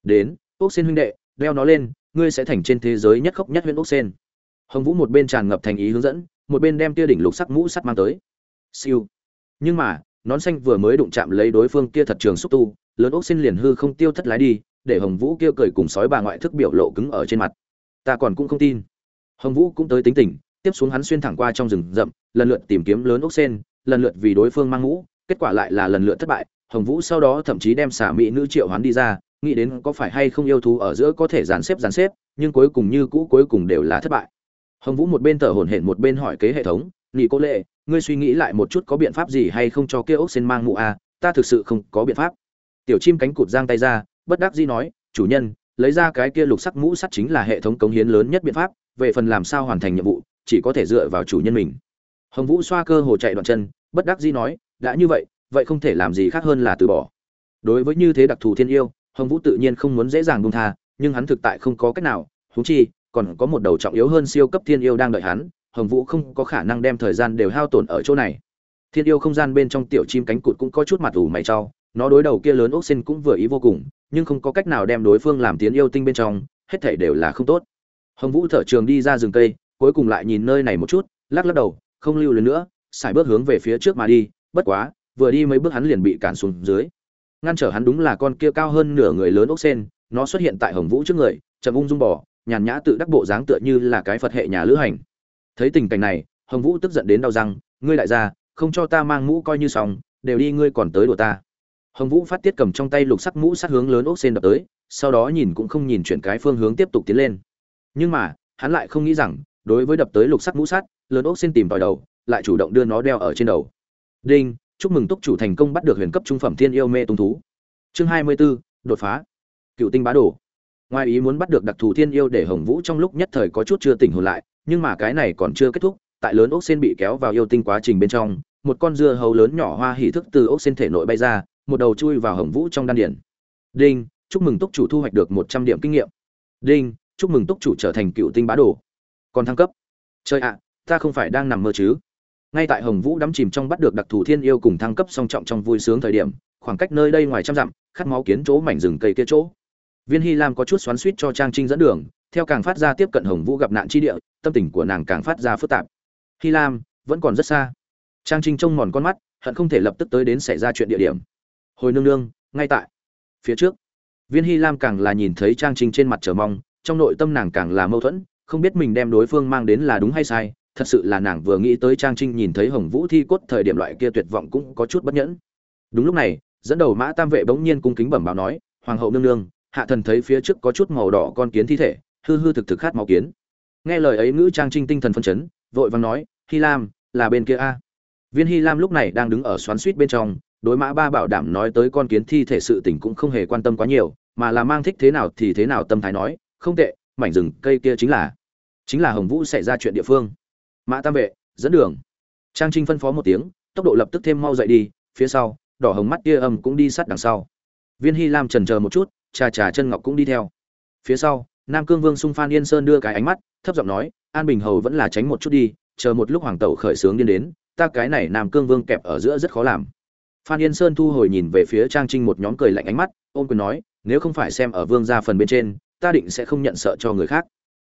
Đến ốc xin huynh đệ, đeo nó lên, ngươi sẽ thành trên thế giới nhất khốc nhất huyện ốc sen hồng vũ một bên tràn ngập thành ý hướng dẫn một bên đem tia đỉnh lục sắc mũ sắt mang tới. Siêu. Nhưng mà, nón xanh vừa mới đụng chạm lấy đối phương kia thật trường xúc tu, lớn ốc xin liền hư không tiêu thất lái đi, để hồng vũ kia cười cùng sói bà ngoại thức biểu lộ cứng ở trên mặt. Ta còn cũng không tin. Hồng vũ cũng tới tính tình, tiếp xuống hắn xuyên thẳng qua trong rừng rậm, lần lượt tìm kiếm lớn ốc sen lần lượt vì đối phương mang mũ, kết quả lại là lần lượt thất bại. Hồng vũ sau đó thậm chí đem xả mỹ nữ triệu hoán đi ra, nghĩ đến có phải hay không yêu thú ở giữa có thể dàn xếp dàn xếp, nhưng cuối cùng như cũ cuối cùng đều là thất bại hồng vũ một bên thở hổn hển, một bên hỏi kế hệ thống nghỉ Cố lệ, ngươi suy nghĩ lại một chút có biện pháp gì hay không cho kia ốc sen mang mụ a ta thực sự không có biện pháp. Tiểu chim cánh cụt giang tay ra, bất đắc dĩ nói, chủ nhân, lấy ra cái kia lục sắc mũ sắt chính là hệ thống cống hiến lớn nhất biện pháp, về phần làm sao hoàn thành nhiệm vụ, chỉ có thể dựa vào chủ nhân mình. Hồng vũ xoa cơ hồ chạy đoạn chân, bất đắc dĩ nói, đã như vậy vậy không thể làm gì khác hơn là từ bỏ. Đối với như thế đặc thù thiên yêu, hồng vũ tự nhiên không muốn dễ dàng buông tha, nhưng hắn thực tại không có cách nào, huống chi còn có một đầu trọng yếu hơn siêu cấp thiên yêu đang đợi hắn, hồng vũ không có khả năng đem thời gian đều hao tổn ở chỗ này. Thiên yêu không gian bên trong tiểu chim cánh cụt cũng có chút mặt ủ mày trao nó đối đầu kia lớn ốc xin cũng vừa ý vô cùng, nhưng không có cách nào đem đối phương làm tiến yêu tinh bên trong, hết thảy đều là không tốt. Hồng vũ thở trường đi ra rừng cây, cuối cùng lại nhìn nơi này một chút, lắc lắc đầu, không lưu lần nữa xài bước hướng về phía trước mà đi, bất quá, vừa đi mấy bước hắn liền bị cản xuống dưới. Ngăn trở hắn đúng là con kia cao hơn nửa người lớn ốc sen nó xuất hiện tại hồng vũ trước người, chậm ung dung bỏ nhàn nhã tự đắc bộ dáng tựa như là cái phật hệ nhà lữ hành. Thấy tình cảnh này hồng vũ tức giận đến đau răng ngươi đại gia không cho ta mang mũ coi như xong đều đi ngươi còn tới đùa ta. Hồng vũ phát tiết cầm trong tay lục sắc mũ sát hướng lớn ốc sen đập tới sau đó nhìn cũng không nhìn chuyển cái phương hướng tiếp tục tiến lên. Nhưng mà hắn lại không nghĩ rằng đối với đập tới lục sắc mũ sắt lớn ốc sen tìm tòi đầu lại chủ động đưa nó đeo ở trên đầu. Đinh chúc mừng túc chủ thành công bắt được huyền cấp trung phẩm thiên yêu mê tung thú. Chương hai mươi 24, đột phá. Cựu tinh bá đồ ngoài ý muốn bắt được đặc thù thiên yêu để hồng vũ trong lúc nhất thời có chút chưa tỉnh hồn lại, nhưng mà cái này còn chưa kết thúc, tại lớn ốc sen bị kéo vào yêu tinh quá trình bên trong, một con dưa hấu lớn nhỏ hoa hỉ thức từ ốc sen thể nội bay ra, một đầu chui vào hồng vũ trong đan điển đinh, chúc mừng túc chủ thu hoạch được một trăm điểm kinh nghiệm. Đinh, chúc mừng túc chủ trở thành cựu tinh bá đồ. Còn thăng cấp. Chơi ạ, ta không phải đang nằm mơ chứ. Ngay tại hồng vũ đắm chìm trong bắt được đặc thù thiên yêu cùng thăng cấp song trọng trong vui sướng thời điểm, khoảng cách nơi đây ngoài trăm dặm, khát máu kiến chỗ mảnh rừng cây kia chỗ viên hy lam có chút xoắn suýt cho trang trinh dẫn đường, theo càng phát ra tiếp cận hồng vũ gặp nạn chi địa, tâm tình của nàng càng phát ra phức tạp. Hy lam, vẫn còn rất xa. Trang trinh trông mòn con mắt, hận không thể lập tức tới đến xảy ra chuyện địa điểm. Hồi nương nương, ngay tại. Phía trước, viên hy lam càng là nhìn thấy trang trinh trên mặt trở mong, trong nội tâm nàng càng là mâu thuẫn, không biết mình đem đối phương mang đến là đúng hay sai, thật sự là nàng vừa nghĩ tới trang trinh nhìn thấy hồng vũ thi cốt thời điểm loại kia tuyệt vọng cũng có chút bất nhẫn. Đúng lúc này, dẫn đầu mã tam vệ bỗng nhiên cung kính bẩm báo nói, hoàng hậu nương nương hạ thần thấy phía trước có chút màu đỏ con kiến thi thể, hư hư thực thực khát máu kiến. Nghe lời ấy ngữ trang trinh tinh thần phân chấn, vội vàng nói, hy lam, là bên kia a. Viên hy lam lúc này đang đứng ở xoắn suýt bên trong, đối mã ba bảo đảm nói tới con kiến thi thể sự tình cũng không hề quan tâm quá nhiều, mà là mang thích thế nào thì thế nào tâm thái nói, không tệ, mảnh rừng cây kia chính là chính là hồng vũ xảy ra chuyện địa phương. Mã tam vệ, dẫn đường. Trang trinh phân phó một tiếng, tốc độ lập tức thêm mau dậy đi, phía sau, đỏ hồng mắt tia âm cũng đi sát đằng sau. Viên hy lam trần chờ một chút trà trà chân ngọc cũng đi theo. Phía sau, nam cương vương sung phan yên sơn đưa cái ánh mắt, thấp giọng nói, an bình hầu vẫn là tránh một chút đi, chờ một lúc hoàng tẩu khởi sướng điên đến, ta cái này nam cương vương kẹp ở giữa rất khó làm. Phan yên sơn thu hồi nhìn về phía trang trinh một nhóm cười lạnh ánh mắt ôm quyền nói, nếu không phải xem ở vương ra phần bên trên, ta định sẽ không nhận sợ cho người khác.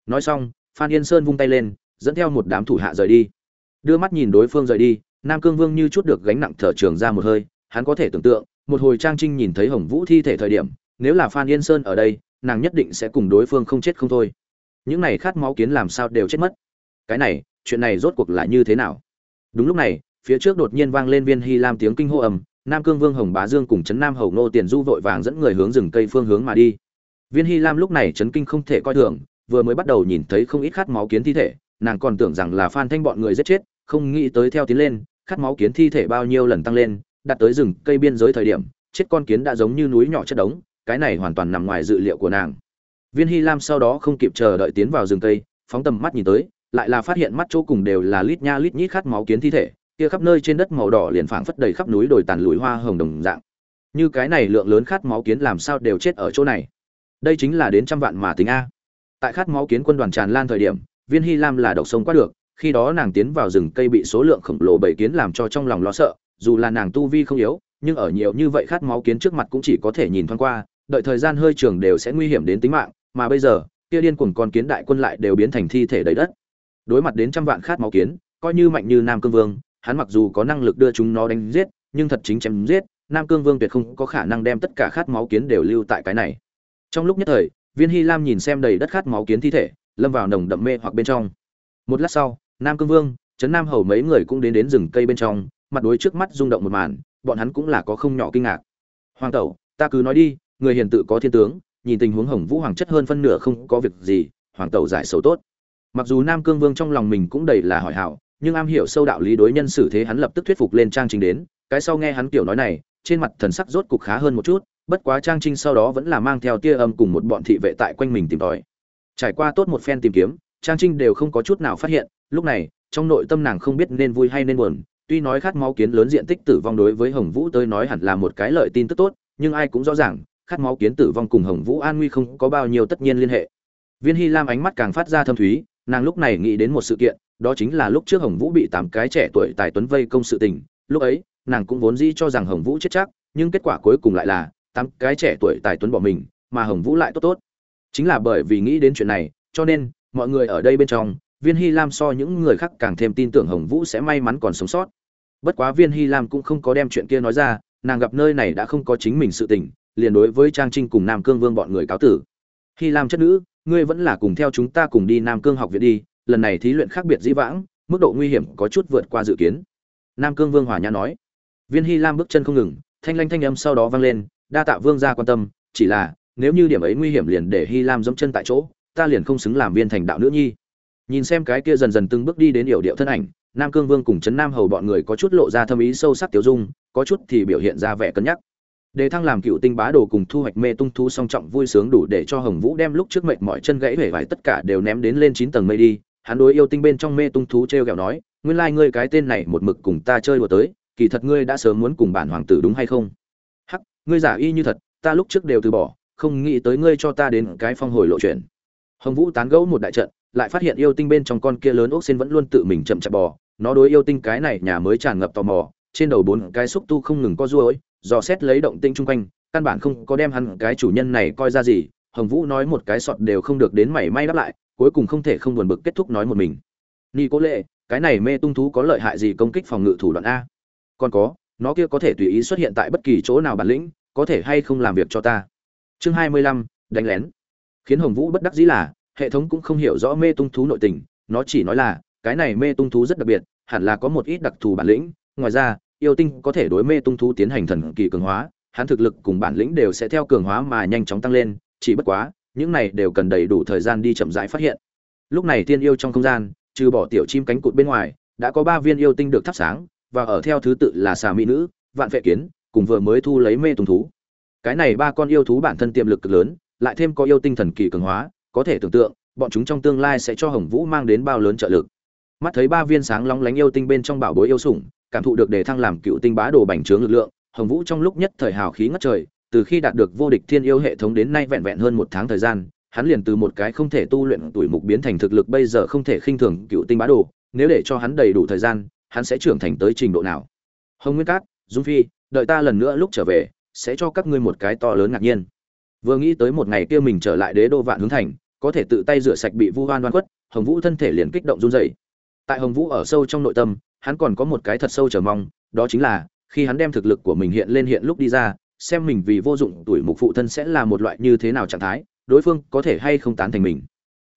Nói xong, phan yên sơn vung tay lên, dẫn theo một đám thủ hạ rời đi. Đưa mắt nhìn đối phương rời đi, nam cương vương như chút được gánh nặng thở trường ra một hơi, hắn có thể tưởng tượng, một hồi trang trinh nhìn thấy hồng vũ thi thể thời điểm nếu là phan yên sơn ở đây, nàng nhất định sẽ cùng đối phương không chết không thôi. Những này khát máu kiến làm sao đều chết mất. Cái này, chuyện này rốt cuộc là như thế nào? Đúng lúc này, phía trước đột nhiên vang lên viên hy lam tiếng kinh hô ầm, nam cương vương hồng bá dương cùng trấn nam hầu nô tiền du vội vàng dẫn người hướng rừng cây phương hướng mà đi. Viên hy lam lúc này trấn kinh không thể coi thường, vừa mới bắt đầu nhìn thấy không ít khát máu kiến thi thể, nàng còn tưởng rằng là phan thanh bọn người giết chết, không nghĩ tới theo tiến lên, khát máu kiến thi thể bao nhiêu lần tăng lên, đặt tới rừng cây biên giới thời điểm, chết con kiến đã giống như núi nhỏ chất đống cái này hoàn toàn nằm ngoài dự liệu của nàng. Viên hy lam sau đó không kịp chờ đợi tiến vào rừng cây, phóng tầm mắt nhìn tới, lại là phát hiện mắt chỗ cùng đều là lít nha lít nhít khát máu kiến thi thể, kia khắp nơi trên đất màu đỏ liền phảng phất đầy khắp núi đồi tàn lùi hoa hồng đồng dạng. Như cái này lượng lớn khát máu kiến làm sao đều chết ở chỗ này? Đây chính là đến trăm vạn mà tính a. Tại khát máu kiến quân đoàn tràn lan thời điểm, viên hy lam là độc sông qua được, khi đó nàng tiến vào rừng cây bị số lượng khổng lồ bảy kiến làm cho trong lòng lo sợ, dù là nàng tu vi không yếu, nhưng ở nhiều như vậy khát máu kiến trước mặt cũng chỉ có thể nhìn thoáng qua đợi thời gian hơi trường đều sẽ nguy hiểm đến tính mạng, mà bây giờ, kia điên cuồng con kiến đại quân lại đều biến thành thi thể đầy đất. Đối mặt đến trăm vạn khát máu kiến, coi như mạnh như nam cương vương, hắn mặc dù có năng lực đưa chúng nó đánh giết, nhưng thật chính chém giết, nam cương vương tuyệt không có khả năng đem tất cả khát máu kiến đều lưu tại cái này. Trong lúc nhất thời, viên hy lam nhìn xem đầy đất khát máu kiến thi thể, lâm vào nồng đậm mê hoặc bên trong. Một lát sau, nam cương vương, trấn nam hầu mấy người cũng đến đến rừng cây bên trong, mặt đối trước mắt rung động một màn, bọn hắn cũng là có không nhỏ kinh ngạc. Hoàng tẩu, ta cứ nói đi người hiền tự có thiên tướng, nhìn tình huống hồng vũ hoàng chất hơn phân nửa không có việc gì, hoàng tẩu giải sầu tốt. Mặc dù nam cương vương trong lòng mình cũng đầy là hỏi hảo, nhưng am hiểu sâu đạo lý đối nhân xử thế hắn lập tức thuyết phục lên trang trình đến, cái sau nghe hắn kiểu nói này, trên mặt thần sắc rốt cục khá hơn một chút, bất quá trang trinh sau đó vẫn là mang theo tia âm cùng một bọn thị vệ tại quanh mình tìm tòi. Trải qua tốt một phen tìm kiếm, trang trinh đều không có chút nào phát hiện, lúc này, trong nội tâm nàng không biết nên vui hay nên buồn, tuy nói khát máu kiến lớn diện tích tử vong đối với hồng vũ tới nói hẳn là một cái lợi tin tức tốt, nhưng ai cũng rõ ràng khát máu kiến tử vong cùng hồng vũ an nguy không có bao nhiêu tất nhiên liên hệ. Viên hy lam ánh mắt càng phát ra thâm thúy, nàng lúc này nghĩ đến một sự kiện, đó chính là lúc trước hồng vũ bị tám cái trẻ tuổi tài tuấn vây công sự tình. Lúc ấy, nàng cũng vốn dĩ cho rằng hồng vũ chết chắc, nhưng kết quả cuối cùng lại là, tám cái trẻ tuổi tài tuấn bỏ mình, mà hồng vũ lại tốt tốt. Chính là bởi vì nghĩ đến chuyện này, cho nên, mọi người ở đây bên trong, viên hy lam so những người khác càng thêm tin tưởng hồng vũ sẽ may mắn còn sống sót. Bất quá viên hy lam cũng không có đem chuyện kia nói ra, nàng gặp nơi này đã không có chính mình sự tình liền đối với trang trinh cùng nam cương vương bọn người cáo tử. Hy lam chất nữ, ngươi vẫn là cùng theo chúng ta cùng đi nam cương học viện đi, lần này thí luyện khác biệt dĩ vãng, mức độ nguy hiểm có chút vượt qua dự kiến. Nam cương vương hòa nhã nói. Viên hy lam bước chân không ngừng, thanh lanh thanh âm sau đó vang lên, đa tạ vương gia quan tâm, chỉ là, nếu như điểm ấy nguy hiểm liền để hy lam dẫm chân tại chỗ, ta liền không xứng làm viên thành đạo nữ nhi. Nhìn xem cái kia dần dần từng bước đi đến yểu điệu thân ảnh, nam cương vương cùng trấn nam hầu bọn người có chút lộ ra thâm ý sâu sắc tiểu dung, có chút thì biểu hiện ra vẻ cân nhắc đề thăng làm cựu tinh bá đồ cùng thu hoạch mê tung thu song trọng vui sướng đủ để cho hồng vũ đem lúc trước mệnh mọi chân gãy hể vải tất cả đều ném đến lên chín tầng mây đi. Hắn đối yêu tinh bên trong mê tung thú t r e o kẹo nói, nguyên lai、like、ngươi cái tên này một mực cùng ta chơi đùa tới, kỳ thật ngươi đã sớm muốn cùng bản hoàng tử đúng hay không? Hắc, ngươi giả y như thật, ta lúc trước đều từ bỏ, không nghĩ tới ngươi cho ta đến cái phong hồi lộ chuyện. Hồng vũ tán gẫu một đại trận, lại phát hiện yêu tinh bên trong con kia lớn ốc xin vẫn luôn tự mình chậm chạp bò. Nó đối yêu tinh cái này nhà mới tràn ngập tò mò, trên đầu bốn cái xúc tu không ngừng co ruôi dò xét lấy động tinh chung quanh, căn bản không có đem hắn cái chủ nhân này coi ra gì, hồng vũ nói một cái sọt đều không được đến mảy may đáp lại, cuối cùng không thể không buồn bực kết thúc nói một mình. Ni cố lệ cái này mê tung thú có lợi hại gì công kích phòng ngự thủ đoạn a? Còn có, nó kia có thể tùy ý xuất hiện tại bất kỳ chỗ nào bản lĩnh, có thể hay không làm việc cho ta? Chương hai mươi lăm, đánh lén. Khiến hồng vũ bất đắc dĩ là, hệ thống cũng không hiểu rõ mê tung thú nội tình, nó chỉ nói là, cái này mê tung thú rất đặc biệt, hẳn là có một ít đặc thù bản lĩnh, ngoài ra yêu tinh có thể đối mê tung thú tiến hành thần kỳ cường hóa, hắn thực lực cùng bản lĩnh đều sẽ theo cường hóa mà nhanh chóng tăng lên, chỉ bất quá, những này đều cần đầy đủ thời gian đi chậm rãi phát hiện. Lúc này tiên yêu trong không gian, trừ bỏ tiểu chim cánh cụt bên ngoài, đã có ba viên yêu tinh được thắp sáng, và ở theo thứ tự là xà mỹ nữ, vạn vệ kiến, cùng vừa mới thu lấy mê tung thú. Cái này ba con yêu thú bản thân tiềm lực cực lớn, lại thêm có yêu tinh thần kỳ cường hóa, có thể tưởng tượng, bọn chúng trong tương lai sẽ cho hồng vũ mang đến bao lớn trợ lực. Mắt thấy ba viên sáng long lánh yêu tinh bên trong bảo bối yêu sủng cảm thụ được đề thăng làm cựu tinh bá đồ bành trướng lực lượng, hồng vũ trong lúc nhất thời hào khí ngất trời, từ khi đạt được vô địch thiên yêu hệ thống đến nay vẹn vẹn hơn một tháng thời gian, hắn liền từ một cái không thể tu luyện tuổi mục biến thành thực lực bây giờ không thể khinh thường cựu tinh bá đồ, nếu để cho hắn đầy đủ thời gian, hắn sẽ trưởng thành tới trình độ nào? Hồng nguyên cát, dung phi, đợi ta lần nữa lúc trở về, sẽ cho các ngươi một cái to lớn ngạc nhiên. Vừa nghĩ tới một ngày kia mình trở lại đế đô vạn hướng thành, có thể tự tay rửa sạch bị vu hoan đoan quất hồng vũ thân thể liền kích động run dậy tại hồng vũ ở sâu trong nội tâm hắn còn có một cái thật sâu chờ mong, đó chính là, khi hắn đem thực lực của mình hiện lên hiện lúc đi ra, xem mình vì vô dụng tuổi mục phụ thân sẽ là một loại như thế nào trạng thái, đối phương có thể hay không tán thành mình.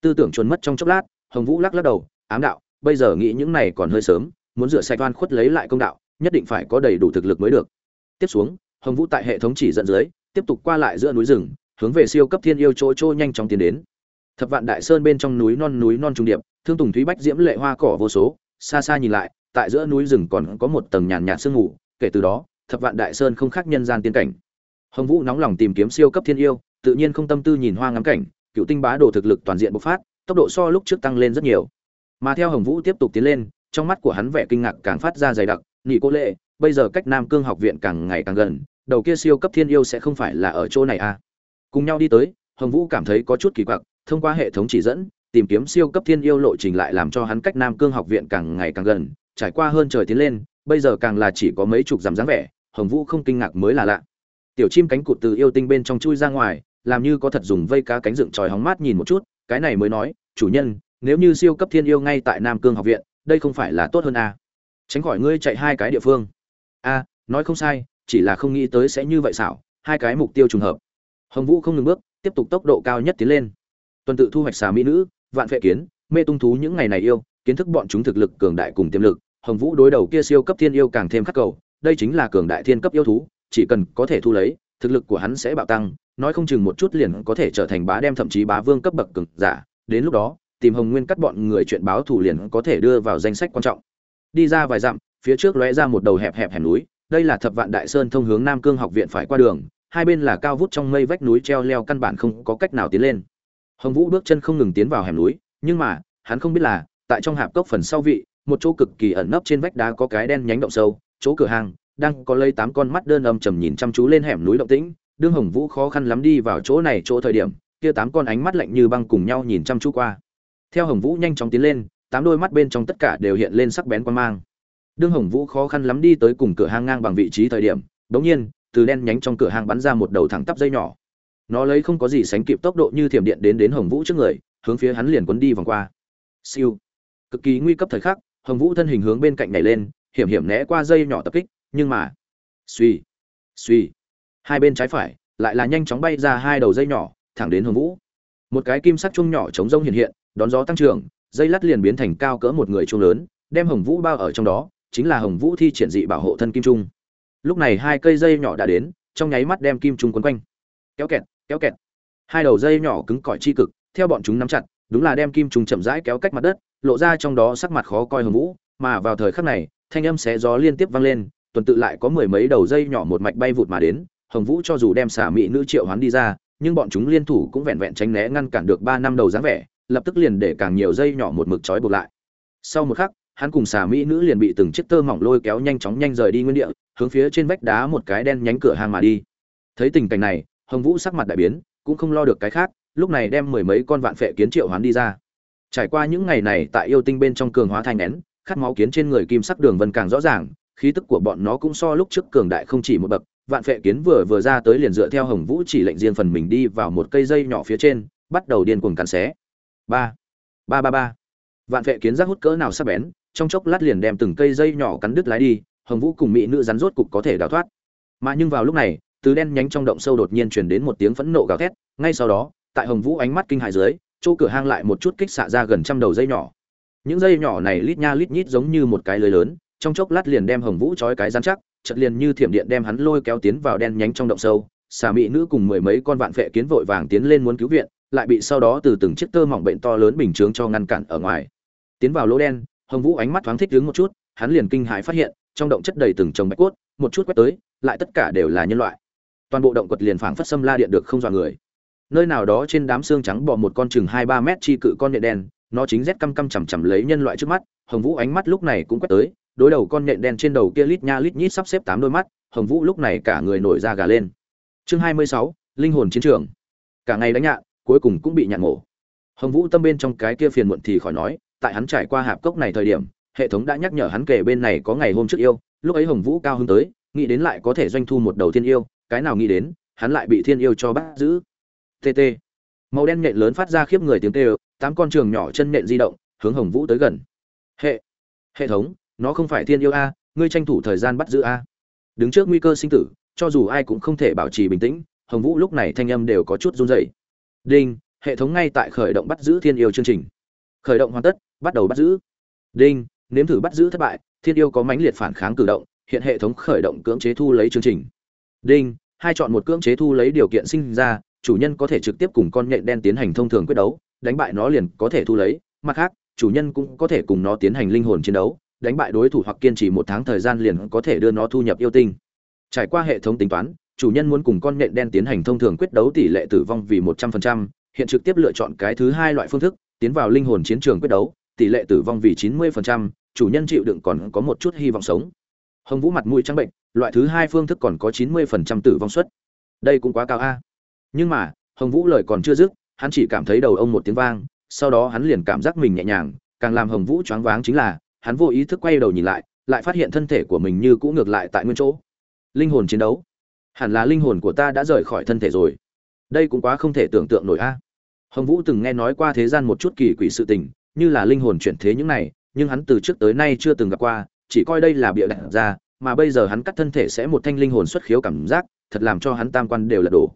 Tư tưởng chuồn mất trong chốc lát, hồng vũ lắc lắc đầu, ám đạo, bây giờ nghĩ những này còn hơi sớm, muốn rửa sạch oan khuất lấy lại công đạo, nhất định phải có đầy đủ thực lực mới được. Tiếp xuống, hồng vũ tại hệ thống chỉ dẫn dưới, tiếp tục qua lại giữa núi rừng, hướng về siêu cấp thiên yêu chỗ chỗ nhanh chóng tiến đến. Thập vạn đại sơn bên trong núi non núi non trung điệp, thương tùng thúy bách diễm lệ hoa cỏ vô số, xa xa nhìn lại tại giữa núi rừng còn có một tầng nhàn nhạt sương mù, kể từ đó, thập vạn đại sơn không khác nhân gian tiên cảnh. Hồng vũ nóng lòng tìm kiếm siêu cấp thiên yêu, tự nhiên không tâm tư nhìn hoa ngắm cảnh, cựu tinh bá đồ thực lực toàn diện bộc phát, tốc độ so lúc trước tăng lên rất nhiều. Mà theo hồng vũ tiếp tục tiến lên, trong mắt của hắn vẻ kinh ngạc càng phát ra dày đặc nhị cô lệ, bây giờ cách nam cương học viện càng ngày càng gần, đầu kia siêu cấp thiên yêu sẽ không phải là ở chỗ này à? Cùng nhau đi tới, hồng vũ cảm thấy có chút kỳ quặc, thông qua hệ thống chỉ dẫn, tìm kiếm siêu cấp thiên yêu lộ trình lại làm cho hắn cách nam cương học viện càng ngày càng gần trải qua hơn trời tiến lên, bây giờ càng là chỉ có mấy chục dặm dáng vẻ, hồng vũ không kinh ngạc mới là lạ. Tiểu chim cánh cụt từ yêu tinh bên trong chui ra ngoài, làm như có thật dùng vây cá cánh dựng tròi hóng mát nhìn một chút, cái này mới nói, chủ nhân, nếu như siêu cấp thiên yêu ngay tại nam cương học viện, đây không phải là tốt hơn à? tránh khỏi ngươi chạy hai cái địa phương. A, nói không sai, chỉ là không nghĩ tới sẽ như vậy xảo, hai cái mục tiêu trùng hợp. Hồng vũ không ngừng bước, tiếp tục tốc độ cao nhất tiến lên. Tuần tự thu hoạch xà mỹ nữ, vạn vệ kiến, mê tung thú những ngày này yêu, kiến thức bọn chúng thực lực cường đại cùng tiềm lực hồng vũ đối đầu kia siêu cấp thiên yêu càng thêm khắc cầu, đây chính là cường đại thiên cấp yêu thú, chỉ cần có thể thu lấy, thực lực của hắn sẽ bạo tăng, nói không chừng một chút liền có thể trở thành bá đem thậm chí bá vương cấp bậc cường giả. Đến lúc đó, tìm hồng nguyên cắt bọn người chuyện báo thủ liền có thể đưa vào danh sách quan trọng. Đi ra vài dặm, phía trước lóe ra một đầu hẹp hẹp hẻm núi, đây là thập vạn đại sơn thông hướng nam cương học viện phải qua đường, hai bên là cao vút trong mây vách núi treo leo căn bản không có cách nào tiến lên. Hồng vũ bước chân không ngừng tiến vào hẻm núi, nhưng mà, hắn không biết là, tại trong hạp cốc phần sau vị một chỗ cực kỳ ẩn nấp trên vách đá có cái đen nhánh động sâu, chỗ cửa hàng, đang có lây tám con mắt đơn âm trầm nhìn chăm chú lên hẻm núi động tĩnh. Đương hồng vũ khó khăn lắm đi vào chỗ này chỗ thời điểm, kia tám con ánh mắt lạnh như băng cùng nhau nhìn chăm chú qua. Theo hồng vũ nhanh chóng tiến lên, tám đôi mắt bên trong tất cả đều hiện lên sắc bén quan mang. Đương hồng vũ khó khăn lắm đi tới cùng cửa hang ngang bằng vị trí thời điểm, đống nhiên, từ đen nhánh trong cửa hang bắn ra một đầu thẳng tắp dây nhỏ. Nó lấy không có gì sánh kịp tốc độ như thiểm điện đến đến hồng vũ trước người, hướng phía hắn liền quấn đi vòng qua. Siêu. Cực kỳ nguy cấp thời khắc hồng vũ thân hình hướng bên cạnh nhảy lên, hiểm hiểm né qua dây nhỏ tập kích, nhưng mà, suy suy, hai bên trái phải lại là nhanh chóng bay ra hai đầu dây nhỏ, thẳng đến hồng vũ. Một cái kim sắc chung nhỏ chống rông hiện hiện, đón gió tăng trưởng, dây lắt liền biến thành cao cỡ một người chung lớn, đem hồng vũ bao ở trong đó, chính là hồng vũ thi triển dị bảo hộ thân kim trung. Lúc này hai cây dây nhỏ đã đến, trong nháy mắt đem kim trung quấn quanh. Kéo kẹt kéo kẹt. Hai đầu dây nhỏ cứng cỏi chi cực, theo bọn chúng nắm chặt, đúng là đem kim trung chậm rãi kéo cách mặt đất lộ ra trong đó sắc mặt khó coi hồng vũ, mà vào thời khắc này, thanh âm xé gió liên tiếp vang lên, tuần tự lại có mười mấy đầu dây nhỏ một mạch bay vụt mà đến, hồng vũ cho dù đem xả mỹ nữ triệu hoán đi ra, nhưng bọn chúng liên thủ cũng vẹn vẹn tránh né ngăn cản được ba năm đầu dáng vẻ, lập tức liền để càng nhiều dây nhỏ một mực trói buộc lại. Sau một khắc, hắn cùng xà mỹ nữ liền bị từng chiếc tơ mỏng lôi kéo nhanh chóng nhanh rời đi nguyên địa, hướng phía trên vách đá một cái đen nhánh cửa hang mà đi. Thấy tình cảnh này, hồng vũ sắc mặt đại biến, cũng không lo được cái khác, lúc này đem mười mấy con vạn phệ kiến triệu hoán đi ra trải qua những ngày này tại yêu tinh bên trong cường hóa thành nén, khát máu kiến trên người kim sắc đường vân càng rõ ràng, khí tức của bọn nó cũng so lúc trước cường đại không chỉ một bậc. Vạn phệ kiến vừa vừa ra tới liền dựa theo hồng vũ chỉ lệnh riêng phần mình đi vào một cây dây nhỏ phía trên, bắt đầu điên cuồng cắn xé. Ba ba ba ba. Vạn phệ kiến rác hút cỡ nào sắc bén, trong chốc lát liền đem từng cây dây nhỏ cắn đứt lái đi, hồng vũ cùng mỹ nữ rắn rốt cục có thể đào thoát. Mà nhưng vào lúc này, từ đen nhánh trong động sâu đột nhiên truyền đến một tiếng phẫn nộ gào thét, ngay sau đó, tại hồng vũ ánh mắt kinh hại dưới chỗ cửa hang lại một chút kích xạ ra gần trăm đầu dây nhỏ. Những dây nhỏ này lít nha lít nhít giống như một cái lưới lớn, trong chốc lát liền đem hồng vũ trói cái rắn chắc chật liền như thiểm điện đem hắn lôi kéo tiến vào đen nhánh trong động sâu. Xà mị nữ cùng mười mấy con vạn vệ kiến vội vàng tiến lên muốn cứu viện, lại bị sau đó từ từng chiếc tơ mỏng bệnh to lớn bình chướng cho ngăn cản ở ngoài. Tiến vào lỗ đen, hồng vũ ánh mắt thoáng thích đứng một chút, hắn liền kinh hãi phát hiện, trong động chất đầy từng chồng bạch cốt, một chút quét tới, lại tất cả đều là nhân loại. Toàn bộ động quật liền phảng phất xâm la điện được không dọa người nơi nào đó trên đám xương trắng bò một con chừng hai ba mét chi cự con nhện đen, nó chính rét căm căm chằm chằm lấy nhân loại trước mắt, hồng vũ ánh mắt lúc này cũng quét tới, đối đầu con nhện đen trên đầu kia lít nha lít nhít sắp xếp tám đôi mắt, hồng vũ lúc này cả người nổi da gà lên. Chương hai mươi sáu, linh hồn chiến trường. Cả ngày đánh nhạn cuối cùng cũng bị nhạn mổ. Hồng vũ tâm bên trong cái kia phiền muộn thì khỏi nói, tại hắn trải qua hạp cốc này thời điểm, hệ thống đã nhắc nhở hắn kể bên này có ngày hôm trước yêu, lúc ấy hồng vũ cao hứng tới, nghĩ đến lại có thể doanh thu một đầu thiên yêu, cái nào nghĩ đến, hắn lại bị thiên yêu cho bắt giữ tt màu đen nhện lớn phát ra khiếp người tiếng tê tám con trường nhỏ chân nhện di động, hướng hồng vũ tới gần. Hệ hệ thống, nó không phải thiên yêu a, ngươi tranh thủ thời gian bắt giữ a. Đứng trước nguy cơ sinh tử, cho dù ai cũng không thể bảo trì bình tĩnh, hồng vũ lúc này thanh âm đều có chút run rẩy. Đinh, hệ thống ngay tại khởi động bắt giữ thiên yêu chương trình. Khởi động hoàn tất, bắt đầu bắt giữ. Đinh, nếm thử bắt giữ thất bại, thiên yêu có mãnh liệt phản kháng cử động, hiện hệ thống khởi động cưỡng chế thu lấy chương trình. Đinh, hai chọn một cưỡng chế thu lấy điều kiện sinh ra chủ nhân có thể trực tiếp cùng con nhện đen tiến hành thông thường quyết đấu, đánh bại nó liền có thể thu lấy. Mặt khác, chủ nhân cũng có thể cùng nó tiến hành linh hồn chiến đấu, đánh bại đối thủ hoặc kiên trì một tháng thời gian liền có thể đưa nó thu nhập yêu tinh. Trải qua hệ thống tính toán, chủ nhân muốn cùng con nhện đen tiến hành thông thường quyết đấu tỷ lệ tử vong vì một trăm phần trăm, hiện trực tiếp lựa chọn cái thứ hai loại phương thức, tiến vào linh hồn chiến trường quyết đấu, tỷ lệ tử vong vì chín mươi phần trăm, chủ nhân chịu đựng còn có một chút hy vọng sống. Hồng vũ mặt mũi trắng bệnh, loại thứ hai phương thức còn có chín mươi phần trăm tử vong suất. Đây cũng quá cao a nhưng mà, hồng vũ lời còn chưa dứt, hắn chỉ cảm thấy đầu ông một tiếng vang, sau đó hắn liền cảm giác mình nhẹ nhàng, càng làm hồng vũ choáng váng chính là, hắn vô ý thức quay đầu nhìn lại lại phát hiện thân thể của mình như cũ ngược lại tại nguyên chỗ. Linh hồn chiến đấu. Hẳn là linh hồn của ta đã rời khỏi thân thể rồi. Đây cũng quá không thể tưởng tượng nổi a. Hồng vũ từng nghe nói qua thế gian một chút kỳ quỷ sự tình, như là linh hồn chuyển thế những này, nhưng hắn từ trước tới nay chưa từng gặp qua, chỉ coi đây là bịa đặt ra, mà bây giờ hắn cắt thân thể sẽ một thanh linh hồn xuất khiếu cảm giác, thật làm cho hắn tam quan đều là đổ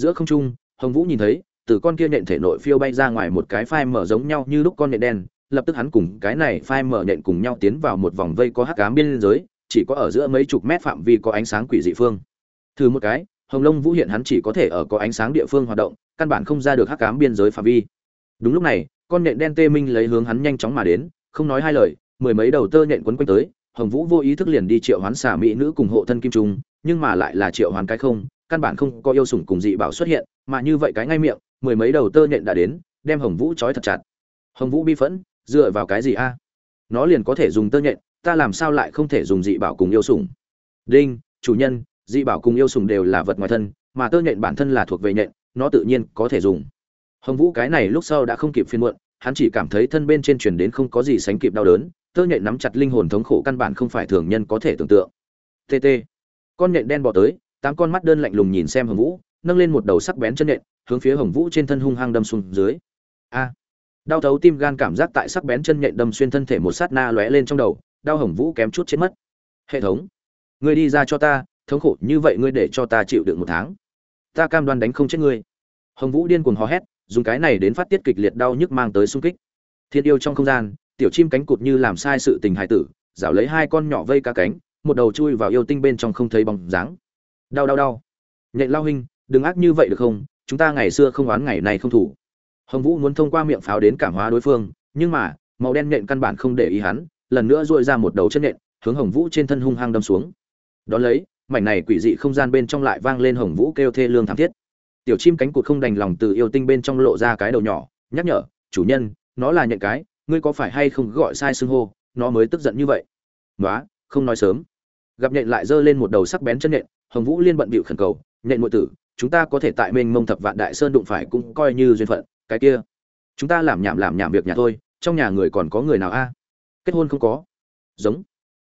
giữa không trung, hồng vũ nhìn thấy, từ con kia nhện thể nội phiêu bay ra ngoài một cái phai mở giống nhau như lúc con nhện đen, lập tức hắn cùng cái này phai mở nhện cùng nhau tiến vào một vòng vây có hắc ám biên giới, chỉ có ở giữa mấy chục mét phạm vi có ánh sáng quỷ dị phương. Thử một cái, hồng long vũ hiện hắn chỉ có thể ở có ánh sáng địa phương hoạt động, căn bản không ra được hắc ám biên giới phạm vi. Đúng lúc này, con nhện đen tê minh lấy hướng hắn nhanh chóng mà đến, không nói hai lời, mười mấy đầu tơ nhện quấn quanh tới, hồng vũ vô ý thức liền đi triệu hoán xả mỹ nữ cùng hộ thân kim trung, nhưng mà lại là triệu hoán cái không căn bản không có yêu sủng cùng dị bảo xuất hiện, mà như vậy cái ngay miệng, mười mấy đầu tơ nhện đã đến, đem hồng vũ trói thật chặt. Hồng vũ bi phẫn, dựa vào cái gì a? Nó liền có thể dùng tơ nhện, ta làm sao lại không thể dùng dị bảo cùng yêu sủng? Đinh, chủ nhân, dị bảo cùng yêu sủng đều là vật ngoài thân, mà tơ nhện bản thân là thuộc về nhện, nó tự nhiên có thể dùng. Hồng vũ cái này lúc sau đã không kịp phiền muộn, hắn chỉ cảm thấy thân bên trên truyền đến không có gì sánh kịp đau đớn, tơ nhện nắm chặt linh hồn thống khổ căn bản không phải thường nhân có thể tưởng tượng. Tt con nhện đen bò tới tám con mắt đơn lạnh lùng nhìn xem hồng vũ, nâng lên một đầu sắc bén chân nện, hướng phía hồng vũ trên thân hung hăng đâm xuống dưới. A! Đau thấu tim gan cảm giác tại sắc bén chân nhện đâm xuyên thân thể một sát na lóe lên trong đầu, đau hồng vũ kém chút chết mất. Hệ thống! Ngươi đi ra cho ta, thống khổ như vậy ngươi để cho ta chịu đựng một tháng. Ta cam đoan đánh không chết ngươi. Hồng vũ điên cuồng hò hét, dùng cái này đến phát tiết kịch liệt đau nhức mang tới sung kích. Thiên yêu trong không gian, tiểu chim cánh cụt như làm sai sự tình hài tử, rảo lấy hai con nhỏ vây cá cánh, một đầu chui vào yêu tinh bên trong không thấy bóng dáng đau đau đau. Nhện lao huynh đừng ác như vậy được không? Chúng ta ngày xưa không oán ngày này không thủ. Hồng vũ muốn thông qua miệng pháo đến cảm hóa đối phương, nhưng mà, màu đen nhện căn bản không để ý hắn, lần nữa dội ra một đầu chân nhện, hướng hồng vũ trên thân hung hăng đâm xuống. Đón lấy, mảnh này quỷ dị không gian bên trong lại vang lên hồng vũ kêu thê lương thảm thiết. Tiểu chim cánh cụt không đành lòng từ yêu tinh bên trong lộ ra cái đầu nhỏ, nhắc nhở, chủ nhân, nó là nhận cái, ngươi có phải hay không gọi sai xưng hô, nó mới tức giận như vậy? Nói không nói sớm. Gặp nhện lại giơ lên một đầu sắc bén chân nhện hồng vũ liên bận bịu khẩn cầu, nhện nội tử, chúng ta có thể tại mênh mông thập vạn đại sơn đụng phải cũng coi như duyên phận, cái kia, chúng ta làm nhảm làm nhảm việc nhà thôi, trong nhà người còn có người nào a? Kết hôn không có. Giống.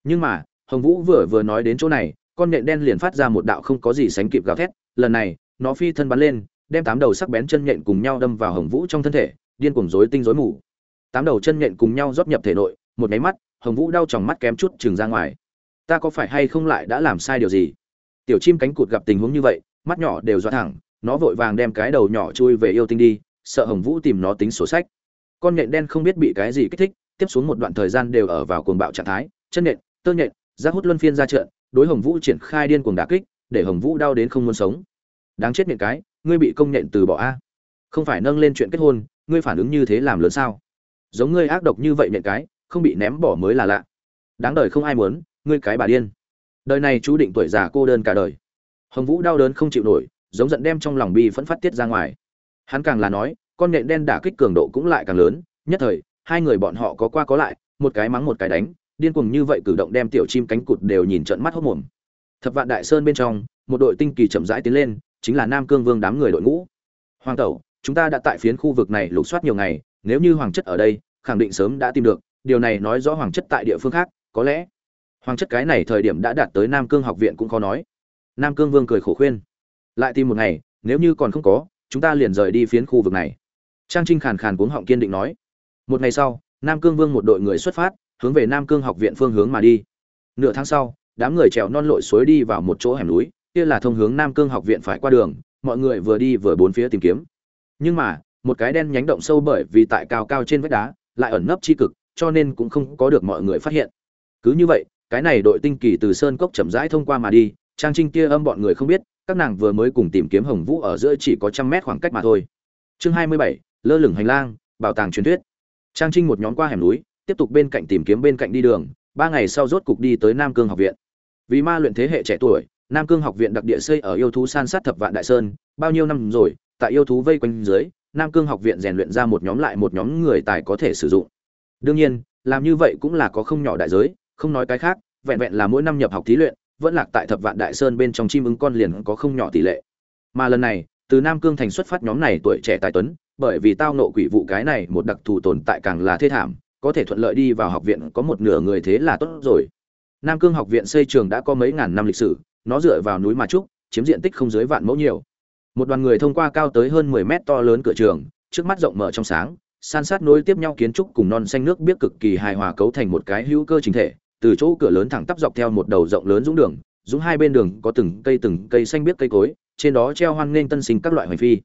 Nhưng mà, hồng vũ vừa vừa nói đến chỗ này, con nhện đen liền phát ra một đạo không có gì sánh kịp gào thét, lần này, nó phi thân bắn lên, đem tám đầu sắc bén chân nhện cùng nhau đâm vào hồng vũ trong thân thể, điên cuồng rối tinh rối mù. Tám đầu chân nhện cùng nhau rót nhập thể nội, một cái mắt, hồng vũ đau tròng mắt kém chút chừng ra ngoài. Ta có phải hay không lại đã làm sai điều gì? Tiểu chim cánh cụt gặp tình huống như vậy, mắt nhỏ đều dọa thẳng, nó vội vàng đem cái đầu nhỏ chui về yêu tinh đi, sợ hồng vũ tìm nó tính sổ sách. Con nhện đen không biết bị cái gì kích thích, tiếp xuống một đoạn thời gian đều ở vào cuồng bạo trạng thái, chân nhện, tơ nhện giác hút luân phiên ra trận, đối hồng vũ triển khai điên cuồng đả kích, để hồng vũ đau đến không muốn sống. Đáng chết nhện cái, ngươi bị công nhện từ bỏ a. Không phải nâng lên chuyện kết hôn, ngươi phản ứng như thế làm lớn sao? Giống ngươi ác độc như vậy nhện cái, không bị ném bỏ mới là lạ. Đáng đời không ai muốn, ngươi cái bà điên đời này chú định tuổi già cô đơn cả đời. Hồng vũ đau đớn không chịu nổi, giống giận đem trong lòng bi phẫn phát tiết ra ngoài. Hắn càng là nói, con nhện đen đả kích cường độ cũng lại càng lớn, nhất thời, hai người bọn họ có qua có lại, một cái mắng một cái đánh, điên cuồng như vậy cử động đem tiểu chim cánh cụt đều nhìn trận mắt hốc mồm. Thập vạn đại sơn bên trong, một đội tinh kỳ chậm rãi tiến lên, chính là nam cương vương đám người đội ngũ. Hoàng tẩu, chúng ta đã tại phiến khu vực này lục soát nhiều ngày, nếu như hoàng chất ở đây, khẳng định sớm đã tìm được, điều này nói rõ hoàng chất tại địa phương khác, có lẽ hoàng chất cái này thời điểm đã đạt tới nam cương học viện cũng khó nói. Nam cương vương cười khổ khuyên. Lại tìm một ngày, nếu như còn không có, chúng ta liền rời đi phiến khu vực này. Trang trinh khàn khàn cuống họng kiên định nói. Một ngày sau, nam cương vương một đội người xuất phát, hướng về nam cương học viện phương hướng mà đi. Nửa tháng sau, đám người trèo non lội suối đi vào một chỗ hẻm núi, kia là thông hướng nam cương học viện phải qua đường, mọi người vừa đi vừa bốn phía tìm kiếm. Nhưng mà, một cái đen nhánh động sâu bởi vì tại cao cao trên vách đá, lại ẩn nấp chi cực, cho nên cũng không có được mọi người phát hiện. Cứ như vậy cái này đội tinh kỳ từ sơn cốc chậm rãi thông qua mà đi, trang trinh kia âm bọn người không biết, các nàng vừa mới cùng tìm kiếm hồng vũ ở giữa chỉ có trăm mét khoảng cách mà thôi. Chương hai mươi bảy, lơ lửng hành lang, bảo tàng truyền thuyết. Trang trinh một nhóm qua hẻm núi, tiếp tục bên cạnh tìm kiếm bên cạnh đi đường, ba ngày sau rốt cục đi tới nam cương học viện. Vì ma luyện thế hệ trẻ tuổi, nam cương học viện đặc địa xây ở yêu thú san sát thập vạn đại sơn, bao nhiêu năm rồi, tại yêu thú vây quanh dưới, nam cương học viện rèn luyện ra một nhóm lại một nhóm người tài có thể sử dụng. Đương nhiên, làm như vậy cũng là có không nhỏ đại giới không nói cái khác, vẹn vẹn là mỗi năm nhập học thí luyện, vẫn lạc tại thập vạn đại sơn bên trong chim ứng con liền có không nhỏ tỷ lệ. Mà lần này, từ nam cương thành xuất phát nhóm này tuổi trẻ tài tuấn, bởi vì tao nộ quỷ vụ cái này một đặc thù tồn tại càng là thê thảm, có thể thuận lợi đi vào học viện có một nửa người thế là tốt rồi. Nam cương học viện xây trường đã có mấy ngàn năm lịch sử, nó dựa vào núi mà trúc, chiếm diện tích không dưới vạn mẫu nhiều. Một đoàn người thông qua cao tới hơn 10 mét to lớn cửa trường, trước mắt rộng mở trong sáng, san sát nối tiếp nhau kiến trúc cùng non xanh nước biết cực kỳ hài hòa cấu thành một cái hữu cơ chính thể từ chỗ cửa lớn thẳng tắp dọc theo một đầu rộng lớn dũng đường, dũng hai bên đường có từng cây từng cây xanh biết cây cối, trên đó treo hoan nghênh tân sinh các loại hoành phi.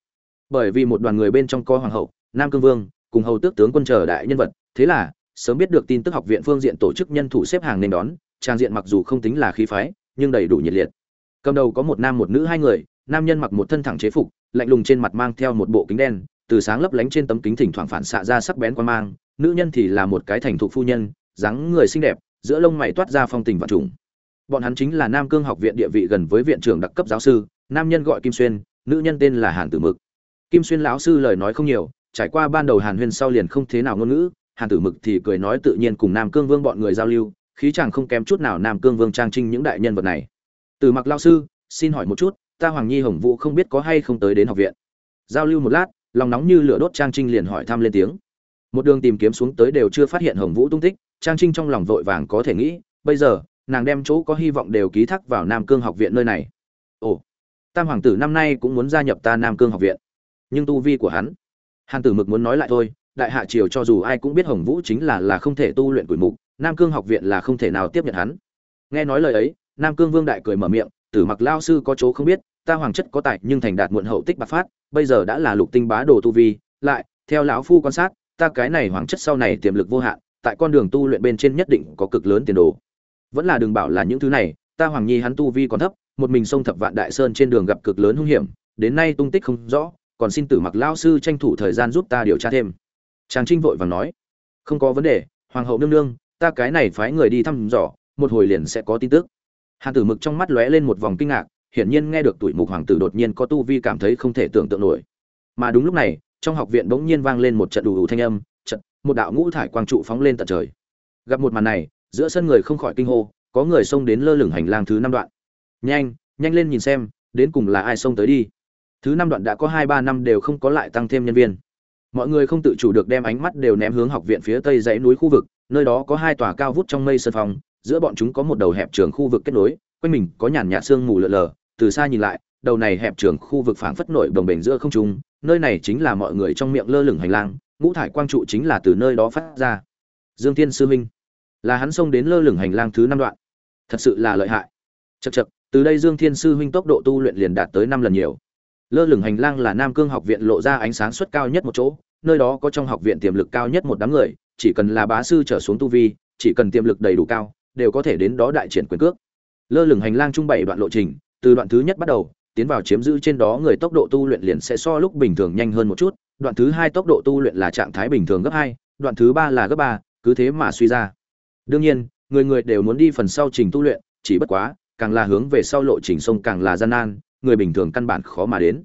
Bởi vì một đoàn người bên trong có hoàng hậu, nam cương vương, cùng hầu tước tướng quân chờ đại nhân vật, thế là, sớm biết được tin tức học viện phương diện tổ chức nhân thủ xếp hàng nên đón, trang diện mặc dù không tính là khí phái, nhưng đầy đủ nhiệt liệt. Cầm đầu có một nam một nữ hai người, nam nhân mặc một thân thẳng chế phục, lạnh lùng trên mặt mang theo một bộ kính đen, từ sáng lấp lánh trên tấm kính thỉnh thoảng phản xạ ra sắc bén quan mang, nữ nhân thì là một cái thành thục phu nhân, dáng người xinh đẹp giữa lông mày toát ra phong tình và trùng. Bọn hắn chính là nam cương học viện địa vị gần với viện trưởng đặc cấp giáo sư, nam nhân gọi kim xuyên, nữ nhân tên là hàn tử mực. Kim xuyên lão sư lời nói không nhiều, trải qua ban đầu hàn huyên sau liền không thế nào ngôn ngữ, hàn tử mực thì cười nói tự nhiên cùng nam cương vương bọn người giao lưu, khí chàng không kém chút nào nam cương vương trang trinh những đại nhân vật này. Từ mặc lao sư, xin hỏi một chút, ta hoàng nhi hồng vũ không biết có hay không tới đến học viện. Giao lưu một lát, lòng nóng như lửa đốt trang trinh liền hỏi thăm lên tiếng một đường tìm kiếm xuống tới đều chưa phát hiện hồng vũ tung tích, trang trinh trong lòng vội vàng có thể nghĩ, bây giờ, nàng đem chỗ có hy vọng đều ký thác vào nam cương học viện nơi này. Ồ, tam hoàng tử năm nay cũng muốn gia nhập ta nam cương học viện. Nhưng tu vi của hắn, hàn tử mực muốn nói lại thôi, đại hạ triều cho dù ai cũng biết hồng vũ chính là là không thể tu luyện quỷ mục, nam cương học viện là không thể nào tiếp nhận hắn. Nghe nói lời ấy, nam cương vương đại cười mở miệng, tử mặc lao sư có chỗ không biết, ta hoàng chất có tài nhưng thành đạt muộn hậu tích bạc phát, bây giờ đã là lục tinh bá đồ tu vi, lại, theo lão phu quan sát ta cái này hoàng chất sau này tiềm lực vô hạn, tại con đường tu luyện bên trên nhất định có cực lớn tiền đồ. Vẫn là đừng bảo là những thứ này, ta hoàng nhi hắn tu vi còn thấp, một mình sông thập vạn đại sơn trên đường gặp cực lớn hung hiểm, đến nay tung tích không rõ, còn xin tử mặc lao sư tranh thủ thời gian giúp ta điều tra thêm. Tràng trinh vội vàng nói. Không có vấn đề, hoàng hậu nương nương, ta cái này phái người đi thăm dò, một hồi liền sẽ có tin tức. Hàn tử mực trong mắt lóe lên một vòng kinh ngạc, hiển nhiên nghe được tuổi mục hoàng tử đột nhiên có tu vi cảm thấy không thể tưởng tượng nổi. Mà đúng lúc này trong học viện bỗng nhiên vang lên một trận đủ đủ thanh âm, trận, một đạo ngũ thải quang trụ phóng lên tận trời. Gặp một màn này, giữa sân người không khỏi kinh hô, có người xông đến lơ lửng hành lang thứ năm đoạn. Nhanh nhanh lên nhìn xem, đến cùng là ai xông tới đi. Thứ năm đoạn đã có hai ba năm đều không có lại tăng thêm nhân viên. Mọi người không tự chủ được đem ánh mắt đều ném hướng học viện phía tây dãy núi khu vực, nơi đó có hai tòa cao vút trong mây sân phòng, giữa bọn chúng có một đầu hẹp trường khu vực kết nối, quanh mình có nhàn nhạt sương mù lờ lờ từ xa nhìn lại đầu này hẹp trường khu vực phảng phất nổi đồng bền giữa không trung nơi này chính là mọi người trong miệng lơ lửng hành lang ngũ thải quang trụ chính là từ nơi đó phát ra. Dương thiên sư huynh là hắn xông đến lơ lửng hành lang thứ năm đoạn. Thật sự là lợi hại. Chậc chậc, từ đây dương thiên sư huynh tốc độ tu luyện liền đạt tới năm lần nhiều. Lơ lửng hành lang là nam cương học viện lộ ra ánh sáng suất cao nhất một chỗ nơi đó có trong học viện tiềm lực cao nhất một đám người chỉ cần là bá sư trở xuống tu vi chỉ cần tiềm lực đầy đủ cao đều có thể đến đó đại triển quyền cước. Lơ lửng hành lang trung bảy đoạn lộ trình từ đoạn thứ nhất bắt đầu tiến vào chiếm giữ trên đó người tốc độ tu luyện liền sẽ so lúc bình thường nhanh hơn một chút. Đoạn thứ hai tốc độ tu luyện là trạng thái bình thường gấp hai, đoạn thứ ba là gấp ba, cứ thế mà suy ra. Đương nhiên, người người đều muốn đi phần sau trình tu luyện, chỉ bất quá, càng là hướng về sau lộ trình sông càng là gian nan, người bình thường căn bản khó mà đến.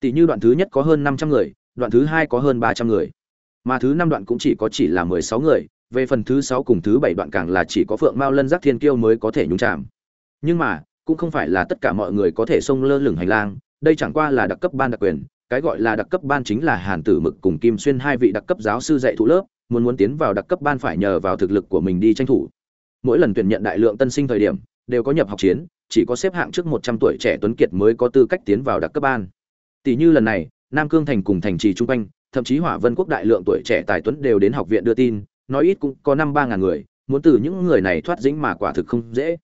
Tỷ như đoạn thứ nhất có hơn năm trăm người, đoạn thứ hai có hơn ba trăm người. Mà thứ năm đoạn cũng chỉ có chỉ là mười sáu người, về phần thứ sáu cùng thứ bảy đoạn càng là chỉ có phượng mao lân giác thiên kiêu mới có thể nhúng chạm nhưng mà cũng không phải là tất cả mọi người có thể xông lơ lửng hành lang, đây chẳng qua là đặc cấp ban đặc quyền, cái gọi là đặc cấp ban chính là hàn tử mực cùng kim xuyên hai vị đặc cấp giáo sư dạy thụ lớp, muốn muốn tiến vào đặc cấp ban phải nhờ vào thực lực của mình đi tranh thủ. Mỗi lần tuyển nhận đại lượng tân sinh thời điểm, đều có nhập học chiến, chỉ có xếp hạng trước một trăm tuổi trẻ tuấn kiệt mới có tư cách tiến vào đặc cấp ban. Tỷ như lần này, nam cương thành cùng thành trì trung quanh, thậm chí hỏa vân quốc đại lượng tuổi trẻ tài tuấn đều đến học viện đưa tin, nói ít cũng có năm ba ngàn người, muốn từ những người này thoát dĩnh mà quả thực không dễ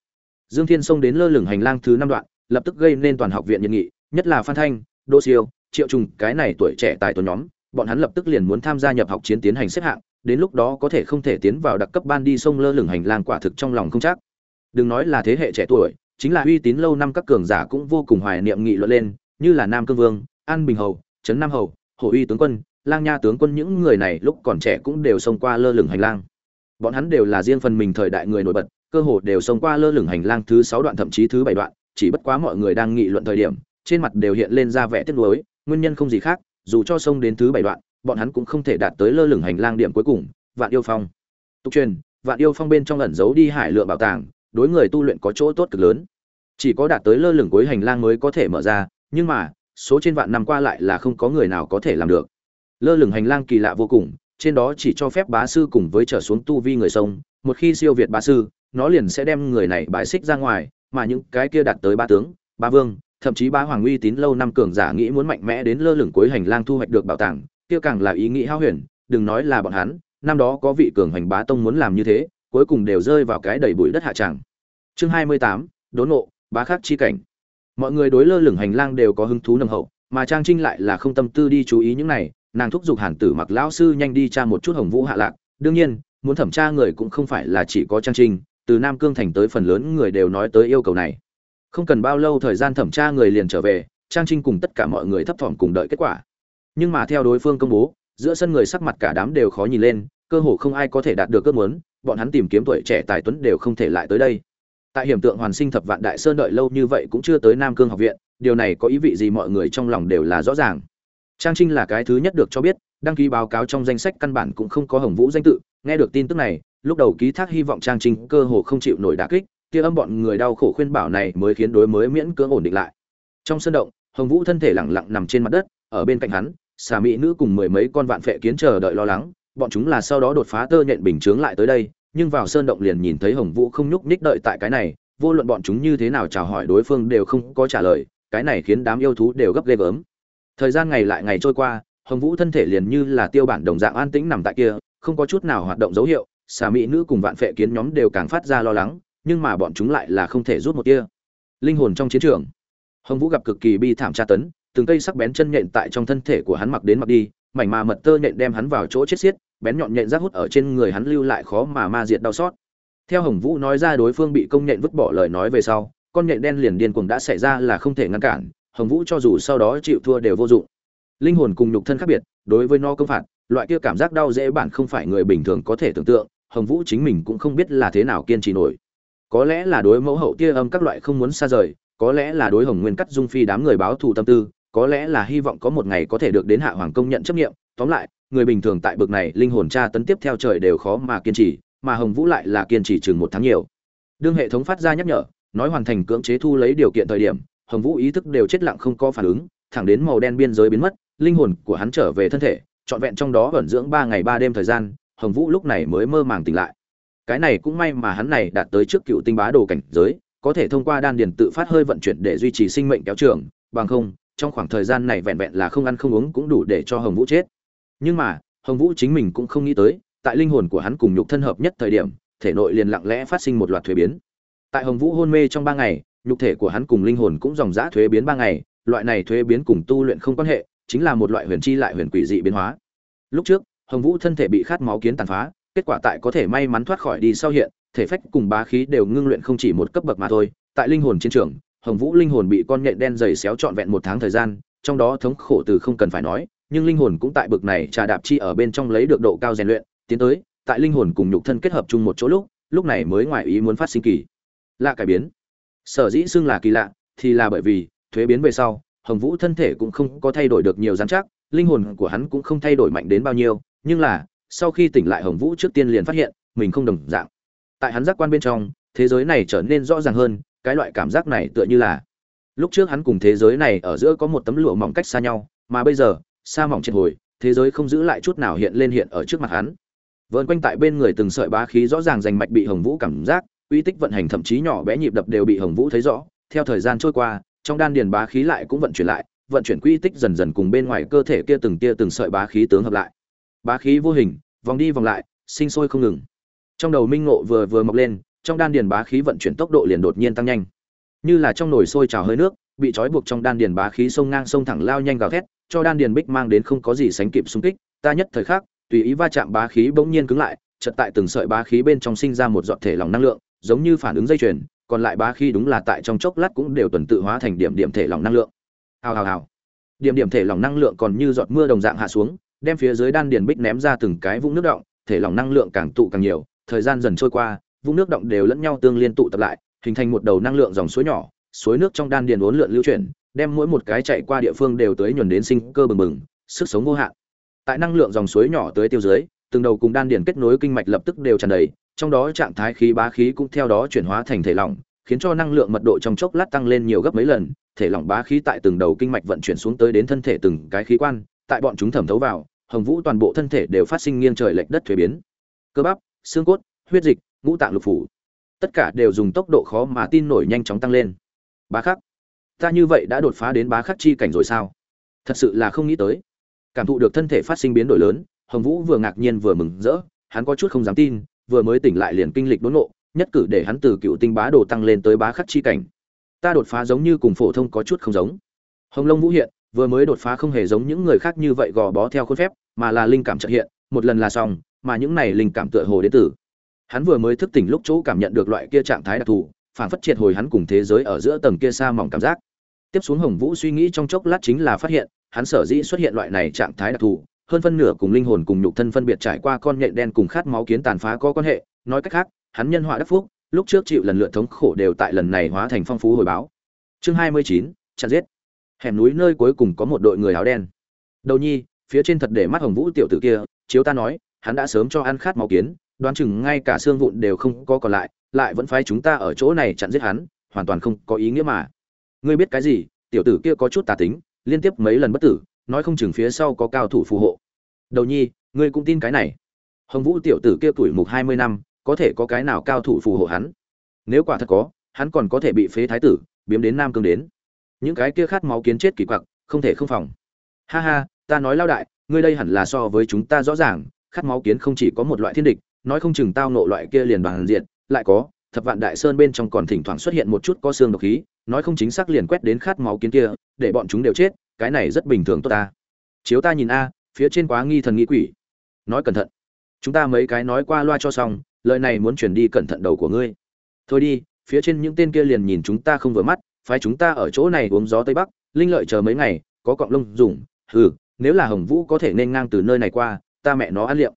dương thiên xông đến lơ lửng hành lang thứ năm đoạn, lập tức gây nên toàn học viện nhiệt nghị, nhất là phan thanh, đỗ siêu, triệu trùng, cái này tuổi trẻ tài tuấn nhóm, bọn hắn lập tức liền muốn tham gia nhập học chiến tiến hành xếp hạng, đến lúc đó có thể không thể tiến vào đặc cấp ban đi sông lơ lửng hành lang quả thực trong lòng không chắc. Đừng nói là thế hệ trẻ tuổi, chính là uy tín lâu năm các cường giả cũng vô cùng hoài niệm nghị luận lên, như là nam cương vương, an bình hầu, trấn nam hầu hồ uy tướng quân, lang nha tướng quân những người này lúc còn trẻ cũng đều xông qua lơ lửng hành lang. Bọn hắn đều là riêng phần mình thời đại người nổi bật cơ hồ đều xông qua lơ lửng hành lang thứ sáu đoạn thậm chí thứ bảy đoạn, chỉ bất quá mọi người đang nghị luận thời điểm, trên mặt đều hiện lên ra vẻ tiếc nuối, nguyên nhân không gì khác, dù cho xông đến thứ bảy đoạn, bọn hắn cũng không thể đạt tới lơ lửng hành lang điểm cuối cùng, vạn yêu phong. Tục truyền, vạn yêu phong bên trong ẩn giấu đi hải lượng bảo tàng, đối người tu luyện có chỗ tốt cực lớn. Chỉ có đạt tới lơ lửng cuối hành lang mới có thể mở ra, nhưng mà, số trên vạn năm qua lại là không có người nào có thể làm được. Lơ lửng hành lang kỳ lạ vô cùng, trên đó chỉ cho phép bá sư cùng với trở xuống tu vi người sông, một khi siêu việt bá sư nó liền sẽ đem người này bãi xích ra ngoài, mà những cái kia đạt tới ba tướng, ba vương, thậm chí ba hoàng uy tín lâu năm cường giả nghĩ muốn mạnh mẽ đến lơ lửng cuối hành lang thu hoạch được bảo tàng, kia càng là ý nghĩ hao huyền, đừng nói là bọn hắn, năm đó có vị cường hành bá tông muốn làm như thế, cuối cùng đều rơi vào cái đầy bụi đất hạ tràng. Chương hai mươi tám, đốn ngộ, bá khắc chi cảnh. Mọi người đối lơ lửng hành lang đều có hứng thú nồng hậu, mà trang trinh lại là không tâm tư đi chú ý những này, nàng thúc giục hàn tử mặc lão sư nhanh đi tra một chút hồng vũ hạ lạc. Đương nhiên, muốn thẩm tra người cũng không phải là chỉ có trang trinh từ nam cương thành tới phần lớn người đều nói tới yêu cầu này. Không cần bao lâu thời gian thẩm tra người liền trở về, trang trinh cùng tất cả mọi người thấp thỏm cùng đợi kết quả. Nhưng mà theo đối phương công bố, giữa sân người sắc mặt cả đám đều khó nhìn lên, cơ hồ không ai có thể đạt được ước muốn, bọn hắn tìm kiếm tuổi trẻ tài tuấn đều không thể lại tới đây. Tại hiểm tượng hoàn sinh thập vạn đại sơn đợi lâu như vậy cũng chưa tới nam cương học viện, điều này có ý vị gì mọi người trong lòng đều là rõ ràng. Trang trinh là cái thứ nhất được cho biết, đăng ký báo cáo trong danh sách căn bản cũng không có hồng vũ danh tự, nghe được tin tức này lúc đầu ký thác hy vọng trang trinh cơ hồ không chịu nổi đả kích, kia âm bọn người đau khổ khuyên bảo này mới khiến đối mới miễn cưỡng ổn định lại. Trong sân động, hồng vũ thân thể lẳng lặng nằm trên mặt đất, ở bên cạnh hắn, xà mỹ nữ cùng mười mấy con vạn phệ kiến chờ đợi lo lắng, bọn chúng là sau đó đột phá tơ nhện bình chướng lại tới đây, nhưng vào sơn động liền nhìn thấy hồng vũ không nhúc nhích đợi tại cái này, vô luận bọn chúng như thế nào chào hỏi đối phương đều không có trả lời, cái này khiến đám yêu thú đều gấp ghê gớm. Thời gian ngày lại ngày trôi qua, hồng vũ thân thể liền như là tiêu bản đồng dạng an tĩnh nằm tại kia, không có chút nào hoạt động dấu hiệu xà mỹ nữ cùng vạn phệ kiến nhóm đều càng phát ra lo lắng, nhưng mà bọn chúng lại là không thể rút một tia. Linh hồn trong chiến trường. Hồng vũ gặp cực kỳ bi thảm tra tấn, từng cây sắc bén chân nhện tại trong thân thể của hắn mặc đến mặc đi, mảnh mà mật tơ nhện đem hắn vào chỗ chết xiết, bén nhọn nhện rác hút ở trên người hắn lưu lại khó mà ma diệt đau xót. Theo hồng vũ nói ra đối phương bị công nhện vứt bỏ lời nói về sau, con nhện đen liền điên cuồng đã xảy ra là không thể ngăn cản, hồng vũ cho dù sau đó chịu thua đều vô dụng. Linh hồn cùng nhục thân khác biệt, đối với no công phạt, loại kia cảm giác đau dễ bản không phải người bình thường có thể tưởng tượng hồng vũ chính mình cũng không biết là thế nào kiên trì nổi. Có lẽ là đối mẫu hậu tia âm các loại không muốn xa rời, có lẽ là đối hồng nguyên cắt dung phi đám người báo thù tâm tư, có lẽ là hy vọng có một ngày có thể được đến hạ hoàng công nhận chấp nghiệm tóm lại, người bình thường tại bực này linh hồn tra tấn tiếp theo trời đều khó mà kiên trì, mà hồng vũ lại là kiên trì chừng một tháng nhiều. Đương hệ thống phát ra nhắc nhở, nói hoàn thành cưỡng chế thu lấy điều kiện thời điểm, hồng vũ ý thức đều chết lặng không có phản ứng, thẳng đến màu đen biên giới biến mất, linh hồn của hắn trở về thân thể, trọn vẹn trong đó ẩn dưỡng ba ngày ba đêm thời gian hồng vũ lúc này mới mơ màng tỉnh lại. Cái này cũng may mà hắn này đạt tới trước cựu tinh bá đồ cảnh giới, có thể thông qua đan điền tự phát hơi vận chuyển để duy trì sinh mệnh kéo trường, bằng không, trong khoảng thời gian này vẹn vẹn là không ăn không uống cũng đủ để cho hồng vũ chết. Nhưng mà, hồng vũ chính mình cũng không nghĩ tới, tại linh hồn của hắn cùng nhục thân hợp nhất thời điểm, thể nội liền lặng lẽ phát sinh một loạt thuế biến. Tại hồng vũ hôn mê trong ba ngày, nhục thể của hắn cùng linh hồn cũng dòng dã thuế biến ba ngày, loại này thuế biến cùng tu luyện không quan hệ, chính là một loại huyền chi lại huyền quỷ dị biến hóa. Lúc trước hồng vũ thân thể bị khát máu kiến tàn phá, kết quả tại có thể may mắn thoát khỏi đi sau hiện, thể phách cùng bá khí đều ngưng luyện không chỉ một cấp bậc mà thôi. Tại linh hồn chiến trường, hồng vũ linh hồn bị con nhện đen dày xéo trọn vẹn một tháng thời gian, trong đó thống khổ từ không cần phải nói, nhưng linh hồn cũng tại bực này trà đạp chi ở bên trong lấy được độ cao rèn luyện, tiến tới, tại linh hồn cùng nhục thân kết hợp chung một chỗ lúc lúc này mới ngoài ý muốn phát sinh kỳ lạ cải biến. Sở dĩ xưng là kỳ lạ, thì là bởi vì, thuế biến về sau, hồng vũ thân thể cũng không có thay đổi được nhiều rắn chắc, linh hồn của hắn cũng không thay đổi mạnh đến bao nhiêu nhưng là, sau khi tỉnh lại hồng vũ trước tiên liền phát hiện, mình không đồng dạng. Tại hắn giác quan bên trong, thế giới này trở nên rõ ràng hơn, cái loại cảm giác này tựa như là, lúc trước hắn cùng thế giới này ở giữa có một tấm lụa mỏng cách xa nhau, mà bây giờ, xa mỏng triệt hồi, thế giới không giữ lại chút nào hiện lên hiện ở trước mặt hắn. Vợn quanh tại bên người từng sợi bá khí rõ ràng rành mạch bị hồng vũ cảm giác, uy tích vận hành thậm chí nhỏ bé nhịp đập đều bị hồng vũ thấy rõ. Theo thời gian trôi qua, trong đan điền bá khí lại cũng vận chuyển lại, vận chuyển quy tích dần dần cùng bên ngoài cơ thể kia từng tia từng sợi bá khí tướng hợp lại bá khí vô hình, vòng đi vòng lại, sinh sôi không ngừng. Trong đầu minh ngộ vừa vừa mọc lên, trong đan điền bá khí vận chuyển tốc độ liền đột nhiên tăng nhanh. Như là trong nồi sôi trào hơi nước, bị trói buộc trong đan điền bá khí sông ngang sông thẳng lao nhanh gào thét, cho đan điền bích mang đến không có gì sánh kịp xung kích, ta nhất thời khắc, tùy ý va chạm bá khí bỗng nhiên cứng lại, chợt tại từng sợi bá khí bên trong sinh ra một giọt thể lòng năng lượng, giống như phản ứng dây chuyền, còn lại bá khí đúng là tại trong chốc lát cũng đều tuần tự hóa thành điểm điểm thể lòng năng lượng. Hào hào hào. Điểm điểm thể lòng năng lượng còn như giọt mưa đồng dạng hạ xuống đem phía dưới đan điền bích ném ra từng cái vũng nước động, thể lỏng năng lượng càng tụ càng nhiều, thời gian dần trôi qua, vũng nước động đều lẫn nhau tương liên tụ tập lại, hình thành một đầu năng lượng dòng suối nhỏ, suối nước trong đan điền uốn lượn lưu chuyển, đem mỗi một cái chạy qua địa phương đều tới nhuần đến sinh cơ bừng bừng, sức sống vô hạn. Tại năng lượng dòng suối nhỏ tới tiêu dưới, từng đầu cùng đan điền kết nối kinh mạch lập tức đều tràn đầy, trong đó trạng thái khí bá khí cũng theo đó chuyển hóa thành thể lỏng, khiến cho năng lượng mật độ trong chốc lát tăng lên nhiều gấp mấy lần, thể lỏng bá khí tại từng đầu kinh mạch vận chuyển xuống tới đến thân thể từng cái khí quan tại bọn chúng thẩm thấu vào, hồng vũ toàn bộ thân thể đều phát sinh nghiêng trời lệch đất thuế biến. Cơ bắp, xương cốt, huyết dịch, ngũ tạng lục phủ, tất cả đều dùng tốc độ khó mà tin nổi nhanh chóng tăng lên. Bá khắc, ta như vậy đã đột phá đến bá khắc chi cảnh rồi sao? Thật sự là không nghĩ tới. Cảm thụ được thân thể phát sinh biến đổi lớn, hồng vũ vừa ngạc nhiên vừa mừng rỡ, hắn có chút không dám tin, vừa mới tỉnh lại liền kinh lịch đốn ngộ, nhất cử để hắn từ cựu tinh bá đồ tăng lên tới bá khắc chi cảnh. Ta đột phá giống như cùng phổ thông có chút không giống. Hồng long vũ hiện vừa mới đột phá không hề giống những người khác như vậy gò bó theo khuôn phép, mà là linh cảm trợ hiện, một lần là xong, mà những này linh cảm tựa hồ đến từ. Hắn vừa mới thức tỉnh lúc chỗ cảm nhận được loại kia trạng thái đặc thù, phản phất triệt hồi hắn cùng thế giới ở giữa tầng kia xa mỏng cảm giác. Tiếp xuống hồng vũ suy nghĩ trong chốc lát chính là phát hiện, hắn sở dĩ xuất hiện loại này trạng thái đặc thù, hơn phân nửa cùng linh hồn cùng nhục thân phân biệt trải qua con nhện đen cùng khát máu kiến tàn phá có quan hệ, nói cách khác, hắn nhân họa đắc phúc, lúc trước chịu lần lượt thống khổ đều tại lần này hóa thành phong phú hồi báo. Chương hai mươi chín chặt giết hẻm núi nơi cuối cùng có một đội người áo đen. Đầu nhi, phía trên thật để mắt hồng vũ tiểu tử kia, chiếu ta nói, hắn đã sớm cho ăn khát máu kiến, đoán chừng ngay cả xương vụn đều không có còn lại lại vẫn phái chúng ta ở chỗ này chặn giết hắn, hoàn toàn không có ý nghĩa mà. Ngươi biết cái gì, tiểu tử kia có chút tà tính, liên tiếp mấy lần bất tử, nói không chừng phía sau có cao thủ phù hộ. Đầu nhi, ngươi cũng tin cái này. Hồng vũ tiểu tử kia tuổi mục hai mươi năm, có thể có cái nào cao thủ phù hộ hắn? Nếu quả thật có, hắn còn có thể bị phế thái tử, biếm đến nam cương đến những cái kia khát máu kiến chết kỳ quặc, không thể không phòng. Ha ha, ta nói lao đại, ngươi đây hẳn là so với chúng ta rõ ràng, khát máu kiến không chỉ có một loại thiên địch, nói không chừng tao nộ loại kia liền bằng diện, lại có, thập vạn đại sơn bên trong còn thỉnh thoảng xuất hiện một chút có xương độc khí, nói không chính xác liền quét đến khát máu kiến kia, để bọn chúng đều chết, cái này rất bình thường tốt ta. Chiếu ta nhìn a, phía trên quá nghi thần nghi quỷ. Nói cẩn thận. Chúng ta mấy cái nói qua loa cho xong, lời này muốn chuyển đi cẩn thận đầu của ngươi. Thôi đi, phía trên những tên kia liền nhìn chúng ta không vừa mắt phái chúng ta ở chỗ này uống gió tây bắc, linh lợi chờ mấy ngày, có cọng lông dùng, hừ, nếu là hồng vũ có thể nên ngang từ nơi này qua, ta mẹ nó ăn liệm.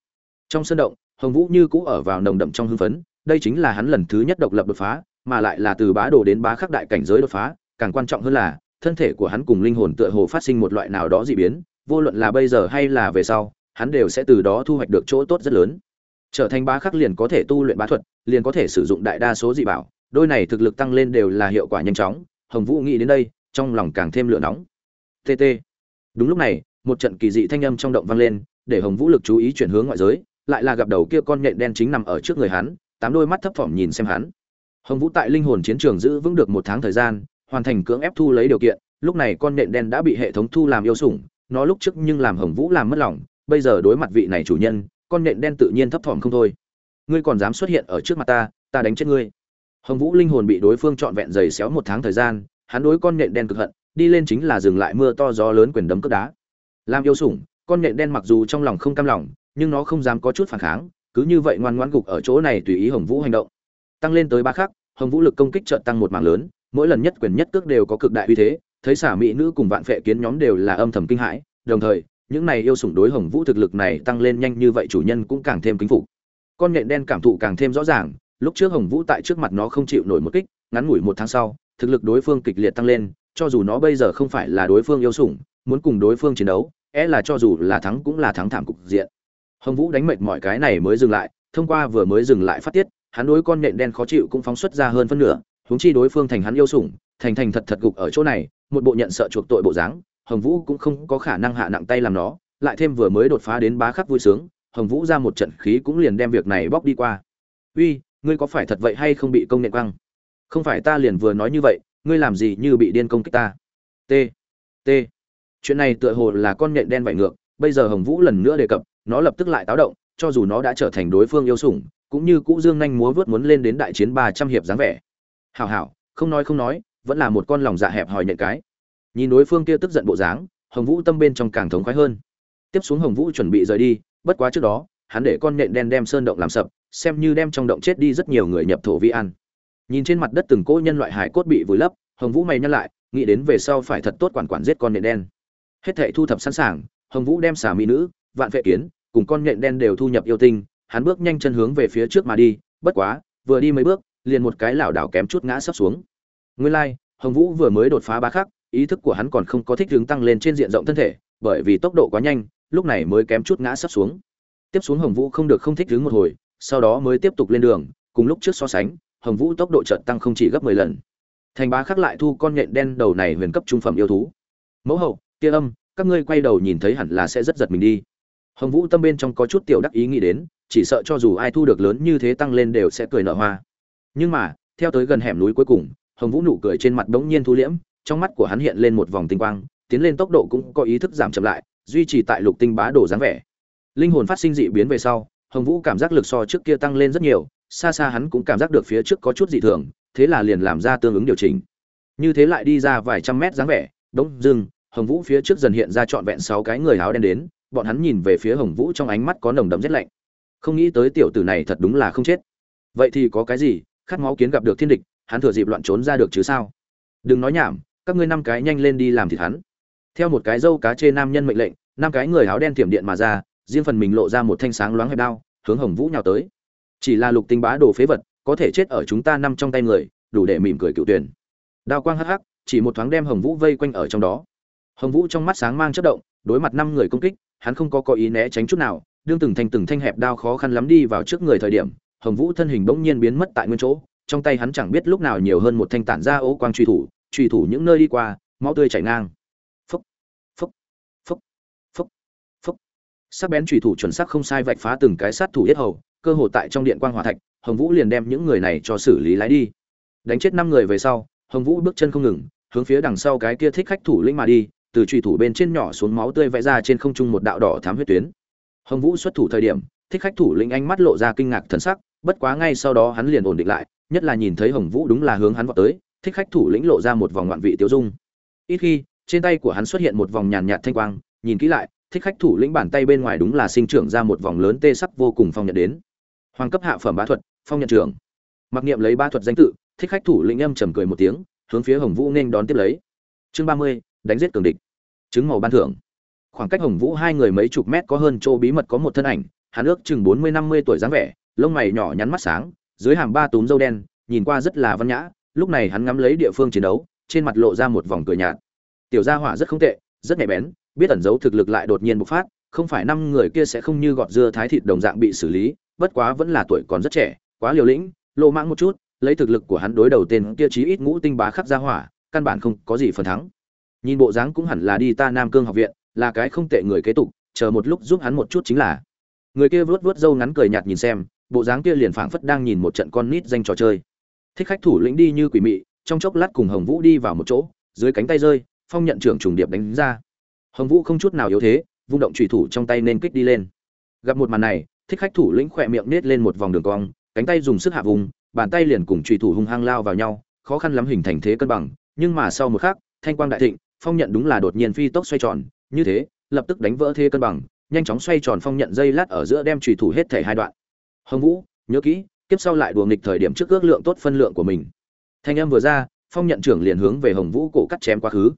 Trong sân động, hồng vũ như cũ ở vào nồng đậm trong hưng phấn, đây chính là hắn lần thứ nhất độc lập đột phá, mà lại là từ bá đồ đến bá khắc đại cảnh giới đột phá, càng quan trọng hơn là, thân thể của hắn cùng linh hồn tựa hồ phát sinh một loại nào đó dị biến, vô luận là bây giờ hay là về sau, hắn đều sẽ từ đó thu hoạch được chỗ tốt rất lớn. Trở thành bá khắc liền có thể tu luyện bá thuật, liền có thể sử dụng đại đa số dị bảo, đôi này thực lực tăng lên đều là hiệu quả nhanh chóng hồng vũ nghĩ đến đây, trong lòng càng thêm lửa nóng. Tt đúng lúc này, một trận kỳ dị thanh âm trong động vang lên, để hồng vũ lực chú ý chuyển hướng ngoại giới, lại là gặp đầu kia con nhện đen chính nằm ở trước người hắn, tám đôi mắt thấp thỏm nhìn xem hắn. Hồng vũ tại linh hồn chiến trường giữ vững được một tháng thời gian, hoàn thành cưỡng ép thu lấy điều kiện, lúc này con nhện đen đã bị hệ thống thu làm yêu sủng, nó lúc trước nhưng làm hồng vũ làm mất lòng, bây giờ đối mặt vị này chủ nhân, con nhện đen tự nhiên thấp thỏm không thôi. Ngươi còn dám xuất hiện ở trước mặt ta ta đánh chết ngươi hồng vũ linh hồn bị đối phương trọn vẹn giày xéo một tháng thời gian, hắn đối con nhện đen cực hận, đi lên chính là dừng lại mưa to gió lớn quyền đấm cướp đá. Làm yêu sủng, con nhện đen mặc dù trong lòng không cam lòng, nhưng nó không dám có chút phản kháng, cứ như vậy ngoan ngoãn gục ở chỗ này tùy ý hồng vũ hành động. Tăng lên tới ba khắc, hồng vũ lực công kích trợn tăng một mảng lớn, mỗi lần nhất quyền nhất cước đều có cực đại uy thế, thấy xả mỹ nữ cùng vạn phệ kiến nhóm đều là âm thầm kinh hãi, đồng thời, những này yêu sủng đối hồng vũ thực lực này tăng lên nhanh như vậy chủ nhân cũng càng thêm kính phục. Con nhện đen cảm thụ càng thêm rõ ràng lúc trước hồng vũ tại trước mặt nó không chịu nổi một kích, ngắn ngủi một tháng sau, thực lực đối phương kịch liệt tăng lên, cho dù nó bây giờ không phải là đối phương yêu sủng, muốn cùng đối phương chiến đấu é e là cho dù là thắng cũng là thắng thảm cục diện. Hồng vũ đánh mệt mọi cái này mới dừng lại, thông qua vừa mới dừng lại phát tiết, hắn đối con nhện đen khó chịu cũng phóng xuất ra hơn phân nửa, huống chi đối phương thành hắn yêu sủng, thành thành thật thật gục ở chỗ này, một bộ nhận sợ chuộc tội bộ dáng, hồng vũ cũng không có khả năng hạ nặng tay làm nó, lại thêm vừa mới đột phá đến bá khắc vui sướng, hồng vũ ra một trận khí cũng liền đem việc này bóc đi qua. Uy ngươi có phải thật vậy hay không bị công nện quăng? Không phải ta liền vừa nói như vậy, ngươi làm gì như bị điên công kích ta? T t. Chuyện này tựa hồ là con nện đen vải ngược, bây giờ hồng vũ lần nữa đề cập, nó lập tức lại táo động, cho dù nó đã trở thành đối phương yêu sủng, cũng như cũ dương nhanh múa vớt muốn lên đến đại chiến ba trăm hiệp dáng vẻ. Hảo hảo, không nói không nói, vẫn là một con lòng dạ hẹp hòi nhện cái. Nhìn đối phương kia tức giận bộ dáng, hồng vũ tâm bên trong càng thống khoái hơn. Tiếp xuống hồng vũ chuẩn bị rời đi, bất quá trước đó hắn để con nện đen đem sơn động làm sập xem như đem trong động chết đi rất nhiều người nhập thổ vi ăn nhìn trên mặt đất từng cỗ nhân loại hải cốt bị vùi lấp hồng vũ mày nhắc lại nghĩ đến về sau phải thật tốt quản quản giết con nện đen. Hết thệ thu thập sẵn sàng hồng vũ đem xả mỹ nữ vạn vệ kiến cùng con nện đen đều thu nhập yêu tinh hắn bước nhanh chân hướng về phía trước mà đi bất quá vừa đi mấy bước liền một cái lảo đảo kém chút ngã sấp xuống. Nguyên lai like, hồng vũ vừa mới đột phá ba khắc ý thức của hắn còn không có thích hướng tăng lên trên diện rộng thân thể bởi vì tốc độ quá nhanh lúc này mới kém chút ngã sấp xuống tiếp xuống hồng vũ không được không thích đứng một hồi, sau đó mới tiếp tục lên đường, cùng lúc trước so sánh, hồng vũ tốc độ chợt tăng không chỉ gấp mười lần. Thành bá khắc lại thu con nhện đen đầu này huyền cấp trung phẩm yêu thú. Mẫu hậu, tia âm, các ngươi quay đầu nhìn thấy hẳn là sẽ rất giật mình đi. Hồng vũ tâm bên trong có chút tiểu đắc ý nghĩ đến, chỉ sợ cho dù ai thu được lớn như thế tăng lên đều sẽ cười nở hoa. Nhưng mà, theo tới gần hẻm núi cuối cùng, hồng vũ nụ cười trên mặt bỗng nhiên thu liễm, trong mắt của hắn hiện lên một vòng tinh quang, tiến lên tốc độ cũng có ý thức giảm chậm lại, duy trì tại lục tinh bá đổ dáng vẻ linh hồn phát sinh dị biến về sau, hồng vũ cảm giác lực so trước kia tăng lên rất nhiều, xa xa hắn cũng cảm giác được phía trước có chút dị thường, thế là liền làm ra tương ứng điều chỉnh. Như thế lại đi ra vài trăm mét dáng vẻ, đống dưng, hồng vũ phía trước dần hiện ra trọn vẹn sáu cái người áo đen đến, bọn hắn nhìn về phía hồng vũ trong ánh mắt có nồng đậm rét lạnh. Không nghĩ tới tiểu tử này thật đúng là không chết. Vậy thì có cái gì, khát máu kiến gặp được thiên địch, hắn thừa dịp loạn trốn ra được chứ sao? Đừng nói nhảm, các ngươi năm cái nhanh lên đi làm thịt hắn. Theo một cái dâu cá chê nam nhân mệnh lệnh, năm cái người áo đen tiềm điện mà ra riêng phần mình lộ ra một thanh sáng loáng hẹp đao, hướng hồng vũ nhào tới. Chỉ là lục tinh bá đồ phế vật, có thể chết ở chúng ta năm trong tay người, đủ để mỉm cười cựu tuyển. Đao quang hắc hắc, chỉ một thoáng đem hồng vũ vây quanh ở trong đó. Hồng vũ trong mắt sáng mang chất động, đối mặt năm người công kích, hắn không có có ý né tránh chút nào, đương từng thanh từng thanh hẹp đao khó khăn lắm đi vào trước người thời điểm, hồng vũ thân hình bỗng nhiên biến mất tại nguyên chỗ, trong tay hắn chẳng biết lúc nào nhiều hơn một thanh tản ra ố quang truy thủ truy thủ những nơi đi qua, máu tươi chảy ngang phúc phúc phúc phúc phúc sắc bén trùy thủ chuẩn xác không sai vạch phá từng cái sát thủ yết hầu, cơ hồ tại trong điện quan hòa thạch, hồng vũ liền đem những người này cho xử lý lái đi. Đánh chết năm người về sau, hồng vũ bước chân không ngừng, hướng phía đằng sau cái kia thích khách thủ lĩnh mà đi, từ trùy thủ bên trên nhỏ xuống máu tươi vẽ ra trên không trung một đạo đỏ thám huyết tuyến. Hồng vũ xuất thủ thời điểm, thích khách thủ lĩnh ánh mắt lộ ra kinh ngạc thần sắc, bất quá ngay sau đó hắn liền ổn định lại, nhất là nhìn thấy hồng vũ đúng là hướng hắn vào tới, thích khách thủ lĩnh lộ ra một vòng ngoạn vị tiêu dung. Ít khi, trên tay của hắn xuất hiện một vòng nhàn nhạt thanh quang, nhìn kỹ lại thích khách thủ lĩnh bàn tay bên ngoài đúng là sinh trưởng ra một vòng lớn tê sắc vô cùng phong nhận đến. Hoàng cấp hạ phẩm bá thuật, phong nhận trưởng. Mặc niệm lấy ba thuật danh tự, thích khách thủ lĩnh âm trầm cười một tiếng, hướng phía hồng vũ nên đón tiếp lấy. Chương ba mươi, đánh giết cường địch. Chứng màu ban thưởng. Khoảng cách hồng vũ hai người mấy chục mét có hơn chỗ bí mật có một thân ảnh, hắn ước chừng bốn mươi năm mươi tuổi dáng vẻ, lông mày nhỏ nhắn mắt sáng, dưới hàm ba túm dâu đen, nhìn qua rất là văn nhã, lúc này hắn ngắm lấy địa phương chiến đấu, trên mặt lộ ra một vòng cười nhạt. Tiểu gia hỏa rất không tệ, rất nhạy bén biết ẩn giấu thực lực lại đột nhiên bộc phát, không phải năm người kia sẽ không như gọt dưa thái thịt đồng dạng bị xử lý, bất quá vẫn là tuổi còn rất trẻ, quá liều lĩnh lộ mãng một chút, lấy thực lực của hắn đối đầu tên kia chí ít ngũ tinh bá khắc gia hỏa, căn bản không có gì phần thắng. Nhìn bộ dáng cũng hẳn là đi ta nam cương học viện, là cái không tệ người kế tục, chờ một lúc giúp hắn một chút chính là. Người kia vuốt vuốt râu ngắn cười nhạt nhìn xem, bộ dáng kia liền phảng phất đang nhìn một trận con nít danh trò chơi. Thích khách thủ lĩnh đi như quỷ mị, trong chốc lát cùng hồng vũ đi vào một chỗ, dưới cánh tay rơi, phong nhận trưởng trùng điệp đánh ra hồng vũ không chút nào yếu thế, vung động trùy thủ trong tay nên kích đi lên. Gặp một màn này, thích khách thủ lĩnh khỏe miệng nết lên một vòng đường cong, cánh tay dùng sức hạ vùng, bàn tay liền cùng trùy thủ hung hăng lao vào nhau, khó khăn lắm hình thành thế cân bằng, nhưng mà sau một khắc, thanh quang đại thịnh, phong nhận đúng là đột nhiên phi tốc xoay tròn, như thế, lập tức đánh vỡ thế cân bằng, nhanh chóng xoay tròn phong nhận dây lát ở giữa đem trùy thủ hết thể hai đoạn. Hồng vũ, nhớ kỹ tiếp sau lại đùa nghịch thời điểm trước ước lượng tốt phân lượng của mình. Thanh âm vừa ra, phong nhận trưởng liền hướng về hồng vũ cổ cắt chém quá khứ.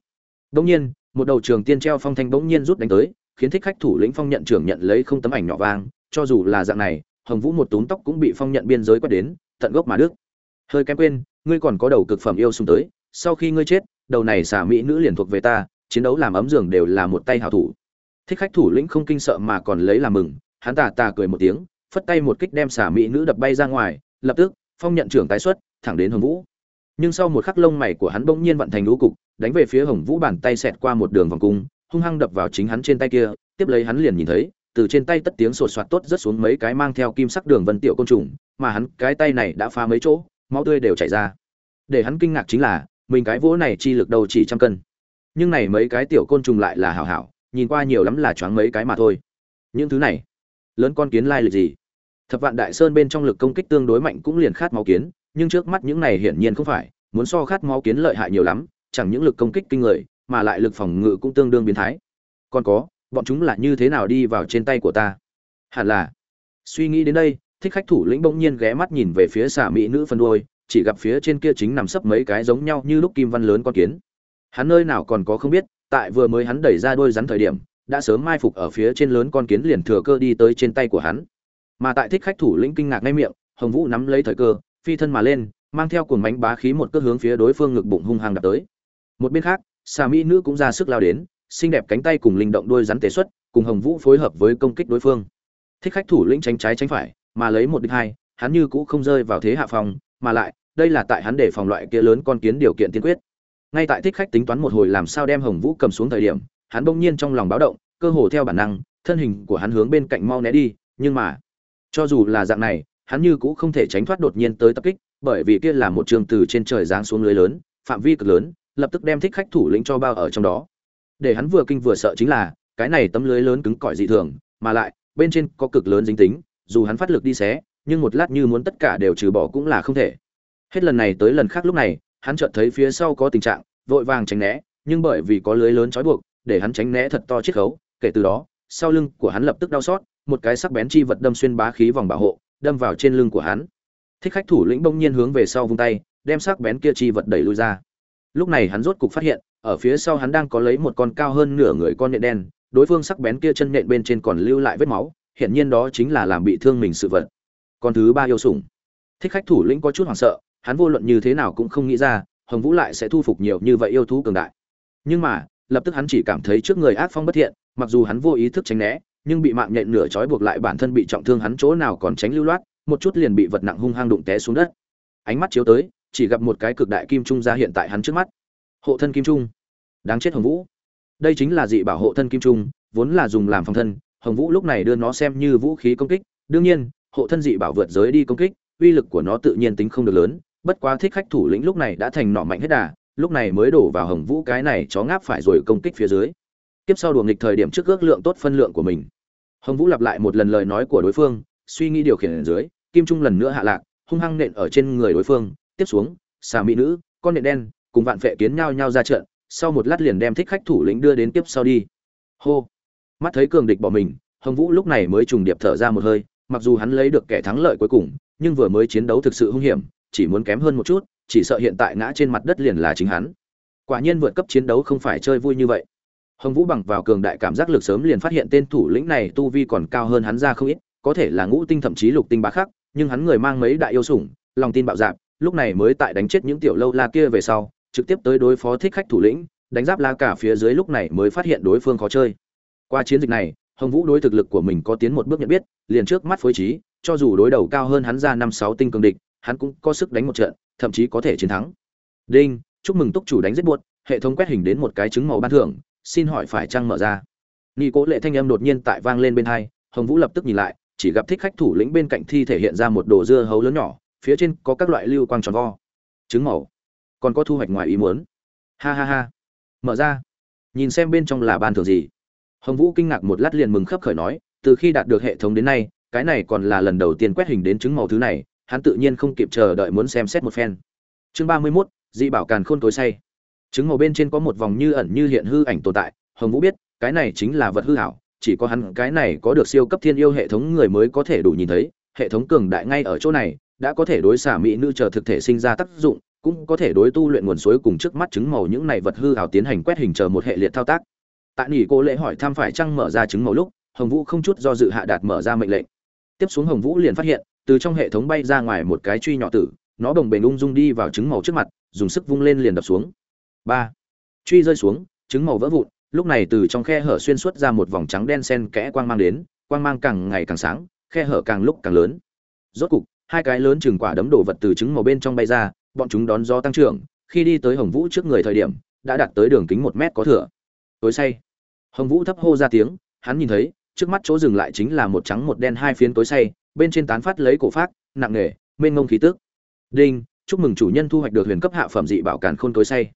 Đông nhiên một đầu trường tiên treo phong thanh bỗng nhiên rút đánh tới, khiến thích khách thủ lĩnh phong nhận trưởng nhận lấy không tấm ảnh nhỏ vang cho dù là dạng này, hồng vũ một túm tóc cũng bị phong nhận biên giới quét đến, tận gốc mà đức hơi kém quên, ngươi còn có đầu cực phẩm yêu sùng tới, sau khi ngươi chết, đầu này xả mỹ nữ liền thuộc về ta, chiến đấu làm ấm giường đều là một tay hảo thủ. Thích khách thủ lĩnh không kinh sợ mà còn lấy làm mừng, hắn tà tà cười một tiếng, phất tay một kích đem xả mỹ nữ đập bay ra ngoài, lập tức, phong nhận trưởng tái xuất, thẳng đến hồng vũ. Nhưng sau một khắc lông mày của hắn bỗng nhiên vận thành lũ cục đánh về phía hồng vũ bàn tay xẹt qua một đường vòng cung, hung hăng đập vào chính hắn trên tay kia, tiếp lấy hắn liền nhìn thấy, từ trên tay tất tiếng sột soạt tốt rất xuống mấy cái mang theo kim sắc đường vân tiểu côn trùng, mà hắn, cái tay này đã phá mấy chỗ, máu tươi đều chảy ra. Để hắn kinh ngạc chính là, mình cái vỗ này chi lực đầu chỉ trăm cân. Nhưng này mấy cái tiểu côn trùng lại là hảo hảo, nhìn qua nhiều lắm là choáng mấy cái mà thôi. Những thứ này, lớn con kiến lai lịch gì? Thập vạn đại sơn bên trong lực công kích tương đối mạnh cũng liền khát máu kiến, nhưng trước mắt những này hiển nhiên không phải, muốn so khát máu kiến lợi hại nhiều lắm chẳng những lực công kích kinh người, mà lại lực phòng ngự cũng tương đương biến thái. Còn có, bọn chúng là như thế nào đi vào trên tay của ta? Hẳn là, suy nghĩ đến đây, thích khách thủ lĩnh bỗng nhiên ghé mắt nhìn về phía xả mỹ nữ phân đuôi chỉ gặp phía trên kia chính nằm sấp mấy cái giống nhau như lúc kim văn lớn con kiến. Hắn nơi nào còn có không biết, tại vừa mới hắn đẩy ra đôi rắn thời điểm, đã sớm mai phục ở phía trên lớn con kiến liền thừa cơ đi tới trên tay của hắn. Mà tại thích khách thủ lĩnh kinh ngạc ngay miệng, hồng vũ nắm lấy thời cơ, phi thân mà lên, mang theo cuồng mãnh bá khí một cước hướng phía đối phương ngực bụng hung hăng đập tới một bên khác xà mỹ nữ cũng ra sức lao đến, xinh đẹp cánh tay cùng linh động đôi rắn tế xuất, cùng hồng vũ phối hợp với công kích đối phương. Thích khách thủ lĩnh tránh trái tránh phải, mà lấy một đích hai, hắn như cũ không rơi vào thế hạ phòng, mà lại, đây là tại hắn để phòng loại kia lớn con kiến điều kiện tiên quyết. Ngay tại thích khách tính toán một hồi làm sao đem hồng vũ cầm xuống thời điểm, hắn bỗng nhiên trong lòng báo động, cơ hồ theo bản năng, thân hình của hắn hướng bên cạnh mau né đi, nhưng mà, cho dù là dạng này, hắn như cũ không thể tránh thoát đột nhiên tới tập kích, bởi vì kia là một trường từ trên trời giáng xuống lưới lớn, phạm vi cực lớn lập tức đem thích khách thủ lĩnh cho bao ở trong đó. Để hắn vừa kinh vừa sợ chính là, cái này tấm lưới lớn cứng cỏi dị thường, mà lại, bên trên có cực lớn dính tính, dù hắn phát lực đi xé, nhưng một lát như muốn tất cả đều trừ bỏ cũng là không thể. Hết lần này tới lần khác lúc này, hắn chợt thấy phía sau có tình trạng, vội vàng tránh né, nhưng bởi vì có lưới lớn trói buộc, để hắn tránh né thật to chiếc khấu, kể từ đó, sau lưng của hắn lập tức đau xót, một cái sắc bén chi vật đâm xuyên bá khí vòng bảo hộ, đâm vào trên lưng của hắn. Thích khách thủ lĩnh bỗng nhiên hướng về sau vung tay, đem sắc bén kia chi vật đẩy lui ra lúc này hắn rốt cục phát hiện, ở phía sau hắn đang có lấy một con cao hơn nửa người con nhện đen, đối phương sắc bén kia chân nhện bên trên còn lưu lại vết máu, hiển nhiên đó chính là làm bị thương mình sự vật. Con thứ ba yêu sủng. Thích khách thủ lĩnh có chút hoảng sợ, hắn vô luận như thế nào cũng không nghĩ ra, hồng vũ lại sẽ thu phục nhiều như vậy yêu thú cường đại. Nhưng mà, lập tức hắn chỉ cảm thấy trước người ác phong bất thiện, mặc dù hắn vô ý thức tránh né, nhưng bị mạng nhện nửa trói buộc lại bản thân bị trọng thương hắn chỗ nào còn tránh lưu loát, một chút liền bị vật nặng hung hăng đụng té xuống đất. Ánh mắt chiếu tới chỉ gặp một cái cực đại kim trung ra hiện tại hắn trước mắt. Hộ thân kim trung. Đáng chết hồng vũ. Đây chính là dị bảo hộ thân kim trung, vốn là dùng làm phòng thân. Hồng vũ lúc này đưa nó xem như vũ khí công kích. Đương nhiên, hộ thân dị bảo vượt giới đi công kích, uy lực của nó tự nhiên tính không được lớn. Bất quá thích khách thủ lĩnh lúc này đã thành nọ mạnh hết đà, lúc này mới đổ vào hồng vũ cái này chó ngáp phải rồi công kích phía dưới. Tiếp sau đùa nghịch thời điểm trước ước lượng tốt phân lượng của mình. Hồng vũ lặp lại một lần lời nói của đối phương, suy nghĩ điều khiển ở dưới, kim trung lần nữa hạ lạc, hung hăng nện ở trên người đối phương tiếp xuống, xà mỹ nữ, con nện đen, cùng vạn phệ kiến nhau nhau ra trận, sau một lát liền đem thích khách thủ lĩnh đưa đến tiếp sau đi. Hô. Mắt thấy cường địch bỏ mình, hồng vũ lúc này mới trùng điệp thở ra một hơi, mặc dù hắn lấy được kẻ thắng lợi cuối cùng, nhưng vừa mới chiến đấu thực sự hung hiểm, chỉ muốn kém hơn một chút, chỉ sợ hiện tại ngã trên mặt đất liền là chính hắn. Quả nhiên vượt cấp chiến đấu không phải chơi vui như vậy. Hồng vũ bằng vào cường đại cảm giác lực sớm liền phát hiện tên thủ lĩnh này tu vi còn cao hơn hắn ra không ít, có thể là ngũ tinh thậm chí lục tinh bá khắc, nhưng hắn người mang mấy đại yêu sủng, lòng tin bạo dạp lúc này mới tại đánh chết những tiểu lâu la kia về sau, trực tiếp tới đối phó thích khách thủ lĩnh, đánh giáp la cả phía dưới lúc này mới phát hiện đối phương khó chơi. Qua chiến dịch này, hồng vũ đối thực lực của mình có tiến một bước nhận biết, liền trước mắt phối trí, cho dù đối đầu cao hơn hắn ra năm sáu tinh cường địch, hắn cũng có sức đánh một trận, thậm chí có thể chiến thắng. Đinh, chúc mừng túc chủ đánh giết buốt, hệ thống quét hình đến một cái trứng màu ban thưởng, xin hỏi phải trăng mở ra? Nghi cố lệ thanh âm đột nhiên tại vang lên bên hai, hồng vũ lập tức nhìn lại, chỉ gặp thích khách thủ lĩnh bên cạnh thi thể hiện ra một đồ dưa hấu lớn nhỏ phía trên có các loại lưu quang tròn vo. Trứng màu. Còn có thu hoạch ngoài ý muốn. Ha ha ha. Mở ra. Nhìn xem bên trong là ban thưởng gì. Hồng vũ kinh ngạc một lát liền mừng khấp khởi nói, từ khi đạt được hệ thống đến nay, cái này còn là lần đầu tiên quét hình đến trứng màu thứ này, hắn tự nhiên không kịp chờ đợi muốn xem xét một phen. Chương ba mươi mốt, dị bảo càn khôn tối say. Trứng màu bên trên có một vòng như ẩn như hiện hư ảnh tồn tại, hồng vũ biết, cái này chính là vật hư hảo, chỉ có hắn cái này có được siêu cấp thiên yêu hệ thống người mới có thể đủ nhìn thấy, hệ thống cường đại ngay ở chỗ này đã có thể đối xả mỹ nữ chờ thực thể sinh ra tác dụng, cũng có thể đối tu luyện nguồn suối cùng trước mắt trứng màu những này vật hư hào tiến hành quét hình chờ một hệ liệt thao tác. Tại nghỉ cô lễ hỏi thăm phải chăng mở ra trứng màu lúc, hồng vũ không chút do dự hạ đạt mở ra mệnh lệnh. Tiếp xuống hồng vũ liền phát hiện, từ trong hệ thống bay ra ngoài một cái truy nhỏ tử, nó đồng bền ung dung đi vào trứng màu trước mặt, dùng sức vung lên liền đập xuống. Ba. Truy rơi xuống, trứng màu vỡ vụn, lúc này từ trong khe hở xuyên suốt ra một vòng trắng đen sen kẽ quang mang đến, quang mang càng ngày càng sáng, khe hở càng lúc càng lớn. Rốt cục hai cái lớn chừng quả đấm đổ vật từ trứng màu bên trong bay ra, bọn chúng đón gió tăng trưởng, khi đi tới hồng vũ trước người thời điểm, đã đạt tới đường kính một mét có thừa. Tối say, hồng vũ thấp hô ra tiếng, hắn nhìn thấy, trước mắt chỗ dừng lại chính là một trắng một đen hai phiến tối say, bên trên tán phát lấy cổ phát nặng nề, mênh ngông khí tước đinh, chúc mừng chủ nhân thu hoạch được huyền cấp hạ phẩm dị bảo càn khôn tối say.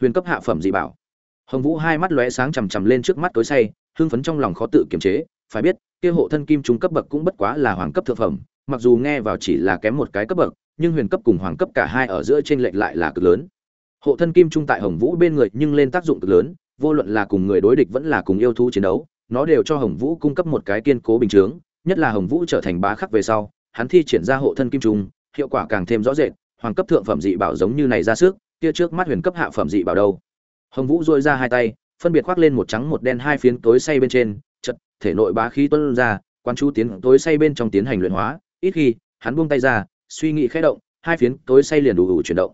Huyền cấp hạ phẩm dị bảo. Hồng vũ hai mắt lóe sáng chằm chằm lên trước mắt tối say, hưng phấn trong lòng khó tự kiềm chế. Phải biết, kia hộ thân kim trung cấp bậc cũng bất quá là hoàng cấp thượng phẩm mặc dù nghe vào chỉ là kém một cái cấp bậc, nhưng huyền cấp cùng hoàng cấp cả hai ở giữa trên lệch lại là cực lớn. Hộ thân kim trung tại hồng vũ bên người nhưng lên tác dụng cực lớn, vô luận là cùng người đối địch vẫn là cùng yêu thú chiến đấu, nó đều cho hồng vũ cung cấp một cái kiên cố bình chướng, nhất là hồng vũ trở thành bá khắc về sau, hắn thi triển ra hộ thân kim trung, hiệu quả càng thêm rõ rệt, hoàng cấp thượng phẩm dị bảo giống như này ra sức, kia trước mắt huyền cấp hạ phẩm dị bảo đâu. Hồng vũ rôi ra hai tay, phân biệt khoác lên một trắng một đen hai phiến tối say bên trên, chật, thể nội bá khí tuôn ra quan chú tiến, tối say bên trong tiến hành luyện hóa ít khi, hắn buông tay ra, suy nghĩ khẽ động, hai phiến tối say liền đủ đủ chuyển động.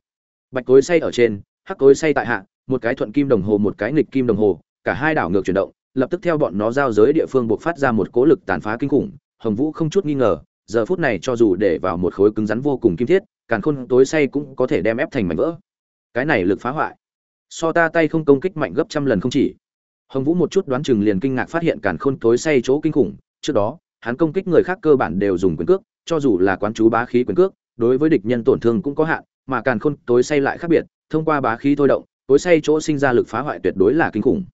Bạch tối say ở trên, hắc tối say tại hạ, một cái thuận kim đồng hồ, một cái nghịch kim đồng hồ, cả hai đảo ngược chuyển động, lập tức theo bọn nó giao giới địa phương buộc phát ra một cố lực tàn phá kinh khủng, hồng vũ không chút nghi ngờ, giờ phút này cho dù để vào một khối cứng rắn vô cùng kim thiết, càn khôn tối say cũng có thể đem ép thành mảnh vỡ. Cái này lực phá hoại, so ta tay không công kích mạnh gấp trăm lần không chỉ. Hồng vũ một chút đoán chừng liền kinh ngạc phát hiện càn khôn tối say chỗ kinh khủng, trước đó, hắn công kích người khác cơ bản đều dùng quyền cước cho dù là quán chú bá khí quyền cước, đối với địch nhân tổn thương cũng có hạn, mà càn khôn tối say lại khác biệt, thông qua bá khí thôi động, tối say chỗ sinh ra lực phá hoại tuyệt đối là kinh khủng.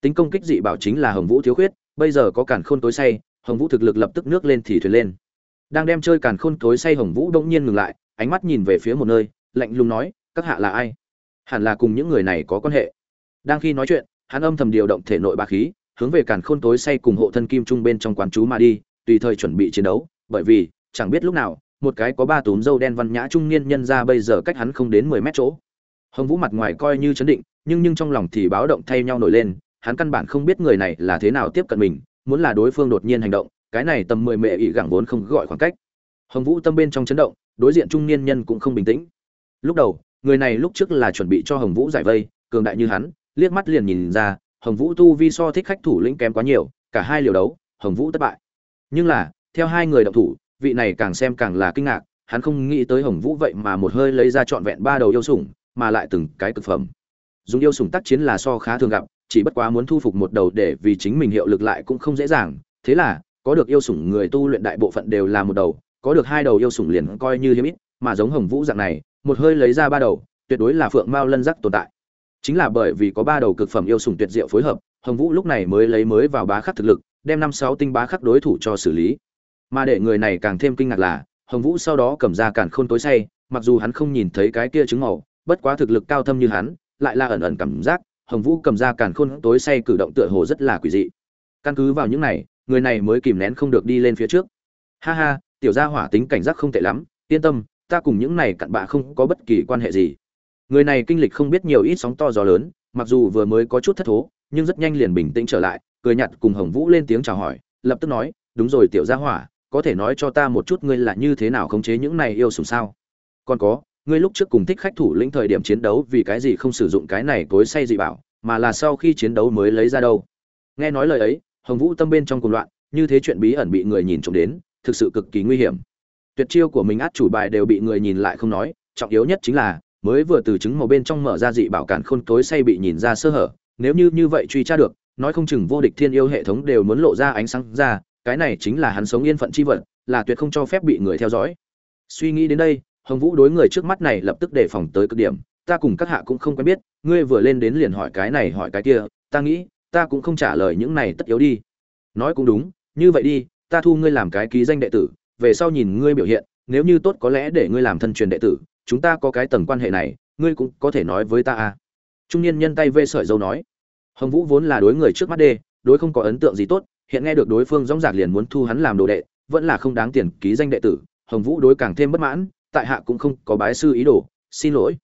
Tính công kích dị bảo chính là hồng vũ thiếu khuyết, bây giờ có càn khôn tối say, hồng vũ thực lực lập tức nước lên thì thuyền lên. Đang đem chơi càn khôn tối say hồng vũ đột nhiên ngừng lại, ánh mắt nhìn về phía một nơi, lạnh lùng nói, các hạ là ai? Hẳn là cùng những người này có quan hệ. Đang khi nói chuyện, hắn âm thầm điều động thể nội bá khí, hướng về càn khôn tối say cùng hộ thân kim trung bên trong quán chú mà đi, tùy thời chuẩn bị chiến đấu, bởi vì chẳng biết lúc nào, một cái có ba túm dâu đen văn nhã trung niên nhân ra bây giờ cách hắn không đến mười mét chỗ. Hồng vũ mặt ngoài coi như chấn định, nhưng nhưng trong lòng thì báo động thay nhau nổi lên, hắn căn bản không biết người này là thế nào tiếp cận mình, muốn là đối phương đột nhiên hành động, cái này tầm mười mệ ỵ gẳng vốn không gọi khoảng cách. Hồng vũ tâm bên trong chấn động, đối diện trung niên nhân cũng không bình tĩnh. Lúc đầu, người này lúc trước là chuẩn bị cho hồng vũ giải vây, cường đại như hắn, liếc mắt liền nhìn ra, hồng vũ tu vi so thích khách thủ lĩnh kém quá nhiều, cả hai liều đấu, hồng vũ thất bại. Nhưng là, theo hai người động thủ vị này càng xem càng là kinh ngạc, hắn không nghĩ tới hồng vũ vậy mà một hơi lấy ra trọn vẹn ba đầu yêu sủng, mà lại từng cái cực phẩm. Dùng yêu sủng tác chiến là so khá thường gặp, chỉ bất quá muốn thu phục một đầu để vì chính mình hiệu lực lại cũng không dễ dàng. Thế là, có được yêu sủng người tu luyện đại bộ phận đều là một đầu, có được hai đầu yêu sủng liền coi như hiếm ít, mà giống hồng vũ dạng này, một hơi lấy ra ba đầu, tuyệt đối là phượng mao lân giác tồn tại. Chính là bởi vì có ba đầu cực phẩm yêu sủng tuyệt diệu phối hợp, hồng vũ lúc này mới lấy mới vào bá khắc thực lực, đem năm sáu tinh bá khắc đối thủ cho xử lý mà để người này càng thêm kinh ngạc là, hồng vũ sau đó cầm ra cản khôn tối say, mặc dù hắn không nhìn thấy cái kia trứng màu, bất quá thực lực cao thâm như hắn, lại là ẩn ẩn cảm giác, hồng vũ cầm ra cản khôn tối say cử động tựa hồ rất là quỷ dị. Căn cứ vào những này, người này mới kìm nén không được đi lên phía trước. Ha ha, tiểu gia hỏa tính cảnh giác không tệ lắm, yên tâm, ta cùng những này cặn bạ không có bất kỳ quan hệ gì. Người này kinh lịch không biết nhiều ít sóng to gió lớn, mặc dù vừa mới có chút thất thố, nhưng rất nhanh liền bình tĩnh trở lại, cười nhặt cùng hồng vũ lên tiếng chào hỏi, lập tức nói, đúng rồi, tiểu gia hỏa có thể nói cho ta một chút ngươi là như thế nào khống chế những này yêu sủng sao? Còn có, ngươi lúc trước cùng thích khách thủ lĩnh thời điểm chiến đấu vì cái gì không sử dụng cái này tối say dị bảo, mà là sau khi chiến đấu mới lấy ra đâu? Nghe nói lời ấy, hồng vũ tâm bên trong cùng loạn, như thế chuyện bí ẩn bị người nhìn trộm đến, thực sự cực kỳ nguy hiểm. Tuyệt chiêu của mình át chủ bài đều bị người nhìn lại không nói, trọng yếu nhất chính là, mới vừa từ chứng màu bên trong mở ra dị bảo cản khôn tối say bị nhìn ra sơ hở, nếu như như vậy truy tra được, nói không chừng vô địch thiên yêu hệ thống đều muốn lộ ra ánh sáng ra cái này chính là hắn sống yên phận chi vật, là tuyệt không cho phép bị người theo dõi. Suy nghĩ đến đây, hồng vũ đối người trước mắt này lập tức đề phòng tới cực điểm, ta cùng các hạ cũng không quen biết, ngươi vừa lên đến liền hỏi cái này hỏi cái kia, ta nghĩ, ta cũng không trả lời những này tất yếu đi. Nói cũng đúng, như vậy đi, ta thu ngươi làm cái ký danh đệ tử, về sau nhìn ngươi biểu hiện, nếu như tốt có lẽ để ngươi làm thân truyền đệ tử, chúng ta có cái tầng quan hệ này, ngươi cũng có thể nói với ta à. Trung niên nhân tay vê sợi dâu nói. Hồng vũ vốn là đối người trước mắt đê, đối không có ấn tượng gì tốt hiện nghe được đối phương dõng dạc liền muốn thu hắn làm đồ đệ, vẫn là không đáng tiền ký danh đệ tử, hồng vũ đối càng thêm bất mãn, tại hạ cũng không có bái sư ý đồ, xin lỗi.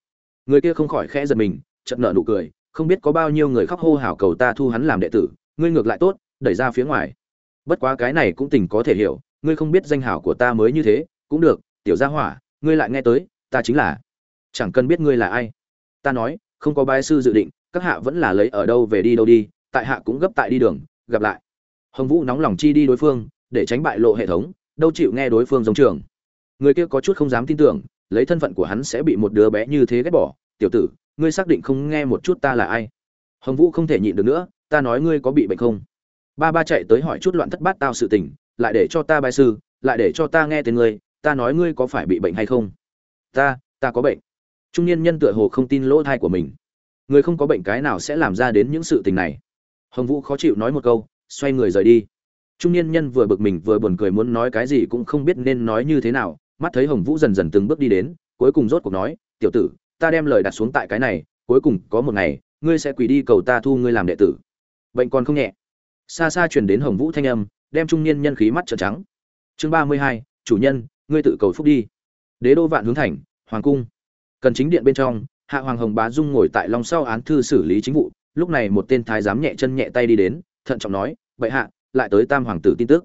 Người kia không khỏi khẽ giật mình, chợt nở nụ cười, không biết có bao nhiêu người khóc hô hào cầu ta thu hắn làm đệ tử, ngươi ngược lại tốt, đẩy ra phía ngoài. Bất quá cái này cũng tình có thể hiểu, ngươi không biết danh hảo của ta mới như thế, cũng được, tiểu gia hỏa, ngươi lại nghe tới, ta chính là. Chẳng cần biết ngươi là ai. Ta nói, không có bái sư dự định, các hạ vẫn là lấy ở đâu về đi đâu đi, tại hạ cũng gấp tại đi đường, gặp lại hồng vũ nóng lòng chi đi đối phương, để tránh bại lộ hệ thống, đâu chịu nghe đối phương giống trường. Người kia có chút không dám tin tưởng, lấy thân phận của hắn sẽ bị một đứa bé như thế ghét bỏ. Tiểu tử, ngươi xác định không nghe một chút ta là ai? Hồng vũ không thể nhịn được nữa, ta nói ngươi có bị bệnh không? Ba ba chạy tới hỏi chút loạn thất bát tao sự tình, lại để cho ta bài sư, lại để cho ta nghe tên ngươi, ta nói ngươi có phải bị bệnh hay không? Ta ta có bệnh. Trung niên nhân tựa hồ không tin lỗ thai của mình. Người không có bệnh cái nào sẽ làm ra đến những sự tình này? Hồng vũ khó chịu nói một câu xoay người rời đi. Trung niên nhân vừa bực mình vừa buồn cười muốn nói cái gì cũng không biết nên nói như thế nào, mắt thấy hồng vũ dần dần từng bước đi đến, cuối cùng rốt cuộc nói, tiểu tử, ta đem lời đặt xuống tại cái này, cuối cùng có một ngày, ngươi sẽ quỳ đi cầu ta thu ngươi làm đệ tử. Bệnh còn không nhẹ. Xa xa truyền đến hồng vũ thanh âm, đem trung niên nhân khí mắt trợn trắng. Chương ba mươi hai, chủ nhân, ngươi tự cầu phúc đi. Đế đô vạn hướng thành, hoàng cung. Cần chính điện bên trong, hạ hoàng hồng bá dung ngồi tại lòng sau án thư xử lý chính vụ, lúc này một tên thái giám nhẹ chân nhẹ tay đi đến thận trọng nói, bệ hạ, lại tới tam hoàng tử tin tức.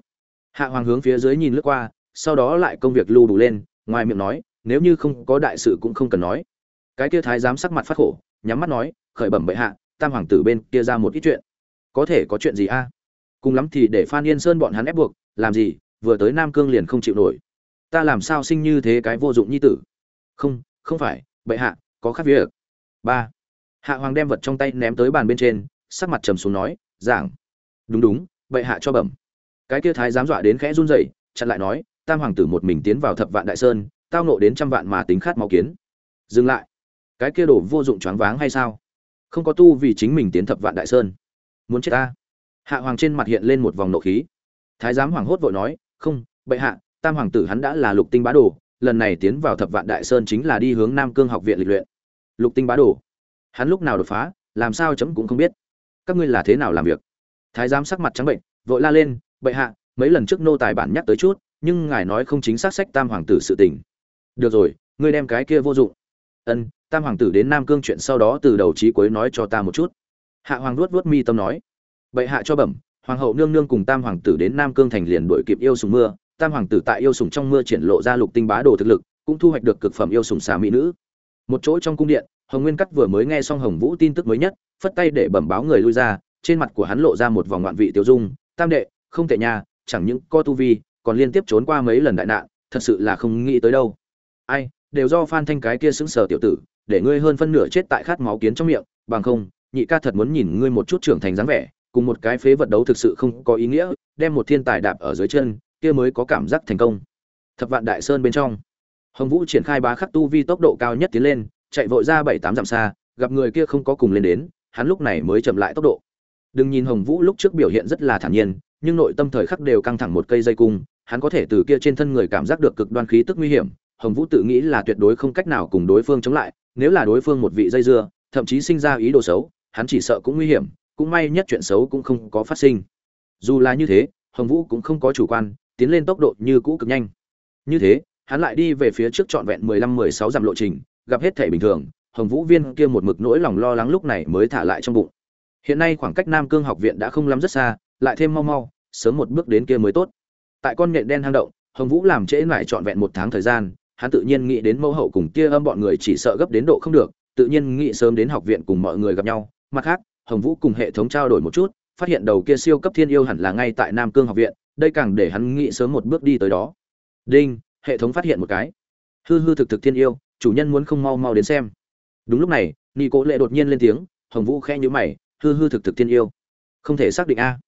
Hạ hoàng hướng phía dưới nhìn lướt qua, sau đó lại công việc lưu đủ lên, ngoài miệng nói, nếu như không có đại sự cũng không cần nói. Cái kia thái giám sắc mặt phát khổ, nhắm mắt nói, khởi bẩm bệ hạ, tam hoàng tử bên kia ra một ít chuyện. Có thể có chuyện gì a? Cùng lắm thì để phan yên sơn bọn hắn ép buộc, làm gì, vừa tới nam cương liền không chịu nổi. Ta làm sao sinh như thế cái vô dụng nhi tử? Không không phải, bệ hạ, có khác việc. Ba. Hạ hoàng đem vật trong tay ném tới bàn bên trên, sắc mặt trầm xuống nói, giảng đúng đúng, bệ hạ cho bẩm. Cái kia thái dám dọa đến khẽ run rẩy, chặn lại nói, tam hoàng tử một mình tiến vào thập vạn đại sơn, tao nộ đến trăm vạn mà tính khát máu kiến. Dừng lại. Cái kia đổ vô dụng choáng váng hay sao? Không có tu vì chính mình tiến thập vạn đại sơn. Muốn chết ta. Hạ hoàng trên mặt hiện lên một vòng nộ khí. Thái giám hoàng hốt vội nói, không, bệ hạ, tam hoàng tử hắn đã là lục tinh bá đồ, lần này tiến vào thập vạn đại sơn chính là đi hướng nam cương học viện lịch luyện. Lục tinh bá đồ. Hắn lúc nào đột phá, làm sao chấm cũng không biết. Các ngươi là thế nào làm việc? Thái giám sắc mặt trắng bệnh, vội la lên, bệ hạ, mấy lần trước nô tài bản nhắc tới chút, nhưng ngài nói không chính xác sách tam hoàng tử sự tình. Được rồi, ngươi đem cái kia vô dụng. Ân, tam hoàng tử đến nam cương chuyện sau đó từ đầu chí cuối nói cho ta một chút. Hạ hoàng luốt luốt mi tâm nói, bệ hạ cho bẩm, hoàng hậu nương nương cùng tam hoàng tử đến nam cương thành liền đuổi kịp yêu sùng mưa, tam hoàng tử tại yêu sùng trong mưa triển lộ ra lục tinh bá đồ thực lực, cũng thu hoạch được cực phẩm yêu sùng xà mỹ nữ. Một chỗ trong cung điện, hồng nguyên cắt vừa mới nghe xong hồng vũ tin tức mới nhất, phất tay để bẩm báo người lui ra trên mặt của hắn lộ ra một vòng ngoạn vị tiêu dung, tam đệ, không tệ nha, chẳng những co tu vi, còn liên tiếp trốn qua mấy lần đại nạn, thật sự là không nghĩ tới đâu. Ai, đều do phan thanh cái kia xứng sờ tiểu tử, để ngươi hơn phân nửa chết tại khát máu kiến trong miệng, bằng không, nhị ca thật muốn nhìn ngươi một chút trưởng thành dáng vẻ, cùng một cái phế vật đấu thực sự không có ý nghĩa, đem một thiên tài đạp ở dưới chân, kia mới có cảm giác thành công. Thập vạn đại sơn bên trong, hồng vũ triển khai bá khắc tu vi tốc độ cao nhất tiến lên, chạy vội ra bảy tám dặm xa, gặp người kia không có cùng lên đến, hắn lúc này mới chậm lại tốc độ đừng nhìn hồng vũ lúc trước biểu hiện rất là thản nhiên, nhưng nội tâm thời khắc đều căng thẳng một cây dây cung, hắn có thể từ kia trên thân người cảm giác được cực đoan khí tức nguy hiểm, hồng vũ tự nghĩ là tuyệt đối không cách nào cùng đối phương chống lại, nếu là đối phương một vị dây dưa, thậm chí sinh ra ý đồ xấu, hắn chỉ sợ cũng nguy hiểm, cũng may nhất chuyện xấu cũng không có phát sinh. Dù là như thế, hồng vũ cũng không có chủ quan, tiến lên tốc độ như cũ cực nhanh. Như thế, hắn lại đi về phía trước trọn vẹn mười lăm mười sáu dặm lộ trình, gặp hết thể bình thường, hồng vũ viên kia một mực nỗi lòng lo lắng lúc này mới thả lại trong bụng hiện nay khoảng cách nam cương học viện đã không lắm rất xa, lại thêm mau mau, sớm một bước đến kia mới tốt. Tại con nhện đen hang động, hồng vũ làm trễ lại trọn vẹn một tháng thời gian, hắn tự nhiên nghĩ đến mẫu hậu cùng kia âm bọn người chỉ sợ gấp đến độ không được, tự nhiên nghĩ sớm đến học viện cùng mọi người gặp nhau. Mặt khác, hồng vũ cùng hệ thống trao đổi một chút, phát hiện đầu kia siêu cấp thiên yêu hẳn là ngay tại nam cương học viện, đây càng để hắn nghĩ sớm một bước đi tới đó. Đinh, hệ thống phát hiện một cái. Hư hư thực thực thiên yêu, chủ nhân muốn không mau mau đến xem. Đúng lúc này nghi cố lệ đột nhiên lên tiếng, hồng vũ khẽ nhíu mày hư hư thực thực thiên yêu. Không thể xác định a.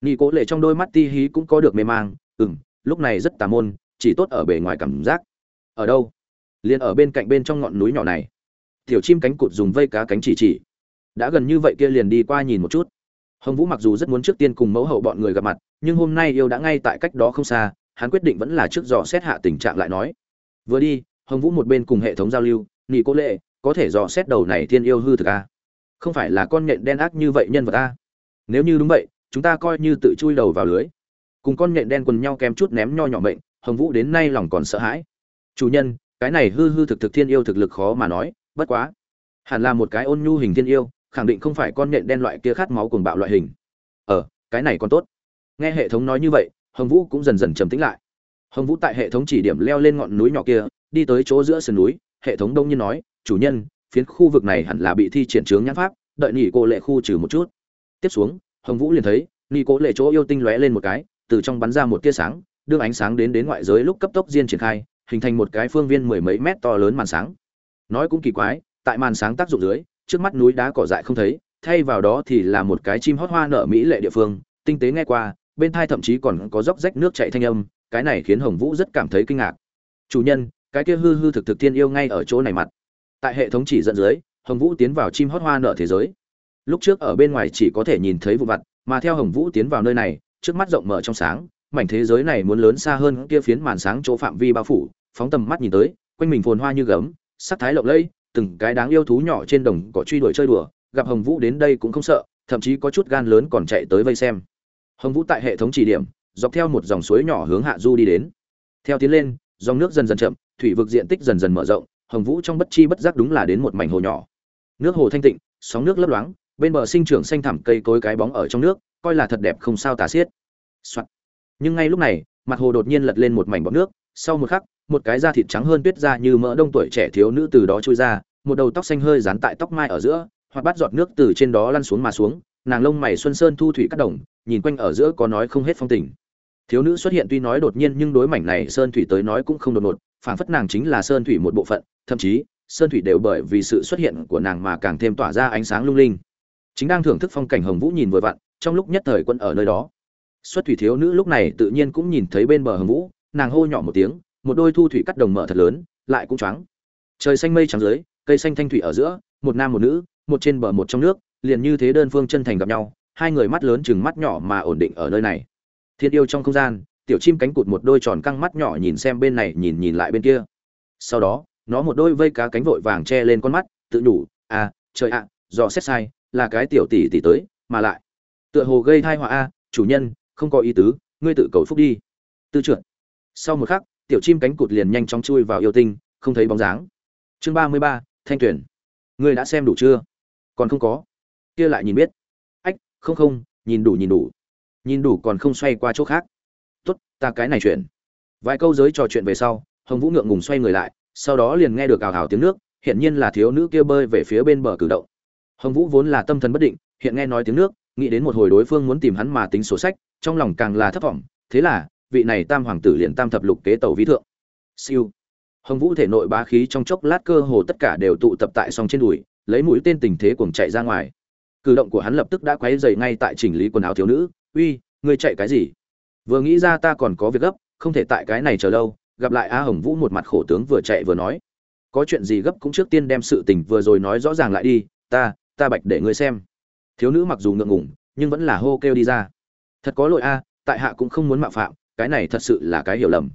Nghi cố lệ trong đôi mắt ti hí cũng có được mê mang, ừm, lúc này rất tà môn, chỉ tốt ở bề ngoài cảm giác. Ở đâu? Liền ở bên cạnh bên trong ngọn núi nhỏ này. Tiểu chim cánh cụt dùng vây cá cánh chỉ chỉ. Đã gần như vậy kia liền đi qua nhìn một chút. Hồng vũ mặc dù rất muốn trước tiên cùng mẫu hậu bọn người gặp mặt, nhưng hôm nay yêu đã ngay tại cách đó không xa, hắn quyết định vẫn là trước dò xét hạ tình trạng lại nói. Vừa đi, hồng vũ một bên cùng hệ thống giao lưu nghị cố lệ, có thể dò xét đầu này thiên yêu hư thực a không phải là con nhện đen ác như vậy nhân vật ta nếu như đúng vậy, chúng ta coi như tự chui đầu vào lưới. Cùng con nhện đen quần nhau kém chút ném nho nhỏ mệnh, hồng vũ đến nay lòng còn sợ hãi. Chủ nhân, cái này hư hư thực thực thiên yêu thực lực khó mà nói, bất quá. Hẳn là một cái ôn nhu hình thiên yêu, khẳng định không phải con nhện đen loại kia khát máu cuồng bạo loại hình. Ờ cái này còn tốt. Nghe hệ thống nói như vậy, hồng vũ cũng dần dần trầm tĩnh lại. Hồng vũ tại hệ thống chỉ điểm leo lên ngọn núi nhỏ kia, đi tới chỗ giữa sườn núi, hệ thống đông nhiên nói, chủ nhân phiến khu vực này hẳn là bị thi triển chướng nhãn pháp, đợi nghỉ cô lệ khu trừ một chút. Tiếp xuống, hồng vũ liền thấy nghỉ cô lệ chỗ yêu tinh lóe lên một cái, từ trong bắn ra một tia sáng, đưa ánh sáng đến đến ngoại giới lúc cấp tốc diên triển khai, hình thành một cái phương viên mười mấy mét to lớn màn sáng. Nói cũng kỳ quái, tại màn sáng tác dụng dưới, trước mắt núi đá cỏ dại không thấy, thay vào đó thì là một cái chim hót hoa nở mỹ lệ địa phương, tinh tế nghe qua, bên thai thậm chí còn có dốc rách nước chảy thanh âm, cái này khiến hồng vũ rất cảm thấy kinh ngạc. Chủ nhân, cái kia hư hư thực thực thiên yêu ngay ở chỗ này mặt tại hệ thống chỉ dẫn dưới, hồng vũ tiến vào chim hót hoa nở thế giới. Lúc trước ở bên ngoài chỉ có thể nhìn thấy vụ vặt, mà theo hồng vũ tiến vào nơi này, trước mắt rộng mở trong sáng, mảnh thế giới này muốn lớn xa hơn kia phiến màn sáng chỗ phạm vi bao phủ, phóng tầm mắt nhìn tới, quanh mình phồn hoa như gấm, sắc thái lộng lẫy, từng cái đáng yêu thú nhỏ trên đồng có truy đuổi chơi đùa, gặp hồng vũ đến đây cũng không sợ, thậm chí có chút gan lớn còn chạy tới vây xem. Hồng vũ tại hệ thống chỉ điểm, dọc theo một dòng suối nhỏ hướng hạ du đi đến. Theo tiến lên, dòng nước dần dần chậm, thủy vực diện tích dần dần mở rộng hồng vũ trong bất chi bất giác đúng là đến một mảnh hồ nhỏ. Nước hồ thanh tịnh, sóng nước lấp loáng, bên bờ sinh trưởng xanh thẳm cây cối cái bóng ở trong nước, coi là thật đẹp không sao tả xiết. Soạn. nhưng ngay lúc này, mặt hồ đột nhiên lật lên một mảnh bọt nước, sau một khắc, một cái da thịt trắng hơn tuyết da như mỡ đông tuổi trẻ thiếu nữ từ đó trôi ra, một đầu tóc xanh hơi dán tại tóc mai ở giữa, hoặc bắt giọt nước từ trên đó lăn xuống mà xuống, nàng lông mày xuân sơn thu thủy cắt đồng, nhìn quanh ở giữa có nói không hết phong tình. Thiếu nữ xuất hiện tuy nói đột nhiên nhưng đối mảnh này sơn thủy tới nói cũng không đột ngột phảng phất nàng chính là sơn thủy một bộ phận, thậm chí, sơn thủy đều bởi vì sự xuất hiện của nàng mà càng thêm tỏa ra ánh sáng lung linh. Chính đang thưởng thức phong cảnh hồng vũ nhìn vừa vặn, trong lúc nhất thời quân ở nơi đó. Xuất thủy thiếu nữ lúc này tự nhiên cũng nhìn thấy bên bờ hồng vũ, nàng hô nhỏ một tiếng, một đôi thu thủy cắt đồng mở thật lớn, lại cũng choáng. Trời xanh mây trắng dưới, cây xanh thanh thủy ở giữa, một nam một nữ, một trên bờ một trong nước, liền như thế đơn phương chân thành gặp nhau, hai người mắt lớn chừng mắt nhỏ mà ổn định ở nơi này. Thiên yêu trong không gian tiểu chim cánh cụt một đôi tròn căng mắt nhỏ nhìn xem bên này, nhìn nhìn lại bên kia. Sau đó, nó một đôi vây cá cánh vội vàng che lên con mắt, tự nhủ à trời ạ do xét sai, là cái tiểu tỷ tỷ tới, mà lại. Tựa hồ gây thai họa a chủ nhân, không có ý tứ, ngươi tự cầu phúc đi. Tư trượt sau một khắc, tiểu chim cánh cụt liền nhanh chóng chui vào yêu tinh, không thấy bóng dáng. Chương ba mươi ba, thanh tuyển. Ngươi đã xem đủ chưa? Còn không có. Kia lại nhìn biết. Ách, không không, nhìn đủ nhìn đủ. Nhìn đủ còn không xoay qua chỗ khác tốt, ta cái này chuyện vài câu giới trò chuyện về sau, hồng vũ ngượng ngùng xoay người lại, sau đó liền nghe được ào ào tiếng nước hiện nhiên là thiếu nữ kia bơi về phía bên bờ cử động. Hồng vũ vốn là tâm thần bất định, hiện nghe nói tiếng nước, nghĩ đến một hồi đối phương muốn tìm hắn mà tính sổ sách, trong lòng càng là thất vọng, thế là, vị này tam hoàng tử liền tam thập lục kế tàu vi thượng. Siêu. Hồng vũ thể nội bá khí trong chốc lát cơ hồ tất cả đều tụ tập tại song trên đùi, lấy mũi tên tình thế cuồng chạy ra ngoài. Cử động của hắn lập tức đã quấy dày ngay tại chỉnh lý quần áo thiếu nữ, uy, ngươi chạy cái gì? Vừa nghĩ ra ta còn có việc gấp, không thể tại cái này chờ lâu, gặp lại a hồng vũ một mặt khổ tướng vừa chạy vừa nói. Có chuyện gì gấp cũng trước tiên đem sự tình vừa rồi nói rõ ràng lại đi, ta ta bạch để ngươi xem. Thiếu nữ mặc dù ngượng ngùng, nhưng vẫn là hô kêu đi ra. Thật có lỗi a, tại hạ cũng không muốn mạo phạm, cái này thật sự là cái hiểu lầm.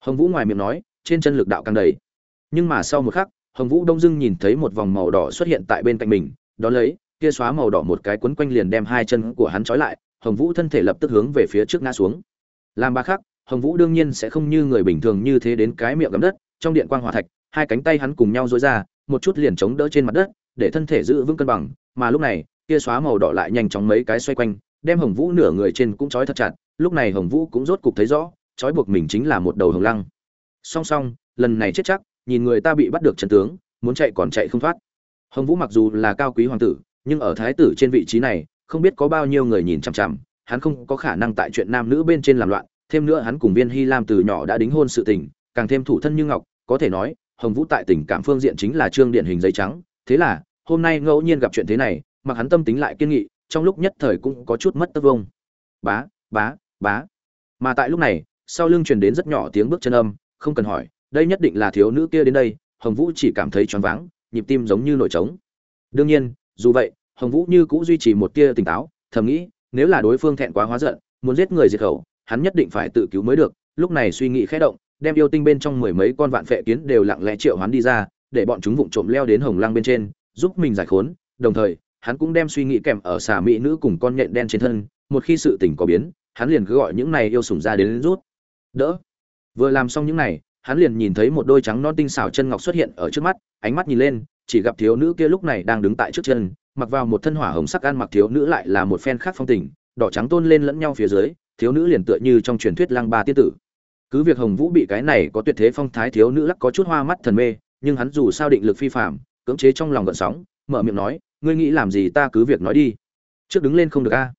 Hồng vũ ngoài miệng nói, trên chân lực đạo càng đầy. Nhưng mà sau một khắc, hồng vũ đông dưng nhìn thấy một vòng màu đỏ xuất hiện tại bên cạnh mình, đón lấy, kia xóa màu đỏ một cái quấn quanh liền đem hai chân của hắn trói lại hồng vũ thân thể lập tức hướng về phía trước ngã xuống. Làm ba khắc hồng vũ đương nhiên sẽ không như người bình thường như thế đến cái miệng gắm đất, trong điện quang hỏa thạch, hai cánh tay hắn cùng nhau dối ra, một chút liền chống đỡ trên mặt đất, để thân thể giữ vững cân bằng, mà lúc này kia xóa màu đỏ lại nhanh chóng mấy cái xoay quanh, đem hồng vũ nửa người trên cũng trói thật chặt, lúc này hồng vũ cũng rốt cục thấy rõ, trói buộc mình chính là một đầu hồng lăng. Song song, lần này chết chắc, nhìn người ta bị bắt được trận tướng, muốn chạy còn chạy không thoát. Hồng vũ mặc dù là cao quý hoàng tử, nhưng ở thái tử trên vị trí này không biết có bao nhiêu người nhìn chằm chằm, hắn không có khả năng tại chuyện nam nữ bên trên làm loạn, thêm nữa hắn cùng viên hy lam từ nhỏ đã đính hôn sự tình, càng thêm thủ thân như ngọc, có thể nói, hồng vũ tại tình cảm phương diện chính là trương điển hình giấy trắng, thế là, hôm nay ngẫu nhiên gặp chuyện thế này, mặc hắn tâm tính lại kiên nghị, trong lúc nhất thời cũng có chút mất tất vông. Bá bá bá. Mà tại lúc này, sau lưng truyền đến rất nhỏ tiếng bước chân âm, không cần hỏi, đây nhất định là thiếu nữ kia đến đây, hồng vũ chỉ cảm thấy choáng váng, nhịp tim giống như nổi trống. Đương nhiên, dù vậy hồng vũ như cũng duy trì một tia tỉnh táo, thầm nghĩ, nếu là đối phương thẹn quá hóa giận, muốn giết người diệt khẩu, hắn nhất định phải tự cứu mới được. Lúc này suy nghĩ khẽ động, đem yêu tinh bên trong mười mấy con vạn phệ kiến đều lặng lẽ triệu hoán đi ra, để bọn chúng vụng trộm leo đến hồng lăng bên trên, giúp mình giải khốn. Đồng thời, hắn cũng đem suy nghĩ kèm ở xà mỹ nữ cùng con nhện đen trên thân, một khi sự tình có biến, hắn liền cứ gọi những này yêu sủng ra đến rút. Đỡ. Vừa làm xong những này, hắn liền nhìn thấy một đôi trắng non tinh xảo chân ngọc xuất hiện ở trước mắt, ánh mắt nhìn lên, chỉ gặp thiếu nữ kia lúc này đang đứng tại trước chân mặc vào một thân hỏa hồng sắc ăn mặc thiếu nữ lại là một phen khác phong tình, đỏ trắng tôn lên lẫn nhau phía dưới, thiếu nữ liền tựa như trong truyền thuyết lăng ba tiên tử. Cứ việc hồng vũ bị cái này có tuyệt thế phong thái thiếu nữ lắc có chút hoa mắt thần mê, nhưng hắn dù sao định lực phi phạm cưỡng chế trong lòng gợn sóng, mở miệng nói, ngươi nghĩ làm gì ta cứ việc nói đi. Trước đứng lên không được a.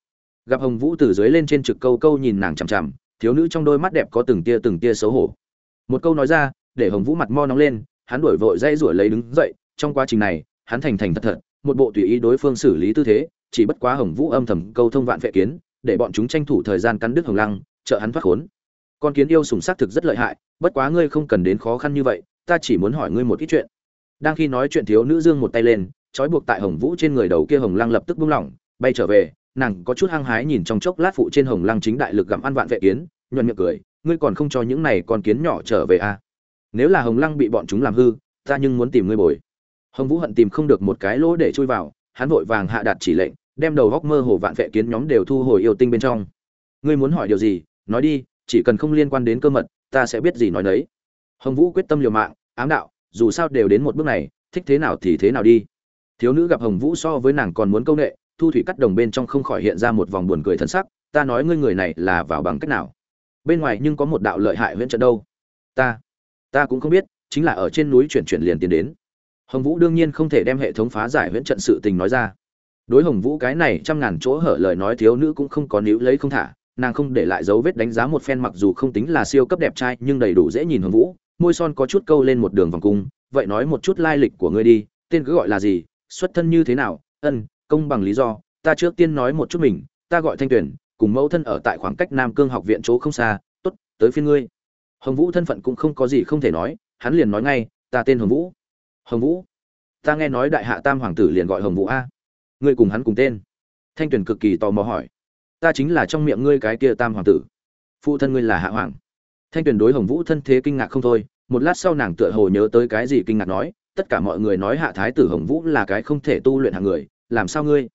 Gặp hồng vũ từ dưới lên trên trực câu câu nhìn nàng chằm chằm, thiếu nữ trong đôi mắt đẹp có từng tia từng tia xấu hổ. Một câu nói ra, để hồng vũ mặt mo nóng lên, hắn đổi vội dây rủi lấy đứng dậy, trong quá trình này, hắn thành thành thật thật một bộ tùy ý đối phương xử lý tư thế, chỉ bất quá hồng vũ âm thầm câu thông vạn vệ kiến, để bọn chúng tranh thủ thời gian cắn đứt hồng lăng, trợ hắn thoát khốn. Con kiến yêu sùng xác thực rất lợi hại, bất quá ngươi không cần đến khó khăn như vậy, ta chỉ muốn hỏi ngươi một ít chuyện. Đang khi nói chuyện thiếu nữ dương một tay lên, trói buộc tại hồng vũ trên người đầu kia hồng lăng lập tức buông lỏng, bay trở về, nàng có chút hăng hái nhìn trong chốc lát phụ trên hồng lăng chính đại lực gặm ăn vạn vệ kiến, nhuận miệng cười, ngươi còn không cho những này con kiến nhỏ trở về à? nếu là hồng lăng bị bọn chúng làm hư, ta nhưng muốn tìm ngươi bồi hồng vũ hận tìm không được một cái lỗ để chui vào, hắn vội vàng hạ đạt chỉ lệnh, đem đầu góc mơ hồ vạn vệ kiến nhóm đều thu hồi yêu tinh bên trong. Ngươi muốn hỏi điều gì? Nói đi, chỉ cần không liên quan đến cơ mật, ta sẽ biết gì nói đấy hồng vũ quyết tâm liều mạng, ám đạo, dù sao đều đến một bước này, thích thế nào thì thế nào đi. Thiếu nữ gặp hồng vũ so với nàng còn muốn câu nệ, thu thủy cắt đồng bên trong không khỏi hiện ra một vòng buồn cười thân sắc, ta nói ngươi người này là vào bằng cách nào? Bên ngoài nhưng có một đạo lợi hại huyễn trận đâu? Ta ta cũng không biết, chính là ở trên núi chuyển chuyển liền tiến đến hồng vũ đương nhiên không thể đem hệ thống phá giải huyễn trận sự tình nói ra. Đối hồng vũ cái này trăm ngàn chỗ hở lời nói thiếu nữ cũng không có níu lấy không thả, nàng không để lại dấu vết đánh giá một phen mặc dù không tính là siêu cấp đẹp trai, nhưng đầy đủ dễ nhìn hồng vũ. Môi son có chút câu lên một đường vòng cung, vậy nói một chút lai lịch của ngươi đi, tên cứ gọi là gì, xuất thân như thế nào, ân, công bằng lý do, ta trước tiên nói một chút mình, ta gọi thanh tuyển cùng mẫu thân ở tại khoảng cách nam cương học viện chỗ không xa, tốt, tới phiên ngươi. Hồng vũ thân phận cũng không có gì không thể nói, hắn liền nói ngay, ta tên hồng vũ hồng vũ. Ta nghe nói đại hạ tam hoàng tử liền gọi hồng vũ a. Ngươi cùng hắn cùng tên. Thanh tuyền cực kỳ tò mò hỏi. Ta chính là trong miệng ngươi cái kia tam hoàng tử. Phụ thân ngươi là hạ hoàng. Thanh tuyền đối hồng vũ thân thế kinh ngạc không thôi. Một lát sau nàng tựa hồ nhớ tới cái gì kinh ngạc nói, tất cả mọi người nói hạ thái tử hồng vũ là cái không thể tu luyện hạng người, làm sao ngươi?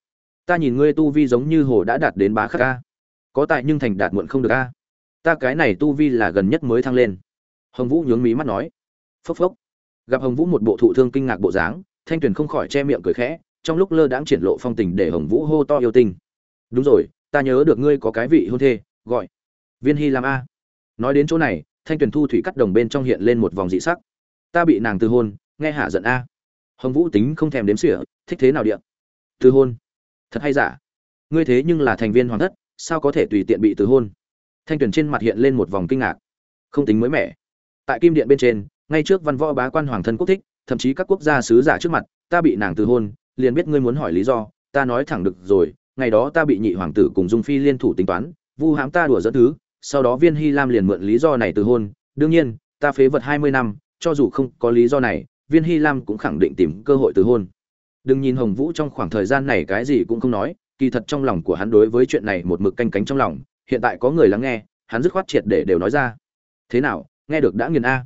Ta nhìn ngươi tu vi giống như hồ đã đạt đến bá khắc ca có tại nhưng thành đạt muộn không được a. Ta cái này tu vi là gần nhất mới thăng lên. Hồng vũ nhướng mí mắt nói. Phốc phốc gặp hồng vũ một bộ thụ thương kinh ngạc bộ dáng, thanh tuyền không khỏi che miệng cười khẽ, trong lúc lơ đãng triển lộ phong tình để hồng vũ hô to yêu tinh. Đúng rồi, ta nhớ được ngươi có cái vị hôn thê, gọi viên hy làm a. Nói đến chỗ này, thanh tuyền thu thủy cắt đồng bên trong hiện lên một vòng dị sắc. Ta bị nàng từ hôn, nghe hạ giận a. Hồng vũ tính không thèm đếm xỉa, thích thế nào điện từ hôn? Thật hay giả? Ngươi thế nhưng là thành viên hoàng thất, sao có thể tùy tiện bị từ hôn? Thanh tuyền trên mặt hiện lên một vòng kinh ngạc. Không tính mới mẻ. Tại kim điện bên trên ngay trước văn võ bá quan hoàng thân quốc thích, thậm chí các quốc gia sứ giả trước mặt, ta bị nàng từ hôn, liền biết ngươi muốn hỏi lý do, ta nói thẳng được rồi, ngày đó ta bị nhị hoàng tử cùng dung phi liên thủ tính toán, vu hãm ta đùa dẫn thứ, sau đó viên hy lam liền mượn lý do này từ hôn, đương nhiên, ta phế vật hai mươi năm, cho dù không có lý do này, viên hy lam cũng khẳng định tìm cơ hội từ hôn. Đừng nhìn hồng vũ trong khoảng thời gian này cái gì cũng không nói, kỳ thật trong lòng của hắn đối với chuyện này một mực canh cánh trong lòng, hiện tại có người lắng nghe, hắn dứt khoát triệt để đều nói ra. Thế nào, nghe được đã nghiền a?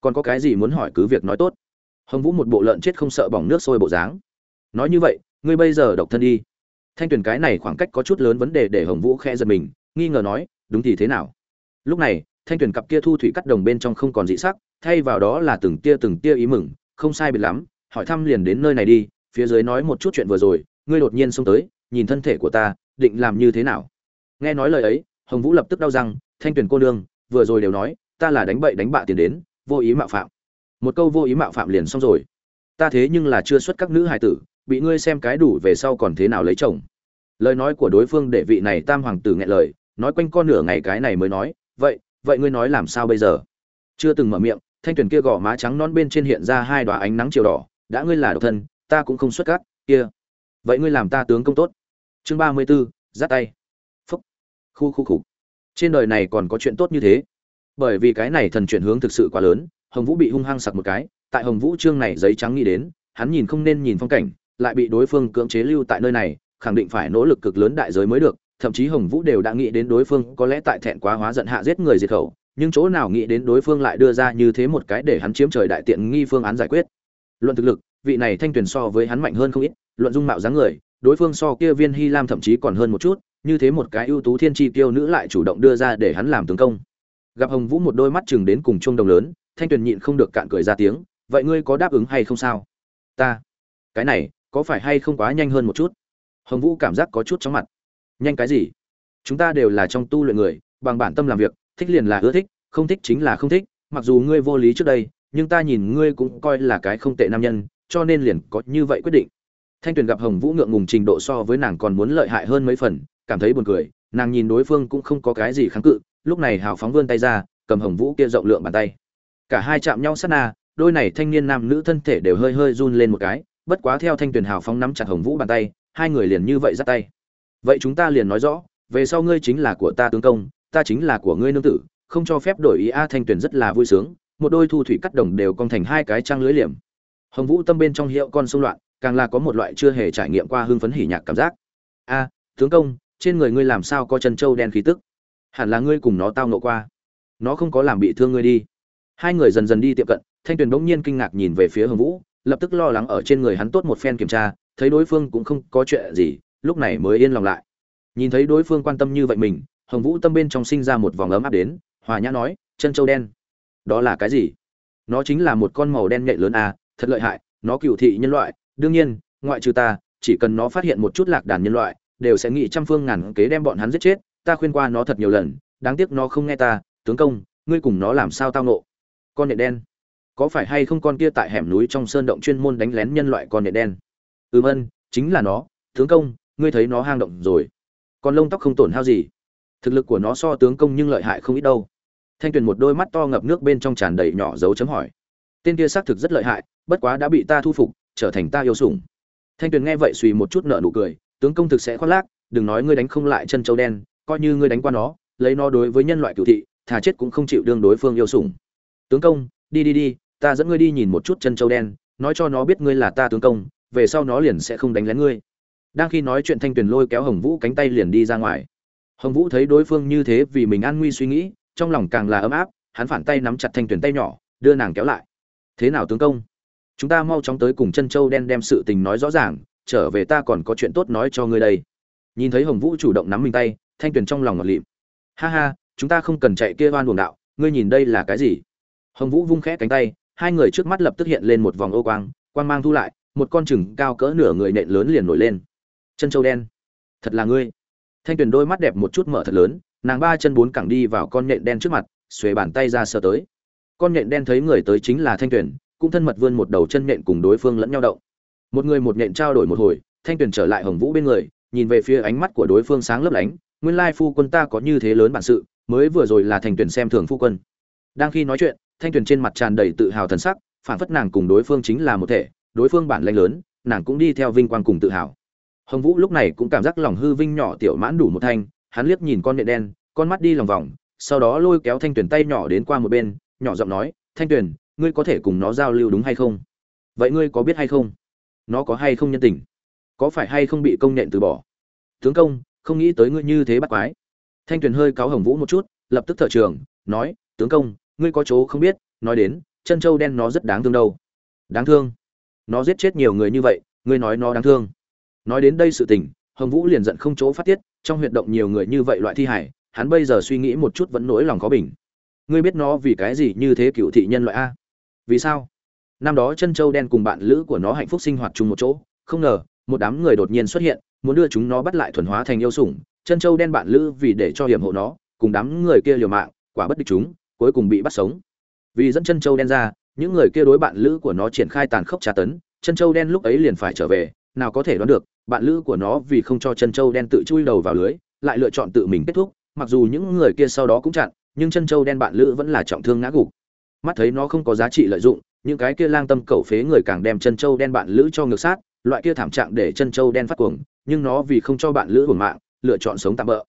Còn có cái gì muốn hỏi cứ việc nói tốt. Hồng vũ một bộ lợn chết không sợ bỏng nước sôi bộ dáng. Nói như vậy, ngươi bây giờ độc thân đi. Thanh tuyển cái này khoảng cách có chút lớn vấn đề để hồng vũ khe giật mình, nghi ngờ nói, đúng thì thế nào? Lúc này, thanh tuyển cặp kia thu thủy cắt đồng bên trong không còn dị sắc, thay vào đó là từng tia từng tia ý mừng, không sai biệt lắm, hỏi thăm liền đến nơi này đi, phía dưới nói một chút chuyện vừa rồi, ngươi đột nhiên xông tới, nhìn thân thể của ta, định làm như thế nào? Nghe nói lời ấy, hồng vũ lập tức đau răng, thanh tuyển cô nương, vừa rồi đều nói, ta là đánh bậy đánh bạ tiền đến vô ý mạo phạm. Một câu vô ý mạo phạm liền xong rồi. Ta thế nhưng là chưa xuất các nữ hài tử, bị ngươi xem cái đủ về sau còn thế nào lấy chồng. Lời nói của đối phương để vị này tam hoàng tử nghẹn lời, nói quanh con nửa ngày cái này mới nói, vậy vậy ngươi nói làm sao bây giờ? Chưa từng mở miệng, thanh tuyển kia gò má trắng non bên trên hiện ra hai đoá ánh nắng chiều đỏ, đã ngươi là độc thân, ta cũng không xuất cát kia. Vậy ngươi làm ta tướng công tốt. Chương ba mươi b ố giáp tay. Phúc. Khu khu khục trên đời này còn có chuyện tốt như thế bởi vì cái này thần chuyển hướng thực sự quá lớn, hồng vũ bị hung hăng sặc một cái, tại hồng vũ chương này giấy trắng nghĩ đến, hắn nhìn không nên nhìn phong cảnh, lại bị đối phương cưỡng chế lưu tại nơi này, khẳng định phải nỗ lực cực lớn đại giới mới được, thậm chí hồng vũ đều đã nghĩ đến đối phương có lẽ tại thẹn quá hóa giận hạ giết người diệt khẩu, nhưng chỗ nào nghĩ đến đối phương lại đưa ra như thế một cái để hắn chiếm trời đại tiện nghi phương án giải quyết. Luận thực lực, vị này thanh tuyền so với hắn mạnh hơn không ít, luận dung mạo dáng người, đối phương so kia viên hy lam thậm chí còn hơn một chút, như thế một cái ưu tú thiên tri tiêu nữ lại chủ động đưa ra để hắn làm tướng công gặp hồng vũ một đôi mắt chừng đến cùng chuông đồng lớn, thanh tuyền nhịn không được cạn cười ra tiếng, vậy ngươi có đáp ứng hay không sao? Ta. Cái này, có phải hay không quá nhanh hơn một chút? Hồng vũ cảm giác có chút chóng mặt. Nhanh cái gì? Chúng ta đều là trong tu luyện người, bằng bản tâm làm việc, thích liền là ưa thích, không thích chính là không thích, mặc dù ngươi vô lý trước đây, nhưng ta nhìn ngươi cũng coi là cái không tệ nam nhân, cho nên liền có như vậy quyết định. Thanh tuyền gặp hồng vũ ngượng ngùng trình độ so với nàng còn muốn lợi hại hơn mấy phần, cảm thấy buồn cười, nàng nhìn đối phương cũng không có cái gì kháng cự lúc này hào phóng vươn tay ra, cầm hồng vũ kia rộng lượng bàn tay. Cả hai chạm nhau sát na, đôi này thanh niên nam nữ thân thể đều hơi hơi run lên một cái, bất quá theo thanh tuyền hào phóng nắm chặt hồng vũ bàn tay, hai người liền như vậy dắt tay. Vậy chúng ta liền nói rõ, về sau ngươi chính là của ta tướng công, ta chính là của ngươi nương tử, không cho phép đổi ý a thanh tuyền rất là vui sướng, một đôi thu thủy cắt đồng đều cong thành hai cái trang lưới liềm. Hồng vũ tâm bên trong hiệu con sông loạn, càng là có một loại chưa hề trải nghiệm qua hưng phấn hỉ nhạc cảm giác. A, tướng công, trên người ngươi làm sao có chân trâu đen khí tức? Hẳn là ngươi cùng nó tao nộ qua. Nó không có làm bị thương ngươi đi. Hai người dần dần đi tiệm cận, thanh tuyền bỗng nhiên kinh ngạc nhìn về phía hồng vũ, lập tức lo lắng ở trên người hắn tốt một phen kiểm tra, thấy đối phương cũng không có chuyện gì, lúc này mới yên lòng lại. Nhìn thấy đối phương quan tâm như vậy mình, hồng vũ tâm bên trong sinh ra một vòng ấm áp đến, hòa nhã nói, chân trâu đen. Đó là cái gì? Nó chính là một con màu đen nhạy lớn à thật lợi hại, nó cựu thị nhân loại, đương nhiên, ngoại trừ ta, chỉ cần nó phát hiện một chút lạc đàn nhân loại, đều sẽ nghĩ trăm phương ngàn kế đem bọn hắn giết chết ta khuyên qua nó thật nhiều lần, đáng tiếc nó không nghe ta, tướng công, ngươi cùng nó làm sao tao nộ con nhện đen. Có phải hay không con kia tại hẻm núi trong sơn động chuyên môn đánh lén nhân loại con nhện đen? Ừm ân chính là nó. Tướng công, ngươi thấy nó hang động rồi. Còn lông tóc không tổn hao gì. Thực lực của nó so tướng công nhưng lợi hại không ít đâu. Thanh tuyền một đôi mắt to ngập nước bên trong tràn đầy nhỏ dấu chấm hỏi. Tên kia xác thực rất lợi hại, bất quá đã bị ta thu phục, trở thành ta yêu sủng. Thanh tuyền nghe vậy suy một chút nợ nụ cười, tướng công thực sẽ khoác lác, đừng nói ngươi đánh không lại chân châu đen coi như ngươi đánh qua nó, lấy nó đối với nhân loại cựu thị, thà chết cũng không chịu đương đối phương yêu sủng. Tướng công, đi đi đi, ta dẫn ngươi đi nhìn một chút chân châu đen, nói cho nó biết ngươi là ta tướng công, về sau nó liền sẽ không đánh lén ngươi. Đang khi nói chuyện thanh tuyền lôi kéo hồng vũ cánh tay liền đi ra ngoài. Hồng vũ thấy đối phương như thế vì mình an nguy suy nghĩ, trong lòng càng là ấm áp, hắn phản tay nắm chặt thanh tuyền tay nhỏ, đưa nàng kéo lại. Thế nào tướng công? Chúng ta mau chóng tới cùng chân châu đen đem sự tình nói rõ ràng, trở về ta còn có chuyện tốt nói cho ngươi đây. Nhìn thấy hồng vũ chủ động nắm mình tay thanh tuyền trong lòng ngọt lịm. Ha ha, chúng ta không cần chạy kia oan buồng đạo, ngươi nhìn đây là cái gì? Hồng vũ vung khẽ cánh tay, hai người trước mắt lập tức hiện lên một vòng ô quang quang mang thu lại, một con chừng cao cỡ nửa người nện lớn liền nổi lên. Chân châu đen. Thật là ngươi. Thanh tuyền đôi mắt đẹp một chút mở thật lớn, nàng ba chân bốn cẳng đi vào con nhện đen trước mặt, xuề bàn tay ra sờ tới. Con nhện đen thấy người tới chính là thanh tuyền, cũng thân mật vươn một đầu chân nhện cùng đối phương lẫn nhau động. Một người một nhện trao đổi một hồi, thanh tuyền trở lại hồng vũ bên người, nhìn về phía ánh mắt của đối phương sáng lấp lánh nguyên lai phu quân ta có như thế lớn bản sự, mới vừa rồi là thanh tuyền xem thường phu quân. Đang khi nói chuyện, thanh tuyền trên mặt tràn đầy tự hào thần sắc, phản phất nàng cùng đối phương chính là một thể, đối phương bản lanh lớn, nàng cũng đi theo vinh quang cùng tự hào. Hồng vũ lúc này cũng cảm giác lòng hư vinh nhỏ tiểu mãn đủ một thanh, hắn liếc nhìn con nhện đen, con mắt đi lòng vòng, sau đó lôi kéo thanh tuyền tay nhỏ đến qua một bên, nhỏ giọng nói, thanh tuyền ngươi có thể cùng nó giao lưu đúng hay không? Vậy ngươi có biết hay không? Nó có hay không nhân tình? Có phải hay không bị công nhện từ bỏ? Tướng công không nghĩ tới ngươi như thế bắt quái. Thanh tuyền hơi cáo hồng vũ một chút, lập tức thở trường, nói, tướng công, ngươi có chỗ không biết, nói đến, chân trâu đen nó rất đáng thương đâu. Đáng thương? Nó giết chết nhiều người như vậy, ngươi nói nó đáng thương. Nói đến đây sự tình, hồng vũ liền giận không chỗ phát tiết, trong huyệt động nhiều người như vậy loại thi hải hắn bây giờ suy nghĩ một chút vẫn nỗi lòng khó bình. Ngươi biết nó vì cái gì như thế cựu thị nhân loại a? Vì sao? Năm đó chân châu đen cùng bạn lữ của nó hạnh phúc sinh hoạt chung một chỗ, không ngờ, một đám người đột nhiên xuất hiện muốn đưa chúng nó bắt lại thuần hóa thành yêu sủng, chân châu đen bạn lữ vì để cho hiểm hộ nó, cùng đám người kia liều mạng, quả bất địch chúng, cuối cùng bị bắt sống. Vì dẫn chân châu đen ra, những người kia đối bạn lữ của nó triển khai tàn khốc tra tấn, chân châu đen lúc ấy liền phải trở về, nào có thể đoán được, bạn lữ của nó vì không cho chân châu đen tự chui đầu vào lưới, lại lựa chọn tự mình kết thúc, mặc dù những người kia sau đó cũng chặn, nhưng chân châu đen bạn lữ vẫn là trọng thương ngã gục. Mắt thấy nó không có giá trị lợi dụng, những cái kia lang tâm cẩu phế người càng đem chân châu đen bạn lữ cho ngược sát, loại kia thảm trạng để chân châu đen phát cuồng nhưng nó vì không cho bạn lữ hưởng mạng, lựa chọn sống tạm bỡ.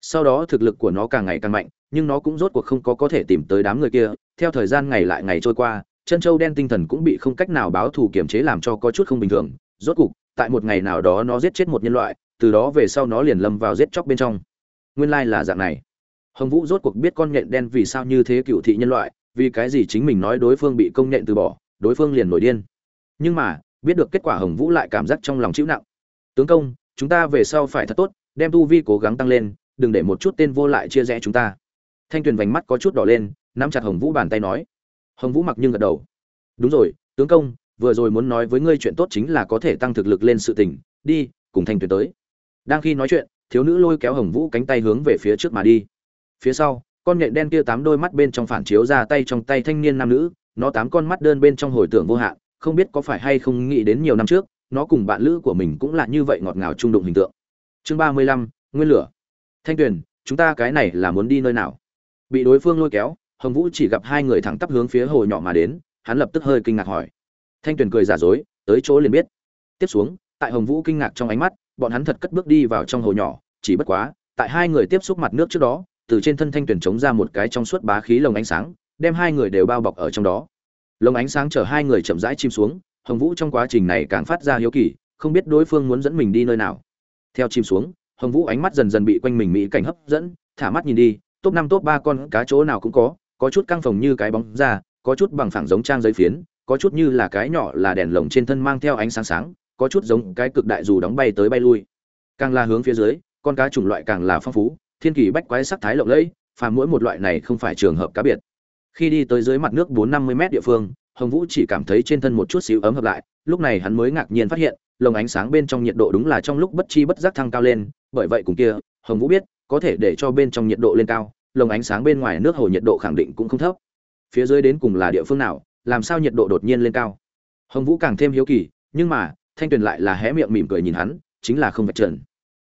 Sau đó thực lực của nó càng ngày càng mạnh, nhưng nó cũng rốt cuộc không có có thể tìm tới đám người kia. Theo thời gian ngày lại ngày trôi qua, chân châu đen tinh thần cũng bị không cách nào báo thù kiểm chế làm cho có chút không bình thường. Rốt cuộc, tại một ngày nào đó nó giết chết một nhân loại, từ đó về sau nó liền lâm vào giết chóc bên trong. Nguyên lai là dạng này. Hồng vũ rốt cuộc biết con nhện đen vì sao như thế cựu thị nhân loại, vì cái gì chính mình nói đối phương bị công nhện từ bỏ, đối phương liền nổi điên. Nhưng mà, biết được kết quả hồng vũ lại cảm giác trong lòng chịu nặng. Tướng công chúng ta về sau phải thật tốt, đem tu vi cố gắng tăng lên, đừng để một chút tên vô lại chia rẽ chúng ta. Thanh tuyền vành mắt có chút đỏ lên, nắm chặt hồng vũ bàn tay nói. Hồng vũ mặc nhưng gật đầu. Đúng rồi, tướng công, vừa rồi muốn nói với ngươi chuyện tốt chính là có thể tăng thực lực lên sự tình, đi, cùng thanh tuyền tới. Đang khi nói chuyện, thiếu nữ lôi kéo hồng vũ cánh tay hướng về phía trước mà đi. Phía sau, con nhện đen kia tám đôi mắt bên trong phản chiếu ra tay trong tay thanh niên nam nữ, nó tám con mắt đơn bên trong hồi tưởng vô hạn, không biết có phải hay không nghĩ đến nhiều năm trước nó cùng bạn lữ của mình cũng là như vậy ngọt ngào trung đụng hình tượng. Chương ba mươi lăm, nguyên lửa. Thanh tuyền, chúng ta cái này là muốn đi nơi nào? Bị đối phương lôi kéo, hồng vũ chỉ gặp hai người thẳng tắp hướng phía hồ nhỏ mà đến, hắn lập tức hơi kinh ngạc hỏi. Thanh tuyền cười giả dối, tới chỗ liền biết. Tiếp xuống, tại hồng vũ kinh ngạc trong ánh mắt, bọn hắn thật cất bước đi vào trong hồ nhỏ, chỉ bất quá, tại hai người tiếp xúc mặt nước trước đó, từ trên thân thanh tuyền chống ra một cái trong suốt bá khí lồng ánh sáng, đem hai người đều bao bọc ở trong đó. Lồng ánh sáng chở hai người chậm rãi chim xuống hồng vũ trong quá trình này càng phát ra hiếu kỳ, không biết đối phương muốn dẫn mình đi nơi nào. Theo chim xuống, hồng vũ ánh mắt dần dần bị quanh mình mỹ cảnh hấp dẫn, thả mắt nhìn đi, top năm, top ba con cá chỗ nào cũng có có chút căng phồng như cái bóng ra có chút bằng phẳng giống trang giấy phiến, có chút như là cái nhỏ là đèn lồng trên thân mang theo ánh sáng sáng, có chút giống cái cực đại dù đóng bay tới bay lui. Càng là hướng phía dưới, con cá chủng loại càng là phong phú, thiên kỳ bách quái sắc thái lộng lẫy, phàm mỗi một loại này không phải trường hợp cá biệt. Khi đi tới dưới mặt nước bốn năm mươi m địa phương hồng vũ chỉ cảm thấy trên thân một chút xíu ấm hợp lại, lúc này hắn mới ngạc nhiên phát hiện, lồng ánh sáng bên trong nhiệt độ đúng là trong lúc bất chi bất giác thăng cao lên, bởi vậy cùng kia, hồng vũ biết, có thể để cho bên trong nhiệt độ lên cao, lồng ánh sáng bên ngoài nước hồ nhiệt độ khẳng định cũng không thấp. Phía dưới đến cùng là địa phương nào, làm sao nhiệt độ đột nhiên lên cao? Hồng vũ càng thêm hiếu kỳ, nhưng mà, thanh tuyền lại là hé miệng mỉm cười nhìn hắn, chính là không vạch trần.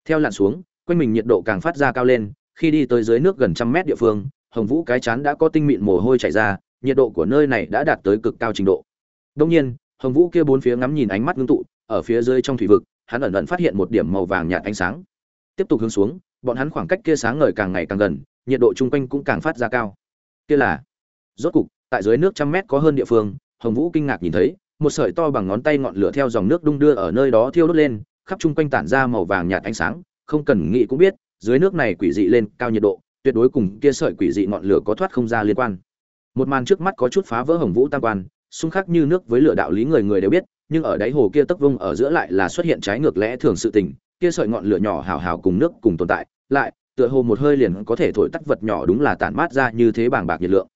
Theo lặn xuống, quanh mình nhiệt độ càng phát ra cao lên, khi đi tới dưới nước gần trăm mét địa phương, hồng vũ cái chán đã có tinh mịn mồ hôi chảy ra nhiệt độ của nơi này đã đạt tới cực cao trình độ. Đương nhiên, hồng vũ kia bốn phía ngắm nhìn ánh mắt ngưng tụ, ở phía dưới trong thủy vực, hắn ẩn ẩn phát hiện một điểm màu vàng nhạt ánh sáng. Tiếp tục hướng xuống, bọn hắn khoảng cách kia sáng ngời càng ngày càng gần, nhiệt độ chung quanh cũng càng phát ra cao. Kia là, rốt cục, tại dưới nước trăm mét có hơn địa phương, hồng vũ kinh ngạc nhìn thấy, một sợi to bằng ngón tay ngọn lửa theo dòng nước đung đưa ở nơi đó thiêu đốt lên, khắp chung quanh tản ra màu vàng nhạt ánh sáng, không cần nghĩ cũng biết, dưới nước này quỷ dị lên cao nhiệt độ, tuyệt đối cùng kia sợi quỷ dị ngọn lửa có thoát không ra liên quan một màn trước mắt có chút phá vỡ hồng vũ tam quan, xung khắc như nước với lửa đạo lý người người đều biết, nhưng ở đáy hồ kia tấc vông ở giữa lại là xuất hiện trái ngược lẽ thường sự tình, kia sợi ngọn lửa nhỏ hào hào cùng nước cùng tồn tại, lại, tựa hồ một hơi liền có thể thổi tắt vật nhỏ đúng là tản mát ra như thế bàng bạc nhiệt lượng.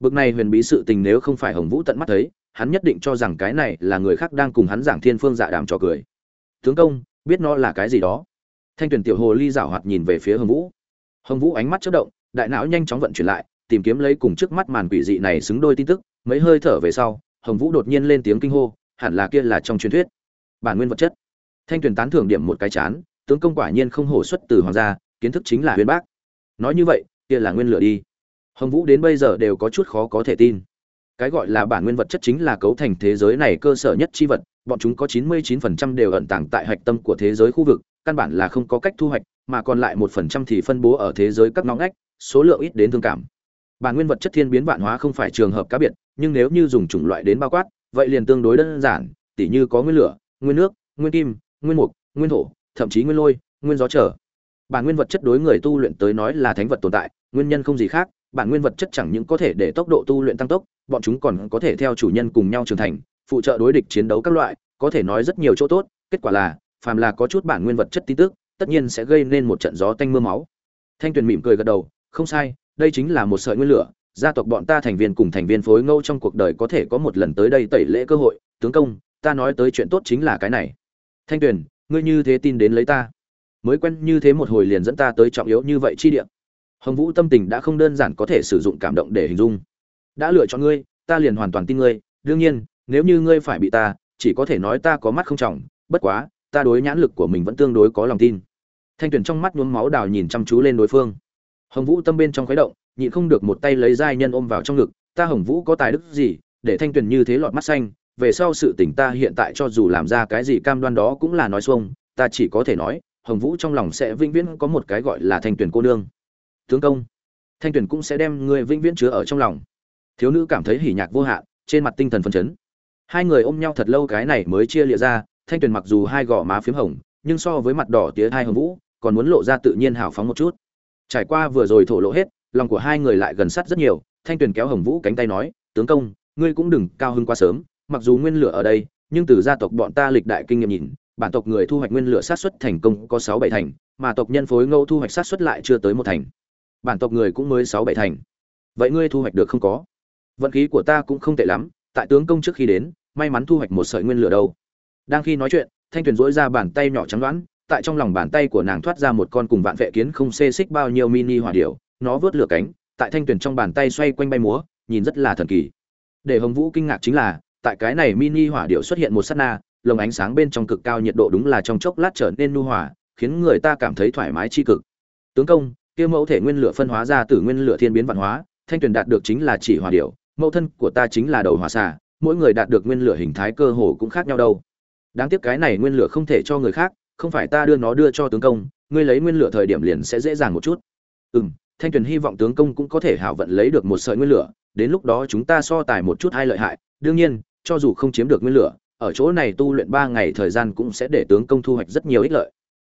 Bực này huyền bí sự tình nếu không phải hồng vũ tận mắt thấy, hắn nhất định cho rằng cái này là người khác đang cùng hắn giảng thiên phương dạ đàm trò cười. Tướng công, biết nó là cái gì đó. Thanh tuyển tiểu hồ ly rảo hoạt nhìn về phía hồng vũ. Hồng vũ ánh mắt chất động, đại não nhanh chóng vận chuyển lại tìm kiếm lấy cùng trước mắt màn quỷ dị này xứng đôi tin tức, mấy hơi thở về sau, hồng vũ đột nhiên lên tiếng kinh hô, hẳn là kia là trong truyền thuyết. Bản nguyên vật chất. Thanh Tuyền tán thưởng điểm một cái chán, tướng công quả nhiên không hổ xuất từ hoàng gia, kiến thức chính là huyền bác. Nói như vậy, kia là nguyên lửa đi. Hồng vũ đến bây giờ đều có chút khó có thể tin. Cái gọi là bản nguyên vật chất chính là cấu thành thế giới này cơ sở nhất chi vật, bọn chúng có 99% đều ẩn tàng tại hạch tâm của thế giới khu vực, căn bản là không có cách thu hoạch, mà còn lại một phần trăm thì phân bố ở thế giới các ngõ ngách, số lượng ít đến thương cảm bản nguyên vật chất thiên biến vạn hóa không phải trường hợp cá biệt, nhưng nếu như dùng chủng loại đến bao quát, vậy liền tương đối đơn giản, tỉ như có nguyên lửa, nguyên nước, nguyên kim, nguyên mục, nguyên thổ, thậm chí nguyên lôi, nguyên gió trở. Bản nguyên vật chất đối người tu luyện tới nói là thánh vật tồn tại, nguyên nhân không gì khác, bản nguyên vật chất chẳng những có thể để tốc độ tu luyện tăng tốc, bọn chúng còn có thể theo chủ nhân cùng nhau trưởng thành, phụ trợ đối địch chiến đấu các loại, có thể nói rất nhiều chỗ tốt, kết quả là, phàm là có chút bản nguyên vật chất tin tức, tất nhiên sẽ gây nên một trận gió tanh mưa máu. Thanh tuyền mỉm cười gật đầu, không sai đây chính là một sợi nguyên lửa, gia tộc bọn ta thành viên cùng thành viên phối ngẫu trong cuộc đời có thể có một lần tới đây tẩy lễ cơ hội. Tướng công, ta nói tới chuyện tốt chính là cái này. Thanh tuyền, ngươi như thế tin đến lấy ta. Mới quen như thế một hồi liền dẫn ta tới trọng yếu như vậy chi địa. Hồng vũ tâm tình đã không đơn giản có thể sử dụng cảm động để hình dung. Đã lựa chọn ngươi, ta liền hoàn toàn tin ngươi. Đương nhiên, nếu như ngươi phải bị ta, chỉ có thể nói ta có mắt không trọng. Bất quá, ta đối nhãn lực của mình vẫn tương đối có lòng tin. Thanh tuyền trong mắt nhuốm máu đào nhìn chăm chú lên đối phương hồng vũ tâm bên trong khuấy động, nhịn không được một tay lấy giai nhân ôm vào trong ngực, ta hồng vũ có tài đức gì, để thanh tuyển như thế lọt mắt xanh, về sau sự tỉnh ta hiện tại cho dù làm ra cái gì cam đoan đó cũng là nói xuông, ta chỉ có thể nói, hồng vũ trong lòng sẽ vĩnh viễn có một cái gọi là thanh tuyển cô nương. Tướng công, thanh tuyển cũng sẽ đem người vĩnh viễn chứa ở trong lòng. Thiếu nữ cảm thấy hỉ nhạc vô hạn, trên mặt tinh thần phấn chấn. Hai người ôm nhau thật lâu cái này mới chia lịa ra, thanh tuyển mặc dù hai gò má p hồng, nhưng so với mặt đỏ tía hai hồng vũ, còn muốn lộ ra tự nhiên hào phóng một chút trải qua vừa rồi thổ lộ hết, lòng của hai người lại gần sát rất nhiều, thanh tuyền kéo hồng vũ cánh tay nói, tướng công, ngươi cũng đừng cao hưng quá sớm, mặc dù nguyên lửa ở đây, nhưng từ gia tộc bọn ta lịch đại kinh nghiệm nhìn, bản tộc người thu hoạch nguyên lửa sát xuất thành công có sáu bảy thành, mà tộc nhân phối ngẫu thu hoạch sát xuất lại chưa tới một thành. Bản tộc người cũng mới sáu bảy thành. Vậy ngươi thu hoạch được không có? Vận khí của ta cũng không tệ lắm, tại tướng công trước khi đến, may mắn thu hoạch một sợi nguyên lửa đâu. Đang khi nói chuyện, thanh tuyền dỗi ra bàn tay nhỏ trắng đoán tại trong lòng bàn tay của nàng thoát ra một con cùng vạn vệ kiến không xê xích bao nhiêu mini hỏa điểu nó vớt lửa cánh tại thanh tuyển trong bàn tay xoay quanh bay múa nhìn rất là thần kỳ. Để hồng vũ kinh ngạc chính là tại cái này mini hỏa điểu xuất hiện một sát na lồng ánh sáng bên trong cực cao nhiệt độ đúng là trong chốc lát trở nên nu hòa khiến người ta cảm thấy thoải mái chi cực. Tướng công kia mẫu thể nguyên lửa phân hóa ra từ nguyên lửa thiên biến vạn hóa thanh tuyển đạt được chính là chỉ hỏa điểu, mẫu thân của ta chính là đầu hỏa xà mỗi người đạt được nguyên lửa hình thái cơ hồ cũng khác nhau đâu. Đáng tiếc cái này nguyên lửa không thể cho người khác không phải ta đưa nó đưa cho tướng công, ngươi lấy nguyên lửa thời điểm liền sẽ dễ dàng một chút. Ừ m thanh tuyền hy vọng tướng công cũng có thể hảo vận lấy được một sợi nguyên lửa, đến lúc đó chúng ta so tài một chút hai lợi hại. Đương nhiên, cho dù không chiếm được nguyên lửa, ở chỗ này tu luyện ba ngày thời gian cũng sẽ để tướng công thu hoạch rất nhiều ích lợi.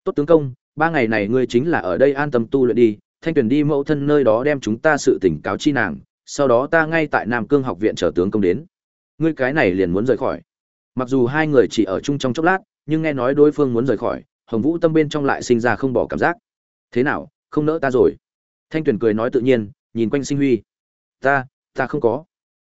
Tốt tướng công, ba ngày này ngươi chính là ở đây an tâm tu luyện đi, thanh tuyền đi mẫu thân nơi đó đem chúng ta sự tỉnh cáo chi nàng, sau đó ta ngay tại nam cương học viện chờ tướng công đến. Ngươi cái này liền muốn rời khỏi. Mặc dù hai người chỉ ở chung trong chốc lát nhưng nghe nói đối phương muốn rời khỏi, hồng vũ tâm bên trong lại sinh ra không bỏ cảm giác. Thế nào, không nỡ ta rồi? Thanh tuyền cười nói tự nhiên, nhìn quanh sinh huy. Ta ta không có.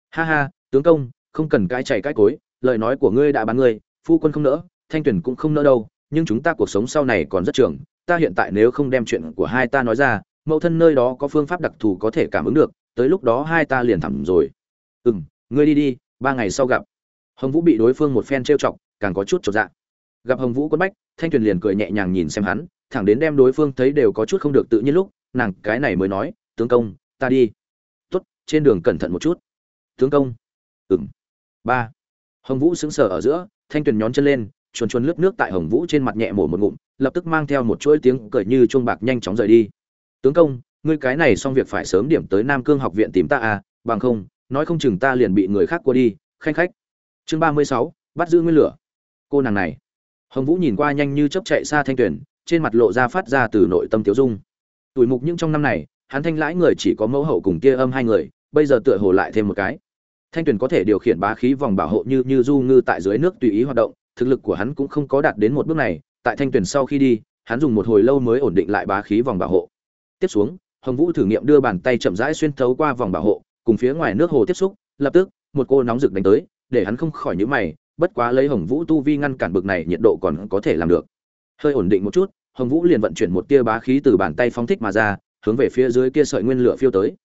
Ha ha, tướng công, không cần cãi chạy cãi cối, lời nói của ngươi đã bán ngươi, phu quân không nỡ, thanh tuyền cũng không nỡ đâu, nhưng chúng ta cuộc sống sau này còn rất trường, ta hiện tại nếu không đem chuyện của hai ta nói ra, mẫu thân nơi đó có phương pháp đặc thù có thể cảm ứng được, tới lúc đó hai ta liền thẳng rồi. Ừ m ngươi đi đi, ba ngày sau gặp. Hồng vũ bị đối phương một phen trêu chọc, càng có chút chột dạ gặp hồng vũ quân bách, thanh tuyền liền cười nhẹ nhàng nhìn xem hắn, thẳng đến đem đối phương thấy đều có chút không được tự nhiên lúc, nàng cái này mới nói, tướng công, ta đi. Tốt, trên đường cẩn thận một chút. Tướng công. Ừng ba. Hồng vũ sững sờ ở giữa, thanh tuyền nhón chân lên, chuồn chuồn lướt nước tại hồng vũ trên mặt nhẹ mổ một ngụm, lập tức mang theo một chuỗi tiếng cười như chuông bạc nhanh chóng rời đi. Tướng công, ngươi cái này xong việc phải sớm điểm tới nam cương học viện tìm ta à bằng không, nói không chừng ta liền bị người khác qua đi, khanh khách. Chương ba mươi sáu, bắt giữ nguyên lửa. Cô nàng này hồng vũ nhìn qua nhanh như chấp chạy xa thanh tuyển, trên mặt lộ ra phát ra từ nội tâm tiếu dung. Tuổi mục những trong năm này, hắn thanh lãi người chỉ có mẫu hậu cùng kia âm hai người, bây giờ tựa hồ lại thêm một cái. Thanh tuyển có thể điều khiển bá khí vòng bảo hộ như như du ngư tại dưới nước tùy ý hoạt động, thực lực của hắn cũng không có đạt đến một bước này, tại thanh tuyển sau khi đi, hắn dùng một hồi lâu mới ổn định lại bá khí vòng bảo hộ. Tiếp xuống, hồng vũ thử nghiệm đưa bàn tay chậm rãi xuyên thấu qua vòng bảo hộ, cùng phía ngoài nước hồ tiếp xúc, lập tức, một cô nóng rực đánh tới, để hắn không khỏi nhíu mày bất quá lấy hồng vũ tu vi ngăn cản bực này nhiệt độ còn có thể làm được. Hơi ổn định một chút, hồng vũ liền vận chuyển một tia bá khí từ bàn tay phóng thích mà ra, hướng về phía dưới kia sợi nguyên lửa phiêu tới.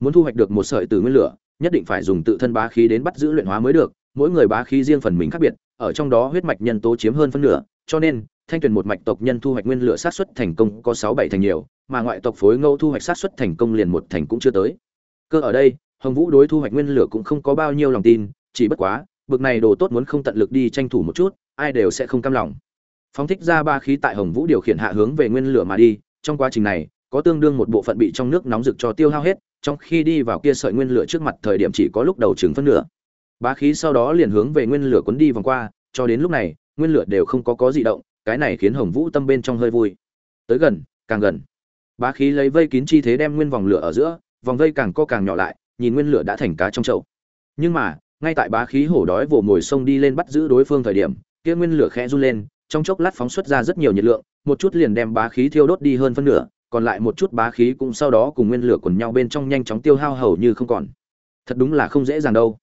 Muốn thu hoạch được một sợi từ nguyên lửa, nhất định phải dùng tự thân bá khí đến bắt giữ luyện hóa mới được, mỗi người bá khí riêng phần mình khác biệt, ở trong đó huyết mạch nhân tố chiếm hơn phân nửa, cho nên, thanh tuyển một mạch tộc nhân thu hoạch nguyên lửa sát xuất thành công có sáu bảy thành nhiều, mà ngoại tộc phối ngẫu thu hoạch sát xuất thành công liền một thành cũng chưa tới. Cơ ở đây, hồng vũ đối thu hoạch nguyên lửa cũng không có bao nhiêu lòng tin, chỉ bất quá bực này đồ tốt muốn không tận lực đi tranh thủ một chút, ai đều sẽ không cam lòng. Phóng thích ra ba khí tại hồng vũ điều khiển hạ hướng về nguyên lửa mà đi, trong quá trình này, có tương đương một bộ phận bị trong nước nóng rực cho tiêu hao hết, trong khi đi vào kia sợi nguyên lửa trước mặt thời điểm chỉ có lúc đầu chừng phân nửa. Bá khí sau đó liền hướng về nguyên lửa cuốn đi vòng qua, cho đến lúc này, nguyên lửa đều không có có gì động, cái này khiến hồng vũ tâm bên trong hơi vui. Tới gần, càng gần. Bá khí lấy vây kín chi thế đem nguyên vòng lửa ở giữa, vòng vây càng co càng nhỏ lại, nhìn nguyên lửa đã thành cá trong chậu. Nhưng mà ngay tại bá khí hổ đói vồ mồi sông đi lên bắt giữ đối phương thời điểm, kia nguyên lửa khẽ run lên, trong chốc lát phóng xuất ra rất nhiều nhiệt lượng, một chút liền đem bá khí thiêu đốt đi hơn phân nửa, còn lại một chút bá khí cũng sau đó cùng nguyên lửa quần nhau bên trong nhanh chóng tiêu hao hầu như không còn. Thật đúng là không dễ dàng đâu.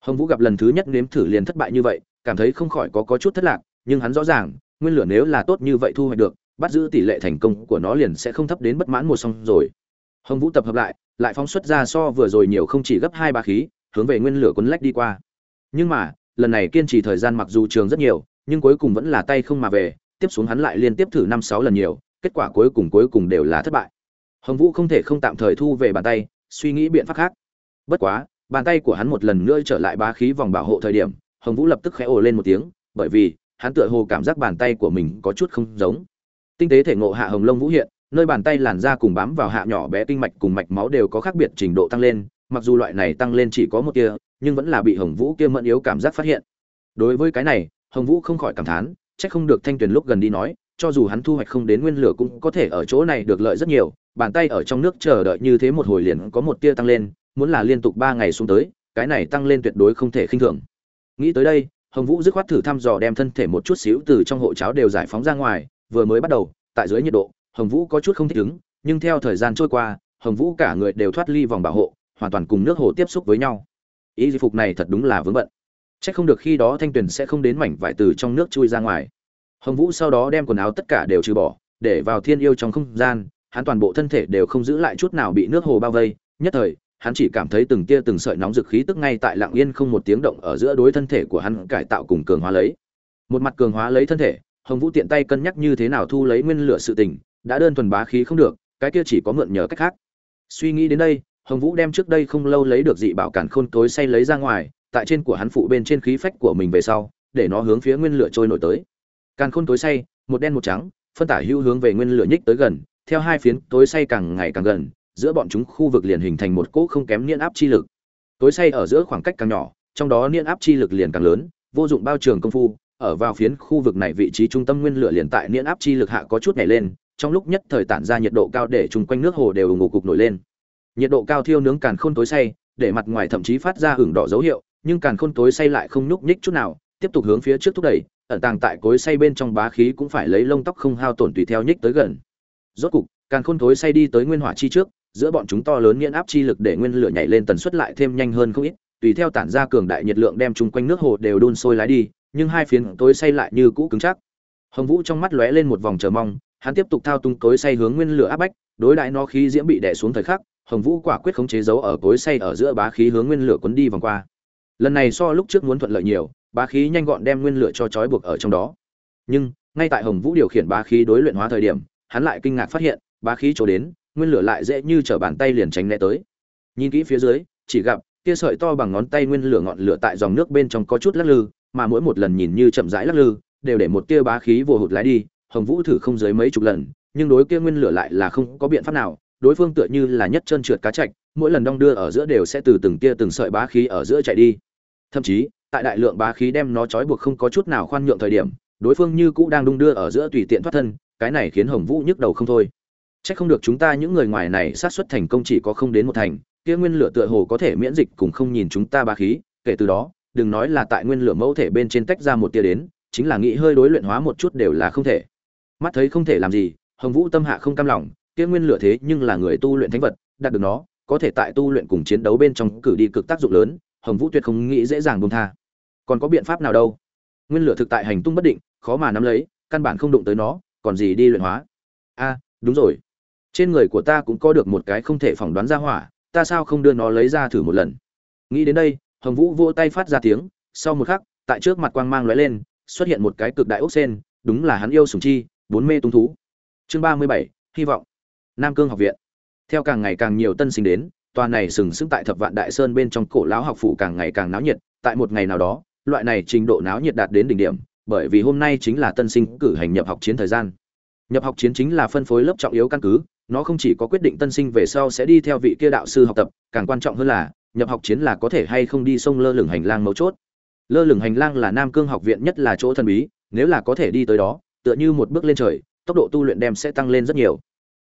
Hồng vũ gặp lần thứ nhất nếm thử liền thất bại như vậy, cảm thấy không khỏi có có chút thất lạc, nhưng hắn rõ ràng, nguyên lửa nếu là tốt như vậy thu hoạch được, bắt giữ tỷ lệ thành công của nó liền sẽ không thấp đến bất mãn một xong rồi. Hồng vũ tập hợp lại lại phóng xuất ra so vừa rồi nhiều không chỉ gấp hai ba khí hướng về nguyên lửa cuốn lách đi qua. Nhưng mà, lần này kiên trì thời gian mặc dù trường rất nhiều, nhưng cuối cùng vẫn là tay không mà về, tiếp xuống hắn lại liên tiếp thử năm sáu lần nhiều, kết quả cuối cùng cuối cùng đều là thất bại. Hồng vũ không thể không tạm thời thu về bàn tay, suy nghĩ biện pháp khác. Bất quá, bàn tay của hắn một lần nữa trở lại bá khí vòng bảo hộ thời điểm, hồng vũ lập tức khẽ ồ lên một tiếng, bởi vì, hắn tựa hồ cảm giác bàn tay của mình có chút không giống. Tinh tế thể ngộ hạ hồng long vũ hiện, nơi bàn tay làn da cùng bám vào hạ nhỏ bé kinh mạch cùng mạch máu đều có khác biệt trình độ tăng lên mặc dù loại này tăng lên chỉ có một tia, nhưng vẫn là bị hồng vũ kia mẫn yếu cảm giác phát hiện. Đối với cái này, hồng vũ không khỏi cảm thán trách không được thanh tuyền lúc gần đi nói, cho dù hắn thu hoạch không đến nguyên lửa cũng có thể ở chỗ này được lợi rất nhiều, bàn tay ở trong nước chờ đợi như thế một hồi liền có một tia tăng lên, muốn là liên tục ba ngày xuống tới, cái này tăng lên tuyệt đối không thể khinh thường. Nghĩ tới đây, hồng vũ dứt khoát thử thăm dò đem thân thể một chút xíu từ trong hộ cháo đều giải phóng ra ngoài, vừa mới bắt đầu, tại dưới nhiệt độ, hồng vũ có chút không thích ứng, nhưng theo thời gian trôi qua, hồng vũ cả người đều thoát ly vòng bảo hộ hoàn toàn cùng nước hồ tiếp xúc với nhau. Ý di phục này thật đúng là vướng bận. C h ắ c không được khi đó thanh tuyền sẽ không đến mảnh vải từ trong nước chui ra ngoài. Hồng vũ sau đó đem quần áo tất cả đều trừ bỏ, để vào thiên yêu trong không gian, hắn toàn bộ thân thể đều không giữ lại chút nào bị nước hồ bao vây. Nhất thời, hắn chỉ cảm thấy từng tia từng sợi nóng dực khí tức ngay tại lạng yên không một tiếng động ở giữa đối thân thể của hắn cải tạo cùng cường hóa lấy. Một mặt cường hóa lấy thân thể, hồng vũ tiện tay cân nhắc như thế nào thu lấy nguyên lửa sự tình, đã đơn thuần bá khí không được, cái kia chỉ có mượn nhờ cách khác. Suy nghĩ đến đây hồng vũ đem trước đây không lâu lấy được dị bảo cản khôn tối say lấy ra ngoài, tại trên của hắn phụ bên trên khí phách của mình về sau, để nó hướng phía nguyên lửa trôi nổi tới. Càn khôn tối say, một đen một trắng, phân tả hữu hướng về nguyên lửa nhích tới gần, theo hai phiến tối say càng ngày càng gần, giữa bọn chúng khu vực liền hình thành một cỗ không kém niên áp chi lực. Tối say ở giữa khoảng cách càng nhỏ, trong đó niên áp chi lực liền càng lớn, vô dụng bao trường công phu, ở vào phiến khu vực này vị trí trung tâm nguyên lửa liền tại niên áp chi lực hạ có chút nhảy lên, trong lúc nhất thời tản ra nhiệt độ cao để chung quanh nước hồ đều ngủ cục nổi lên nhiệt độ cao thiêu nướng càn khôn tối say, để mặt ngoài thậm chí phát ra hưởng đỏ dấu hiệu, nhưng càn khôn tối say lại không nhúc nhích chút nào, tiếp tục hướng phía trước thúc đẩy, ẩn tàng tại cối say bên trong bá khí cũng phải lấy lông tóc không hao tổn tùy theo nhích tới gần. Rốt cục, càn khôn tối say đi tới nguyên hỏa chi trước, giữa bọn chúng to lớn nghiễn áp chi lực để nguyên lửa nhảy lên tần suất lại thêm nhanh hơn không ít, tùy theo tản ra cường đại nhiệt lượng đem chung quanh nước hồ đều đun sôi lái đi, nhưng hai phiến tối say lại như cũ cứng chắc. Hồng vũ trong mắt lóe lên một vòng chờ mong, hắn tiếp tục thao tung tối say hướng nguyên lửa áp bách, đối đại nó khí diễm bị đè xuống thời khắc hồng vũ quả quyết khống chế dấu ở cối say ở giữa bá khí hướng nguyên lửa cuốn đi vòng qua. Lần này so lúc trước muốn thuận lợi nhiều, bá khí nhanh gọn đem nguyên lửa cho trói buộc ở trong đó. Nhưng, ngay tại hồng vũ điều khiển bá khí đối luyện hóa thời điểm, hắn lại kinh ngạc phát hiện, bá khí chỗ đến, nguyên lửa lại dễ như trở bàn tay liền tránh né tới. Nhìn kỹ phía dưới, chỉ gặp, kia sợi to bằng ngón tay nguyên lửa ngọn lửa tại dòng nước bên trong có chút lắc lư, mà mỗi một lần nhìn như chậm rãi lắc lư, đều để một tia bá khí vồ hụt lái đi. Hồng vũ thử không dưới mấy chục lần, nhưng đối kia nguyên lửa lại là không có biện pháp nào đối phương tựa như là nhất chân trượt cá chạch mỗi lần đong đưa ở giữa đều sẽ từ từng tia từng sợi bá khí ở giữa chạy đi thậm chí tại đại lượng bá khí đem nó trói buộc không có chút nào khoan nhượng thời điểm đối phương như cũ đang đung đưa ở giữa tùy tiện thoát thân cái này khiến hồng vũ nhức đầu không thôi Chắc không được chúng ta những người ngoài này sát xuất thành công chỉ có không đến một thành, kia nguyên lửa tựa hồ có thể miễn dịch cùng không nhìn chúng ta bá khí, kể từ đó, đừng nói là tại nguyên lửa mẫu thể bên trên tách ra một tia đến, chính là nghĩ hơi đối luyện hóa một chút đều là không thể. Mắt thấy không thể làm gì, Hồng Vũ tâm hạ không cam lòng, kia nguyên lửa thế nhưng là người tu luyện thánh vật, đạt được nó, có thể tại tu luyện cùng chiến đấu bên trong cử đi cực tác dụng lớn, Hồng Vũ tuyệt không nghĩ dễ dàng buông tha. Còn có biện pháp nào đâu? Nguyên lửa thực tại hành tung bất định, khó mà nắm lấy, căn bản không đụng tới nó, còn gì đi luyện hóa? A, đúng rồi trên người của ta cũng có được một cái không thể phỏng đoán ra hỏa ta sao không đưa nó lấy ra thử một lần nghĩ đến đây hồng vũ vỗ tay phát ra tiếng sau một khắc tại trước mặt quang mang lóe lên xuất hiện một cái cực đại ốc sen đúng là hắn yêu sủng chi bốn mê tung thú chương ba mươi bảy hy vọng nam cương học viện. Theo càng ngày càng nhiều tân sinh đến, tòa này sừng sững tại thập vạn đại sơn bên trong cổ lão học phủ càng ngày càng náo nhiệt, tại một ngày nào đó, loại này trình độ náo nhiệt đạt đến đỉnh điểm, bởi vì hôm nay chính là tân sinh cử hành nhập học chiến thời gian. Nhập học chiến chính là phân phối lớp trọng yếu căn cứ, nó không chỉ có quyết định tân sinh về sau sẽ đi theo vị kia đạo sư học tập, càng quan trọng hơn là, nhập học chiến là có thể hay không đi sông lơ lửng hành lang mấu chốt. Lơ lửng hành lang là nam cương học viện nhất là chỗ thần bí, nếu là có thể đi tới đó, tựa như một bước lên trời, tốc độ tu luyện đem sẽ tăng lên rất nhiều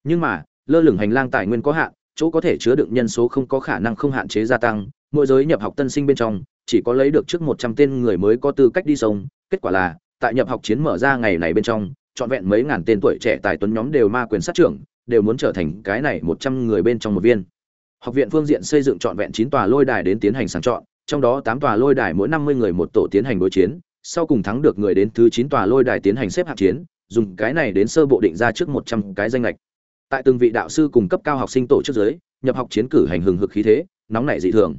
nhưng mà, lơ lửng hành lang tài nguyên có hạn, chỗ có thể chứa đựng nhân số không có khả năng không hạn chế gia tăng, mỗi giới nhập học tân sinh bên trong, chỉ có lấy được trước một trăm tên người mới có tư cách đi sông. Kết quả là, tại nhập học chiến mở ra ngày này bên trong, trọn vẹn mấy ngàn tên tuổi trẻ tài tuấn nhóm đều ma quyền sát trưởng, đều muốn trở thành cái này một trăm người bên trong một viên. Học viện phương diện xây dựng trọn vẹn chín tòa lôi đài đến tiến hành sàng chọn, trong đó tám tòa lôi đài mỗi năm mươi người một tổ tiến hành đối chiến, sau cùng thắng được người đến thứ chín tòa lôi đài tiến hành xếp hạng chiến, dùng cái này đến sơ bộ định ra trước một trăm cái danh lệch tại từng vị đạo sư cùng cấp cao học sinh tổ chức giới, nhập học chiến cử hành hừng hực khí thế, nóng nảy dị thường.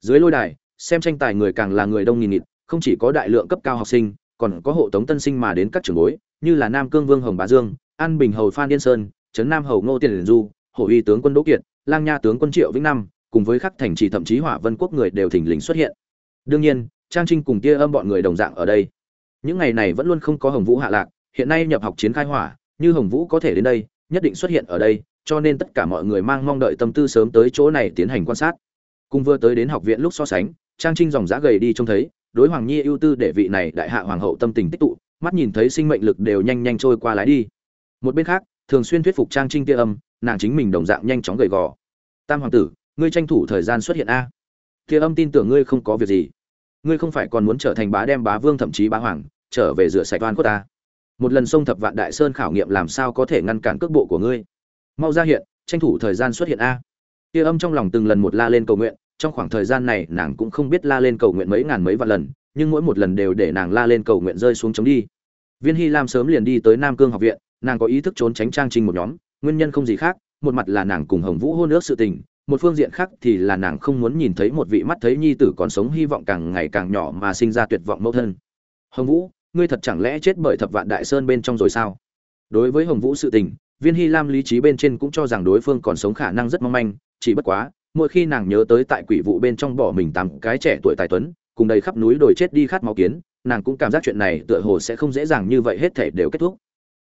Dưới lôi đài, xem tranh tài người càng là người đông nghìn nghịt, không chỉ có đại lượng cấp cao học sinh, còn có hộ tống tân sinh mà đến các trường bối, như là nam cương vương hồng bá dương, an bình hầu phan yên sơn, trấn nam hầu ngô tiền du, hổ uy tướng quân đỗ kiệt, lang nha tướng quân triệu vĩnh năm, cùng với khắc thành trì thậm chí hỏa vân quốc người đều thỉnh lình xuất hiện. Đương nhiên, trang trinh cùng tia âm bọn người đồng dạng ở đây. Những ngày này vẫn luôn không có hồng vũ hạ lạc, hiện nay nhập học chiến khai hỏa, như hồng vũ có thể đến đây nhất định xuất hiện ở đây, cho nên tất cả mọi người mang mong đợi tâm tư sớm tới chỗ này tiến hành quan sát. Cùng vừa tới đến học viện lúc so sánh, trang trinh dòng giá gầy đi trông thấy, đối hoàng nhi ưu tư để vị này đại hạ hoàng hậu tâm tình tích tụ, mắt nhìn thấy sinh mệnh lực đều nhanh nhanh trôi qua lái đi. Một bên khác, thường xuyên thuyết phục trang trinh tia âm, nàng chính mình đồng dạng nhanh chóng gầy gò. Tam hoàng tử, ngươi tranh thủ thời gian xuất hiện a. Tia âm tin tưởng ngươi không có việc gì. Ngươi không phải còn muốn trở thành bá đem bá vương thậm chí bá hoàng, trở về rửa sạch oan của ta một lần sông thập vạn đại sơn khảo nghiệm làm sao có thể ngăn cản cước bộ của ngươi? Mau ra hiện, tranh thủ thời gian xuất hiện a. Tia âm trong lòng từng lần một la lên cầu nguyện, trong khoảng thời gian này nàng cũng không biết la lên cầu nguyện mấy ngàn mấy vạn lần, nhưng mỗi một lần đều để nàng la lên cầu nguyện rơi xuống chống đi. Viên hy lam sớm liền đi tới nam cương học viện, nàng có ý thức trốn tránh trang trinh một nhóm, nguyên nhân không gì khác, một mặt là nàng cùng hồng vũ hôn ước sự tình, một phương diện khác thì là nàng không muốn nhìn thấy một vị mắt thấy nhi tử còn sống hy vọng càng ngày càng nhỏ mà sinh ra tuyệt vọng mẫu thân. Hồng vũ ngươi thật chẳng lẽ chết bởi thập vạn đại sơn bên trong rồi sao? Đối với hồng vũ sự tình, viên hy lam lý trí bên trên cũng cho rằng đối phương còn sống khả năng rất mong manh, chỉ bất quá, mỗi khi nàng nhớ tới tại quỷ vụ bên trong bỏ mình tám cái trẻ tuổi tài tuấn, cùng đầy khắp núi đồi chết đi khát máu kiến, nàng cũng cảm giác chuyện này tựa hồ sẽ không dễ dàng như vậy hết thể đều kết thúc.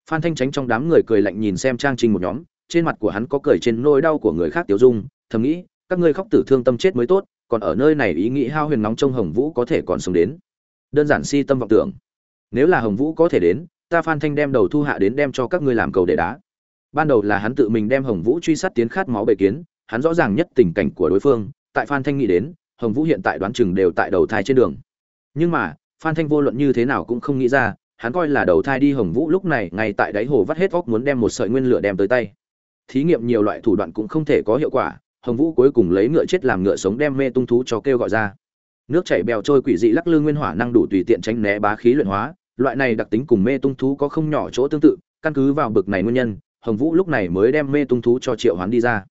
Phan thanh tránh trong đám người cười lạnh nhìn xem trang trinh một nhóm, trên mặt của hắn có cười trên nỗi đau của người khác tiêu dung, thầm nghĩ, các ngươi khóc tử thương tâm chết mới tốt, còn ở nơi này ý nghĩ hao huyền nóng trong hồng vũ có thể còn sống đến. Đơn giản si tâm vọng tưởng nếu là hồng vũ có thể đến, ta phan thanh đem đầu thu hạ đến đem cho các ngươi làm cầu để đá. Ban đầu là hắn tự mình đem hồng vũ truy sát tiến khát máu bệ kiến, hắn rõ ràng nhất tình cảnh của đối phương, tại phan thanh nghĩ đến, hồng vũ hiện tại đoán chừng đều tại đầu thai trên đường. Nhưng mà, phan thanh vô luận như thế nào cũng không nghĩ ra, hắn coi là đầu thai đi hồng vũ lúc này ngay tại đáy hồ vắt hết óc muốn đem một sợi nguyên lửa đem tới tay. Thí nghiệm nhiều loại thủ đoạn cũng không thể có hiệu quả, hồng vũ cuối cùng lấy ngựa chết làm ngựa sống đem mê tung thú cho kêu gọi ra nước chảy bèo trôi quỷ dị lắc lư nguyên hỏa năng đủ tùy tiện tránh né bá khí luyện hóa. Loại này đặc tính cùng mê tung thú có không nhỏ chỗ tương tự căn cứ vào bực này nguyên nhân hồng vũ lúc này mới đem mê tung thú cho triệu hoán đi ra.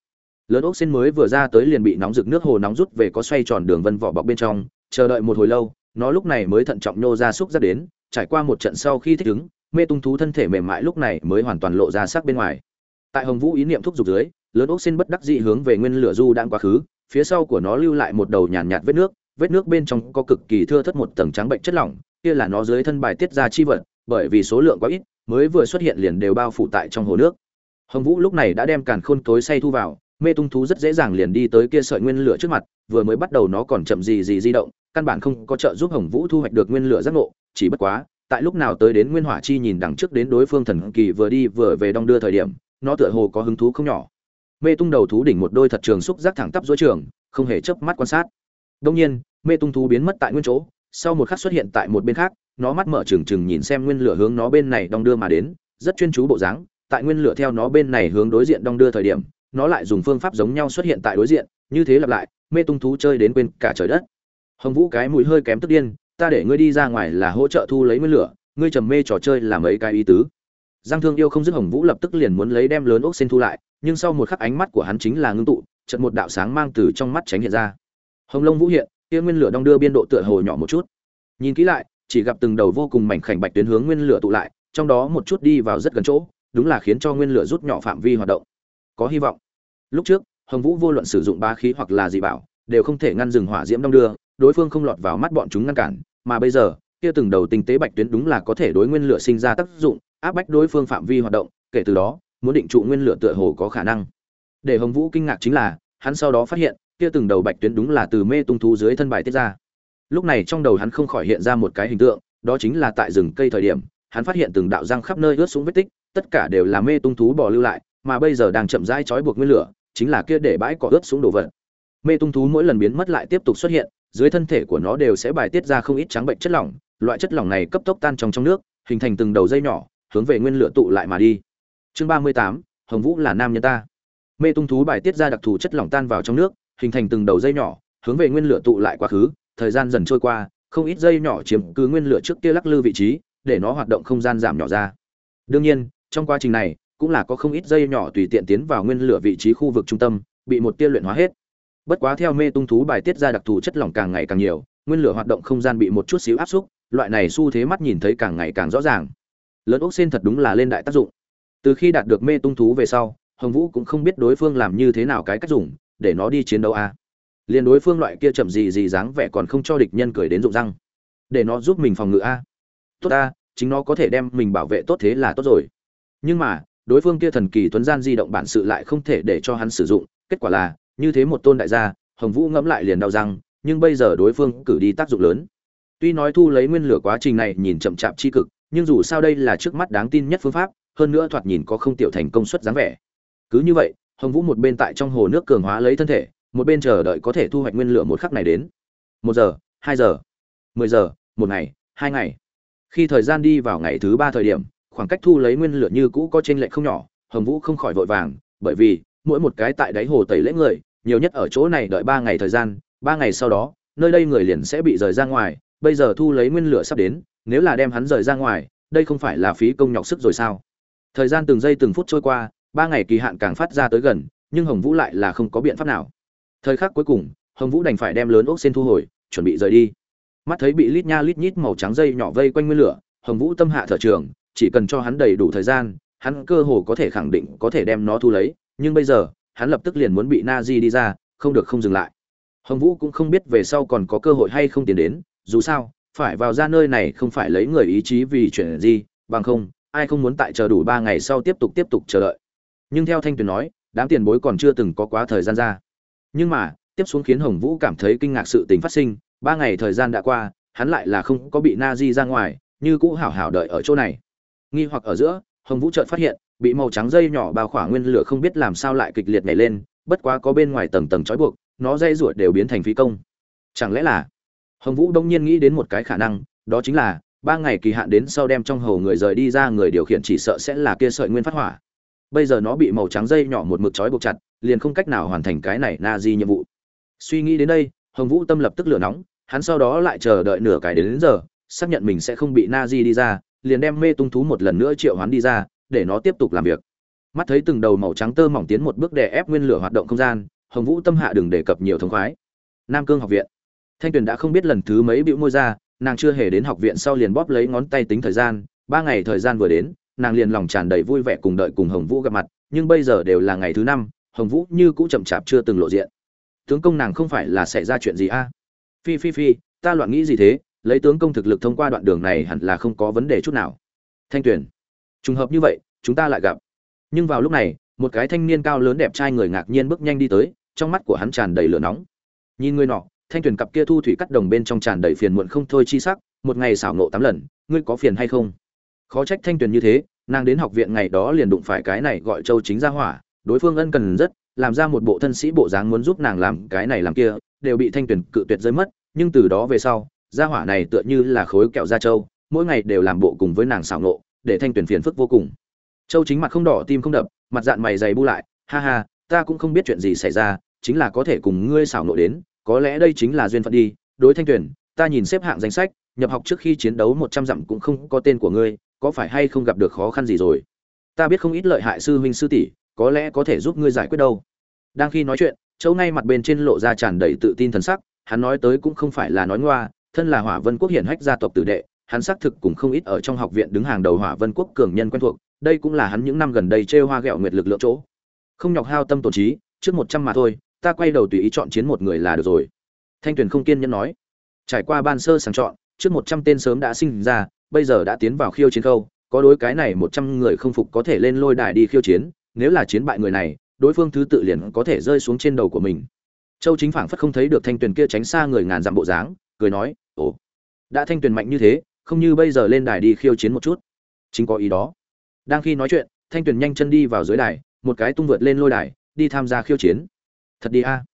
Lớn ốc xin mới vừa ra tới liền bị nóng rực nước hồ nóng rút về có xoay tròn đường vân vỏ bọc bên trong chờ đợi một hồi lâu nó lúc này mới thận trọng nhô ra xúc ra đến trải qua một trận sau khi thích ứng mê tung thú thân thể mềm mại lúc này mới hoàn toàn lộ ra sắc bên ngoài. Tại hồng vũ ý niệm thúc giục dưới lớn ốc xin bất đắc dị hướng về nguyên lửa du đang quá khứ phía sau của nó lưu lại một đầu nhàn nhạt, nhạt vết nước vết nước bên trong có cực kỳ thưa thất một tầng trắng bệnh chất lỏng, kia là nó dưới thân bài tiết ra chi vật, bởi vì số lượng quá ít, mới vừa xuất hiện liền đều bao phủ tại trong hồ nước. Hồng vũ lúc này đã đem càn khôn tối say thu vào, mê tung thú rất dễ dàng liền đi tới kia sợi nguyên lửa trước mặt, vừa mới bắt đầu nó còn chậm gì gì di động, căn bản không có trợ giúp hồng vũ thu hoạch được nguyên lửa giác ngộ, chỉ bất quá, tại lúc nào tới đến nguyên hỏa chi nhìn đằng trước đến đối phương thần kỳ vừa đi vừa về đong đưa thời điểm, nó tựa hồ có hứng thú không nhỏ. Mê tung đầu thú đỉnh một đôi thật trường xúc giác thẳng tắp duỗi trường, không hề chớp mắt quan sát đông nhiên, mê tung thú biến mất tại nguyên chỗ, sau một khắc xuất hiện tại một bên khác, nó mắt mở trừng trừng nhìn xem nguyên lửa hướng nó bên này đong đưa mà đến, rất chuyên chú bộ dáng, tại nguyên lửa theo nó bên này hướng đối diện đong đưa thời điểm, nó lại dùng phương pháp giống nhau xuất hiện tại đối diện, như thế lặp lại, mê tung thú chơi đến quên cả trời đất. Hồng vũ cái mũi hơi kém tức điên, ta để ngươi đi ra ngoài là hỗ trợ thu lấy nguyên lửa, ngươi trầm mê trò chơi làm mấy cái ý tứ? Giang thương yêu không dứt hồng vũ lập tức liền muốn lấy đem lớn ốc sen thu lại, nhưng sau một khắc ánh mắt của hắn chính là ngưng tụ, chợt một đạo sáng mang từ trong mắt tránh hiện ra hồng lông vũ hiện, kia nguyên lửa đong đưa biên độ tựa hồ nhỏ một chút. Nhìn kỹ lại, chỉ gặp từng đầu vô cùng mảnh khảnh bạch tuyến hướng nguyên lửa tụ lại, trong đó một chút đi vào rất gần chỗ, đúng là khiến cho nguyên lửa rút nhỏ phạm vi hoạt động. Có hy vọng. Lúc trước, hồng vũ vô luận sử dụng bá khí hoặc là dị bảo, đều không thể ngăn dừng hỏa diễm đong đưa, đối phương không lọt vào mắt bọn chúng ngăn cản, mà bây giờ, kia từng đầu tinh tế bạch tuyến đúng là có thể đối nguyên lửa sinh ra tác dụng, áp bách đối phương phạm vi hoạt động, kể từ đó, muốn định trụ nguyên lửa tựa hồ có khả năng. Để hồng vũ kinh ngạc chính là, hắn sau đó phát hiện kia từng đầu bạch tuyến đúng là từ mê tung thú dưới thân bài tiết ra. Lúc này trong đầu hắn không khỏi hiện ra một cái hình tượng, đó chính là tại rừng cây thời điểm, hắn phát hiện từng đạo răng khắp nơi ướt xuống vết tích, tất cả đều là mê tung thú bỏ lưu lại, mà bây giờ đang chậm rãi trói buộc nguyên lửa, chính là kia để bãi cỏ ướt xuống đồ vật. Mê tung thú mỗi lần biến mất lại tiếp tục xuất hiện, dưới thân thể của nó đều sẽ bài tiết ra không ít trắng bệnh chất lỏng, loại chất lỏng này cấp tốc tan trong trong nước, hình thành từng đầu dây nhỏ, hướng về nguyên lửa tụ lại mà đi. Chương ba mươi tám, hồng vũ là nam nhân ta. Mê tung thú bài tiết ra đặc thù chất lỏng tan vào trong nước hình thành từng đầu dây nhỏ, hướng về nguyên lửa tụ lại quá khứ, thời gian dần trôi qua, không ít dây nhỏ chiếm cứ nguyên lửa trước kia lắc lư vị trí, để nó hoạt động không gian giảm nhỏ ra. Đương nhiên, trong quá trình này, cũng là có không ít dây nhỏ tùy tiện tiến vào nguyên lửa vị trí khu vực trung tâm, bị một tia luyện hóa hết. Bất quá theo mê tung thú bài tiết ra đặc thù chất lỏng càng ngày càng nhiều, nguyên lửa hoạt động không gian bị một chút xíu áp xúc, loại này xu thế mắt nhìn thấy càng ngày càng rõ ràng. Lớn ốc sen thật đúng là lên đại tác dụng. Từ khi đạt được mê tung thú về sau, hồng vũ cũng không biết đối phương làm như thế nào cái cách dùng để nó đi chiến đấu a. À. liền đối phương loại kia chậm gì gì dáng vẻ còn không cho địch nhân cười đến rụng răng. Để nó giúp mình phòng ngự a. Tốt a chính nó có thể đem mình bảo vệ tốt thế là tốt rồi. Nhưng mà, đối phương kia thần kỳ tuấn gian di động bản sự lại không thể để cho hắn sử dụng. Kết quả là, như thế một tôn đại gia, hồng vũ ngẫm lại liền đau răng, nhưng bây giờ đối phương cử đi tác dụng lớn. Tuy nói thu lấy nguyên lửa quá trình này nhìn chậm chạp chi cực, nhưng dù sao đây là trước mắt đáng tin nhất phương pháp, hơn nữa thoạt nhìn có không tiểu thành công suất dáng vẻ. Cứ như vậy hồng vũ một bên tại trong hồ nước cường hóa lấy thân thể, một bên chờ đợi có thể thu hoạch nguyên lửa một khắc này đến. Một giờ, hai giờ, mười giờ, một ngày, hai ngày. Khi thời gian đi vào ngày thứ ba thời điểm, khoảng cách thu lấy nguyên lửa như cũ có trên lệch không nhỏ, hồng vũ không khỏi vội vàng, bởi vì, mỗi một cái tại đáy hồ tẩy lễ người, nhiều nhất ở chỗ này đợi ba ngày thời gian, ba ngày sau đó, nơi đây người liền sẽ bị rời ra ngoài, bây giờ thu lấy nguyên lửa sắp đến, nếu là đem hắn rời ra ngoài, đây không phải là phí công nhọc sức rồi sao? Thời gian từng giây từng phút trôi qua ba ngày kỳ hạn càng phát ra tới gần, nhưng hồng vũ lại là không có biện pháp nào. Thời khắc cuối cùng, hồng vũ đành phải đem lớn ốc sen thu hồi, chuẩn bị rời đi. Mắt thấy bị lít nha lít nhít màu trắng dây nhỏ vây quanh nguyên lửa, hồng vũ tâm hạ thở trường, chỉ cần cho hắn đầy đủ thời gian, hắn cơ hồ có thể khẳng định có thể đem nó thu lấy, nhưng bây giờ, hắn lập tức liền muốn bị na di đi ra, không được không dừng lại. Hồng vũ cũng không biết về sau còn có cơ hội hay không tiến đến, dù sao, phải vào ra nơi này không phải lấy người ý chí vì chuyện gì, bằng không, ai không muốn tại chờ đủ ba ngày sau tiếp tục tiếp tục chờ đợi nhưng theo thanh tuyền nói, đám tiền bối còn chưa từng có quá thời gian ra. Nhưng mà, tiếp xuống khiến hồng vũ cảm thấy kinh ngạc sự tình phát sinh, ba ngày thời gian đã qua, hắn lại là không có bị na di ra ngoài, như cũ hảo hảo đợi ở chỗ này. Nghi hoặc ở giữa, hồng vũ chợt phát hiện, bị màu trắng dây nhỏ bao khỏa nguyên lửa không biết làm sao lại kịch liệt nhảy lên, bất quá có bên ngoài tầng tầng trói buộc, nó dây ruột đều biến thành phi công. Chẳng lẽ là, hồng vũ đông nhiên nghĩ đến một cái khả năng, đó chính là, ba ngày kỳ hạn đến sau đem trong hầu người rời đi ra người điều khiển chỉ sợ sẽ là kia sợi nguyên phát hỏa bây giờ nó bị màu trắng dây nhỏ một mực trói buộc chặt liền không cách nào hoàn thành cái này na di nhiệm vụ. Suy nghĩ đến đây hồng vũ tâm lập tức lửa nóng hắn sau đó lại chờ đợi nửa cái đến, đến giờ xác nhận mình sẽ không bị na di đi ra liền đem mê tung thú một lần nữa triệu hoán đi ra để nó tiếp tục làm việc. Mắt thấy từng đầu màu trắng tơ mỏng tiến một bước để ép nguyên lửa hoạt động không gian hồng vũ tâm hạ đừng đề cập nhiều thông khoái. Nam cương học viện. Thanh tuyền đã không biết lần thứ mấy bịu môi ra nàng chưa hề đến học viện sau liền bóp lấy ngón tay tính thời gian ba ngày thời gian vừa đến nàng liền lòng tràn đầy vui vẻ cùng đợi cùng hồng vũ gặp mặt, nhưng bây giờ đều là ngày thứ năm, hồng vũ như cũ chậm chạp chưa từng lộ diện. Tướng công nàng không phải là xảy ra chuyện gì a? Phi phi phi, ta loạn nghĩ gì thế? Lấy tướng công thực lực thông qua đoạn đường này hẳn là không có vấn đề chút nào. Thanh tuyền, trùng hợp như vậy, chúng ta lại gặp. Nhưng vào lúc này, một cái thanh niên cao lớn đẹp trai người ngạc nhiên bước nhanh đi tới, trong mắt của hắn tràn đầy lửa nóng. Nhìn người nọ, thanh tuyền cặp kia thu thủy cắt đồng bên trong tràn đầy phiền muộn không thôi chi sắc, một ngày xảo ngộ tám lần, ngươi có phiền hay không? Khó trách thanh tuyền như thế nàng đến học viện ngày đó liền đụng phải cái này gọi châu chính ra hỏa đối phương ân cần rất làm ra một bộ thân sĩ bộ dáng muốn giúp nàng làm cái này làm kia đều bị thanh tuyền cự tuyệt rơi mất nhưng từ đó về sau gia hỏa này tựa như là khối kẹo da châu mỗi ngày đều làm bộ cùng với nàng xảo nộ để thanh tuyền phiền phức vô cùng. Châu chính mặt không đỏ tim không đập mặt dạng mày dày bu lại ha ha ta cũng không biết chuyện gì xảy ra chính là có thể cùng ngươi xảo nộ đến có lẽ đây chính là duyên phận đi đối thanh Tuyền, ta nhìn xếp hạng danh sách nhập học trước khi chiến đấu một trăm dặm cũng không có tên của ngươi có phải hay không gặp được khó khăn gì rồi? Ta biết không ít lợi hại sư huynh sư tỷ, có lẽ có thể giúp ngươi giải quyết đâu. Đang khi nói chuyện châu ngay mặt bên trên lộ ra tràn đầy tự tin thần sắc, hắn nói tới cũng không phải là nói ngoa, thân là hỏa vân quốc hiển hách gia tộc tử đệ, hắn xác thực cũng không ít ở trong học viện đứng hàng đầu hỏa vân quốc cường nhân quen thuộc, đây cũng là hắn những năm gần đây chê hoa ghẹo nguyệt lực lượng chỗ. Không nhọc hao tâm tổn trí, trước một trăm mà thôi, ta quay đầu tùy ý chọn chiến một người là được rồi. Thanh tuyền không kiên nhẫn nói. Trải qua ban sơ sàng chọn trước một trăm tên sớm đã sinh ra, bây giờ đã tiến vào khiêu chiến khâu, có đối cái này một trăm người không phục có thể lên lôi đài đi khiêu chiến, nếu là chiến bại người này, đối phương thứ tự liền có thể rơi xuống trên đầu của mình. Châu chính phảng phất không thấy được thanh tuyền kia tránh xa người ngàn dặm bộ dáng, cười nói, ồ, đã thanh tuyền mạnh như thế, không như bây giờ lên đài đi khiêu chiến một chút. Chính có ý đó. Đang khi nói chuyện, thanh tuyền nhanh chân đi vào dưới đài, một cái tung vượt lên lôi đài, đi tham gia khiêu chiến. Thật đi a.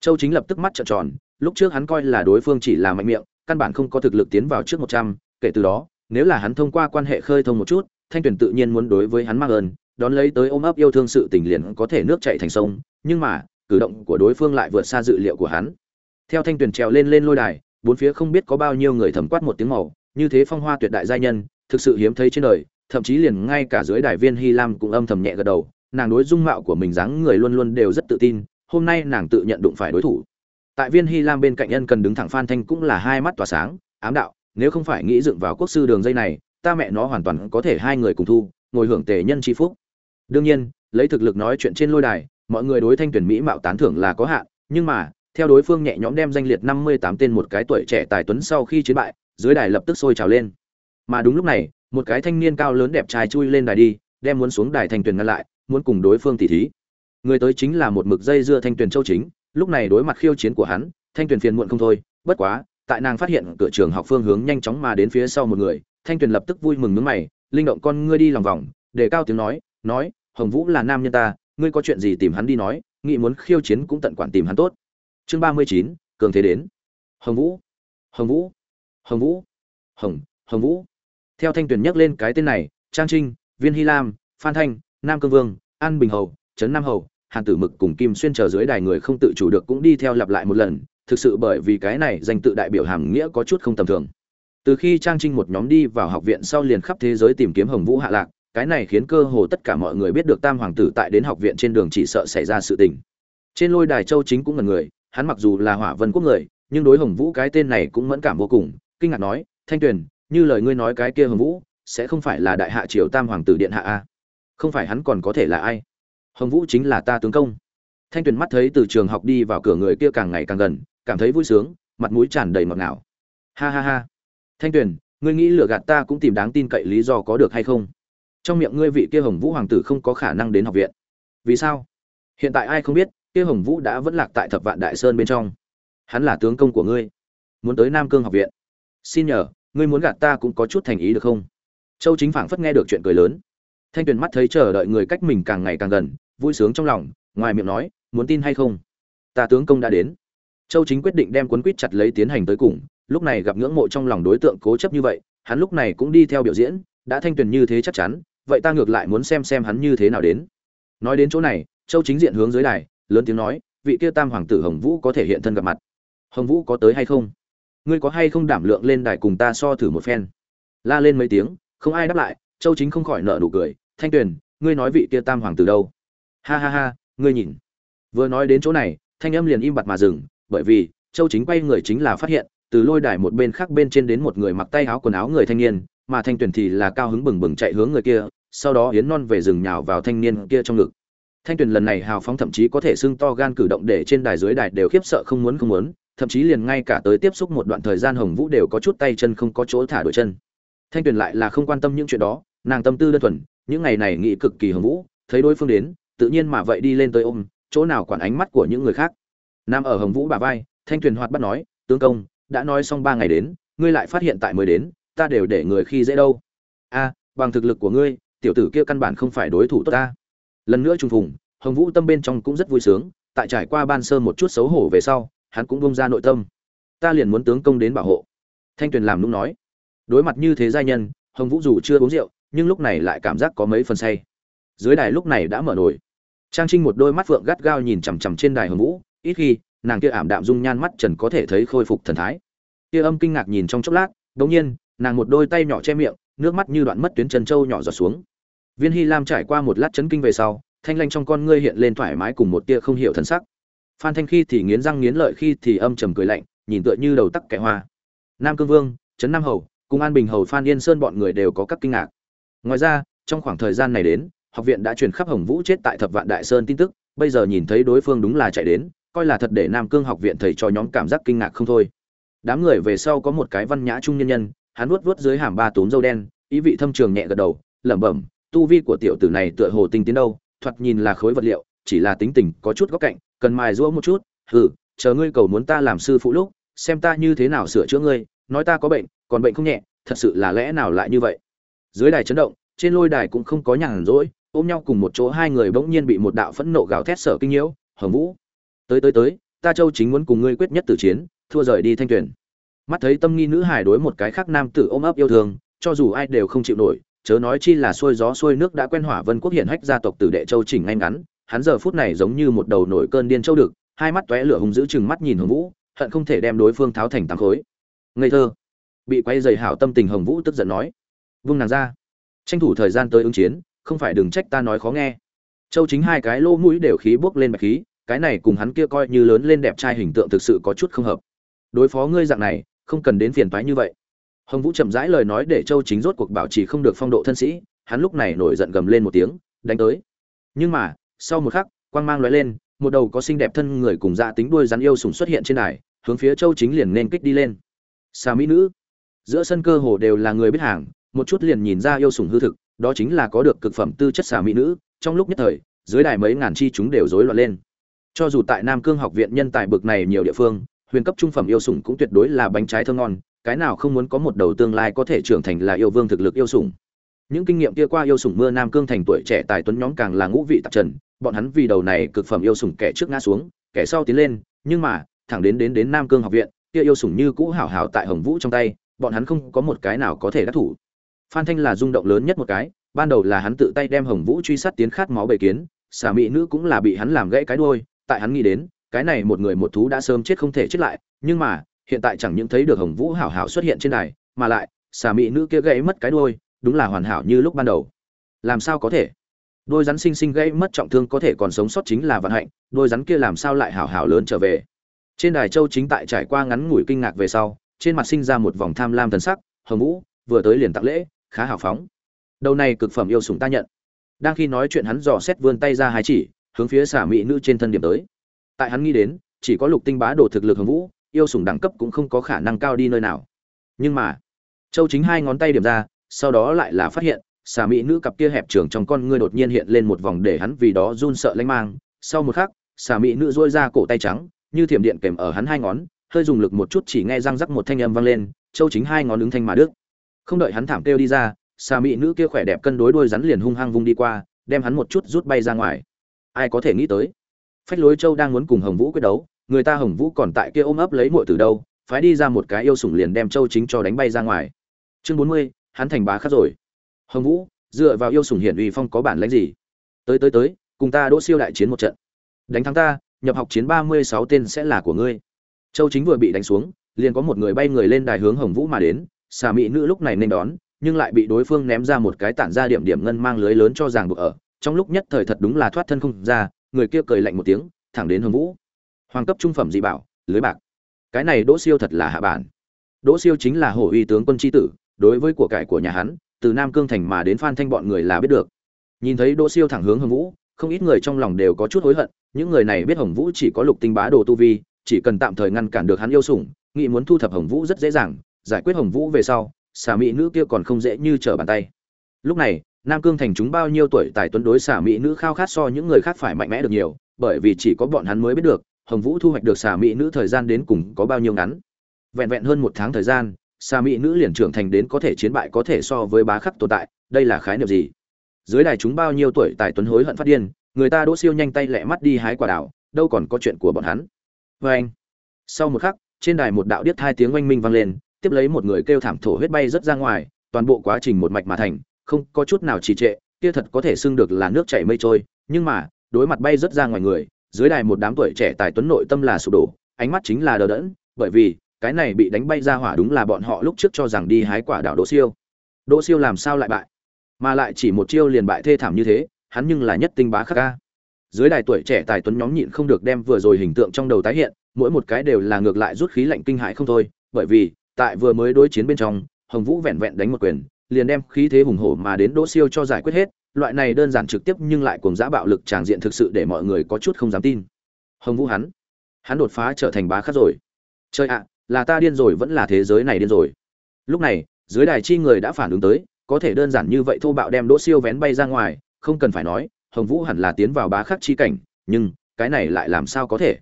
Châu chính lập tức mắt trợn tròn, lúc trước hắn coi là đối phương chỉ là mạnh miệng căn bản không có thực lực tiến vào trước một trăm, kể từ đó, nếu là hắn thông qua quan hệ khơi thông một chút, thanh tuyển tự nhiên muốn đối với hắn mang ơn, đón lấy tới ôm ấp yêu thương sự tình liền có thể nước chảy thành sông, nhưng mà, cử động của đối phương lại vượt xa dự liệu của hắn. Theo thanh tuyển trèo lên lên lôi đài, bốn phía không biết có bao nhiêu người thầm quát một tiếng màu, như thế phong hoa tuyệt đại giai nhân, thực sự hiếm thấy trên đời, thậm chí liền ngay cả dưới đài viên hy lam cũng âm thầm nhẹ gật đầu, nàng đối dung mạo của mình dáng người luôn luôn đều rất tự tin, hôm nay nàng tự nhận đụng phải đối thủ tại viên hy lam bên cạnh nhân cần đứng thẳng phan thanh cũng là hai mắt tỏa sáng, ám đạo, nếu không phải nghĩ dựng vào quốc sư đường dây này, ta mẹ nó hoàn toàn có thể hai người cùng thu, ngồi hưởng tề nhân tri phúc. Đương nhiên, lấy thực lực nói chuyện trên lôi đài, mọi người đối thanh tuyển mỹ mạo tán thưởng là có hạn, nhưng mà, theo đối phương nhẹ nhõm đem danh liệt năm mươi tám tên một cái tuổi trẻ tài tuấn sau khi chiến bại, dưới đài lập tức sôi trào lên. Mà đúng lúc này, một cái thanh niên cao lớn đẹp trai chui lên đài đi, đem muốn xuống đài thanh tuyển ngăn lại, muốn cùng đối phương tỉ thí. Người tới chính là một mực dây dưa thanh tuyển châu chính lúc này đối mặt khiêu chiến của hắn, thanh Tuyền phiền muộn không thôi, bất quá, tại nàng phát hiện cửa trường học phương hướng nhanh chóng mà đến phía sau một người, thanh tuyền lập tức vui mừng nước mày, linh động con ngươi đi lòng vòng, để cao tiếng nói nói, hồng vũ là nam nhân ta, ngươi có chuyện gì tìm hắn đi nói nghị muốn khiêu chiến cũng tận quản tìm hắn tốt. Chương ba mươi chín, cường thế đến. Hồng vũ hồng vũ hồng vũ, hồng hồng vũ. Theo thanh tuyền nhắc lên cái tên này, trang trinh, viên hy lam, phan thanh, nam cương vương, an bình hầu, trấn nam hầu hàn tử mực cùng kim xuyên chờ dưới đài người không tự chủ được cũng đi theo lặp lại một lần, thực sự bởi vì cái này danh tự đại biểu hàm nghĩa có chút không tầm thường. Từ khi trang trinh một nhóm đi vào học viện sau liền khắp thế giới tìm kiếm hồng vũ hạ lạc, cái này khiến cơ hồ tất cả mọi người biết được tam hoàng tử tại đến học viện trên đường chỉ sợ xảy ra sự tình. Trên lôi đài châu chính cũng là người, hắn mặc dù là hỏa vân quốc người, nhưng đối hồng vũ cái tên này cũng mẫn cảm vô cùng, kinh ngạc nói, thanh tuyền, như lời ngươi nói cái kia hồng vũ, sẽ không phải là đại hạ triều tam hoàng tử điện hạ a? Không phải hắn còn có thể là ai? Hồng vũ chính là ta tướng công. Thanh tuyền mắt thấy từ trường học đi vào cửa người kia càng ngày càng gần, cảm thấy vui sướng, mặt mũi tràn đầy ngọt ngào. Ha ha ha. Thanh tuyền, ngươi nghĩ lừa gạt ta cũng tìm đáng tin cậy lý do có được hay không? Trong miệng ngươi vị kia hồng vũ hoàng tử không có khả năng đến học viện. Vì sao? Hiện tại ai không biết, kia hồng vũ đã vẫn lạc tại thập vạn đại sơn bên trong. Hắn là tướng công của ngươi. Muốn tới nam cương học viện. Xin nhờ, ngươi muốn gạt ta cũng có chút thành ý được không? Châu chính phảng phất nghe được chuyện cười lớn thanh tuyền mắt thấy chờ đợi người cách mình càng ngày càng gần, vui sướng trong lòng, ngoài miệng nói, muốn tin hay không? Ta tướng công đã đến. Châu chính quyết định đem cuốn quýt chặt lấy tiến hành tới cùng, lúc này gặp ngưỡng mộ trong lòng đối tượng cố chấp như vậy, hắn lúc này cũng đi theo biểu diễn, đã thanh tuyền như thế chắc chắn, vậy ta ngược lại muốn xem xem hắn như thế nào đến. Nói đến chỗ này, châu chính diện hướng dưới đài, lớn tiếng nói, vị kia tam hoàng tử hồng vũ có thể hiện thân gặp mặt. Hồng vũ có tới hay không? Ngươi có hay không đảm lượng lên đài cùng ta so thử một phen? La lên mấy tiếng, không ai đáp lại, châu chính không khỏi nợ nụ cười thanh tuyền, ngươi nói vị kia tam hoàng từ đâu? Ha ha ha, ngươi nhìn. Vừa nói đến chỗ này, thanh âm liền im bặt mà dừng, bởi vì, châu chính quay người chính là phát hiện, từ lôi đài một bên khác bên trên đến một người mặc tay áo quần áo người thanh niên, mà thanh tuyền thì là cao hứng bừng bừng chạy hướng người kia, sau đó yến non về rừng nhào vào thanh niên kia trong ngực. Thanh tuyền lần này hào phóng thậm chí có thể xưng to gan cử động để trên đài dưới đài đều khiếp sợ không muốn không muốn, thậm chí liền ngay cả tới tiếp xúc một đoạn thời gian hồng vũ đều có chút tay chân không có chỗ thả đổi chân. Thanh tuyền lại là không quan tâm những chuyện đó, nàng tâm tư đơn thuần những ngày này nghĩ cực kỳ hồng vũ thấy đối phương đến, tự nhiên mà vậy đi lên tới ôm, chỗ nào quản ánh mắt của những người khác. Nam ở hồng vũ bà vai, thanh tuyền hoạt bắt nói, tướng công, đã nói xong ba ngày đến, ngươi lại phát hiện tại mới đến, ta đều để người khi dễ đâu. A, bằng thực lực của ngươi, tiểu tử kia căn bản không phải đối thủ tốt ta. Lần nữa trùng phùng, hồng vũ tâm bên trong cũng rất vui sướng, tại trải qua ban sơ một chút xấu hổ về sau, hắn cũng bông ra nội tâm. Ta liền muốn tướng công đến bảo hộ. Thanh tuyền làm nung nói. Đối mặt như thế giai nhân, hồng vũ dù chưa uống rượu nhưng lúc này lại cảm giác có mấy phần say. Dưới đài lúc này đã mở nổi trang trinh một đôi mắt phượng gắt gao nhìn chằm chằm trên đài hồng vũ, ít khi, nàng kia ảm đạm dung nhan mắt trần có thể thấy khôi phục thần thái. Kia âm kinh ngạc nhìn trong chốc lát, đột nhiên, nàng một đôi tay nhỏ che miệng, nước mắt như đoạn mất tuyến chân châu nhỏ giọt xuống. Viên hy lam trải qua một lát chấn kinh về sau, thanh lanh trong con ngươi hiện lên thoải mái cùng một tia không hiểu thần sắc. Phan thanh khi thì nghiến răng nghiến lợi khi thì âm trầm cười lạnh, nhìn tựa như đầu tắc kẻ hoa. Nam cương vương, trấn nam hầu, cùng an bình hầu, phan yên sơn bọn người đều có các kinh ngạc ngoài ra, trong khoảng thời gian này đến, học viện đã truyền khắp hồng vũ chết tại thập vạn đại sơn tin tức, bây giờ nhìn thấy đối phương đúng là chạy đến, coi là thật để nam cương học viện thầy cho nhóm cảm giác kinh ngạc không thôi. Đám người về sau có một cái văn nhã trung nhân nhân, hắn vuốt vuốt dưới hàm ba túm dâu đen, ý vị thâm trường nhẹ gật đầu, lẩm bẩm, tu vi của tiểu tử này tựa hồ tinh tiến đâu, thoạt nhìn là khối vật liệu, chỉ là tính tình có chút góc cạnh, cần mài giũa một chút, hừ, chờ ngươi cầu muốn ta làm sư phụ lúc, xem ta như thế nào sửa chữa ngươi, nói ta có bệnh, còn bệnh không nhẹ, thật sự là lẽ nào lại như vậy? Dưới đài chấn động, trên lôi đài cũng không có nhàn rỗi, ôm nhau cùng một chỗ hai người bỗng nhiên bị một đạo phẫn nộ gào thét sở kinh nhiễu, hồng vũ, tới tới tới, ta châu chính muốn cùng ngươi quyết nhất tử chiến, thua rời đi thanh tuyển. Mắt thấy tâm nghi nữ hải đối một cái khác nam tử ôm ấp yêu thương, cho dù ai đều không chịu nổi, chớ nói chi là xuôi gió xuôi nước đã quen hỏa vân quốc hiển hách gia tộc tử đệ châu chỉnh ngay ngắn, hắn giờ phút này giống như một đầu nổi cơn điên châu được, hai mắt tóe lửa hùng dữ chừng mắt nhìn hồng vũ, hận không thể đem đối phương tháo thành tám khối. Ngây thơ. Bị quay dày hảo tâm tình hồng vũ tức giận nói vung nàng ra. Tranh thủ thời gian tới ứng chiến, không phải đừng trách ta nói khó nghe. Châu chính hai cái lỗ mũi đều khí bốc lên bạch khí, cái này cùng hắn kia coi như lớn lên đẹp trai hình tượng thực sự có chút không hợp. Đối phó ngươi dạng này, không cần đến phiền toái như vậy. Hồng vũ chậm rãi lời nói để châu chính rốt cuộc bảo trì không được phong độ thân sĩ, hắn lúc này nổi giận gầm lên một tiếng, đánh tới. Nhưng mà, sau một khắc, quang mang lóe lên, một đầu có xinh đẹp thân người cùng dạ tính đuôi rắn yêu sùng xuất hiện trên đài, hướng phía châu chính liền nên kích đi lên. Xà mỹ nữ. Giữa sân cơ hồ đều là người biết hàng một chút liền nhìn ra yêu sủng hư thực, đó chính là có được cực phẩm tư chất xà mỹ nữ, trong lúc nhất thời, dưới đài mấy ngàn chi chúng đều rối loạn lên. Cho dù tại nam cương học viện nhân tài bực này nhiều địa phương, huyền cấp trung phẩm yêu sủng cũng tuyệt đối là bánh trái thơm ngon, cái nào không muốn có một đầu tương lai có thể trưởng thành là yêu vương thực lực yêu sủng. Những kinh nghiệm kia qua yêu sủng mưa nam cương thành tuổi trẻ tài tuấn nhóm càng là ngũ vị tạp trần, bọn hắn vì đầu này cực phẩm yêu sủng kẻ trước ngã xuống, kẻ sau tiến lên, nhưng mà, thẳng đến đến đến nam cương học viện, kia yêu sủng như cũ hảo hảo tại hồng vũ trong tay, bọn hắn không có một cái nào có thể đắc thủ phan thanh là rung động lớn nhất một cái, ban đầu là hắn tự tay đem hồng vũ truy sát tiến khát máu bầy kiến, xà mỹ nữ cũng là bị hắn làm gãy cái đuôi, tại hắn nghĩ đến, cái này một người một thú đã sớm chết không thể chết lại, nhưng mà, hiện tại chẳng những thấy được hồng vũ hảo hảo xuất hiện trên đài, mà lại, xà mỹ nữ kia gãy mất cái đuôi, đúng là hoàn hảo như lúc ban đầu. Làm sao có thể? Đôi rắn sinh sinh gãy mất trọng thương có thể còn sống sót chính là vận hạnh, đôi rắn kia làm sao lại hảo hảo lớn trở về? Trên đài châu chính tại trải qua ngắn ngủi kinh ngạc về sau, trên mặt sinh ra một vòng tham lam thần sắc, hồng vũ, vừa tới liền tặng lễ khá hào phóng. Đầu này cực phẩm yêu sủng ta nhận. Đang khi nói chuyện hắn dò xét vươn tay ra hai chỉ, hướng phía xả mỹ nữ trên thân điểm tới. Tại hắn nghĩ đến, chỉ có lục tinh bá đồ thực lực hồng vũ, yêu sủng đẳng cấp cũng không có khả năng cao đi nơi nào. Nhưng mà, châu chính hai ngón tay điểm ra, sau đó lại là phát hiện xà mỹ nữ cặp kia hẹp trường trong con ngươi đột nhiên hiện lên một vòng để hắn vì đó run sợ lanh mang. Sau một khắc xà mỹ nữ dôi ra cổ tay trắng, như thiểm điện kèm ở hắn hai ngón, hơi dùng lực một chút chỉ nghe răng rắc một thanh âm vang lên, châu chính hai ngón ứng thanh mà đức không đợi hắn thảm kêu đi ra, xà mỹ nữ kia khỏe đẹp cân đối đôi rắn liền hung hăng vung đi qua, đem hắn một chút rút bay ra ngoài. Ai có thể nghĩ tới? Phách lối châu đang muốn cùng hồng vũ quyết đấu, người ta hồng vũ còn tại kia ôm ấp lấy muội từ đâu, phái đi ra một cái yêu sủng liền đem châu chính cho đánh bay ra ngoài. Chương bốn mươi, hắn thành bá khắc rồi. Hồng vũ, dựa vào yêu sủng hiển uy phong có bản lãnh gì? Tới tới tới, cùng ta đỗ siêu đại chiến một trận. Đánh thắng ta, nhập học chiến ba mươi sáu tên sẽ là của ngươi. Châu chính vừa bị đánh xuống, liền có một người bay người lên đài hướng hồng vũ mà đến xà mỹ nữ lúc này nên đón, nhưng lại bị đối phương ném ra một cái tản ra điểm điểm ngân mang lưới lớn cho ràng buộc ở. Trong lúc nhất thời thật đúng là thoát thân không ra, người kia cười lạnh một tiếng, thẳng đến hồng vũ. Hoàng cấp trung phẩm dị bảo, lưới bạc. Cái này đỗ siêu thật là hạ bản. Đỗ siêu chính là hổ uy tướng quân tri tử, đối với của cải của nhà hắn, từ nam cương thành mà đến phan thanh bọn người là biết được. Nhìn thấy đỗ siêu thẳng hướng hồng vũ, không ít người trong lòng đều có chút hối hận, những người này biết hồng vũ chỉ có lục tinh bá đồ tu vi, chỉ cần tạm thời ngăn cản được hắn yêu sủng, nghĩ muốn thu thập hồng vũ rất dễ dàng giải quyết hồng vũ về sau xà mỹ nữ kia còn không dễ như trở bàn tay. Lúc này, nam cương thành chúng bao nhiêu tuổi tài tuấn đối xà mỹ nữ khao khát so những người khác phải mạnh mẽ được nhiều, bởi vì chỉ có bọn hắn mới biết được, hồng vũ thu hoạch được xà mỹ nữ thời gian đến cùng có bao nhiêu ngắn. Vẹn vẹn hơn một tháng thời gian xà mỹ nữ liền trưởng thành đến có thể chiến bại có thể so với bá khắc tồn tại, đây là khái niệm gì? Dưới đài chúng bao nhiêu tuổi tài tuấn hối hận phát điên, người ta đỗ siêu nhanh tay lẹ mắt đi hái quả đảo đâu còn có chuyện của bọn hắn. Vê anh sau một khắc, trên đài một đạo điếc hai tiếng oanh minh vang lên tiếp lấy một người kêu thảm thổ huyết bay rất ra ngoài, toàn bộ quá trình một mạch mà thành, không có chút nào trì trệ, kia thật có thể xưng được là nước chảy mây trôi, nhưng mà, đối mặt bay rất ra ngoài người, dưới đài một đám tuổi trẻ tài tuấn nội tâm là sụp đổ, ánh mắt chính là đờ đẫn, bởi vì, cái này bị đánh bay ra hỏa đúng là bọn họ lúc trước cho rằng đi hái quả đảo đỗ siêu. Đỗ siêu làm sao lại bại? Mà lại chỉ một chiêu liền bại thê thảm như thế, hắn nhưng là nhất tinh bá khắc ca. Dưới đài tuổi trẻ tài tuấn nhóm nhịn không được đem vừa rồi hình tượng trong đầu tái hiện, mỗi một cái đều là ngược lại rút khí lạnh kinh hãi không thôi, bởi vì tại vừa mới đối chiến bên trong, hồng vũ vẹn vẹn đánh một quyền, liền đem khí thế hùng hổ mà đến đỗ siêu cho giải quyết hết. Loại này đơn giản trực tiếp nhưng lại cùng giã bạo lực tràng diện thực sự để mọi người có chút không dám tin. Hồng vũ hắn hắn đột phá trở thành bá khắc rồi. Chơi ạ, là ta điên rồi vẫn là thế giới này điên rồi. Lúc này, dưới đài chi người đã phản ứng tới, có thể đơn giản như vậy thô bạo đem đỗ siêu vén bay ra ngoài, không cần phải nói, hồng vũ hẳn là tiến vào bá khắc chi cảnh, nhưng, cái này lại làm sao có thể?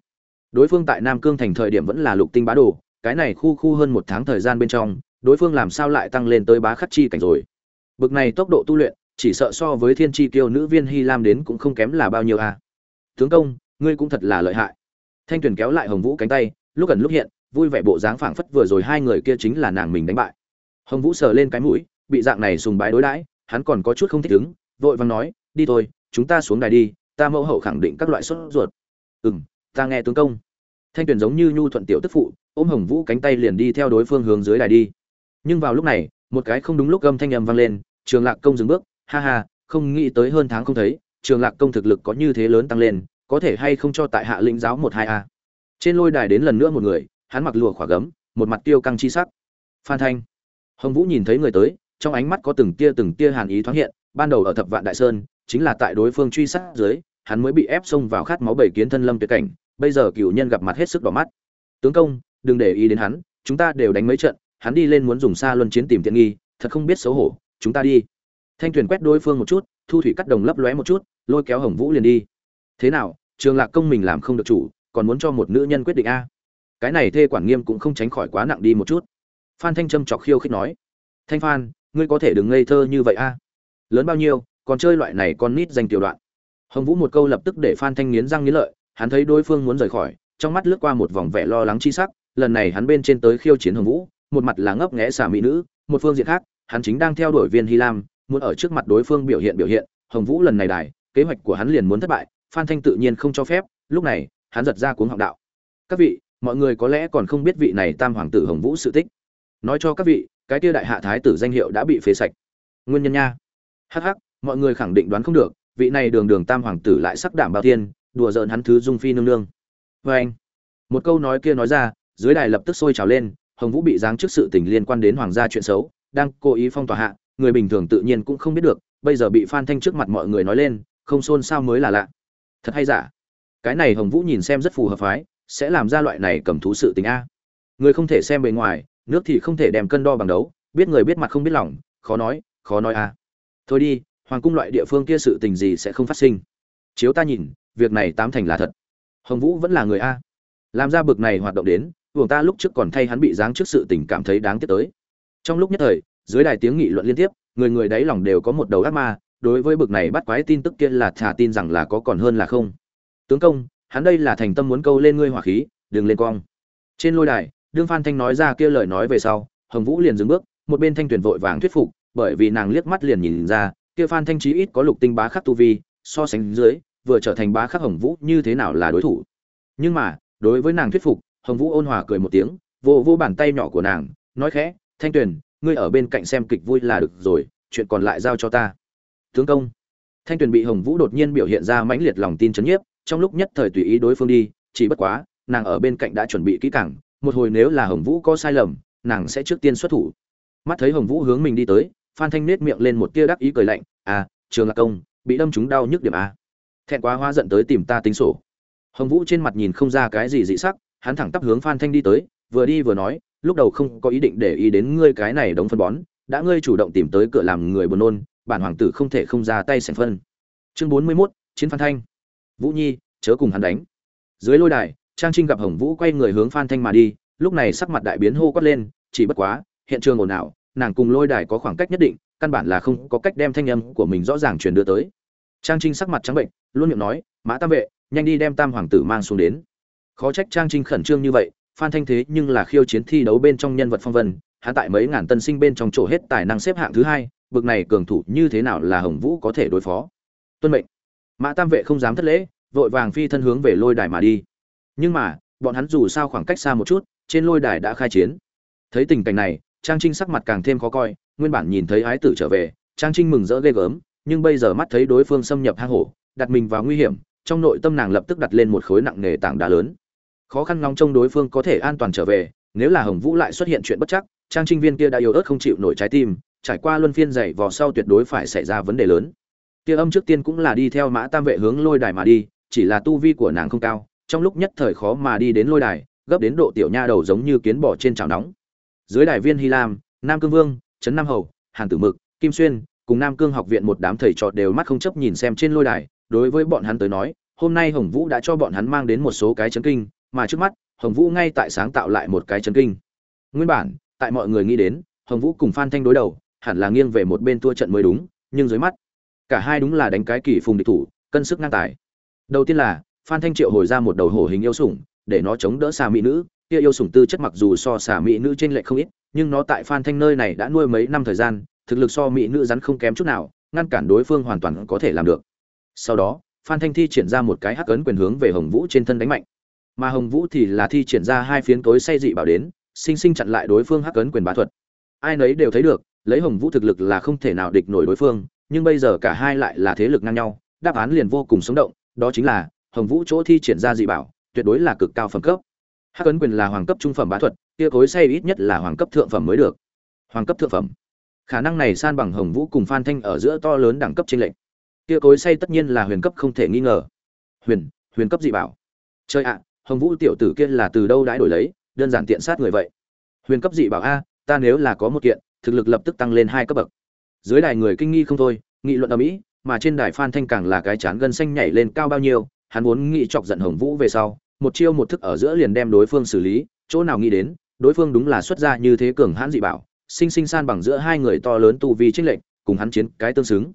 Đối phương tại nam cương thành thời điểm vẫn là lục tinh bá đồ cái này khu khu hơn một tháng thời gian bên trong, đối phương làm sao lại tăng lên tới bá khắc chi cảnh rồi? Bực này tốc độ tu luyện, chỉ sợ so với thiên chi kiêu nữ viên hy lam đến cũng không kém là bao nhiêu a à. tướng công, ngươi cũng thật là lợi hại. Thanh tuyền kéo lại hồng vũ cánh tay, lúc gần lúc hiện, vui vẻ bộ dáng phảng phất vừa rồi hai người kia chính là nàng mình đánh bại. Hồng vũ sờ lên cái mũi, bị dạng này sùng bái đối đãi, hắn còn có chút không thích ứng, vội vàng nói, đi thôi, chúng ta xuống đài đi, ta mẫu hậu khẳng định các loại sốt ruột. Ừ m ta nghe tướng công thanh tuyền giống như nhu thuận tiểu tức phụ, ôm hồng vũ cánh tay liền đi theo đối phương hướng dưới đài đi. Nhưng vào lúc này, một cái không đúng lúc âm thanh âm vang lên, trường lạc công dừng bước, ha ha, không nghĩ tới hơn tháng không thấy, trường lạc công thực lực có như thế lớn tăng lên, có thể hay không cho tại hạ lĩnh giáo một hai a? Trên lôi đài đến lần nữa một người, hắn mặc lụa khỏa gấm, một mặt tiêu căng chi sắc. Phan thanh. Hồng vũ nhìn thấy người tới, trong ánh mắt có từng tia từng tia hàn ý thoáng hiện, ban đầu ở thập vạn đại sơn, chính là tại đối phương truy sát dưới, hắn mới bị ép xông vào khát máu bảy kiến thân lâm tuyệt cảnh bây giờ cựu nhân gặp mặt hết sức đỏ mắt. Tướng công, đừng để ý đến hắn, chúng ta đều đánh mấy trận, hắn đi lên muốn dùng xa luân chiến tìm tiện nghi, thật không biết xấu hổ, chúng ta đi. Thanh tuyền quét đối phương một chút, thu thủy cắt đồng lấp lóe một chút, lôi kéo hồng vũ liền đi. Thế nào, trường lạc công mình làm không được chủ, còn muốn cho một nữ nhân quyết định a? Cái này thê quản nghiêm cũng không tránh khỏi quá nặng đi một chút. Phan thanh trâm chọc khiêu khích nói, thanh phan, ngươi có thể đừng ngây thơ như vậy a. Lớn bao nhiêu, còn chơi loại này con nít danh tiểu đoạn. Hồng vũ một câu lập tức để phan thanh nghiến răng nghiến lợi hắn thấy đối phương muốn rời khỏi, trong mắt lướt qua một vòng vẻ lo lắng chi sắc, lần này hắn bên trên tới khiêu chiến hồng vũ, một mặt là ngấp nghẽ xả mỹ nữ, một phương diện khác, hắn chính đang theo đuổi viên hy lam, muốn ở trước mặt đối phương biểu hiện biểu hiện, hồng vũ lần này đài, kế hoạch của hắn liền muốn thất bại, phan thanh tự nhiên không cho phép, lúc này, hắn giật ra cuốn họng đạo. Các vị, mọi người có lẽ còn không biết vị này tam hoàng tử hồng vũ sự tích. Nói cho các vị, cái Tia đại hạ thái tử danh hiệu đã bị phế sạch. Nguyên nhân nha. Hắc hắc, mọi người khẳng định đoán không được, vị này đường đường tam hoàng tử lại sắc đảm bao thiên đùa giỡn hắn thứ dung phi nương nương. Vê anh, một câu nói kia nói ra, dưới đài lập tức sôi trào lên, hồng vũ bị giáng trước sự tình liên quan đến hoàng gia chuyện xấu, đang cố ý phong tỏa hạ, người bình thường tự nhiên cũng không biết được, bây giờ bị phan thanh trước mặt mọi người nói lên, không xôn xao mới là lạ. Thật hay giả? Cái này hồng vũ nhìn xem rất phù hợp phái, sẽ làm ra loại này cầm thú sự tình a. Người không thể xem bề ngoài, nước thì không thể đem cân đo bằng đấu, biết người biết mặt không biết lòng, khó nói khó nói a. Thôi đi, hoàng cung loại địa phương kia sự tình gì sẽ không phát sinh. Chiếu ta nhìn việc này tám thành là thật. Hồng vũ vẫn là người a. Làm ra bực này hoạt động đến buồng ta lúc trước còn thay hắn bị giáng trước sự tình cảm thấy đáng tiếc tới. Trong lúc nhất thời, dưới đài tiếng nghị luận liên tiếp, người người đáy lòng đều có một đầu ác ma, đối với bực này bắt quái tin tức kia là thả tin rằng là có còn hơn là không. Tướng công, hắn đây là thành tâm muốn câu lên ngươi hỏa khí, đừng lên quang trên lôi đài, đương phan thanh nói ra kia lời nói về sau, hồng vũ liền dừng bước, một bên thanh tuyển vội vàng thuyết phục, bởi vì nàng liếc mắt liền nhìn ra, kia phan thanh chí ít có lục tinh bá khắc tu vi, so sánh dưới vừa trở thành bá khắc hồng vũ như thế nào là đối thủ. Nhưng mà, đối với nàng thuyết phục, hồng vũ ôn hòa cười một tiếng, vô vô bàn tay nhỏ của nàng, nói khẽ, thanh tuyền, ngươi ở bên cạnh xem kịch vui là được rồi, chuyện còn lại giao cho ta. Tướng công. Thanh tuyền bị hồng vũ đột nhiên biểu hiện ra mãnh liệt lòng tin chấn nhiếp, trong lúc nhất thời tùy ý đối phương đi, chỉ bất quá, nàng ở bên cạnh đã chuẩn bị kỹ càng, một hồi nếu là hồng vũ có sai lầm, nàng sẽ trước tiên xuất thủ. Mắt thấy hồng vũ hướng mình đi tới, phan thanh nết miệng lên một tia đắc ý cười lạnh à trường lạc công, bị đâm chúng đau nhức điểm à thẹn quá hoa giận tới tìm ta tính sổ. Hồng vũ trên mặt nhìn không ra cái gì dị sắc hắn thẳng tắp hướng phan thanh đi tới vừa đi vừa nói lúc đầu không có ý định để ý đến ngươi cái này đóng phân bón đã ngươi chủ động tìm tới cửa làm người buồn nôn bản hoàng tử không thể không ra tay sành phân. Chương bốn mươi 41, chiến phan thanh. Vũ nhi chớ cùng hắn đánh. Dưới lôi đài trang trinh gặp hồng vũ quay người hướng phan thanh mà đi lúc này sắc mặt đại biến hô quát lên chỉ bất quá hiện trường ồn ào nàng cùng lôi đài có khoảng cách nhất định căn bản là không có cách đem thanh âm của mình rõ ràng truyền đưa tới trang trinh sắc mặt trắng bệnh, luôn miệng nói, mã tam vệ, nhanh đi đem tam hoàng tử mang xuống đến. Khó trách trang trinh khẩn trương như vậy, phan thanh thế nhưng là khiêu chiến thi đấu bên trong nhân vật phong vân, hắn tại mấy ngàn tân sinh bên trong chỗ hết tài năng xếp hạng thứ hai, bực này cường thủ như thế nào là hồng vũ có thể đối phó? Tuân mệnh. Mã tam vệ không dám thất lễ, vội vàng phi thân hướng về lôi đài mà đi. Nhưng mà, bọn hắn dù sao khoảng cách xa một chút, trên lôi đài đã khai chiến. Thấy tình cảnh này, trang trinh sắc mặt càng thêm khó coi, nguyên bản nhìn thấy ái tử trở về, trang trinh mừng rỡ ghê gớm nhưng bây giờ mắt thấy đối phương xâm nhập hang hổ, đặt mình vào nguy hiểm, trong nội tâm nàng lập tức đặt lên một khối nặng nề tảng đá lớn. Khó khăn ngóng trông đối phương có thể an toàn trở về, nếu là hồng vũ lại xuất hiện chuyện bất chắc, trang trinh viên kia đã yếu ớt không chịu nổi trái tim, trải qua luân phiên dày vò sau tuyệt đối phải xảy ra vấn đề lớn. Tia âm trước tiên cũng là đi theo mã tam vệ hướng lôi đài mà đi, chỉ là tu vi của nàng không cao, trong lúc nhất thời khó mà đi đến lôi đài, gấp đến độ tiểu nha đầu giống như kiến bỏ trên chảo nóng. Dưới đài viên hy lam, nam cương vương, trấn nam hầu, hàn tử mực, kim xuyên cùng nam cương học viện một đám thầy trò đều mắt không chấp nhìn xem trên lôi đài, đối với bọn hắn tới nói, hôm nay hồng vũ đã cho bọn hắn mang đến một số cái chấn kinh, mà trước mắt, hồng vũ ngay tại sáng tạo lại một cái chấn kinh. Nguyên bản, tại mọi người nghĩ đến, hồng vũ cùng phan thanh đối đầu, hẳn là nghiêng về một bên tua trận mới đúng, nhưng dưới mắt, cả hai đúng là đánh cái kỳ phùng địch thủ, cân sức ngang tài. Đầu tiên là, phan thanh triệu hồi ra một đầu hổ hình yêu sủng, để nó chống đỡ xà mỹ nữ. Kia yêu sủng tư chất mặc dù so xà mỹ nữ trên lệ không ít, nhưng nó tại phan thanh nơi này đã nuôi mấy năm thời gian thực lực so mỹ nữ rắn không kém chút nào, ngăn cản đối phương hoàn toàn có thể làm được. Sau đó, phan thanh thi triển ra một cái hắc ấn quyền hướng về hồng vũ trên thân đánh mạnh. Mà hồng vũ thì là thi triển ra hai phiến tối say dị bảo đến, sinh sinh chặn lại đối phương hắc ấn quyền bá thuật. Ai nấy đều thấy được, lấy hồng vũ thực lực là không thể nào địch nổi đối phương, nhưng bây giờ cả hai lại là thế lực ngang nhau, đáp án liền vô cùng sống động, đó chính là, hồng vũ chỗ thi triển ra dị bảo, tuyệt đối là cực cao phẩm cấp. Hắc ấn quyền là hoàng cấp trung phẩm bá thuật, kia cối say ít nhất là hoàng cấp thượng phẩm mới được. Hoàng cấp thượng phẩm khả năng này san bằng hồng vũ cùng phan thanh ở giữa to lớn đẳng cấp trên lệnh kia cối say tất nhiên là huyền cấp không thể nghi ngờ. Huyền huyền cấp dị bảo. Chơi ạ, hồng vũ tiểu tử kia là từ đâu đãi đổi lấy, đơn giản tiện sát người vậy. Huyền cấp dị bảo a, ta nếu là có một kiện, thực lực lập tức tăng lên hai cấp bậc. Dưới đài người kinh nghi không thôi, nghị luận ở mỹ mà trên đài phan thanh càng là cái chán gân xanh nhảy lên cao bao nhiêu, hắn muốn nghĩ chọc giận hồng vũ về sau, một chiêu một thức ở giữa liền đem đối phương xử lý, chỗ nào nghĩ đến, đối phương đúng là xuất ra như thế cường hãn dị bảo sinh sinh san bằng giữa hai người to lớn tu vi chênh lệnh cùng hắn chiến cái tương xứng.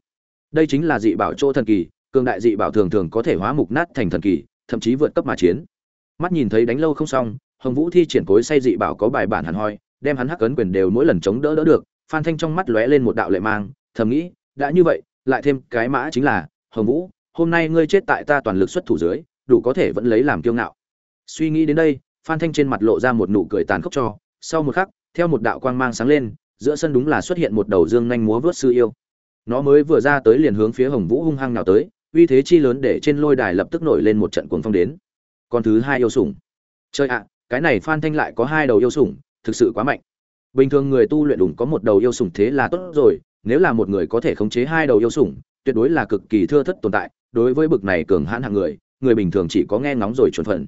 Đây chính là dị bảo chỗ thần kỳ, cường đại dị bảo thường thường có thể hóa mục nát thành thần kỳ, thậm chí vượt cấp mà chiến. Mắt nhìn thấy đánh lâu không xong, hồng vũ thi triển cối say dị bảo có bài bản hẳn hoi, đem hắn hắc ấn quyền đều mỗi lần chống đỡ đỡ được, phan thanh trong mắt lóe lên một đạo lệ mang, thầm nghĩ, đã như vậy, lại thêm cái mã chính là, hồng vũ, hôm nay ngươi chết tại ta toàn lực xuất thủ dưới, đủ có thể vẫn lấy làm kiêu ngạo. Suy nghĩ đến đây, phan thanh trên mặt lộ ra một nụ cười tàn khốc cho, sau một khắc theo một đạo quang mang sáng lên, giữa sân đúng là xuất hiện một đầu dương nhanh múa vớt sư yêu. Nó mới vừa ra tới liền hướng phía hồng vũ hung hăng nào tới, uy thế chi lớn để trên lôi đài lập tức nổi lên một trận cuồng phong đến. Con thứ hai yêu sủng. Chơi ạ, cái này phan thanh lại có hai đầu yêu sủng, thực sự quá mạnh. Bình thường người tu luyện đủng có một đầu yêu sủng thế là tốt rồi, nếu là một người có thể khống chế hai đầu yêu sủng, tuyệt đối là cực kỳ thưa thất tồn tại, đối với bực này cường hãn hạng người người bình thường chỉ có nghe ngóng rồi chuẩn phận.